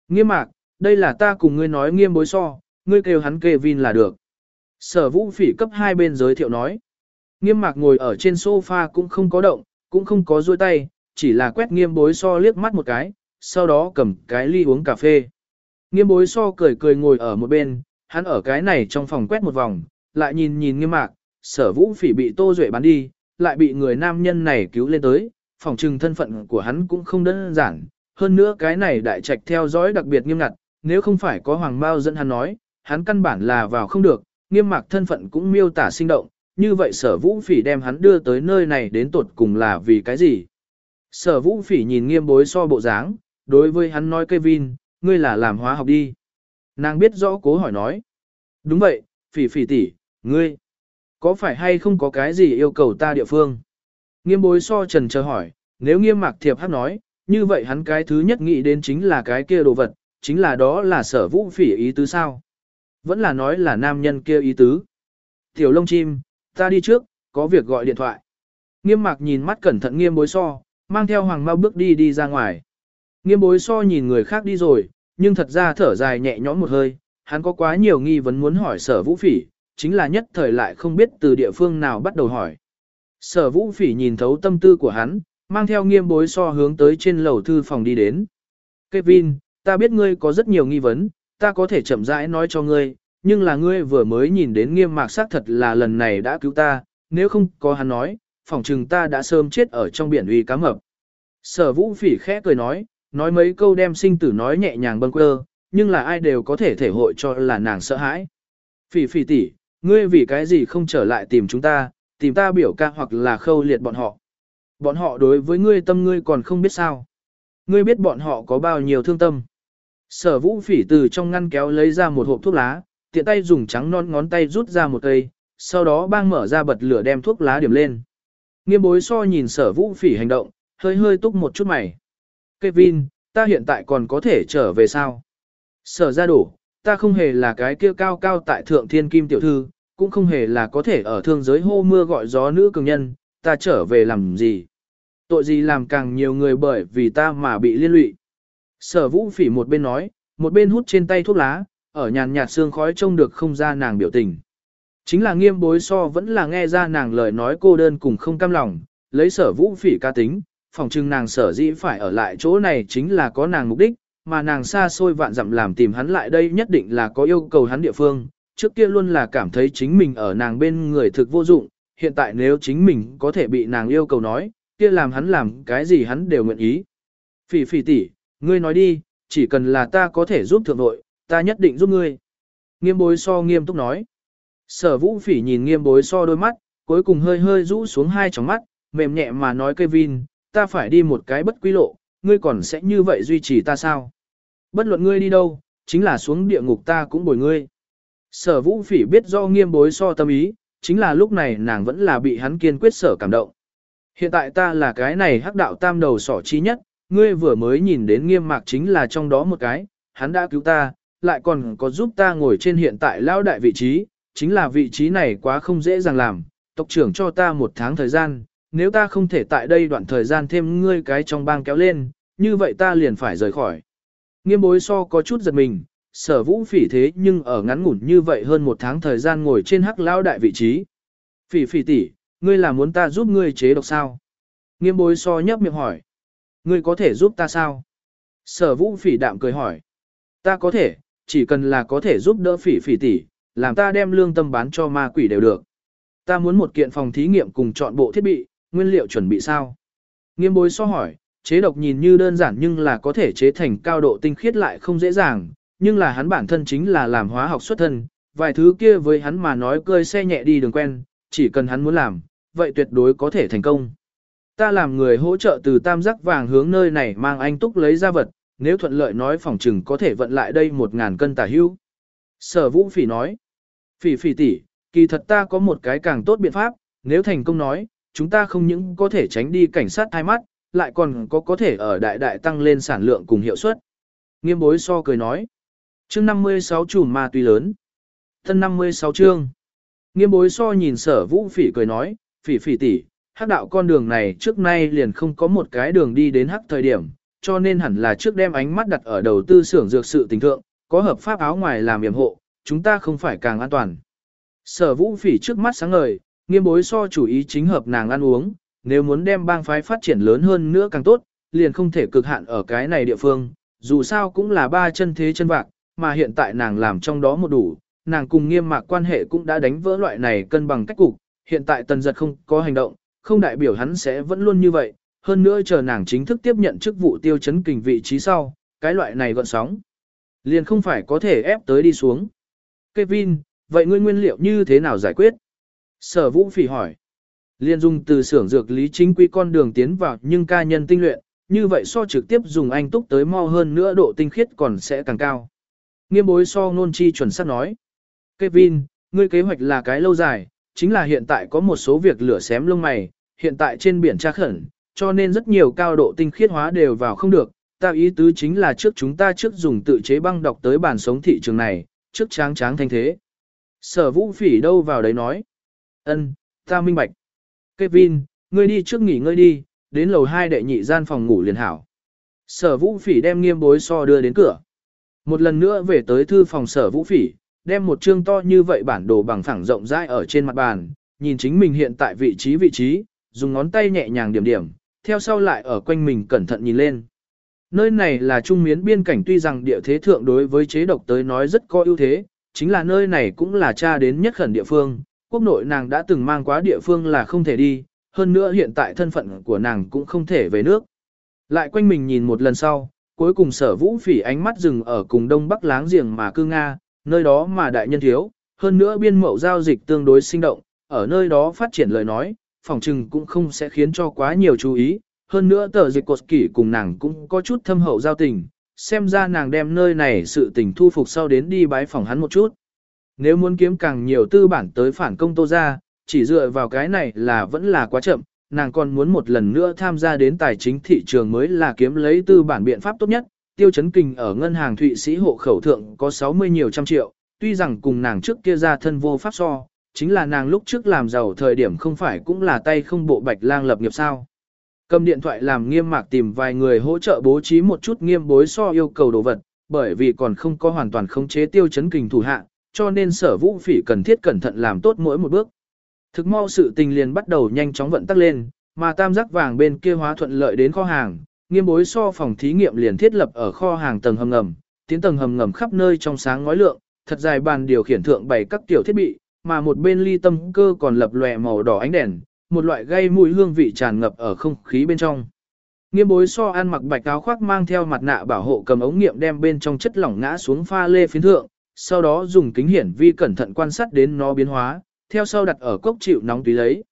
Nghiêm mạc, đây là ta cùng ngươi nói nghiêm bối so, ngươi kêu hắn Kevin là được. Sở vũ phỉ cấp hai bên giới thiệu nói. Nghiêm mạc ngồi ở trên sofa cũng không có động, cũng không có duỗi tay, chỉ là quét nghiêm bối so liếc mắt một cái, sau đó cầm cái ly uống cà phê. Nghiêm bối so cười cười ngồi ở một bên, hắn ở cái này trong phòng quét một vòng, lại nhìn nhìn nghiêm mạc, sở vũ phỉ bị tô duệ bán đi, lại bị người nam nhân này cứu lên tới, phòng trừng thân phận của hắn cũng không đơn giản. Hơn nữa cái này đại trạch theo dõi đặc biệt nghiêm ngặt, nếu không phải có hoàng bao dẫn hắn nói, hắn căn bản là vào không được, nghiêm mạc thân phận cũng miêu tả sinh động, như vậy sở vũ phỉ đem hắn đưa tới nơi này đến tột cùng là vì cái gì? Sở vũ phỉ nhìn nghiêm bối so bộ dáng, đối với hắn nói Kevin, ngươi là làm hóa học đi. Nàng biết rõ cố hỏi nói. Đúng vậy, phỉ phỉ tỷ, ngươi, có phải hay không có cái gì yêu cầu ta địa phương? Nghiêm bối so trần chờ hỏi, nếu nghiêm mạc thiệp hát nói, như vậy hắn cái thứ nhất nghĩ đến chính là cái kia đồ vật, chính là đó là sở vũ phỉ ý tứ sao. Vẫn là nói là nam nhân kia ý tứ. Tiểu lông chim, ta đi trước, có việc gọi điện thoại. Nghiêm mạc nhìn mắt cẩn thận nghiêm bối so, mang theo hoàng mau bước đi đi ra ngoài. Nghiêm bối so nhìn người khác đi rồi, nhưng thật ra thở dài nhẹ nhõm một hơi, hắn có quá nhiều nghi vấn muốn hỏi sở vũ phỉ, chính là nhất thời lại không biết từ địa phương nào bắt đầu hỏi. Sở vũ phỉ nhìn thấu tâm tư của hắn, mang theo nghiêm bối so hướng tới trên lầu thư phòng đi đến. Kevin, ta biết ngươi có rất nhiều nghi vấn, ta có thể chậm rãi nói cho ngươi, nhưng là ngươi vừa mới nhìn đến nghiêm mạc xác thật là lần này đã cứu ta, nếu không có hắn nói, phỏng chừng ta đã sớm chết ở trong biển uy cá mập. Sở vũ phỉ khẽ cười nói, nói mấy câu đem sinh tử nói nhẹ nhàng bâng quơ, nhưng là ai đều có thể thể hội cho là nàng sợ hãi. Phỉ phỉ tỷ, ngươi vì cái gì không trở lại tìm chúng ta, tìm ta biểu ca hoặc là khâu liệt bọn họ. Bọn họ đối với ngươi tâm ngươi còn không biết sao. Ngươi biết bọn họ có bao nhiêu thương tâm. Sở vũ phỉ từ trong ngăn kéo lấy ra một hộp thuốc lá, tiện tay dùng trắng non ngón tay rút ra một cây, sau đó bang mở ra bật lửa đem thuốc lá điểm lên. Nghiêm bối so nhìn sở vũ phỉ hành động, hơi hơi túc một chút mày. Kevin, ta hiện tại còn có thể trở về sao? Sở ra đủ, ta không hề là cái kia cao cao tại thượng thiên kim tiểu thư, cũng không hề là có thể ở thương giới hô mưa gọi gió nữ cường nhân, ta trở về làm gì? Tội gì làm càng nhiều người bởi vì ta mà bị liên lụy? Sở vũ phỉ một bên nói, một bên hút trên tay thuốc lá, ở nhàn nhạt xương khói trông được không ra nàng biểu tình. Chính là nghiêm bối so vẫn là nghe ra nàng lời nói cô đơn cùng không cam lòng, lấy sở vũ phỉ ca tính, phòng trưng nàng sở dĩ phải ở lại chỗ này chính là có nàng mục đích, mà nàng xa xôi vạn dặm làm tìm hắn lại đây nhất định là có yêu cầu hắn địa phương, trước kia luôn là cảm thấy chính mình ở nàng bên người thực vô dụng, hiện tại nếu chính mình có thể bị nàng yêu cầu nói, kia làm hắn làm cái gì hắn đều nguyện ý. Phỉ phỉ tỷ, ngươi nói đi, chỉ cần là ta có thể giúp thượng nội, ta nhất định giúp ngươi. Nghiêm bối so nghiêm túc nói. Sở vũ phỉ nhìn nghiêm bối so đôi mắt, cuối cùng hơi hơi rũ xuống hai tròng mắt, mềm nhẹ mà nói Kevin, ta phải đi một cái bất quy lộ, ngươi còn sẽ như vậy duy trì ta sao? Bất luận ngươi đi đâu, chính là xuống địa ngục ta cũng bồi ngươi. Sở vũ phỉ biết do nghiêm bối so tâm ý, chính là lúc này nàng vẫn là bị hắn kiên quyết sở cảm động. Hiện tại ta là cái này hắc đạo tam đầu sỏ chi nhất, ngươi vừa mới nhìn đến nghiêm mạc chính là trong đó một cái, hắn đã cứu ta, lại còn có giúp ta ngồi trên hiện tại lao đại vị trí, chính là vị trí này quá không dễ dàng làm, tộc trưởng cho ta một tháng thời gian, nếu ta không thể tại đây đoạn thời gian thêm ngươi cái trong bang kéo lên, như vậy ta liền phải rời khỏi. Nghiêm bối so có chút giật mình, sở vũ phỉ thế nhưng ở ngắn ngủn như vậy hơn một tháng thời gian ngồi trên hắc lao đại vị trí. Phỉ phỉ tỷ, ngươi là muốn ta giúp ngươi chế độc sao? Nghiêm bối so nhấp miệng hỏi. Ngươi có thể giúp ta sao? Sở vũ phỉ đạm cười hỏi. Ta có thể, chỉ cần là có thể giúp đỡ phỉ phỉ tỷ, làm ta đem lương tâm bán cho ma quỷ đều được. Ta muốn một kiện phòng thí nghiệm cùng chọn bộ thiết bị, nguyên liệu chuẩn bị sao? Nghiêm bối so hỏi, chế độc nhìn như đơn giản nhưng là có thể chế thành cao độ tinh khiết lại không dễ dàng, nhưng là hắn bản thân chính là làm hóa học xuất thân, vài thứ kia với hắn mà nói cơi xe nhẹ đi đường quen, chỉ cần hắn muốn làm, vậy tuyệt đối có thể thành công. Ta làm người hỗ trợ từ tam giác vàng hướng nơi này mang anh túc lấy ra vật, nếu thuận lợi nói phòng trừng có thể vận lại đây một ngàn cân tả hữu. Sở vũ phỉ nói, phỉ phỉ tỷ, kỳ thật ta có một cái càng tốt biện pháp, nếu thành công nói, chúng ta không những có thể tránh đi cảnh sát hai mắt, lại còn có có thể ở đại đại tăng lên sản lượng cùng hiệu suất. Nghiêm bối so cười nói, chương 56 chùm ma tuy lớn, thân 56 chương. Nghiêm bối so nhìn sở vũ phỉ cười nói, phỉ phỉ tỷ, hắc đạo con đường này trước nay liền không có một cái đường đi đến hắc thời điểm, cho nên hẳn là trước đem ánh mắt đặt ở đầu tư xưởng dược sự tình thượng, có hợp pháp áo ngoài làm yểm hộ, chúng ta không phải càng an toàn. Sở vũ phỉ trước mắt sáng ngời, nghiêm bối so chủ ý chính hợp nàng ăn uống, nếu muốn đem bang phái phát triển lớn hơn nữa càng tốt, liền không thể cực hạn ở cái này địa phương, dù sao cũng là ba chân thế chân vạc, mà hiện tại nàng làm trong đó một đủ, nàng cùng nghiêm mạc quan hệ cũng đã đánh vỡ loại này cân bằng cách cục, hiện tại tần giật không có hành động, không đại biểu hắn sẽ vẫn luôn như vậy, hơn nữa chờ nàng chính thức tiếp nhận chức vụ tiêu chấn kình vị trí sau, cái loại này gọn sóng. Liền không phải có thể ép tới đi xuống. Kevin, vậy ngươi nguyên liệu như thế nào giải quyết? Sở vũ phỉ hỏi. Liên dùng từ xưởng dược lý chính quy con đường tiến vào nhưng ca nhân tinh luyện, như vậy so trực tiếp dùng anh túc tới mau hơn nữa độ tinh khiết còn sẽ càng cao. Nghiêm bối so Nôn chi chuẩn xác nói. Kevin, ngươi kế hoạch là cái lâu dài, chính là hiện tại có một số việc lửa xém lông mày, hiện tại trên biển tra khẩn, cho nên rất nhiều cao độ tinh khiết hóa đều vào không được. Ta ý tứ chính là trước chúng ta trước dùng tự chế băng độc tới bản sống thị trường này, trước tráng tráng thanh thế. Sở vũ phỉ đâu vào đấy nói. ân, ta minh bạch. Kevin, ngươi đi trước nghỉ ngơi đi, đến lầu 2 đệ nhị gian phòng ngủ liền hảo. Sở vũ phỉ đem nghiêm bối so đưa đến cửa. Một lần nữa về tới thư phòng sở vũ phỉ, đem một chương to như vậy bản đồ bằng phẳng rộng rãi ở trên mặt bàn, nhìn chính mình hiện tại vị trí vị trí, dùng ngón tay nhẹ nhàng điểm điểm, theo sau lại ở quanh mình cẩn thận nhìn lên. Nơi này là trung miến biên cảnh tuy rằng địa thế thượng đối với chế độc tới nói rất có ưu thế, chính là nơi này cũng là cha đến nhất khẩn địa phương, quốc nội nàng đã từng mang quá địa phương là không thể đi, hơn nữa hiện tại thân phận của nàng cũng không thể về nước. Lại quanh mình nhìn một lần sau, cuối cùng sở vũ phỉ ánh mắt dừng ở cùng đông bắc láng giềng mà cư Nga, nơi đó mà đại nhân thiếu, hơn nữa biên mậu giao dịch tương đối sinh động, ở nơi đó phát triển lời nói, phòng trừng cũng không sẽ khiến cho quá nhiều chú ý, hơn nữa tờ dịch cột kỷ cùng nàng cũng có chút thâm hậu giao tình, xem ra nàng đem nơi này sự tình thu phục sau đến đi bái phòng hắn một chút. Nếu muốn kiếm càng nhiều tư bản tới phản công tô ra, chỉ dựa vào cái này là vẫn là quá chậm, nàng còn muốn một lần nữa tham gia đến tài chính thị trường mới là kiếm lấy tư bản biện pháp tốt nhất. Tiêu chấn kình ở ngân hàng Thụy Sĩ hộ khẩu thượng có 60 nhiều trăm triệu, tuy rằng cùng nàng trước kia ra thân vô pháp so, chính là nàng lúc trước làm giàu thời điểm không phải cũng là tay không bộ bạch lang lập nghiệp sao. Cầm điện thoại làm nghiêm mạc tìm vài người hỗ trợ bố trí một chút nghiêm bối so yêu cầu đồ vật, bởi vì còn không có hoàn toàn khống chế tiêu chấn kình thủ hạ, cho nên sở vũ phỉ cần thiết cẩn thận làm tốt mỗi một bước. Thực mau sự tình liền bắt đầu nhanh chóng vận tắc lên, mà tam giác vàng bên kia hóa thuận lợi đến kho hàng, nghiêm bối so phòng thí nghiệm liền thiết lập ở kho hàng tầng hầm ngầm, tiến tầng hầm ngầm khắp nơi trong sáng ngói lượng, thật dài bàn điều khiển thượng bày các tiểu thiết bị, mà một bên ly tâm cơ còn lập lòe màu đỏ ánh đèn, một loại gây mùi hương vị tràn ngập ở không khí bên trong. Nghiêm bối so ăn mặc bạch áo khoác mang theo mặt nạ bảo hộ cầm ống nghiệm đem bên trong chất lỏng ngã xuống pha lê phiến thượng, sau đó dùng kính hiển vi cẩn thận quan sát đến nó biến hóa, theo sau đặt ở cốc chịu nóng túy lấy.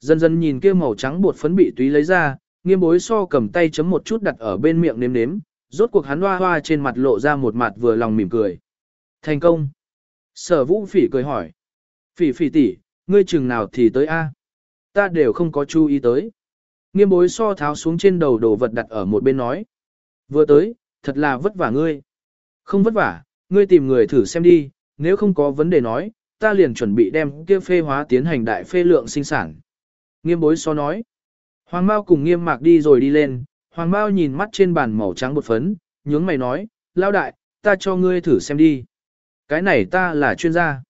Dần dần nhìn kia màu trắng bột phấn bị túy lấy ra, nghiêm bối so cầm tay chấm một chút đặt ở bên miệng nếm nếm, rốt cuộc hắn hoa hoa trên mặt lộ ra một mặt vừa lòng mỉm cười. Thành công. Sở vũ phỉ cười hỏi. Phỉ phỉ tỷ, ngươi chừng nào thì tới A. Ta đều không có chú ý tới. Nghiêm bối so tháo xuống trên đầu đồ vật đặt ở một bên nói. Vừa tới, thật là vất vả ngươi. Không vất vả, ngươi tìm người thử xem đi, nếu không có vấn đề nói, ta liền chuẩn bị đem kia phê hóa tiến hành đại phê lượng sinh sản. Nghiêm bối so nói. Hoàng Mao cùng nghiêm mạc đi rồi đi lên, Hoàng Mao nhìn mắt trên bàn màu trắng bột phấn, nhướng mày nói, lao đại, ta cho ngươi thử xem đi. Cái này ta là chuyên gia.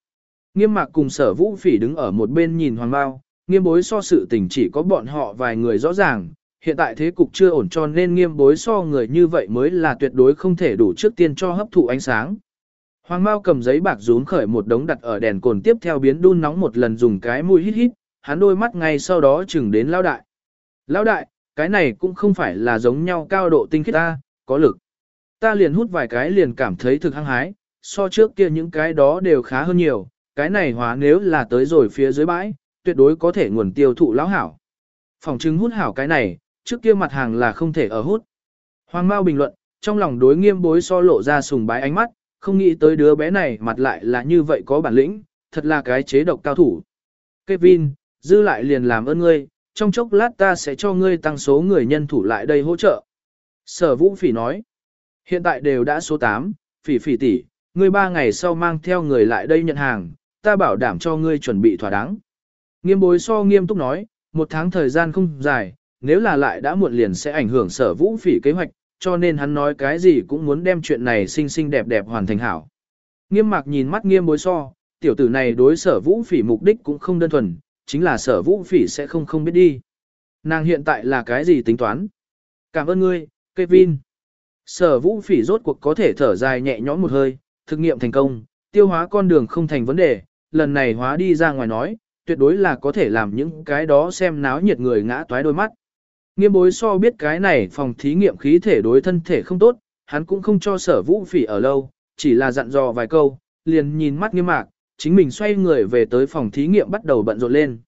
Nghiêm mạc cùng sở vũ phỉ đứng ở một bên nhìn Hoàng Mao, nghiêm bối so sự tình chỉ có bọn họ vài người rõ ràng, hiện tại thế cục chưa ổn cho nên nghiêm bối so người như vậy mới là tuyệt đối không thể đủ trước tiên cho hấp thụ ánh sáng. Hoàng Mao cầm giấy bạc rún khởi một đống đặt ở đèn cồn tiếp theo biến đun nóng một lần dùng cái mũi hít hít, hắn đôi mắt ngay sau đó chừng đến lão đại. Lão đại, cái này cũng không phải là giống nhau cao độ tinh khiết ta, có lực. Ta liền hút vài cái liền cảm thấy thực hăng hái, so trước kia những cái đó đều khá hơn nhiều, cái này hóa nếu là tới rồi phía dưới bãi, tuyệt đối có thể nguồn tiêu thụ lão hảo. Phòng chứng hút hảo cái này, trước kia mặt hàng là không thể ở hút. Hoàng Mao bình luận, trong lòng đối nghiêm bối so lộ ra sùng bái ánh mắt, không nghĩ tới đứa bé này mặt lại là như vậy có bản lĩnh, thật là cái chế độc cao thủ. Kevin, dư lại liền làm ơn ngươi, trong chốc lát ta sẽ cho ngươi tăng số người nhân thủ lại đây hỗ trợ. Sở vũ phỉ nói, hiện tại đều đã số 8, phỉ phỉ tỷ, ngươi ba ngày sau mang theo người lại đây nhận hàng, ta bảo đảm cho ngươi chuẩn bị thỏa đáng. Nghiêm bối so nghiêm túc nói, một tháng thời gian không dài, nếu là lại đã muộn liền sẽ ảnh hưởng sở vũ phỉ kế hoạch, cho nên hắn nói cái gì cũng muốn đem chuyện này xinh xinh đẹp đẹp hoàn thành hảo. Nghiêm mạc nhìn mắt nghiêm bối so, tiểu tử này đối sở vũ phỉ mục đích cũng không đơn thuần, chính là sở vũ phỉ sẽ không không biết đi. Nàng hiện tại là cái gì tính toán? Cảm ơn ngươi, Kevin. Sở vũ phỉ rốt cuộc có thể thở dài nhẹ nhõm một hơi, thực nghiệm thành công, tiêu hóa con đường không thành vấn đề, lần này hóa đi ra ngoài nói, tuyệt đối là có thể làm những cái đó xem náo nhiệt người ngã toái đôi mắt. Nghiêm bối so biết cái này phòng thí nghiệm khí thể đối thân thể không tốt, hắn cũng không cho sở vũ phỉ ở lâu, chỉ là dặn dò vài câu, liền nhìn mắt nghiêm mạc, chính mình xoay người về tới phòng thí nghiệm bắt đầu bận rộn lên.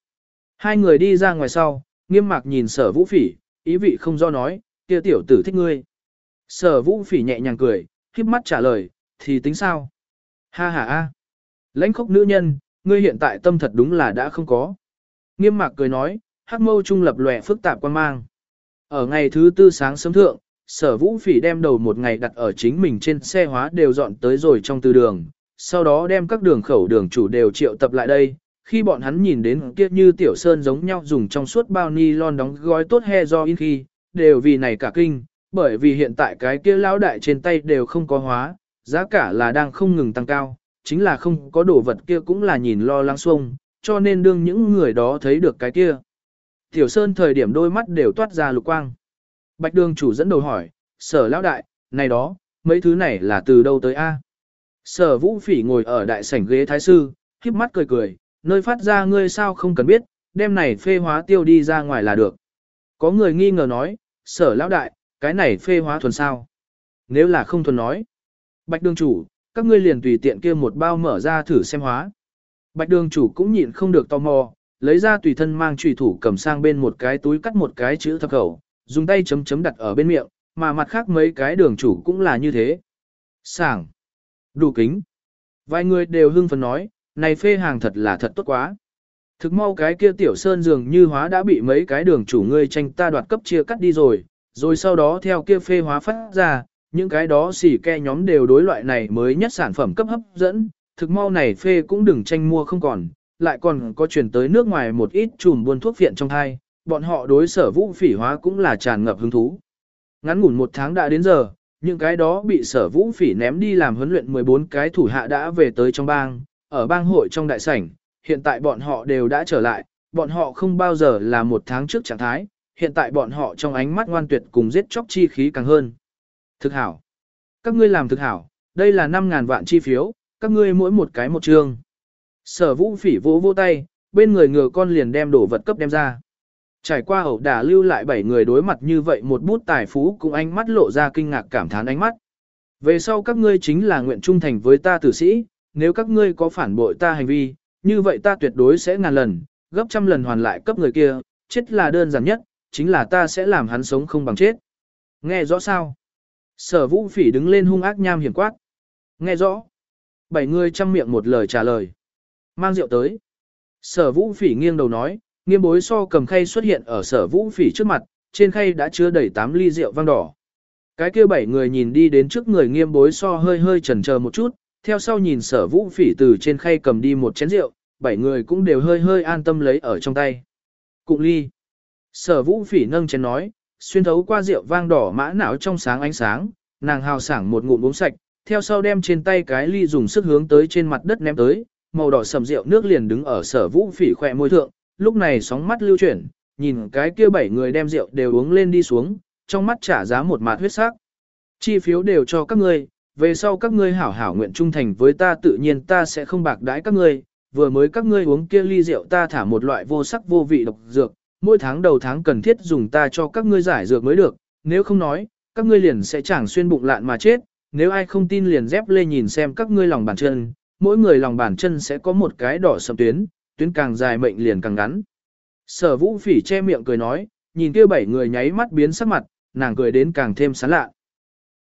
Hai người đi ra ngoài sau, nghiêm mạc nhìn sở vũ phỉ, ý vị không do nói, kia tiểu tử thích ngươi. Sở vũ phỉ nhẹ nhàng cười, khiếp mắt trả lời, thì tính sao? Ha ha ha. Lãnh khốc nữ nhân, ngươi hiện tại tâm thật đúng là đã không có. Nghiêm mạc cười nói, hắc mâu trung lập lòe phức tạp quan mang. Ở ngày thứ tư sáng sớm thượng, sở vũ phỉ đem đầu một ngày đặt ở chính mình trên xe hóa đều dọn tới rồi trong từ đường, sau đó đem các đường khẩu đường chủ đều triệu tập lại đây. Khi bọn hắn nhìn đến kia như tiểu sơn giống nhau dùng trong suốt bao ni lon đóng gói tốt he do in khi, đều vì này cả kinh, bởi vì hiện tại cái kia lão đại trên tay đều không có hóa, giá cả là đang không ngừng tăng cao, chính là không có đồ vật kia cũng là nhìn lo lắng xuông, cho nên đương những người đó thấy được cái kia. Tiểu Sơn thời điểm đôi mắt đều toát ra lục quang. Bạch đường chủ dẫn đầu hỏi, sở lão đại, này đó, mấy thứ này là từ đâu tới a? Sở vũ phỉ ngồi ở đại sảnh ghế thái sư, khiếp mắt cười cười, nơi phát ra ngươi sao không cần biết, đem này phê hóa tiêu đi ra ngoài là được. Có người nghi ngờ nói, sở lão đại, cái này phê hóa thuần sao? Nếu là không thuần nói. Bạch đường chủ, các ngươi liền tùy tiện kia một bao mở ra thử xem hóa. Bạch đường chủ cũng nhịn không được tò mò, lấy ra tùy thân mang trùy thủ cầm sang bên một cái túi cắt một cái chữ thập khẩu, dùng tay chấm chấm đặt ở bên miệng, mà mặt khác mấy cái đường chủ cũng là như thế. Sảng. Đủ kính. Vài người đều hưng phấn nói, này phê hàng thật là thật tốt quá. Thực mau cái kia tiểu sơn dường như hóa đã bị mấy cái đường chủ ngươi tranh ta đoạt cấp chia cắt đi rồi, rồi sau đó theo kia phê hóa phát ra, những cái đó xỉ ke nhóm đều đối loại này mới nhất sản phẩm cấp hấp dẫn, thực mau này phê cũng đừng tranh mua không còn, lại còn có chuyển tới nước ngoài một ít chùm buôn thuốc viện trong thai, bọn họ đối sở vũ phỉ hóa cũng là tràn ngập hứng thú. Ngắn ngủn một tháng đã đến giờ, những cái đó bị sở vũ phỉ ném đi làm huấn luyện 14 cái thủ hạ đã về tới trong bang, ở bang hội trong đại sảnh, hiện tại bọn họ đều đã trở lại, bọn họ không bao giờ là một tháng trước trạng thái, hiện tại bọn họ trong ánh mắt ngoan tuyệt cùng giết chóc chi khí càng hơn. Thực hảo. Các ngươi làm thực hảo, đây là 5.000 vạn chi phiếu, các ngươi mỗi một cái một trường. Sở vũ phỉ vỗ vỗ tay, bên người ngừa con liền đem đổ vật cấp đem ra. Trải qua ẩu đả lưu lại bảy người đối mặt như vậy một bút tài phú cùng ánh mắt lộ ra kinh ngạc cảm thán ánh mắt. Về sau các ngươi chính là nguyện trung thành với ta tử sĩ, nếu các ngươi có phản bội ta hành vi, như vậy ta tuyệt đối sẽ ngàn lần, gấp trăm lần hoàn lại cấp người kia, chết là đơn giản nhất, chính là ta sẽ làm hắn sống không bằng chết. Nghe rõ sao? Sở vũ phỉ đứng lên hung ác nham hiểm quát. Nghe rõ. Bảy người chăm miệng một lời trả lời. Mang rượu tới. Sở vũ phỉ nghiêng đầu nói, nghiêm bối so cầm khay xuất hiện ở sở vũ phỉ trước mặt, trên khay đã chứa đầy 8 ly rượu vang đỏ. Cái kia bảy người nhìn đi đến trước người nghiêm bối so hơi hơi chần chờ một chút, theo sau nhìn sở vũ phỉ từ trên khay cầm đi một chén rượu, bảy người cũng đều hơi hơi an tâm lấy ở trong tay. Cụng ly. Sở vũ phỉ nâng chén nói, xuyên thấu qua rượu vang đỏ mã não trong sáng ánh sáng, nàng hào sảng một ngụm uống sạch, theo sau đem trên tay cái ly dùng sức hướng tới trên mặt đất ném tới, màu đỏ sầm rượu nước liền đứng ở sở vũ phỉ khỏe môi thượng, lúc này sóng mắt lưu chuyển, nhìn cái kia bảy người đem rượu đều uống lên đi xuống, trong mắt trả giá một mạt huyết sắc. Chi phiếu đều cho các ngươi, về sau các ngươi hảo hảo nguyện trung thành với ta tự nhiên ta sẽ không bạc đãi các ngươi, vừa mới các ngươi uống kia ly rượu ta thả một loại vô sắc vô vị độc dược, mỗi tháng đầu tháng cần thiết dùng ta cho các ngươi giải dược mới được, nếu không nói, các ngươi liền sẽ chẳng xuyên bụng lạn mà chết, nếu ai không tin liền dép lê nhìn xem các ngươi lòng bàn chân, mỗi người lòng bàn chân sẽ có một cái đỏ sầm tuyến, tuyến càng dài mệnh liền càng ngắn. Sở vũ phỉ che miệng cười nói, nhìn kia bảy người nháy mắt biến sắc mặt, nàng cười đến càng thêm sán lạ.